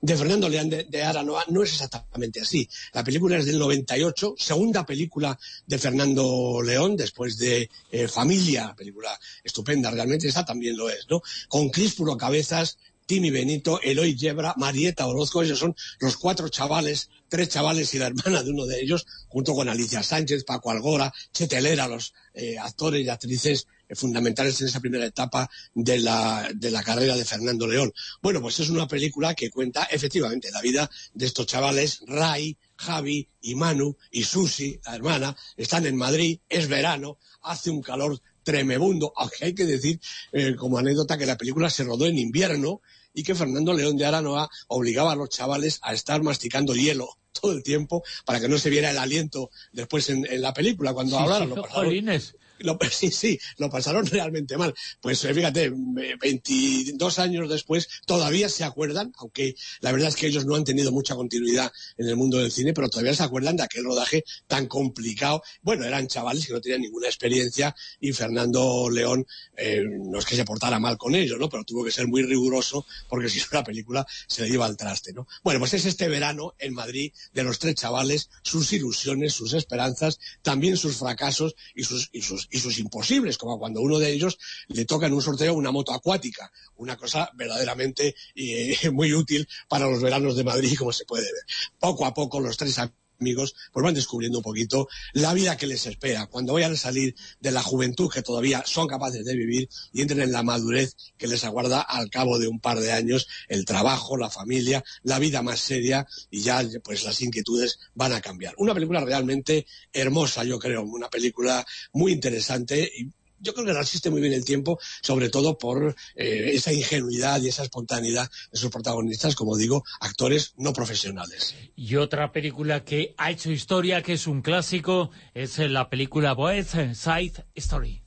de Fernando León de, de Aranoa no es exactamente así. La película es del 98, segunda película de Fernando León, después de eh, Familia, película estupenda, realmente esa también lo es, ¿no? Con Cris Puro Cabezas, Timi Benito, Eloy Yebra, Marieta Orozco, ellos son los cuatro chavales, tres chavales y la hermana de uno de ellos, junto con Alicia Sánchez, Paco Algora, Chetelera, los eh, actores y actrices fundamentales en esa primera etapa de la, de la carrera de Fernando León. Bueno, pues es una película que cuenta efectivamente la vida de estos chavales, Ray, Javi y Manu y Susi, la hermana, están en Madrid, es verano, hace un calor tremebundo, aunque hay que decir eh, como anécdota que la película se rodó en invierno y que Fernando León de Aranoa obligaba a los chavales a estar masticando hielo todo el tiempo para que no se viera el aliento después en, en la película cuando Sí, hablaron. sí. Lo- sí, sí, lo pasaron realmente mal. Pues eh, fíjate, eh, 22 años después todavía se acuerdan, aunque la verdad es que ellos no han tenido mucha continuidad en el mundo del cine, pero todavía se acuerdan de aquel rodaje tan complicado. Bueno, eran chavales que no tenían ninguna experiencia y Fernando León eh, no es que se portara mal con ellos, ¿no? Pero tuvo que ser muy riguroso porque si no la película se le iba al traste, ¿no? Bueno, pues es este verano en Madrid de los tres chavales, sus ilusiones, sus esperanzas, también sus fracasos y sus, y sus, y sus imposibles, como cuando uno de ellos le toca en un sorteo una moto acuática, una cosa verdaderamente eh, muy útil para los veranos de Madrid, como se puede ver. Poco a poco los tres pues van descubriendo un poquito la vida que les espera cuando vayan a salir de la juventud que todavía son capaces de vivir y entren en la madurez que les aguarda al cabo de un par de años el trabajo, la familia, la vida más seria y ya pues las inquietudes van a cambiar. Una película realmente hermosa, yo creo, una película muy interesante y yo creo que resiste muy bien el tiempo, sobre todo por eh, esa ingenuidad y esa espontaneidad de sus protagonistas, como digo, actores no profesionales. Y otra película que ha hecho historia, que es un clásico, es la película Boys Side Story.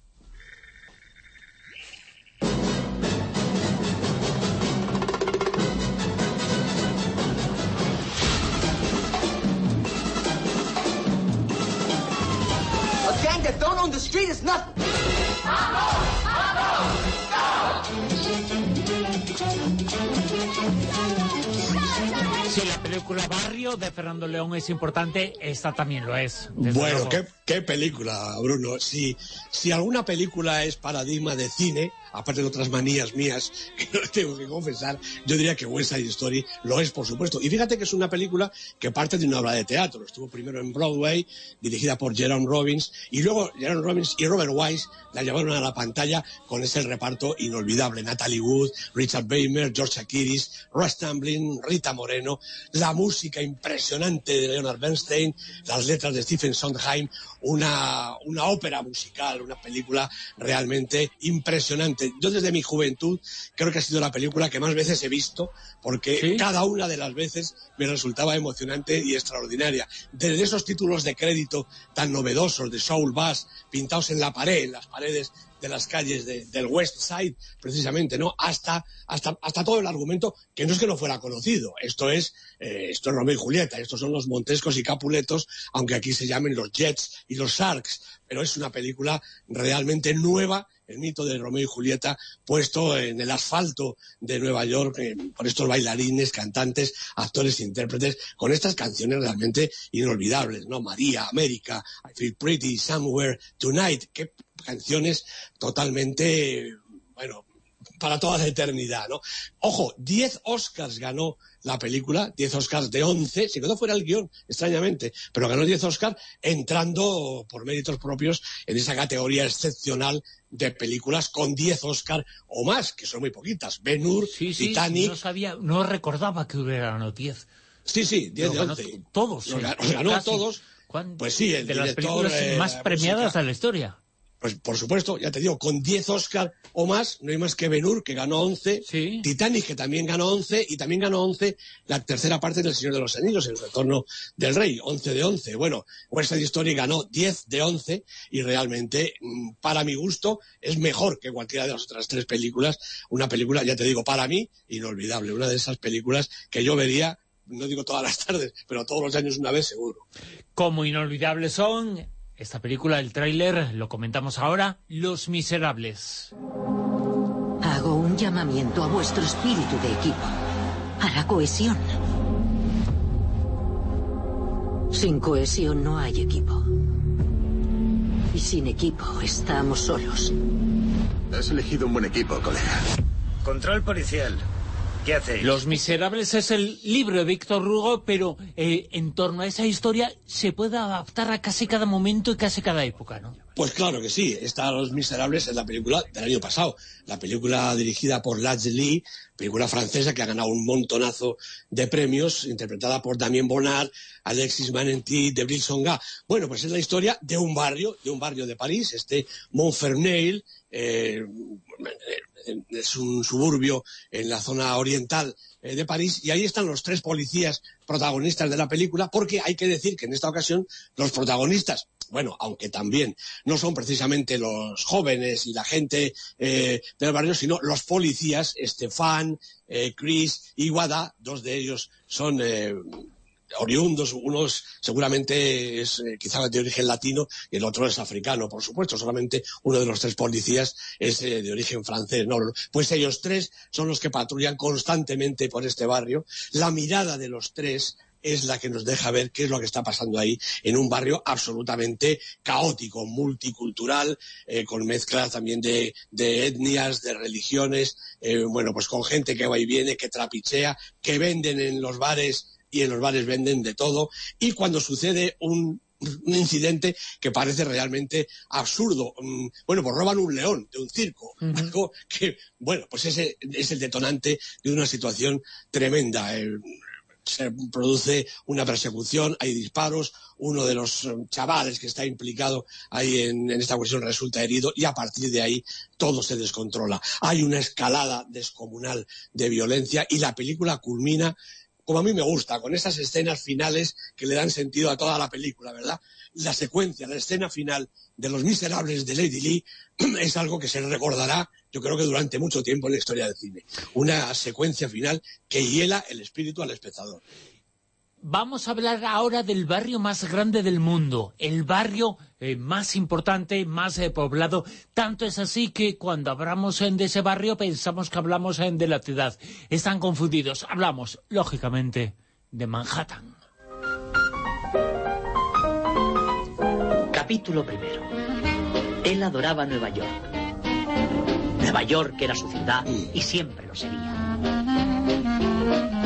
Street is nothing. Si la película Barrio de Fernando León es importante, esta también lo es. Bueno, qué, qué, película, Bruno. Si, si alguna película es paradigma de cine, aparte de otras manías mías que no tengo que confesar, yo diría que West Side Story lo es, por supuesto. Y fíjate que es una película que parte de una obra de teatro. Estuvo primero en Broadway, dirigida por Jerome Robbins, y luego Jerome Robbins y Robert Wise la llevaron a la pantalla con ese reparto inolvidable. Natalie Wood, Richard Weimer, George Akiris, Ross Tamblyn, Rita Moreno, la música impresionante de Leonard Bernstein, las letras de Stephen Sondheim, una, una ópera musical, una película realmente impresionante. Yo desde mi juventud creo que ha sido la película que más veces he visto, porque cada una de las veces me resultaba emocionante y extraordinaria. Desde esos títulos de crédito tan novedosos de Soul Bass, pintados en la pared, en las paredes de las calles del West Side, precisamente, ¿no? Hasta, hasta, hasta todo el argumento, que no es que no fuera conocido. Esto es, eh, esto es Romeo y Julieta, estos son los Montescos y Capuletos, aunque aquí se llamen los Jets y los Sharks, pero es una película realmente nueva, el mito de Romeo y Julieta, puesto en el asfalto de Nueva York eh, por estos bailarines, cantantes, actores, intérpretes, con estas canciones realmente inolvidables, ¿no? María, América, I Feel Pretty, Somewhere, Tonight, qué canciones totalmente, bueno, para toda la eternidad, ¿no? Ojo, 10 Oscars ganó la película, 10 Oscars de 11, si no fuera el guion, extrañamente, pero ganó 10 Oscars entrando por méritos propios en esa categoría excepcional de películas con 10 Oscars o más, que son muy poquitas. Ben Hur, Titanic... no sabía, no recordaba que hubiera ganado 10. Sí, sí, 10 de 11. Todos. Los ganó, todos. Pues sí, el de las películas más premiadas de la historia. Pues por supuesto, ya te digo, con 10 Oscar o más, no hay más que Benur, que ganó 11, Titanic, que también ganó 11, y también ganó 11 la tercera parte del Señor de los Anillos, El Retorno del Rey, 11 de 11. Bueno, West Side Story ganó 10 de 11, y realmente, mm, para mi gusto, es mejor que cualquiera de las otras tres películas. Una película, ya te digo, para mí, inolvidable. Una de esas películas que yo vería no digo todas las tardes, pero todos los años una vez seguro. Como inolvidables son esta película, el tráiler, lo comentamos ahora, Los Miserables. Hago un llamamiento a vuestro espíritu de equipo, a la cohesión. Sin cohesión no hay equipo. Y sin equipo estamos solos. Has elegido un buen equipo, colega. Control policial. ¿Qué hacéis? Los Miserables es el libro de Víctor Hugo, pero eh, en torno a esa historia se puede adaptar a casi cada momento y casi cada época, ¿no? Pues claro que sí. Está Los Miserables es la película del año pasado. La película dirigida por Ladj Lee, película francesa que ha ganado un montonazo de premios, interpretada por Damien Bonnard, Alexis Manenti, Debril Songa. Bueno, pues es la historia de un barrio, de un barrio de París, este Montfermeil, eh, es un suburbio en la zona oriental eh, de París, y ahí están los tres policías protagonistas de la película, porque hay que decir que en esta ocasión los protagonistas, bueno, aunque también no son precisamente los jóvenes y la gente eh, del barrio, sino los policías, Estefan, eh, Chris y Wada, dos de ellos son oriundos, unos seguramente es eh, quizá de origen latino y el otro es africano, por supuesto, solamente uno de los tres policías es eh, de origen francés. No, pues ellos tres son los que patrullan constantemente por este barrio. La mirada de los tres es la que nos deja ver qué es lo que está pasando ahí en un barrio absolutamente caótico, multicultural, eh, con mezclas también de, etnias, de religiones, bueno, pues con gente que va y viene, que trapichea, que venden en los bares y en los bares venden de todo. Y cuando sucede un, incidente que parece realmente absurdo. Mm, bueno, pues roban un león de un circo. Algo que, bueno, pues ese es el detonante de una situación tremenda. Eh, se produce una persecución, hay disparos, uno de los eh, chavales que está implicado ahí en, en, esta cuestión resulta herido y a partir de ahí todo se descontrola. Hay una escalada descomunal de violencia y la película culmina como a mí me gusta, con esas escenas finales que le dan sentido a toda la película, ¿verdad? La secuencia, la escena final de Los Miserables de Lady Lee es algo que se recordará, yo creo que durante mucho tiempo en la historia del cine. Una secuencia final que hiela el espíritu al espectador. Vamos a hablar ahora del barrio más grande del mundo, el barrio eh, más importante, más eh, poblado. Tanto es así que cuando hablamos de ese barrio pensamos que hablamos de la ciudad. Están confundidos. Hablamos, lógicamente, de Manhattan. Capítulo primero. Él adoraba Nueva York. Nueva York era su ciudad y siempre lo sería.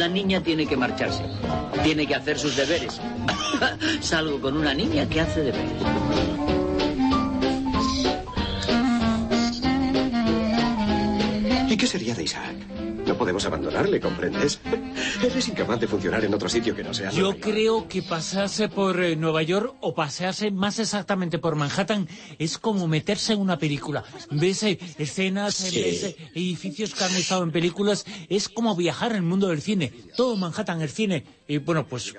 La niña tiene que marcharse. Tiene que hacer sus deberes. Salgo con una niña que hace deberes. ¿Y qué sería de Isaac? No podemos abandonarle, ¿comprendes? Él es incapaz de funcionar en otro sitio que no sea Yo Nueva York. creo que pasarse por eh, Nueva York o pasearse más exactamente por Manhattan es como meterse en una película. Ves eh, escenas, eh, Sí. ves eh, edificios que han estado en películas, es como viajar en el mundo del cine. Todo Manhattan es cine. Y bueno, pues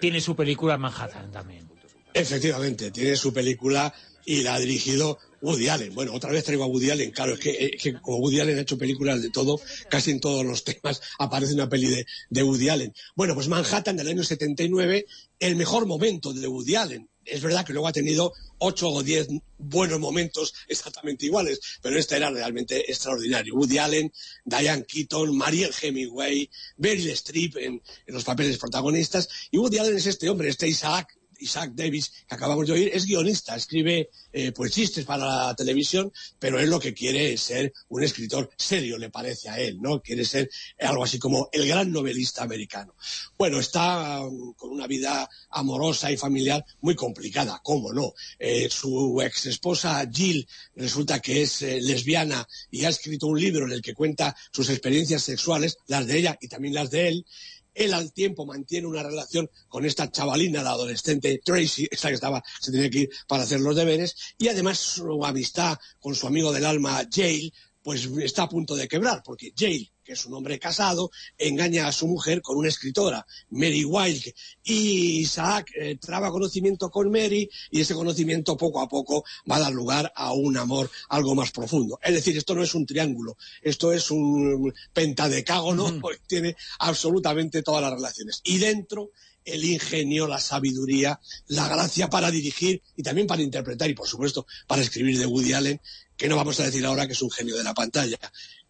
tiene su película Manhattan también. Efectivamente, tiene su película y la ha dirigido Woody Allen. Bueno, otra vez traigo a Woody Allen, claro, es que, eh, que como Woody Allen ha hecho películas de todo, casi en todos los temas aparece una peli de, de Woody Allen. Bueno, pues Manhattan del año 79, el mejor momento de Woody Allen. Es verdad que luego ha tenido ocho o diez buenos momentos exactamente iguales, pero este era realmente extraordinario. Woody Allen, Diane Keaton, Mariel Hemingway, Meryl Streep en, en los papeles protagonistas, y Woody Allen es este hombre, este Isaac, Isaac Davis, que acabamos de oír, es guionista, escribe eh, pues chistes para la televisión, pero él lo que quiere ser un escritor serio, le parece a él, ¿no? Quiere ser algo así como el gran novelista americano. Bueno, está um, con una vida amorosa y familiar muy complicada, ¿cómo no? Eh, su ex esposa Jill resulta que es eh, lesbiana y ha escrito un libro en el que cuenta sus experiencias sexuales, las de ella y también las de él. Él al tiempo mantiene una relación con esta chavalina, la adolescente Tracy, esta que estaba, se tenía que ir para hacer los deberes, y además su amistad con su amigo del alma, Jale, pues está a punto de quebrar, porque Jale, que es un hombre casado, engaña a su mujer con una escritora, Mary Wilde, y Isaac eh, traba conocimiento con Mary, y ese conocimiento poco a poco va a dar lugar a un amor algo más profundo. Es decir, esto no es un triángulo, esto es un pentadecágono, porque tiene absolutamente todas las relaciones. Y dentro el ingenio, la sabiduría, la gracia para dirigir y también para interpretar y, por supuesto, para escribir de Woody Allen, que no vamos a decir ahora que es un genio de la pantalla.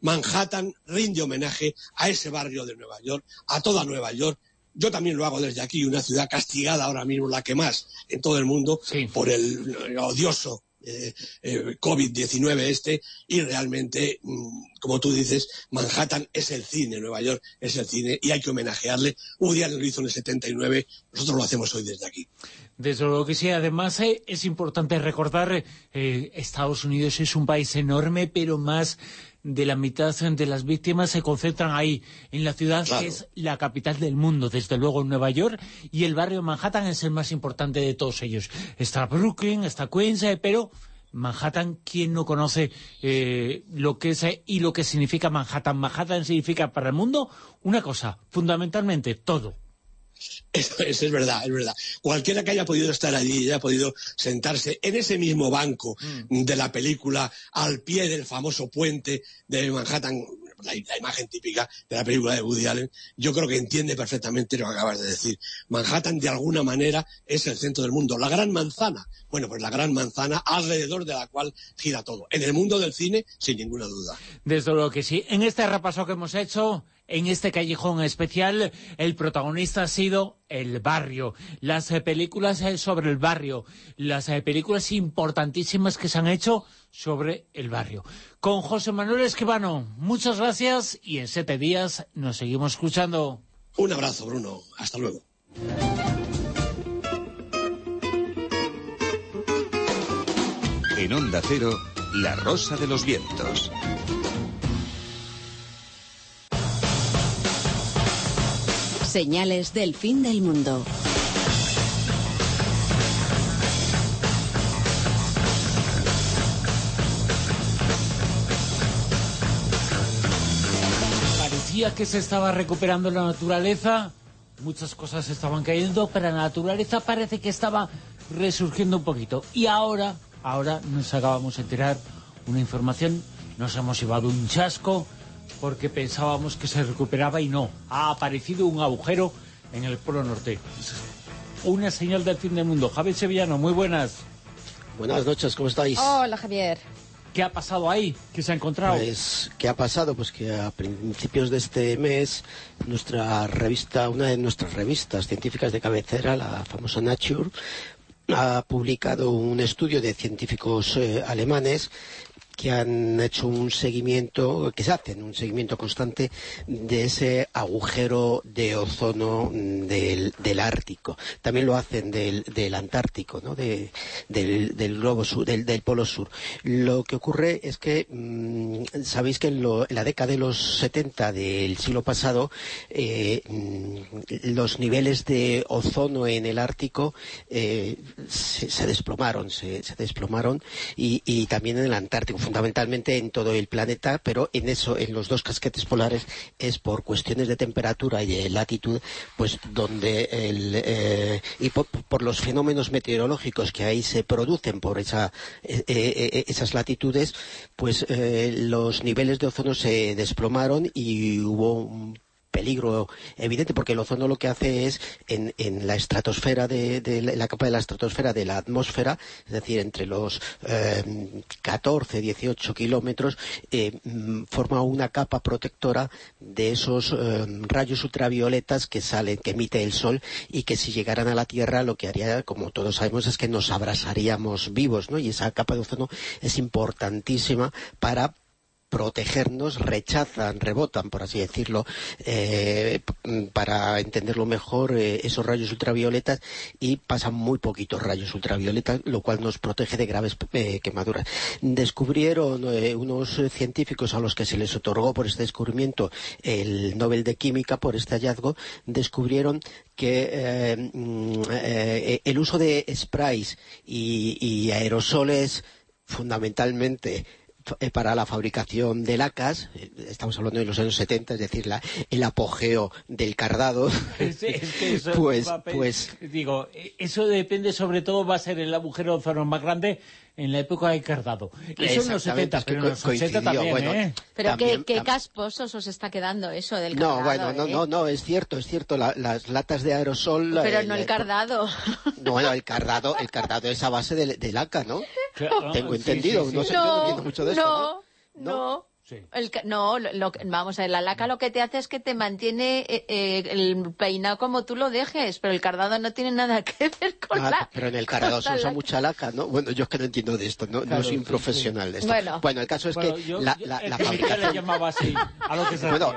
Manhattan rinde homenaje a ese barrio de Nueva York, a toda Nueva York. Yo también lo hago desde aquí, una ciudad castigada ahora mismo, la que más en todo el mundo, por el eh, odioso eh, eh, COVID-19 este, y realmente, mm, como tú dices, Manhattan es el cine, Nueva York es el cine, y hay que homenajearle. Woody Allen lo hizo en el 79, nosotros lo hacemos hoy desde aquí. Desde luego que sí, además eh, es importante recordar, Estados Unidos es un país enorme, pero más de la mitad de las víctimas se concentran ahí, en la ciudad Claro. que es la capital del mundo, desde luego en Nueva York, y el barrio Manhattan es el más importante de todos ellos. Está Brooklyn, está Queens, pero Manhattan, ¿quién no conoce eh, lo que es eh, y lo que significa Manhattan? Manhattan significa para el mundo una cosa, fundamentalmente todo. Eso, eso es verdad, es verdad. Cualquiera que haya podido estar allí y haya podido sentarse en ese mismo banco de la película, al pie del famoso puente de Manhattan, la, la imagen típica de la película de Woody Allen, yo creo que entiende perfectamente lo que acabas de decir. Manhattan, de alguna manera, es el centro del mundo. La gran manzana, bueno, pues la gran manzana alrededor de la cual gira todo. En el mundo del cine, sin ninguna duda. Desde luego que sí. En este repaso que hemos hecho, en este callejón especial, el protagonista ha sido el barrio. Las eh, películas eh, sobre el barrio. Las eh, películas importantísimas que se han hecho sobre el barrio. Con José Manuel Esquivano, muchas gracias y en siete días nos seguimos escuchando. Un abrazo, Bruno. Hasta luego. En Onda Cero, La Rosa de los Vientos. Señales del fin del mundo. Parecía que se estaba recuperando la naturaleza, muchas cosas estaban cayendo, pero la naturaleza parece que estaba resurgiendo un poquito. Y ahora, ahora nos acabamos de enterar una información, nos hemos llevado un chasco porque pensábamos que se recuperaba y no. Ha aparecido un agujero en el Polo Norte. Una señal del fin del mundo. Javier Sevillano, muy buenas. Buenas noches, ¿cómo estáis? Hola, Javier. ¿Qué ha pasado ahí? ¿Qué se ha encontrado? Pues, ¿qué ha pasado? Pues que a principios de este mes, nuestra revista, una de nuestras revistas científicas de cabecera, la famosa Nature, ha publicado un estudio de científicos eh, alemanes que han hecho un seguimiento, que se hacen un seguimiento constante de ese agujero de ozono del, Ártico. También lo hacen del, Antártico, ¿no? del, globo sur, del, polo sur. Lo que ocurre es que mm, sabéis que en, la década de los 70 del siglo pasado eh, mm, los niveles de ozono en el Ártico eh, se, desplomaron, se, desplomaron y, y también en el Antártico fundamentalmente en todo el planeta, pero en eso, en los dos casquetes polares, es por cuestiones de temperatura y de latitud, pues donde el, eh, y por, los fenómenos meteorológicos que ahí se producen por esa, eh, eh, esas latitudes, pues los niveles de ozono se desplomaron y hubo un peligro evidente, porque el ozono lo que hace es, en, la estratosfera, de, la capa de la estratosfera de la atmósfera, es decir, entre los 14, eh, 18 kilómetros, eh, mm, forma una capa protectora de esos eh, rayos ultravioletas que salen, que emite el sol, y que si llegaran a la Tierra lo que haría, como todos sabemos, es que nos abrasaríamos vivos, ¿no? Y esa capa de ozono es importantísima para protegernos, rechazan, rebotan, por así decirlo, eh, para entenderlo mejor, eh, esos rayos ultravioletas y pasan muy poquitos rayos ultravioletas, lo cual nos protege de graves eh, quemaduras. Descubrieron unos científicos a los que se les otorgó por este descubrimiento el Nobel de Química, por este hallazgo, descubrieron que mm, el uso de sprays y aerosoles fundamentalmente para la fabricación de lacas, eh, estamos hablando de los años 70, es decir, el apogeo del cardado, pues, pues... Digo, eso depende sobre todo, va a ser el agujero de ozono más grande en la época del cardado. Eso en los 70, pero en los 80 también, ¿eh? Pero qué, qué casposos os está quedando eso del cardado, No, bueno, no, ¿eh? no, no, es cierto, es cierto, las latas de aerosol... Pero no el cardado. No, bueno, el cardado, el cardado es a base de, laca, ¿no? Tengo entendido, no sé, yo no entiendo mucho de eso, ¿no? no. no. No, vamos a ver, la laca lo que te hace es que te mantiene eh, eh, el peinado como tú lo dejes, pero el cardado no tiene nada que ver con ah, la... Pero en el cardado se usa mucha laca, ¿no? Bueno, yo es que no entiendo de esto, no, soy un profesional de esto. Bueno, el caso es que la, la, la fabricación... le llamaba así, a lo que se bueno,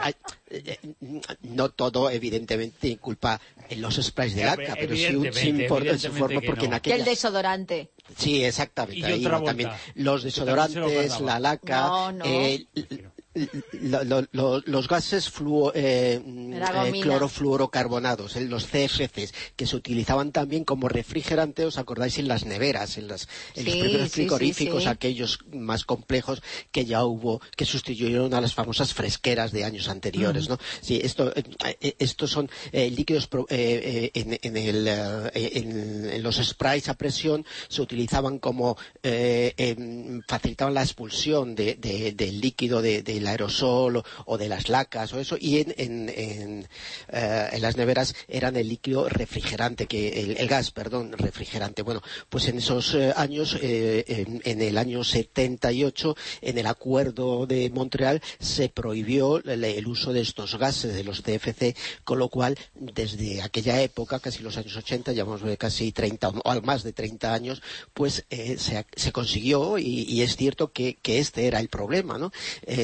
no todo, evidentemente, inculpa en los sprays de laca, pero sí, en su forma, porque en aquella... el desodorante. Sí, exactamente. Ahí, también los desodorantes, la laca, no, no. Eh, los gases eh, eh, clorofluorocarbonados, los CFCs, que se utilizaban también como refrigerante, ¿os acordáis? En las neveras, en, los primeros frigoríficos, aquellos más complejos que ya hubo, que sustituyeron a las famosas fresqueras de años anteriores, ¿no? Sí, esto, eh, estos son líquidos en, los sprays a presión, se utilizaban como, facilitaban la expulsión del líquido de, de aerosol o, de las lacas o eso, y en, en, eh, las neveras eran el líquido refrigerante, que el, gas, perdón, refrigerante. Bueno, pues en esos eh, años, eh, en, el año 78, en el acuerdo de Montreal, se prohibió el, uso de estos gases, de los CFC, con lo cual, desde aquella época, casi los años 80, llevamos casi 30 o más de 30 años, pues se, consiguió, y, es cierto que, este era el problema, ¿no?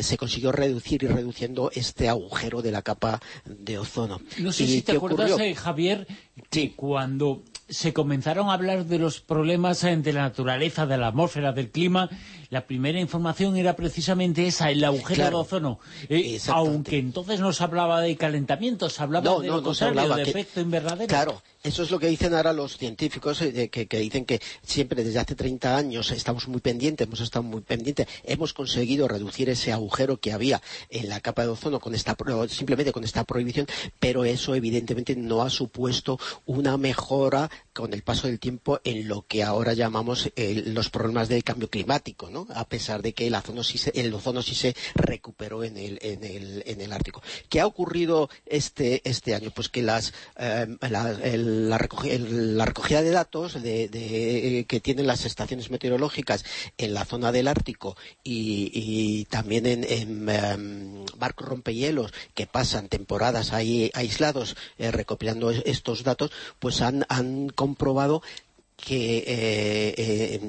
se consiguió reducir y reduciendo este agujero de la capa de ozono. No sé si te acuerdas, eh, Javier, que cuando se comenzaron a hablar de los problemas eh, de la naturaleza, de la atmósfera, del clima, la primera información era precisamente esa, el agujero de ozono. Eh, aunque entonces no se hablaba de calentamiento, se hablaba de lo contrario, de efecto invernadero. Claro, eso es lo que dicen ahora los científicos, eh, que, dicen que siempre desde hace 30 años estamos muy pendientes, hemos estado muy pendientes, hemos conseguido reducir ese agujero que había en la capa de ozono con esta, simplemente con esta prohibición, pero eso evidentemente no ha supuesto una mejora con el paso del tiempo en lo que ahora llamamos los problemas del cambio climático, ¿no? A pesar de que el ozono sí se, el ozono sí se recuperó en el, en el, en el Ártico. ¿Qué ha ocurrido este, este año? Pues que las, eh, la, recogida, de datos de, que tienen las estaciones meteorológicas en la zona del Ártico y, también en, em, barcos rompehielos que pasan temporadas ahí aislados eh, recopilando estos datos, pues han comprobado que eh, eh,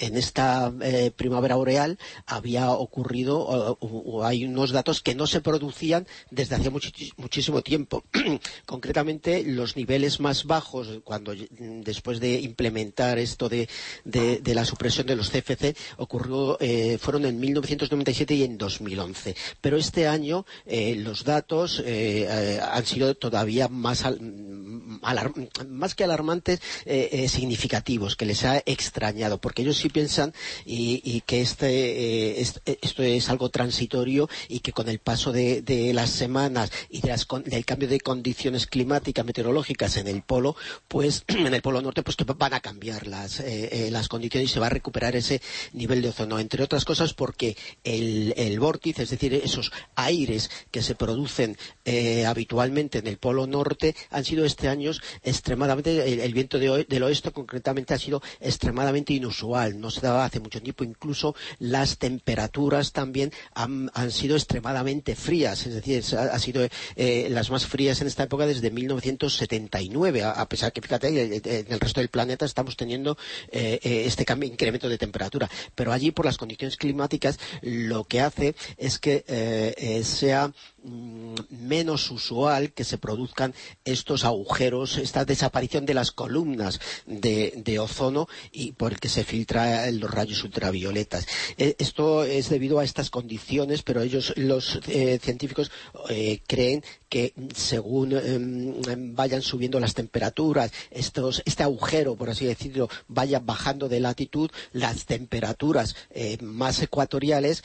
en esta eh, primavera boreal había ocurrido o, hay unos datos que no se producían desde hace muchísimo tiempo. Concretamente, los niveles más bajos, cuando después de implementar esto de, la supresión de los CFC, ocurrió, fueron en 1997 y en 2011. Pero este año los datos han sido todavía más, más que alarmantes, significativos que les ha extrañado, porque ellos sí piensan y, que este, eh, esto es algo transitorio y que con el paso de, las semanas y del cambio de condiciones climáticas, meteorológicas en el polo, pues en el polo norte, pues que van a cambiar las, eh, eh, las condiciones y se va a recuperar ese nivel de ozono, entre otras cosas porque el, el vórtice, es decir, esos aires que se producen habitualmente en el polo norte, han sido este año extremadamente, el, viento del oeste ha sido extremadamente inusual. No se daba hace mucho tiempo. Incluso las temperaturas también han, sido extremadamente frías. Es decir, ha, sido eh, las más frías en esta época desde 1979. A, pesar que, fíjate, en el resto del planeta estamos teniendo eh, eh, este cambio, incremento de temperatura. Pero allí, por las condiciones climáticas, lo que hace es que sea Mm, menos usual que se produzcan estos agujeros, esta desaparición de las columnas de, ozono y por el que se filtran los rayos ultravioletas. Eh, esto es debido a estas condiciones, pero ellos, los eh, científicos, eh, creen que según em, vayan subiendo las temperaturas, este agujero, por así decirlo, vaya bajando de latitud, las temperaturas más ecuatoriales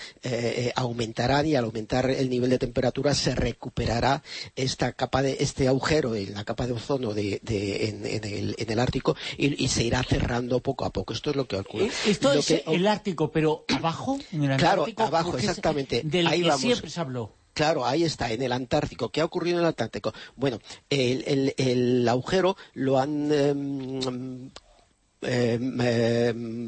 aumentarán y al aumentar el nivel de temperatura se recuperará esta capa de este agujero en la capa de ozono en, el, Ártico y, se irá cerrando poco a poco. Esto es lo que ocurre. Eh, esto es el Ártico, pero abajo, en el Claro, abajo, exactamente. Del Ahí que siempre se habló. Claro, ahí está, en el Antártico. ¿Qué ha ocurrido en el Atlántico? Bueno, el, agujero lo han em,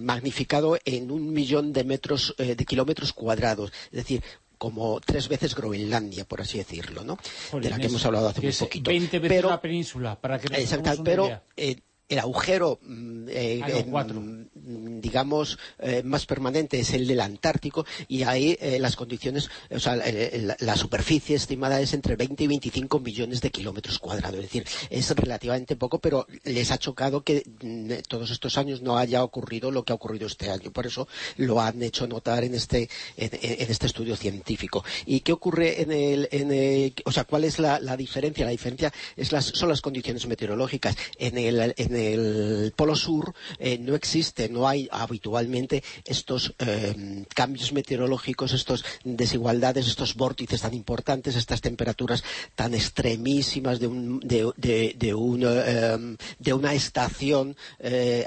magnificado en un millón de metros eh, de kilómetros cuadrados. Es decir, como tres veces Groenlandia, por así decirlo, ¿no? de la que hemos hablado hace muy poquito. 20 veces la península, para que nos pero eh, el agujero, mm, eh, mm, digamos, eh, más permanente es el del Antártico y ahí eh, las condiciones, o sea, la, superficie estimada es entre 20 y 25 millones de kilómetros cuadrados. Es decir, es relativamente poco, pero les ha chocado que mm, todos estos años no haya ocurrido lo que ha ocurrido este año. Por eso lo han hecho notar en este, en, este estudio científico. ¿Y qué ocurre en el, en el o sea, cuál es la, diferencia? La diferencia es las, son las condiciones meteorológicas. En el, el Polo Sur eh, no existe, no hay habitualmente estos eh, cambios meteorológicos, estas desigualdades, estos vórtices tan importantes, estas temperaturas tan extremísimas de, eh, una, estación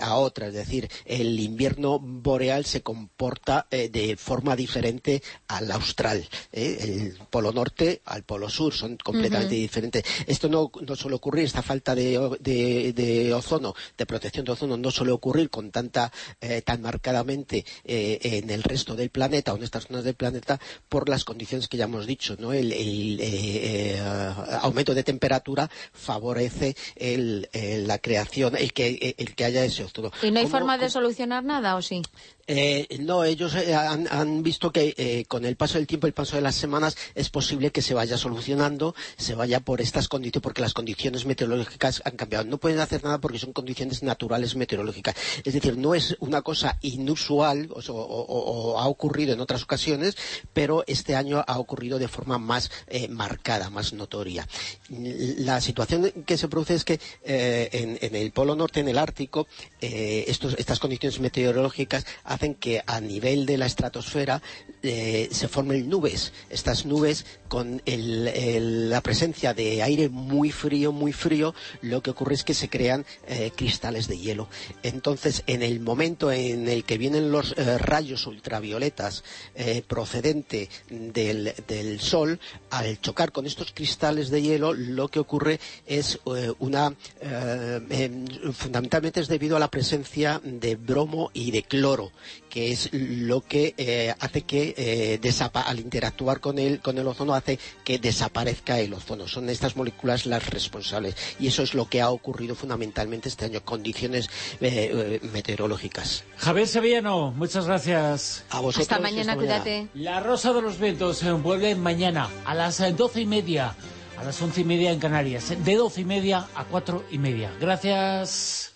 a otra. Es decir, el invierno boreal se comporta de forma diferente al austral. El Polo Norte al Polo Sur son completamente diferentes. Esto no, suele ocurrir, esta falta de ozono de protección de ozono no suele ocurrir con tanta eh, tan marcadamente eh, en el resto del planeta o en estas zonas del planeta por las condiciones que ya hemos dicho, ¿no? El, eh, aumento de temperatura favorece la creación, el que el que haya ese ozono. ¿Y no hay forma de solucionar nada o sí? No, ellos han, visto que con el paso del tiempo, el paso de las semanas, es posible que se vaya solucionando, se vaya por estas condiciones, porque las condiciones meteorológicas han cambiado. No pueden hacer nada porque son condiciones naturales meteorológicas. Es decir, no es una cosa inusual o, ha ocurrido en otras ocasiones, pero este año ha ocurrido de forma más eh, marcada, más notoria. La situación que se produce es que eh, en, el Polo Norte, en el Ártico, eh, estas condiciones meteorológicas hacen que a nivel de la estratosfera eh, se formen nubes. Estas nubes, con la presencia de aire muy frío, muy frío, lo que ocurre es que se crean eh, cristales de hielo. Entonces, en el momento en el que vienen los eh, rayos ultravioletas procedente del, Sol, al chocar con estos cristales de hielo, lo que ocurre es una... em, fundamentalmente es debido a la presencia de bromo y de cloro, que es lo que eh, hace que eh, desapa- al interactuar con el, con el ozono hace que desaparezca el ozono. Son estas moléculas las responsables. Y eso es lo que ha ocurrido fundamentalmente este año, condiciones eh, eh, meteorológicas. Javier Sevillano, muchas gracias. A vosotros. Hasta mañana, cuídate. La Rosa de los Vientos eh, vuelve mañana a las eh, doce y media, a las once y media en Canarias, de doce y media a cuatro y media. Gracias.